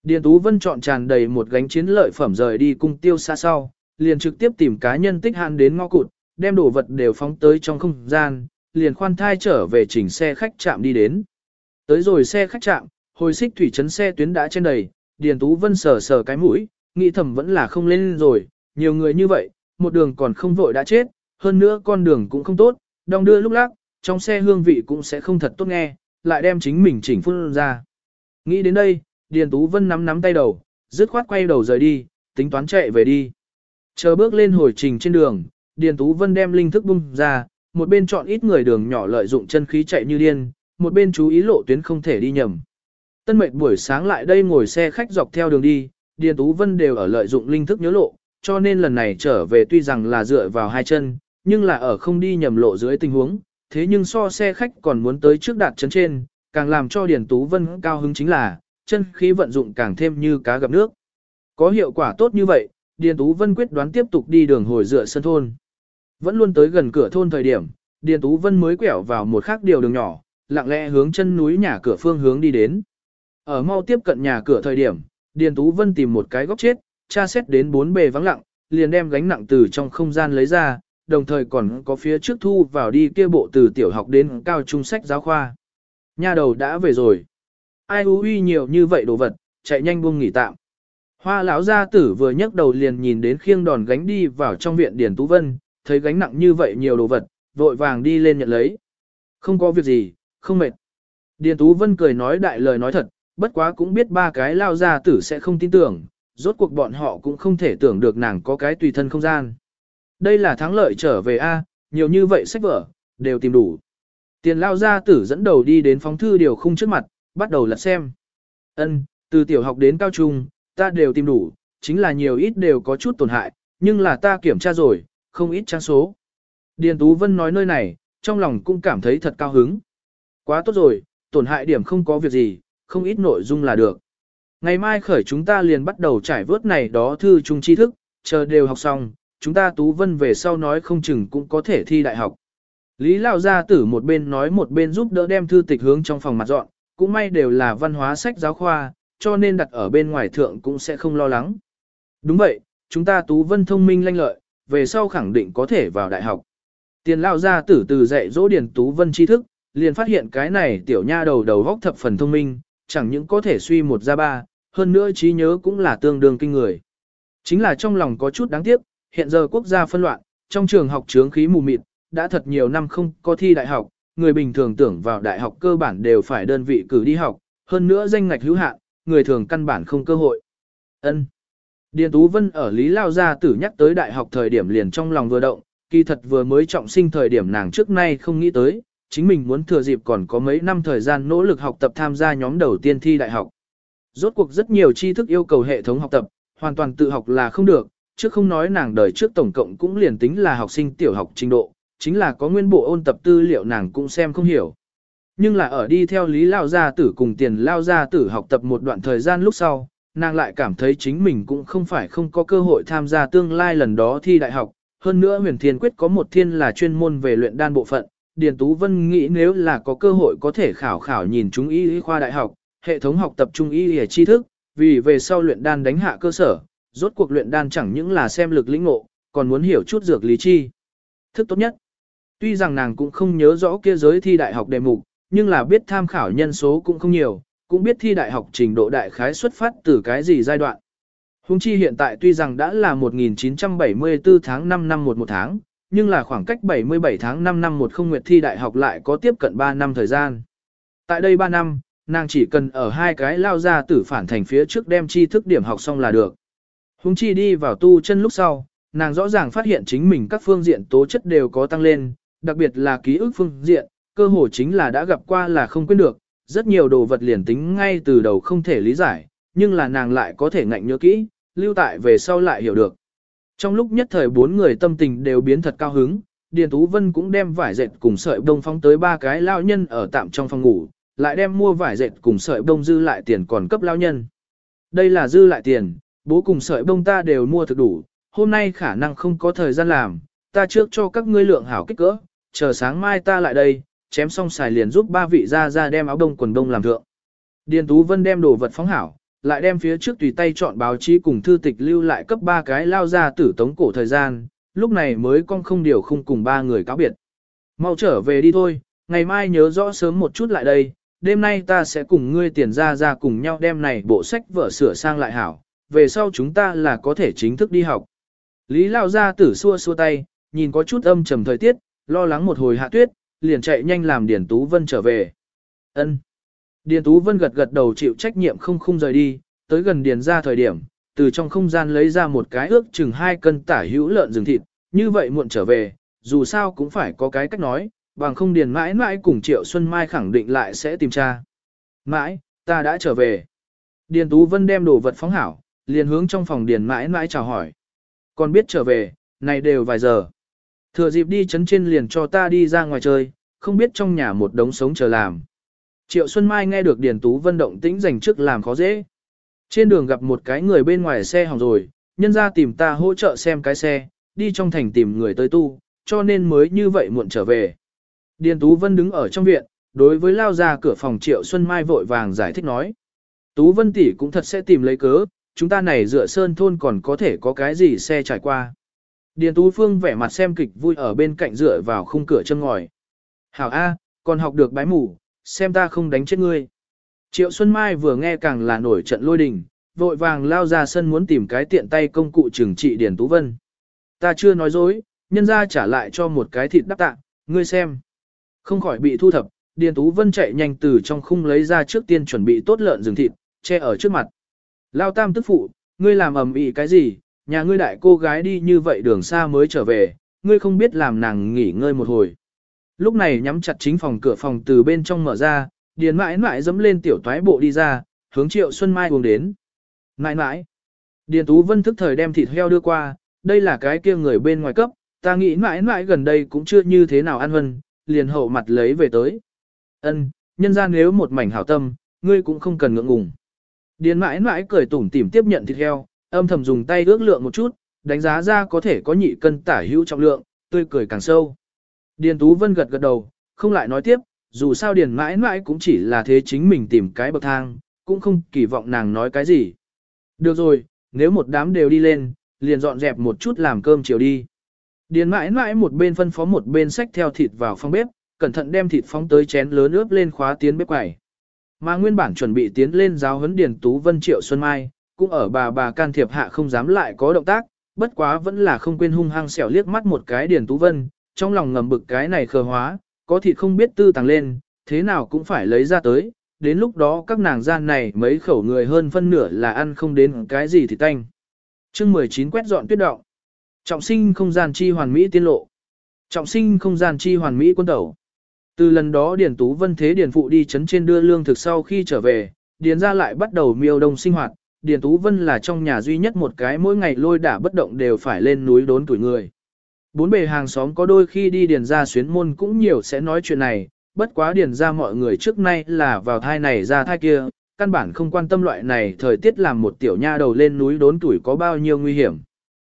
Điền Tú Vân chọn tràn đầy một gánh chiến lợi phẩm rời đi cung tiêu xa sau, liền trực tiếp tìm cá nhân tích hạn đến ngõ cụt, đem đồ vật đều phóng tới trong không gian, liền khoan thai trở về chỉnh xe khách chạm đi đến. Tới rồi xe khách chạm, hồi xích thủy trấn xe tuyến đã trên đầy, Điền Tú Vân sờ sờ cái mũi, nghĩ thầm vẫn là không lên rồi, nhiều người như vậy, một đường còn không vội đã chết, hơn nữa con đường cũng không tốt, đong đưa lúc lắc, trong xe hương vị cũng sẽ không thật tốt nghe, lại đem chính mình chỉnh phun ra. Nghĩ đến đây, Điền Tú Vân nắm nắm tay đầu, dứt khoát quay đầu rời đi, tính toán chạy về đi. Chờ bước lên hồi trình trên đường, Điền Tú Vân đem linh thức bung ra, một bên chọn ít người đường nhỏ lợi dụng chân khí chạy như điên, một bên chú ý lộ tuyến không thể đi nhầm. Tân mệnh buổi sáng lại đây ngồi xe khách dọc theo đường đi, Điền Tú Vân đều ở lợi dụng linh thức nhớ lộ, cho nên lần này trở về tuy rằng là dựa vào hai chân, nhưng là ở không đi nhầm lộ dưới tình huống, thế nhưng so xe khách còn muốn tới trước đạt chấn trên, càng làm cho Điền Tú Vân cao hứng chính là, chân khí vận dụng càng thêm như cá gặp nước. Có hiệu quả tốt như vậy, Điền Tú Vân quyết đoán tiếp tục đi đường hồi dựa sân thôn. Vẫn luôn tới gần cửa thôn thời điểm, Điền Tú Vân mới quẹo vào một khác điều đường nhỏ, lặng lẽ hướng chân núi nhà cửa phương hướng đi đến. Ở mau tiếp cận nhà cửa thời điểm, Điền Tú Vân tìm một cái góc chết, tra xét đến bốn bề vắng lặng, liền đem gánh nặng từ trong không gian lấy ra, đồng thời còn có phía trước thu vào đi kia bộ từ tiểu học đến cao trung sách giáo khoa. Nhà đầu đã về rồi. Ai hú uy nhiều như vậy đồ vật, chạy nhanh buông nghỉ tạm. Hoa lão gia tử vừa nhấc đầu liền nhìn đến khiêng đòn gánh đi vào trong viện Điền Tú Vân, thấy gánh nặng như vậy nhiều đồ vật, vội vàng đi lên nhận lấy. Không có việc gì, không mệt. Điền Tú Vân cười nói đại lời nói thật, bất quá cũng biết ba cái lao gia tử sẽ không tin tưởng, rốt cuộc bọn họ cũng không thể tưởng được nàng có cái tùy thân không gian. Đây là thắng lợi trở về A, nhiều như vậy sách vở, đều tìm đủ. Tiền lao gia tử dẫn đầu đi đến phóng thư điều khung trước mặt, bắt đầu lật xem. Ân, từ tiểu học đến cao trung, ta đều tìm đủ, chính là nhiều ít đều có chút tổn hại, nhưng là ta kiểm tra rồi, không ít trang số. Điền Tú Vân nói nơi này, trong lòng cũng cảm thấy thật cao hứng. Quá tốt rồi, tổn hại điểm không có việc gì, không ít nội dung là được. Ngày mai khởi chúng ta liền bắt đầu trải vớt này đó thư chung tri thức, chờ đều học xong, chúng ta Tú Vân về sau nói không chừng cũng có thể thi đại học. Lý Lão Gia Tử một bên nói một bên giúp đỡ đem thư tịch hướng trong phòng mặt dọn, cũng may đều là văn hóa sách giáo khoa, cho nên đặt ở bên ngoài thượng cũng sẽ không lo lắng. Đúng vậy, chúng ta Tú Vân thông minh lanh lợi, về sau khẳng định có thể vào đại học. Tiền lao Gia Tử từ dạy dỗ Điền Tú Vân tri thức, liền phát hiện cái này tiểu nha đầu đầu góc thập phần thông minh, chẳng những có thể suy một ra ba, hơn nữa trí nhớ cũng là tương đương kinh người. Chính là trong lòng có chút đáng tiếc, hiện giờ quốc gia phân loạn, trong trường học trướng khí mù mịt, đã thật nhiều năm không có thi đại học, người bình thường tưởng vào đại học cơ bản đều phải đơn vị cử đi học, hơn nữa danh ngạch hữu hạn, người thường căn bản không cơ hội. Ân. Điền Tú Vân ở Lý Lao Gia tử nhắc tới đại học thời điểm liền trong lòng vừa động, kỳ thật vừa mới trọng sinh thời điểm nàng trước nay không nghĩ tới, chính mình muốn thừa dịp còn có mấy năm thời gian nỗ lực học tập tham gia nhóm đầu tiên thi đại học. Rốt cuộc rất nhiều tri thức yêu cầu hệ thống học tập, hoàn toàn tự học là không được, chứ không nói nàng đời trước tổng cộng cũng liền tính là học sinh tiểu học trình độ, chính là có nguyên bộ ôn tập tư liệu nàng cũng xem không hiểu. Nhưng là ở đi theo Lý Lao Gia Tử cùng tiền Lao Gia Tử học tập một đoạn thời gian lúc sau, nàng lại cảm thấy chính mình cũng không phải không có cơ hội tham gia tương lai lần đó thi đại học. Hơn nữa huyền thiên quyết có một thiên là chuyên môn về luyện đan bộ phận, Điền Tú Vân nghĩ nếu là có cơ hội có thể khảo khảo nhìn chúng y khoa đại học, hệ thống học tập trung y y tri thức, vì về sau luyện đan đánh hạ cơ sở, rốt cuộc luyện đan chẳng những là xem lực lĩnh ngộ, còn muốn hiểu chút dược lý chi. Thức tốt nhất. Tuy rằng nàng cũng không nhớ rõ kia giới thi đại học đề mục, nhưng là biết tham khảo nhân số cũng không nhiều, cũng biết thi đại học trình độ đại khái xuất phát từ cái gì giai đoạn. Hùng chi hiện tại tuy rằng đã là 1974 tháng 5 năm 11 tháng, nhưng là khoảng cách 77 tháng 5 năm 10 nguyệt thi đại học lại có tiếp cận 3 năm thời gian. Tại đây 3 năm, nàng chỉ cần ở hai cái lao ra tử phản thành phía trước đem tri thức điểm học xong là được. Hùng chi đi vào tu chân lúc sau, nàng rõ ràng phát hiện chính mình các phương diện tố chất đều có tăng lên, đặc biệt là ký ức phương diện, cơ hồ chính là đã gặp qua là không quên được, rất nhiều đồ vật liền tính ngay từ đầu không thể lý giải, nhưng là nàng lại có thể ngạnh nhớ kỹ, lưu tại về sau lại hiểu được. Trong lúc nhất thời bốn người tâm tình đều biến thật cao hứng, Điền Tú Vân cũng đem vải dệt cùng sợi bông phóng tới ba cái lao nhân ở tạm trong phòng ngủ, lại đem mua vải dệt cùng sợi bông dư lại tiền còn cấp lao nhân. Đây là dư lại tiền, bố cùng sợi bông ta đều mua thực đủ, hôm nay khả năng không có thời gian làm, ta trước cho các ngươi lượng hảo kích cỡ, chờ sáng mai ta lại đây, chém xong xài liền giúp ba vị ra ra đem áo đông quần đông làm thượng. Điền Tú Vân đem đồ vật phóng hảo, lại đem phía trước tùy tay chọn báo chí cùng thư tịch lưu lại cấp ba cái lao ra tử tống cổ thời gian, lúc này mới con không điều không cùng ba người cáo biệt. Mau trở về đi thôi, ngày mai nhớ rõ sớm một chút lại đây, đêm nay ta sẽ cùng ngươi tiền ra ra cùng nhau đem này bộ sách vở sửa sang lại hảo, về sau chúng ta là có thể chính thức đi học. Lý lao ra tử xua xua tay, nhìn có chút âm trầm thời tiết, lo lắng một hồi hạ tuyết, liền chạy nhanh làm Điền Tú Vân trở về. Ân. Điền Tú Vân gật gật đầu chịu trách nhiệm không không rời đi, tới gần Điền ra thời điểm, từ trong không gian lấy ra một cái ước chừng hai cân tả hữu lợn rừng thịt, như vậy muộn trở về, dù sao cũng phải có cái cách nói, bằng không Điền mãi mãi cùng Triệu Xuân Mai khẳng định lại sẽ tìm tra. Mãi, ta đã trở về. Điền Tú Vân đem đồ vật phóng hảo, liền hướng trong phòng Điền mãi mãi chào hỏi. Còn biết trở về, này đều vài giờ. Thừa dịp đi chấn trên liền cho ta đi ra ngoài chơi, không biết trong nhà một đống sống chờ làm. Triệu Xuân Mai nghe được Điền Tú Vân động tĩnh dành trước làm khó dễ. Trên đường gặp một cái người bên ngoài xe hỏng rồi, nhân ra tìm ta hỗ trợ xem cái xe, đi trong thành tìm người tới tu, cho nên mới như vậy muộn trở về. Điền Tú Vân đứng ở trong viện, đối với lao ra cửa phòng Triệu Xuân Mai vội vàng giải thích nói. Tú Vân tỷ cũng thật sẽ tìm lấy cớ, chúng ta này dựa sơn thôn còn có thể có cái gì xe trải qua. Điền Tú Phương vẻ mặt xem kịch vui ở bên cạnh dựa vào khung cửa chân ngòi. Hảo A, còn học được bái mủ, xem ta không đánh chết ngươi. Triệu Xuân Mai vừa nghe càng là nổi trận lôi đình, vội vàng lao ra sân muốn tìm cái tiện tay công cụ trừng trị Điền Tú Vân. Ta chưa nói dối, nhân ra trả lại cho một cái thịt đắp tạ, ngươi xem. Không khỏi bị thu thập, Điền Tú Vân chạy nhanh từ trong khung lấy ra trước tiên chuẩn bị tốt lợn rừng thịt, che ở trước mặt. Lao tam tức phụ, ngươi làm ầm ĩ cái gì, nhà ngươi đại cô gái đi như vậy đường xa mới trở về, ngươi không biết làm nàng nghỉ ngơi một hồi. Lúc này nhắm chặt chính phòng cửa phòng từ bên trong mở ra, điền mãi mãi dẫm lên tiểu toái bộ đi ra, hướng triệu Xuân Mai uống đến. Mãi mãi, điền tú vân thức thời đem thịt heo đưa qua, đây là cái kia người bên ngoài cấp, ta nghĩ mãi mãi gần đây cũng chưa như thế nào ăn hơn, liền hậu mặt lấy về tới. Ân, nhân ra nếu một mảnh hảo tâm, ngươi cũng không cần ngượng ngùng. Điền mãi mãi cười tủm tỉm tiếp nhận thịt heo, âm thầm dùng tay ước lượng một chút, đánh giá ra có thể có nhị cân tả hữu trọng lượng, tươi cười càng sâu. Điền Tú Vân gật gật đầu, không lại nói tiếp, dù sao Điền mãi mãi cũng chỉ là thế chính mình tìm cái bậc thang, cũng không kỳ vọng nàng nói cái gì. Được rồi, nếu một đám đều đi lên, liền dọn dẹp một chút làm cơm chiều đi. Điền mãi mãi một bên phân phó một bên xách theo thịt vào phòng bếp, cẩn thận đem thịt phóng tới chén lớn ướp lên khóa tiến bếp quẩy. Mà nguyên bản chuẩn bị tiến lên giáo huấn Điền Tú Vân Triệu Xuân Mai, cũng ở bà bà can thiệp hạ không dám lại có động tác, bất quá vẫn là không quên hung hăng xẻo liếc mắt một cái Điền Tú Vân, trong lòng ngầm bực cái này khờ hóa, có thịt không biết tư tàng lên, thế nào cũng phải lấy ra tới, đến lúc đó các nàng gian này mấy khẩu người hơn phân nửa là ăn không đến cái gì thì tanh. chương 19 quét dọn tuyết động. Trọng sinh không gian chi hoàn mỹ tiên lộ. Trọng sinh không gian chi hoàn mỹ quân tẩu. Từ lần đó Điền Tú Vân thế Điền Phụ đi chấn trên đưa lương thực sau khi trở về, Điền ra lại bắt đầu miêu đông sinh hoạt, Điền Tú Vân là trong nhà duy nhất một cái mỗi ngày lôi đả bất động đều phải lên núi đốn tuổi người. Bốn bề hàng xóm có đôi khi đi điền ra xuyến môn cũng nhiều sẽ nói chuyện này, bất quá điền ra mọi người trước nay là vào thai này ra thai kia, căn bản không quan tâm loại này thời tiết làm một tiểu nha đầu lên núi đốn tuổi có bao nhiêu nguy hiểm.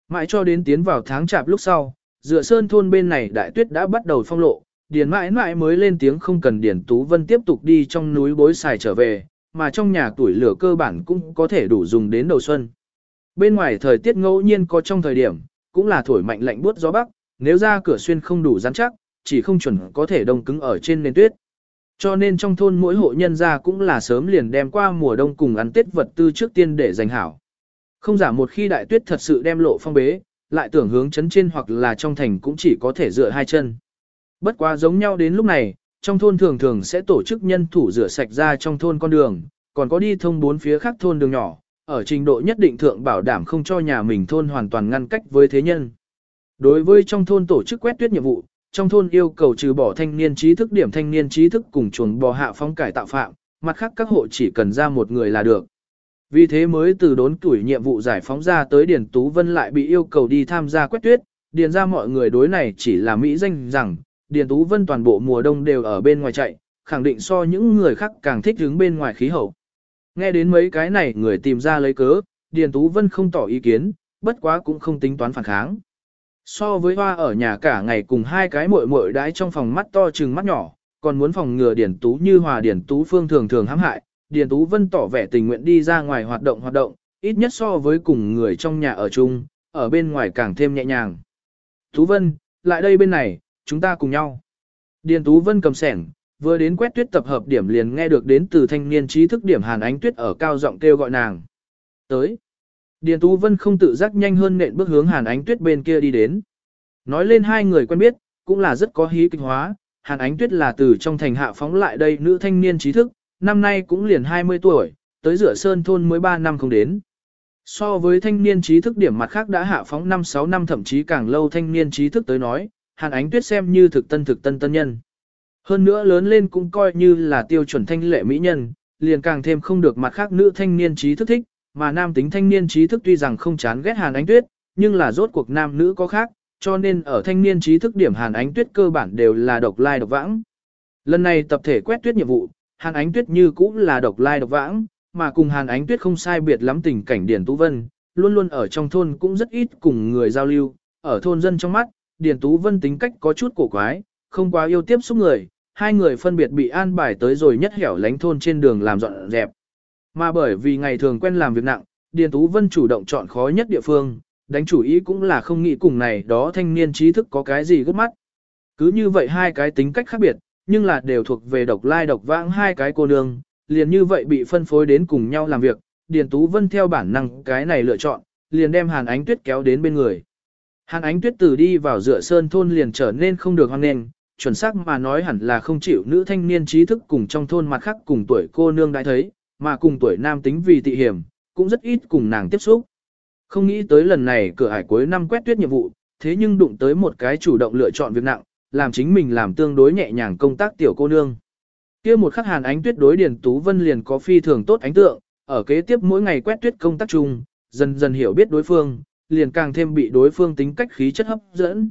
Mãi cho đến tiến vào tháng chạp lúc sau, dựa sơn thôn bên này đại tuyết đã bắt đầu phong lộ, điền mãi mãi mới lên tiếng không cần điền tú vân tiếp tục đi trong núi bối xài trở về, mà trong nhà tuổi lửa cơ bản cũng có thể đủ dùng đến đầu xuân. Bên ngoài thời tiết ngẫu nhiên có trong thời điểm, cũng là thổi mạnh lạnh buốt gió bắc, nếu ra cửa xuyên không đủ rắn chắc, chỉ không chuẩn có thể đông cứng ở trên nền tuyết. Cho nên trong thôn mỗi hộ nhân gia cũng là sớm liền đem qua mùa đông cùng ăn tết vật tư trước tiên để dành hảo. Không giả một khi đại tuyết thật sự đem lộ phong bế, lại tưởng hướng chấn trên hoặc là trong thành cũng chỉ có thể dựa hai chân. Bất quá giống nhau đến lúc này, trong thôn thường thường sẽ tổ chức nhân thủ rửa sạch ra trong thôn con đường, còn có đi thông bốn phía khác thôn đường nhỏ, ở trình độ nhất định thượng bảo đảm không cho nhà mình thôn hoàn toàn ngăn cách với thế nhân. Đối với trong thôn tổ chức quét tuyết nhiệm vụ, trong thôn yêu cầu trừ bỏ thanh niên trí thức điểm thanh niên trí thức cùng chuồng bò hạ phong cải tạo phạm, mặt khác các hộ chỉ cần ra một người là được. Vì thế mới từ đốn tuổi nhiệm vụ giải phóng ra tới Điền Tú Vân lại bị yêu cầu đi tham gia quét tuyết, điền ra mọi người đối này chỉ là mỹ danh rằng, Điền Tú Vân toàn bộ mùa đông đều ở bên ngoài chạy, khẳng định so những người khác càng thích đứng bên ngoài khí hậu. Nghe đến mấy cái này người tìm ra lấy cớ, Điền Tú Vân không tỏ ý kiến, bất quá cũng không tính toán phản kháng. So với hoa ở nhà cả ngày cùng hai cái muội muội đãi trong phòng mắt to trừng mắt nhỏ, còn muốn phòng ngừa Điền Tú như hòa Điền Tú Phương thường thường hãm hại, Điền Tú Vân tỏ vẻ tình nguyện đi ra ngoài hoạt động hoạt động, ít nhất so với cùng người trong nhà ở chung, ở bên ngoài càng thêm nhẹ nhàng. Tú Vân, lại đây bên này, chúng ta cùng nhau. Điền Tú Vân cầm sẻng, vừa đến quét tuyết tập hợp điểm liền nghe được đến từ thanh niên trí thức điểm Hàn Ánh Tuyết ở cao giọng kêu gọi nàng. Tới. Điền Tú Vân không tự giác nhanh hơn nện bước hướng Hàn Ánh Tuyết bên kia đi đến. Nói lên hai người quen biết, cũng là rất có hí kịch hóa, Hàn Ánh Tuyết là từ trong thành hạ phóng lại đây nữ thanh niên trí thức, năm nay cũng liền 20 tuổi, tới rửa sơn thôn mới 3 năm không đến. So với thanh niên trí thức điểm mặt khác đã hạ phóng 5-6 năm thậm chí càng lâu thanh niên trí thức tới nói, Hàn Ánh Tuyết xem như thực tân thực tân tân nhân. Hơn nữa lớn lên cũng coi như là tiêu chuẩn thanh lệ mỹ nhân, liền càng thêm không được mặt khác nữ thanh niên trí thức thích, mà nam tính thanh niên trí thức tuy rằng không chán ghét Hàn Ánh Tuyết, nhưng là rốt cuộc nam nữ có khác, cho nên ở thanh niên trí thức điểm Hàn Ánh Tuyết cơ bản đều là độc lai độc vãng. Lần này tập thể quét tuyết nhiệm vụ, Hàn Ánh Tuyết như cũng là độc lai độc vãng, mà cùng Hàn Ánh Tuyết không sai biệt lắm tình cảnh Điền Tú Vân, luôn luôn ở trong thôn cũng rất ít cùng người giao lưu, ở thôn dân trong mắt, Điền Tú Vân tính cách có chút cổ quái, không quá yêu tiếp xúc người, hai người phân biệt bị an bài tới rồi nhất hẻo lánh thôn trên đường làm dọn dẹp. Mà bởi vì ngày thường quen làm việc nặng, Điền Tú Vân chủ động chọn khó nhất địa phương, đánh chủ ý cũng là không nghĩ cùng này đó thanh niên trí thức có cái gì gấp mắt. Cứ như vậy hai cái tính cách khác biệt, nhưng là đều thuộc về độc lai độc vãng hai cái cô nương, liền như vậy bị phân phối đến cùng nhau làm việc, Điền Tú Vân theo bản năng cái này lựa chọn, liền đem Hàn Ánh Tuyết kéo đến bên người. Hàn Ánh Tuyết từ đi vào dựa sơn thôn liền trở nên không được hoan nghênh, chuẩn xác mà nói hẳn là không chịu nữ thanh niên trí thức cùng trong thôn mặt khác cùng tuổi cô nương đã thấy, mà cùng tuổi nam tính vì tị hiểm, cũng rất ít cùng nàng tiếp xúc. Không nghĩ tới lần này cửa hải cuối năm quét tuyết nhiệm vụ, thế nhưng đụng tới một cái chủ động lựa chọn việc nặng, làm chính mình làm tương đối nhẹ nhàng công tác tiểu cô nương. kia một khắc hàn ánh tuyết đối Điền Tú Vân liền có phi thường tốt ánh tượng, ở kế tiếp mỗi ngày quét tuyết công tác chung, dần dần hiểu biết đối phương, liền càng thêm bị đối phương tính cách khí chất hấp dẫn.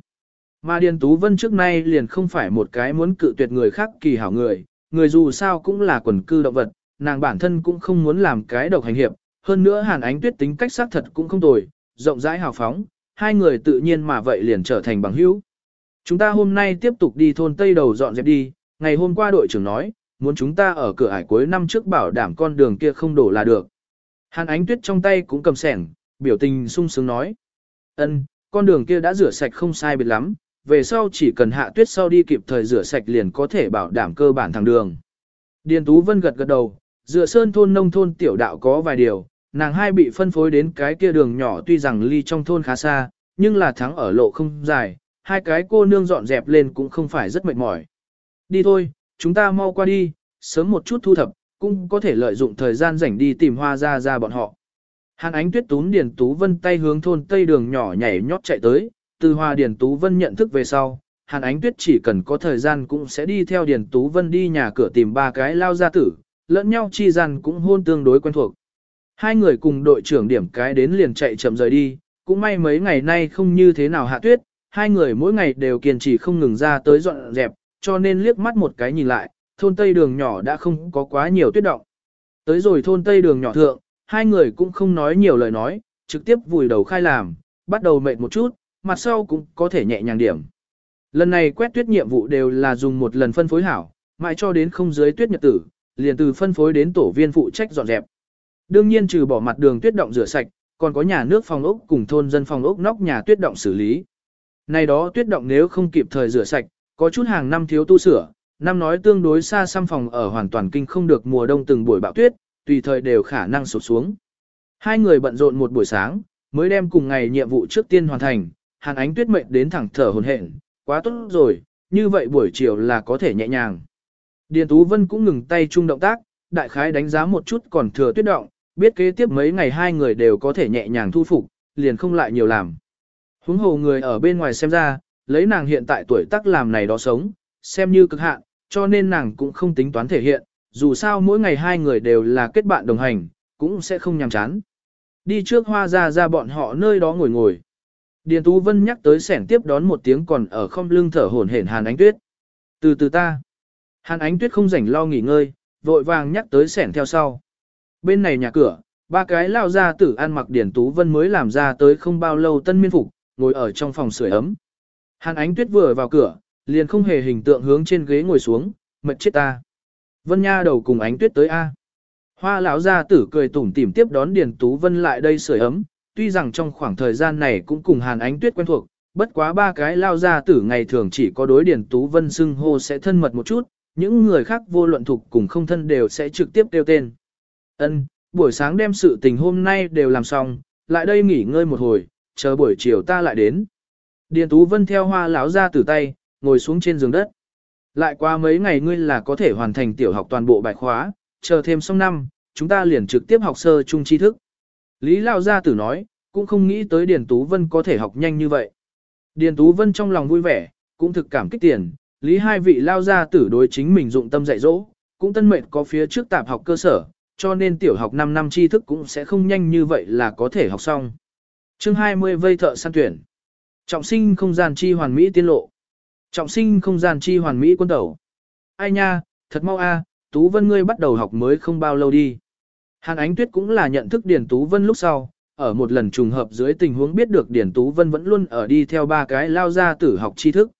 Mà Điền Tú Vân trước nay liền không phải một cái muốn cự tuyệt người khác kỳ hảo người, người dù sao cũng là quần cư động vật, nàng bản thân cũng không muốn làm cái độc hành hiệp, hơn nữa Hàn Ánh Tuyết tính cách xác thật cũng không tồi, rộng rãi hào phóng, hai người tự nhiên mà vậy liền trở thành bằng hữu. Chúng ta hôm nay tiếp tục đi thôn Tây Đầu dọn dẹp đi, ngày hôm qua đội trưởng nói, muốn chúng ta ở cửa ải cuối năm trước bảo đảm con đường kia không đổ là được. Hàn Ánh Tuyết trong tay cũng cầm sẻng, biểu tình sung sướng nói. ân, con đường kia đã rửa sạch không sai biệt lắm, về sau chỉ cần hạ tuyết sau đi kịp thời rửa sạch liền có thể bảo đảm cơ bản thẳng đường. Điền Tú Vân gật gật đầu, dựa sơn thôn nông thôn tiểu đạo có vài điều, nàng hai bị phân phối đến cái kia đường nhỏ tuy rằng ly trong thôn khá xa, nhưng là thắng ở lộ không dài, hai cái cô nương dọn dẹp lên cũng không phải rất mệt mỏi. Đi thôi, chúng ta mau qua đi, sớm một chút thu thập, cũng có thể lợi dụng thời gian rảnh đi tìm hoa ra ra bọn họ. Hàn ánh tuyết tún Điền Tú Vân tay hướng thôn tây đường nhỏ nhảy nhót chạy tới, từ hoa Điền Tú Vân nhận thức về sau, Hàn ánh tuyết chỉ cần có thời gian cũng sẽ đi theo Điền Tú Vân đi nhà cửa tìm ba cái lao gia tử, lẫn nhau chi gian cũng hôn tương đối quen thuộc. Hai người cùng đội trưởng điểm cái đến liền chạy chậm rời đi, cũng may mấy ngày nay không như thế nào hạ tuyết, hai người mỗi ngày đều kiên trì không ngừng ra tới dọn dẹp, cho nên liếc mắt một cái nhìn lại, thôn Tây đường nhỏ đã không có quá nhiều tuyết động. Tới rồi thôn Tây đường nhỏ thượng, hai người cũng không nói nhiều lời nói, trực tiếp vùi đầu khai làm, bắt đầu mệt một chút, mặt sau cũng có thể nhẹ nhàng điểm. Lần này quét tuyết nhiệm vụ đều là dùng một lần phân phối hảo, mãi cho đến không dưới tuyết nhật tử, liền từ phân phối đến tổ viên phụ trách dọn dẹp. Đương nhiên trừ bỏ mặt đường tuyết động rửa sạch, còn có nhà nước phòng ốc cùng thôn dân phòng ốc nóc nhà tuyết động xử lý. Này đó tuyết động nếu không kịp thời rửa sạch, có chút hàng năm thiếu tu sửa, năm nói tương đối xa xăm phòng ở hoàn toàn kinh không được mùa đông từng buổi bão tuyết, tùy thời đều khả năng sụp xuống. Hai người bận rộn một buổi sáng, mới đem cùng ngày nhiệm vụ trước tiên hoàn thành, Hàn Ánh Tuyết mệnh đến thẳng thở hồn hển, quá tốt rồi, như vậy buổi chiều là có thể nhẹ nhàng. Điền Tú Vân cũng ngừng tay chung động tác, đại khái đánh giá một chút còn thừa tuyết động, biết kế tiếp mấy ngày hai người đều có thể nhẹ nhàng thu phục, liền không lại nhiều làm. Huống hồ người ở bên ngoài xem ra, lấy nàng hiện tại tuổi tác làm này đó sống, xem như cực hạn, cho nên nàng cũng không tính toán thể hiện, dù sao mỗi ngày hai người đều là kết bạn đồng hành, cũng sẽ không nhàm chán. Đi trước hoa ra ra bọn họ nơi đó ngồi ngồi. Điền Tú Vân nhắc tới sẻn tiếp đón một tiếng còn ở không lưng thở hổn hển Hàn Ánh Tuyết. Từ từ ta. Hàn Ánh Tuyết không rảnh lo nghỉ ngơi, vội vàng nhắc tới sẻn theo sau. Bên này nhà cửa, ba cái lao ra tử ăn mặc Điền Tú Vân mới làm ra tới không bao lâu tân miên phục, ngồi ở trong phòng sưởi ấm. Hàn Ánh Tuyết vừa vào cửa, liền không hề hình tượng hướng trên ghế ngồi xuống, mệt chết ta. Vân Nha đầu cùng Ánh Tuyết tới A. Hoa lão gia tử cười tủm tỉm tiếp đón Điền Tú Vân lại đây sưởi ấm, tuy rằng trong khoảng thời gian này cũng cùng Hàn Ánh Tuyết quen thuộc, bất quá ba cái lao gia tử ngày thường chỉ có đối Điền Tú Vân xưng hô sẽ thân mật một chút, những người khác vô luận thuộc cùng không thân đều sẽ trực tiếp kêu tên. Ân, buổi sáng đem sự tình hôm nay đều làm xong, lại đây nghỉ ngơi một hồi, chờ buổi chiều ta lại đến. Điền Tú Vân theo hoa lão gia tử tay, ngồi xuống trên giường đất. Lại qua mấy ngày ngươi là có thể hoàn thành tiểu học toàn bộ bài khóa, chờ thêm xong năm, chúng ta liền trực tiếp học sơ trung tri thức. Lý Lão Gia Tử nói, cũng không nghĩ tới Điền Tú Vân có thể học nhanh như vậy. Điền Tú Vân trong lòng vui vẻ, cũng thực cảm kích tiền, Lý hai vị Lao Gia Tử đối chính mình dụng tâm dạy dỗ, cũng tân mệnh có phía trước tạp học cơ sở, cho nên tiểu học 5 năm tri thức cũng sẽ không nhanh như vậy là có thể học xong. Chương 20 vây thợ săn tuyển. Trọng sinh không gian chi hoàn mỹ tiên lộ. Trọng sinh không gian chi hoàn mỹ quân tẩu. Ai nha, thật mau a, Tú Vân ngươi bắt đầu học mới không bao lâu đi. Hàn Ánh Tuyết cũng là nhận thức Điền Tú Vân lúc sau, ở một lần trùng hợp dưới tình huống biết được Điền Tú Vân vẫn luôn ở đi theo ba cái lao ra tử học tri thức.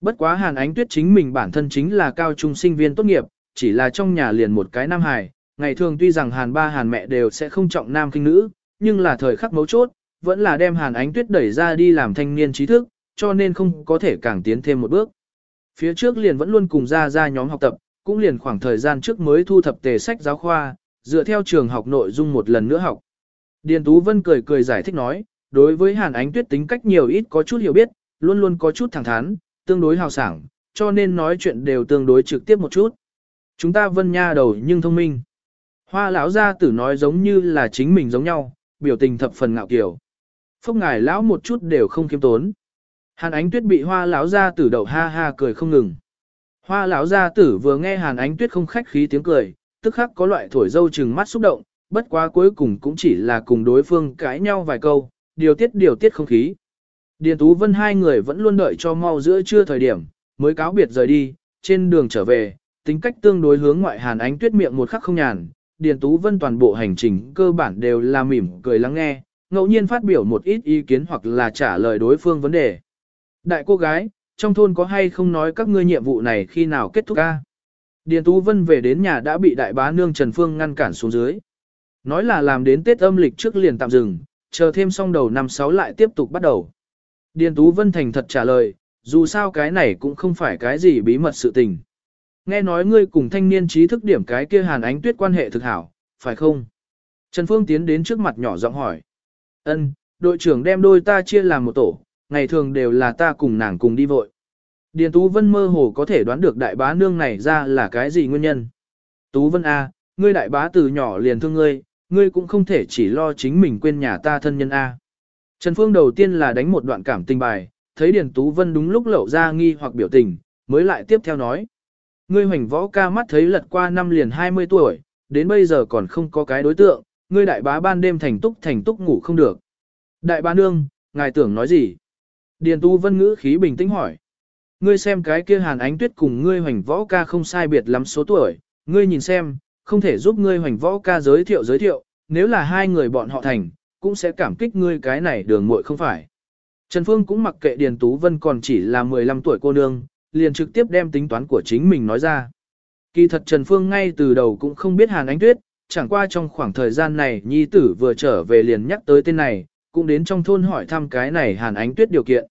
Bất quá Hàn Ánh Tuyết chính mình bản thân chính là cao trung sinh viên tốt nghiệp, chỉ là trong nhà liền một cái nam hài, ngày thường tuy rằng Hàn ba Hàn mẹ đều sẽ không trọng nam kinh nữ, nhưng là thời khắc mấu chốt, vẫn là đem Hàn Ánh Tuyết đẩy ra đi làm thanh niên trí thức, cho nên không có thể càng tiến thêm một bước. Phía trước liền vẫn luôn cùng ra ra nhóm học tập, cũng liền khoảng thời gian trước mới thu thập tề sách giáo khoa, dựa theo trường học nội dung một lần nữa học. Điền Tú Vân cười cười giải thích nói, đối với Hàn Ánh Tuyết tính cách nhiều ít có chút hiểu biết, luôn luôn có chút thẳng thắn, tương đối hào sảng, cho nên nói chuyện đều tương đối trực tiếp một chút. Chúng ta Vân Nha đầu nhưng thông minh. Hoa lão gia tử nói giống như là chính mình giống nhau, biểu tình thập phần ngạo kiều. Phúc ngài lão một chút đều không kiêm tốn. Hàn Ánh Tuyết bị Hoa lão gia tử đậu ha ha cười không ngừng. Hoa lão gia tử vừa nghe Hàn Ánh Tuyết không khách khí tiếng cười, tức khắc có loại thổi dâu chừng mắt xúc động, bất quá cuối cùng cũng chỉ là cùng đối phương cãi nhau vài câu, điều tiết điều tiết không khí. Điền Tú Vân hai người vẫn luôn đợi cho mau giữa trưa thời điểm, mới cáo biệt rời đi, trên đường trở về, tính cách tương đối hướng ngoại Hàn Ánh Tuyết miệng một khắc không nhàn, Điền Tú Vân toàn bộ hành trình cơ bản đều là mỉm cười lắng nghe, ngẫu nhiên phát biểu một ít ý kiến hoặc là trả lời đối phương vấn đề. Đại cô gái, trong thôn có hay không nói các ngươi nhiệm vụ này khi nào kết thúc ca? Điền Tú Vân về đến nhà đã bị đại bá nương Trần Phương ngăn cản xuống dưới. Nói là làm đến Tết âm lịch trước liền tạm dừng, chờ thêm xong đầu năm sáu lại tiếp tục bắt đầu. Điền Tú Vân thành thật trả lời, dù sao cái này cũng không phải cái gì bí mật sự tình. Nghe nói ngươi cùng thanh niên trí thức điểm cái kia hàn ánh tuyết quan hệ thực hảo, phải không? Trần Phương tiến đến trước mặt nhỏ giọng hỏi. Ân, đội trưởng đem đôi ta chia làm một tổ, ngày thường đều là ta cùng nàng cùng đi vội. Điền Tú Vân mơ hồ có thể đoán được đại bá nương này ra là cái gì nguyên nhân. Tú Vân A, ngươi đại bá từ nhỏ liền thương ngươi, ngươi cũng không thể chỉ lo chính mình quên nhà ta thân nhân A. Trần Phương đầu tiên là đánh một đoạn cảm tình bài, thấy Điền Tú Vân đúng lúc lậu ra nghi hoặc biểu tình, mới lại tiếp theo nói. Ngươi hoành võ ca mắt thấy lật qua năm liền 20 tuổi, đến bây giờ còn không có cái đối tượng, ngươi đại bá ban đêm thành túc thành túc ngủ không được. Đại bá nương, ngài tưởng nói gì? Điền Tú Vân ngữ khí bình tĩnh hỏi. Ngươi xem cái kia hàn ánh tuyết cùng ngươi hoành võ ca không sai biệt lắm số tuổi, ngươi nhìn xem, không thể giúp ngươi hoành võ ca giới thiệu giới thiệu, nếu là hai người bọn họ thành, cũng sẽ cảm kích ngươi cái này đường muội không phải. Trần Phương cũng mặc kệ Điền Tú Vân còn chỉ là 15 tuổi cô nương, liền trực tiếp đem tính toán của chính mình nói ra. Kỳ thật Trần Phương ngay từ đầu cũng không biết Hàn Ánh Tuyết, chẳng qua trong khoảng thời gian này nhi tử vừa trở về liền nhắc tới tên này, cũng đến trong thôn hỏi thăm cái này Hàn Ánh Tuyết điều kiện.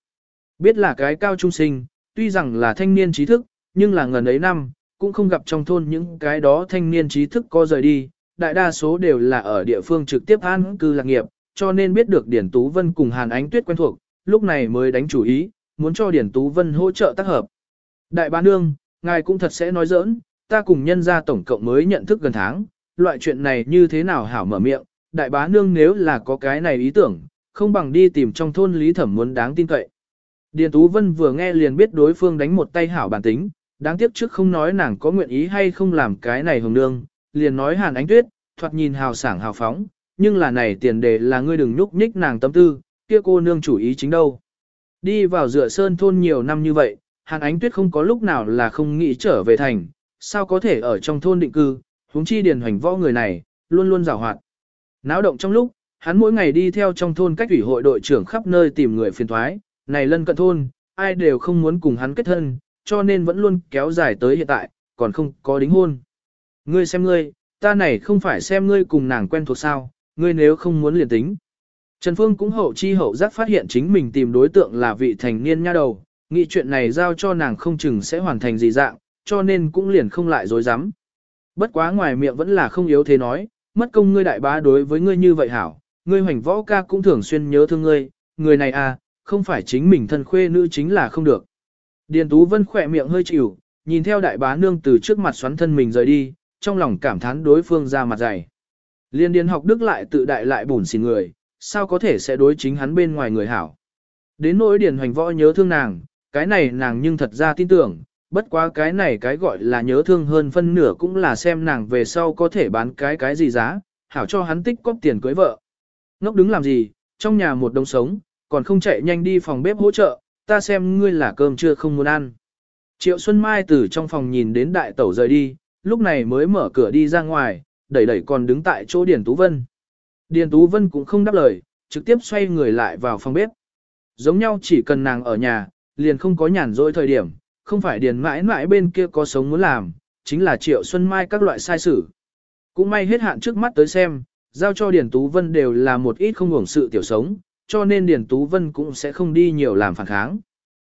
Biết là cái cao trung sinh, tuy rằng là thanh niên trí thức, nhưng là ngần ấy năm, cũng không gặp trong thôn những cái đó thanh niên trí thức có rời đi, đại đa số đều là ở địa phương trực tiếp an cư lạc nghiệp, cho nên biết được Điển Tú Vân cùng Hàn Ánh Tuyết quen thuộc, lúc này mới đánh chủ ý, muốn cho Điển Tú Vân hỗ trợ tác hợp. Đại bá nương, ngài cũng thật sẽ nói giỡn, ta cùng nhân gia tổng cộng mới nhận thức gần tháng, loại chuyện này như thế nào hảo mở miệng, đại bá nương nếu là có cái này ý tưởng, không bằng đi tìm trong thôn lý thẩm muốn đáng tin cậy. Điền Tú Vân vừa nghe liền biết đối phương đánh một tay hảo bản tính, đáng tiếc trước không nói nàng có nguyện ý hay không làm cái này hồng nương, liền nói hàn ánh tuyết, thoạt nhìn hào sảng hào phóng, nhưng là này tiền đề là ngươi đừng nhúc nhích nàng tâm tư, kia cô nương chủ ý chính đâu. Đi vào dựa sơn thôn nhiều năm như vậy, hàn ánh tuyết không có lúc nào là không nghĩ trở về thành, sao có thể ở trong thôn định cư, huống chi điền hoành võ người này, luôn luôn rào hoạt. Náo động trong lúc, hắn mỗi ngày đi theo trong thôn cách ủy hội đội trưởng khắp nơi tìm người phiền thoái, này lân cận thôn, ai đều không muốn cùng hắn kết thân, cho nên vẫn luôn kéo dài tới hiện tại, còn không có đính hôn. Ngươi xem ngươi, ta này không phải xem ngươi cùng nàng quen thuộc sao, ngươi nếu không muốn liền tính. Trần Phương cũng hậu chi hậu giác phát hiện chính mình tìm đối tượng là vị thành niên nha đầu, nghĩ chuyện này giao cho nàng không chừng sẽ hoàn thành gì dạng, cho nên cũng liền không lại dối rắm Bất quá ngoài miệng vẫn là không yếu thế nói, mất công ngươi đại bá đối với ngươi như vậy hảo, ngươi hoành võ ca cũng thường xuyên nhớ thương ngươi, người này à, không phải chính mình thân khuê nữ chính là không được. Điền Tú Vân khỏe miệng hơi chịu, nhìn theo đại bá nương từ trước mặt xoắn thân mình rời đi, trong lòng cảm thán đối phương ra mặt dày. Liên điền học đức lại tự đại lại bùn xỉn người, sao có thể sẽ đối chính hắn bên ngoài người hảo. Đến nỗi điền hoành võ nhớ thương nàng, cái này nàng nhưng thật ra tin tưởng, bất quá cái này cái gọi là nhớ thương hơn phân nửa cũng là xem nàng về sau có thể bán cái cái gì giá, hảo cho hắn tích cóp tiền cưới vợ. Ngốc đứng làm gì, trong nhà một đông sống, còn không chạy nhanh đi phòng bếp hỗ trợ, ta xem ngươi là cơm chưa không muốn ăn. Triệu Xuân Mai từ trong phòng nhìn đến đại tẩu rời đi, lúc này mới mở cửa đi ra ngoài, đẩy đẩy còn đứng tại chỗ Điền Tú Vân. Điền Tú Vân cũng không đáp lời, trực tiếp xoay người lại vào phòng bếp. Giống nhau chỉ cần nàng ở nhà, liền không có nhàn rỗi thời điểm, không phải Điền mãi mãi bên kia có sống muốn làm, chính là Triệu Xuân Mai các loại sai sử. Cũng may hết hạn trước mắt tới xem, giao cho Điền Tú Vân đều là một ít không hưởng sự tiểu sống, cho nên Điền Tú Vân cũng sẽ không đi nhiều làm phản kháng.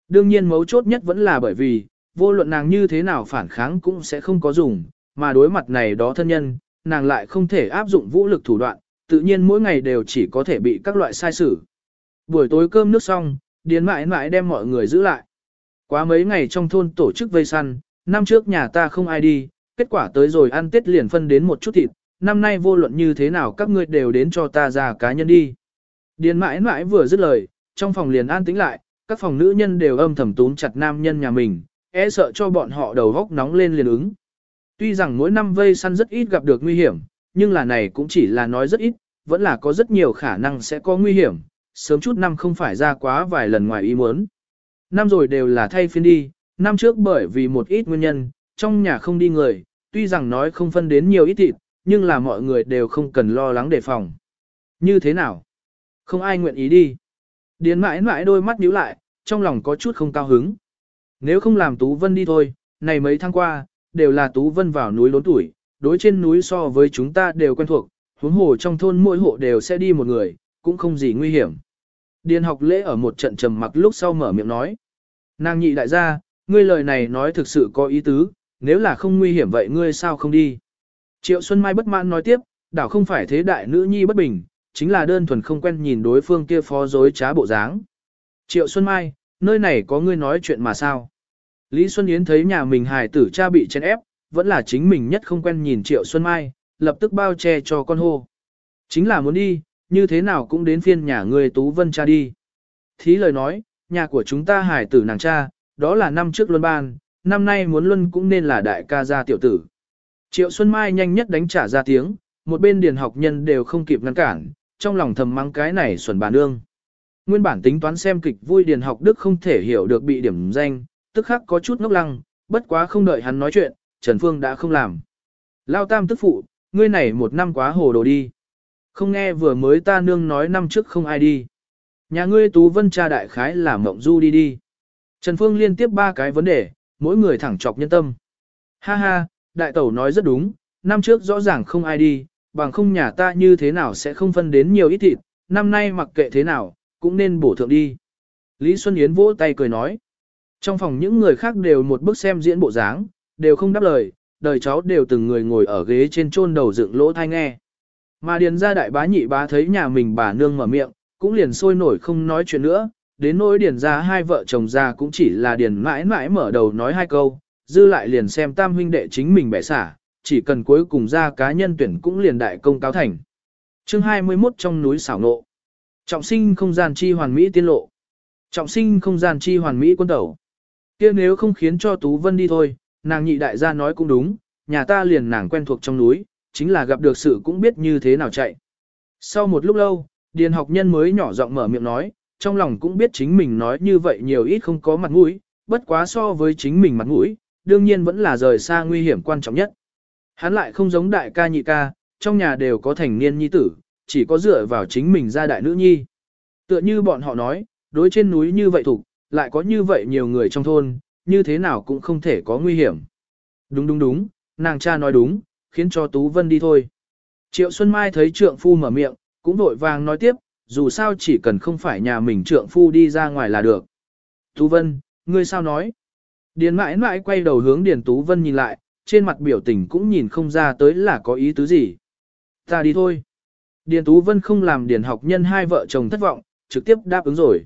Đương nhiên mấu chốt nhất vẫn là bởi vì, vô luận nàng như thế nào phản kháng cũng sẽ không có dùng, mà đối mặt này đó thân nhân, nàng lại không thể áp dụng vũ lực thủ đoạn, tự nhiên mỗi ngày đều chỉ có thể bị các loại sai xử. Buổi tối cơm nước xong, Điền mãi mãi đem mọi người giữ lại. Quá mấy ngày trong thôn tổ chức vây săn, năm trước nhà ta không ai đi, kết quả tới rồi ăn tết liền phân đến một chút thịt, năm nay vô luận như thế nào các ngươi đều đến cho ta ra cá nhân đi. Điền mãi mãi vừa dứt lời, trong phòng liền an tĩnh lại, các phòng nữ nhân đều âm thầm túm chặt nam nhân nhà mình, e sợ cho bọn họ đầu góc nóng lên liền ứng. Tuy rằng mỗi năm vây săn rất ít gặp được nguy hiểm, nhưng là này cũng chỉ là nói rất ít, vẫn là có rất nhiều khả năng sẽ có nguy hiểm, sớm chút năm không phải ra quá vài lần ngoài ý muốn. Năm rồi đều là thay phiên đi, năm trước bởi vì một ít nguyên nhân, trong nhà không đi người, tuy rằng nói không phân đến nhiều ít thịt, nhưng là mọi người đều không cần lo lắng đề phòng. Như thế nào? Không ai nguyện ý đi. Điền mãi mãi đôi mắt nhíu lại, trong lòng có chút không cao hứng. Nếu không làm Tú Vân đi thôi, này mấy tháng qua, đều là Tú Vân vào núi lớn tuổi, đối trên núi so với chúng ta đều quen thuộc, huống hồ trong thôn mỗi hộ đều sẽ đi một người, cũng không gì nguy hiểm. Điền học lễ ở một trận trầm mặc lúc sau mở miệng nói. Nàng nhị đại gia, ngươi lời này nói thực sự có ý tứ, nếu là không nguy hiểm vậy ngươi sao không đi. Triệu Xuân Mai bất mãn nói tiếp, đảo không phải thế đại nữ nhi bất bình, chính là đơn thuần không quen nhìn đối phương kia phó dối trá bộ dáng. Triệu Xuân Mai, nơi này có ngươi nói chuyện mà sao? Lý Xuân Yến thấy nhà mình hài tử cha bị chen ép, vẫn là chính mình nhất không quen nhìn Triệu Xuân Mai, lập tức bao che cho con hô. Chính là muốn đi, như thế nào cũng đến phiên nhà người Tú Vân cha đi. Thí lời nói, nhà của chúng ta hài tử nàng cha, đó là năm trước luân ban, năm nay muốn luân cũng nên là đại ca gia tiểu tử. Triệu Xuân Mai nhanh nhất đánh trả ra tiếng, một bên điền học nhân đều không kịp ngăn cản, trong lòng thầm mắng cái này xuẩn bà nương. Nguyên bản tính toán xem kịch vui điền học đức không thể hiểu được bị điểm danh, tức khắc có chút ngốc lăng, bất quá không đợi hắn nói chuyện, Trần Phương đã không làm. Lao tam tức phụ, ngươi này một năm quá hồ đồ đi. Không nghe vừa mới ta nương nói năm trước không ai đi. Nhà ngươi Tú Vân cha đại khái là mộng du đi đi. Trần Phương liên tiếp ba cái vấn đề, mỗi người thẳng chọc nhân tâm. Ha ha, đại tẩu nói rất đúng, năm trước rõ ràng không ai đi, bằng không nhà ta như thế nào sẽ không phân đến nhiều ít thịt, năm nay mặc kệ thế nào, cũng nên bổ thượng đi. Lý Xuân Yến vỗ tay cười nói. Trong phòng những người khác đều một bức xem diễn bộ dáng, đều không đáp lời, đời cháu đều từng người ngồi ở ghế trên chôn đầu dựng lỗ thai nghe. Mà điền ra đại bá nhị bá thấy nhà mình bà nương mở miệng, cũng liền sôi nổi không nói chuyện nữa, đến nỗi điền ra hai vợ chồng già cũng chỉ là điền mãi mãi mở đầu nói hai câu, dư lại liền xem tam huynh đệ chính mình bẻ xả, chỉ cần cuối cùng ra cá nhân tuyển cũng liền đại công cáo thành. chương 21 trong núi xảo nộ. Trọng sinh không gian chi hoàn mỹ tiên lộ. Trọng sinh không gian chi hoàn mỹ quân tẩu. kia nếu không khiến cho Tú Vân đi thôi, nàng nhị đại gia nói cũng đúng, nhà ta liền nàng quen thuộc trong núi, chính là gặp được sự cũng biết như thế nào chạy. Sau một lúc lâu, điền học nhân mới nhỏ giọng mở miệng nói, trong lòng cũng biết chính mình nói như vậy nhiều ít không có mặt mũi, bất quá so với chính mình mặt mũi, đương nhiên vẫn là rời xa nguy hiểm quan trọng nhất. Hắn lại không giống đại ca nhị ca, trong nhà đều có thành niên nhi tử, chỉ có dựa vào chính mình ra đại nữ nhi. Tựa như bọn họ nói, đối trên núi như vậy thục, lại có như vậy nhiều người trong thôn, như thế nào cũng không thể có nguy hiểm. Đúng đúng đúng, nàng cha nói đúng, khiến cho Tú Vân đi thôi. Triệu Xuân Mai thấy trượng phu mở miệng, cũng vội vàng nói tiếp, dù sao chỉ cần không phải nhà mình trượng phu đi ra ngoài là được. Tú Vân, ngươi sao nói? Điền mãi mãi quay đầu hướng Điền Tú Vân nhìn lại, trên mặt biểu tình cũng nhìn không ra tới là có ý tứ gì. Ta đi thôi. Điền Tú Vân không làm Điền học nhân hai vợ chồng thất vọng, trực tiếp đáp ứng rồi.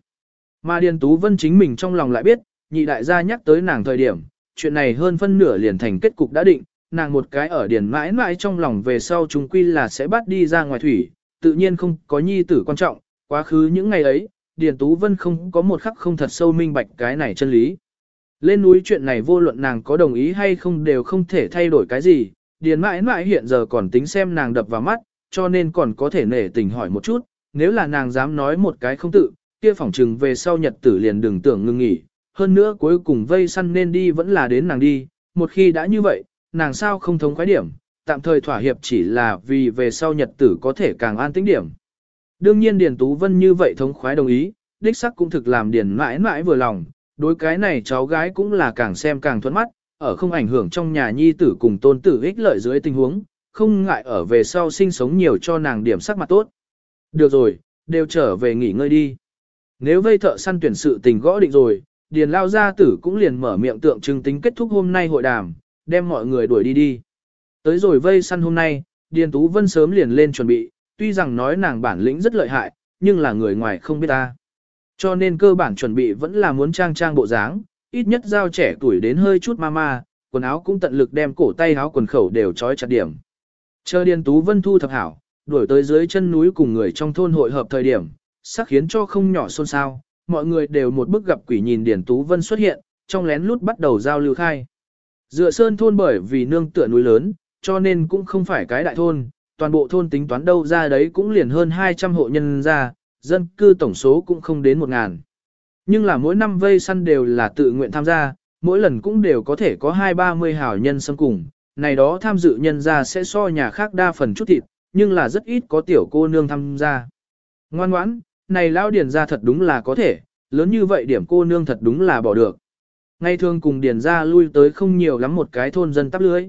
Mà Điền Tú Vân chính mình trong lòng lại biết, nhị đại gia nhắc tới nàng thời điểm, chuyện này hơn phân nửa liền thành kết cục đã định, nàng một cái ở Điền mãi mãi trong lòng về sau chúng quy là sẽ bắt đi ra ngoài thủy, tự nhiên không có nhi tử quan trọng, quá khứ những ngày ấy, Điền Tú Vân không có một khắc không thật sâu minh bạch cái này chân lý. Lên núi chuyện này vô luận nàng có đồng ý hay không đều không thể thay đổi cái gì, Điền mãi mãi hiện giờ còn tính xem nàng đập vào mắt, cho nên còn có thể nể tình hỏi một chút, nếu là nàng dám nói một cái không tự, kia phỏng trừng về sau nhật tử liền đừng tưởng ngưng nghỉ, hơn nữa cuối cùng vây săn nên đi vẫn là đến nàng đi, một khi đã như vậy, nàng sao không thống khoái điểm, tạm thời thỏa hiệp chỉ là vì về sau nhật tử có thể càng an tĩnh điểm. Đương nhiên Điền Tú Vân như vậy thống khoái đồng ý, đích sắc cũng thực làm Điền mãi mãi vừa lòng, đối cái này cháu gái cũng là càng xem càng thuận mắt, ở không ảnh hưởng trong nhà nhi tử cùng tôn tử ích lợi dưới tình huống, không ngại ở về sau sinh sống nhiều cho nàng điểm sắc mặt tốt. Được rồi, đều trở về nghỉ ngơi đi. Nếu vây thợ săn tuyển sự tình gõ định rồi, Điền Lao Gia Tử cũng liền mở miệng tượng trưng tính kết thúc hôm nay hội đàm, đem mọi người đuổi đi đi. Tới rồi vây săn hôm nay, Điền Tú Vân sớm liền lên chuẩn bị, tuy rằng nói nàng bản lĩnh rất lợi hại, nhưng là người ngoài không biết ta. Cho nên cơ bản chuẩn bị vẫn là muốn trang trang bộ dáng, ít nhất giao trẻ tuổi đến hơi chút ma ma, quần áo cũng tận lực đem cổ tay áo quần khẩu đều trói chặt điểm. Chờ Điền Tú Vân thu thập hảo, đuổi tới dưới chân núi cùng người trong thôn hội hợp thời điểm, sắc khiến cho không nhỏ xôn xao, mọi người đều một bức gặp quỷ nhìn Điền Tú Vân xuất hiện, trong lén lút bắt đầu giao lưu khai. Dựa sơn thôn bởi vì nương tựa núi lớn, cho nên cũng không phải cái đại thôn, toàn bộ thôn tính toán đâu ra đấy cũng liền hơn 200 hộ nhân ra, dân cư tổng số cũng không đến một ngàn. Nhưng là mỗi năm vây săn đều là tự nguyện tham gia, mỗi lần cũng đều có thể có hai ba mươi hảo nhân xâm cùng, này đó tham dự nhân ra sẽ so nhà khác đa phần chút thịt, nhưng là rất ít có tiểu cô nương tham gia. Ngoan ngoãn, này lao điền ra thật đúng là có thể, lớn như vậy điểm cô nương thật đúng là bỏ được. Ngày thường cùng điền ra lui tới không nhiều lắm một cái thôn dân tắp lưới.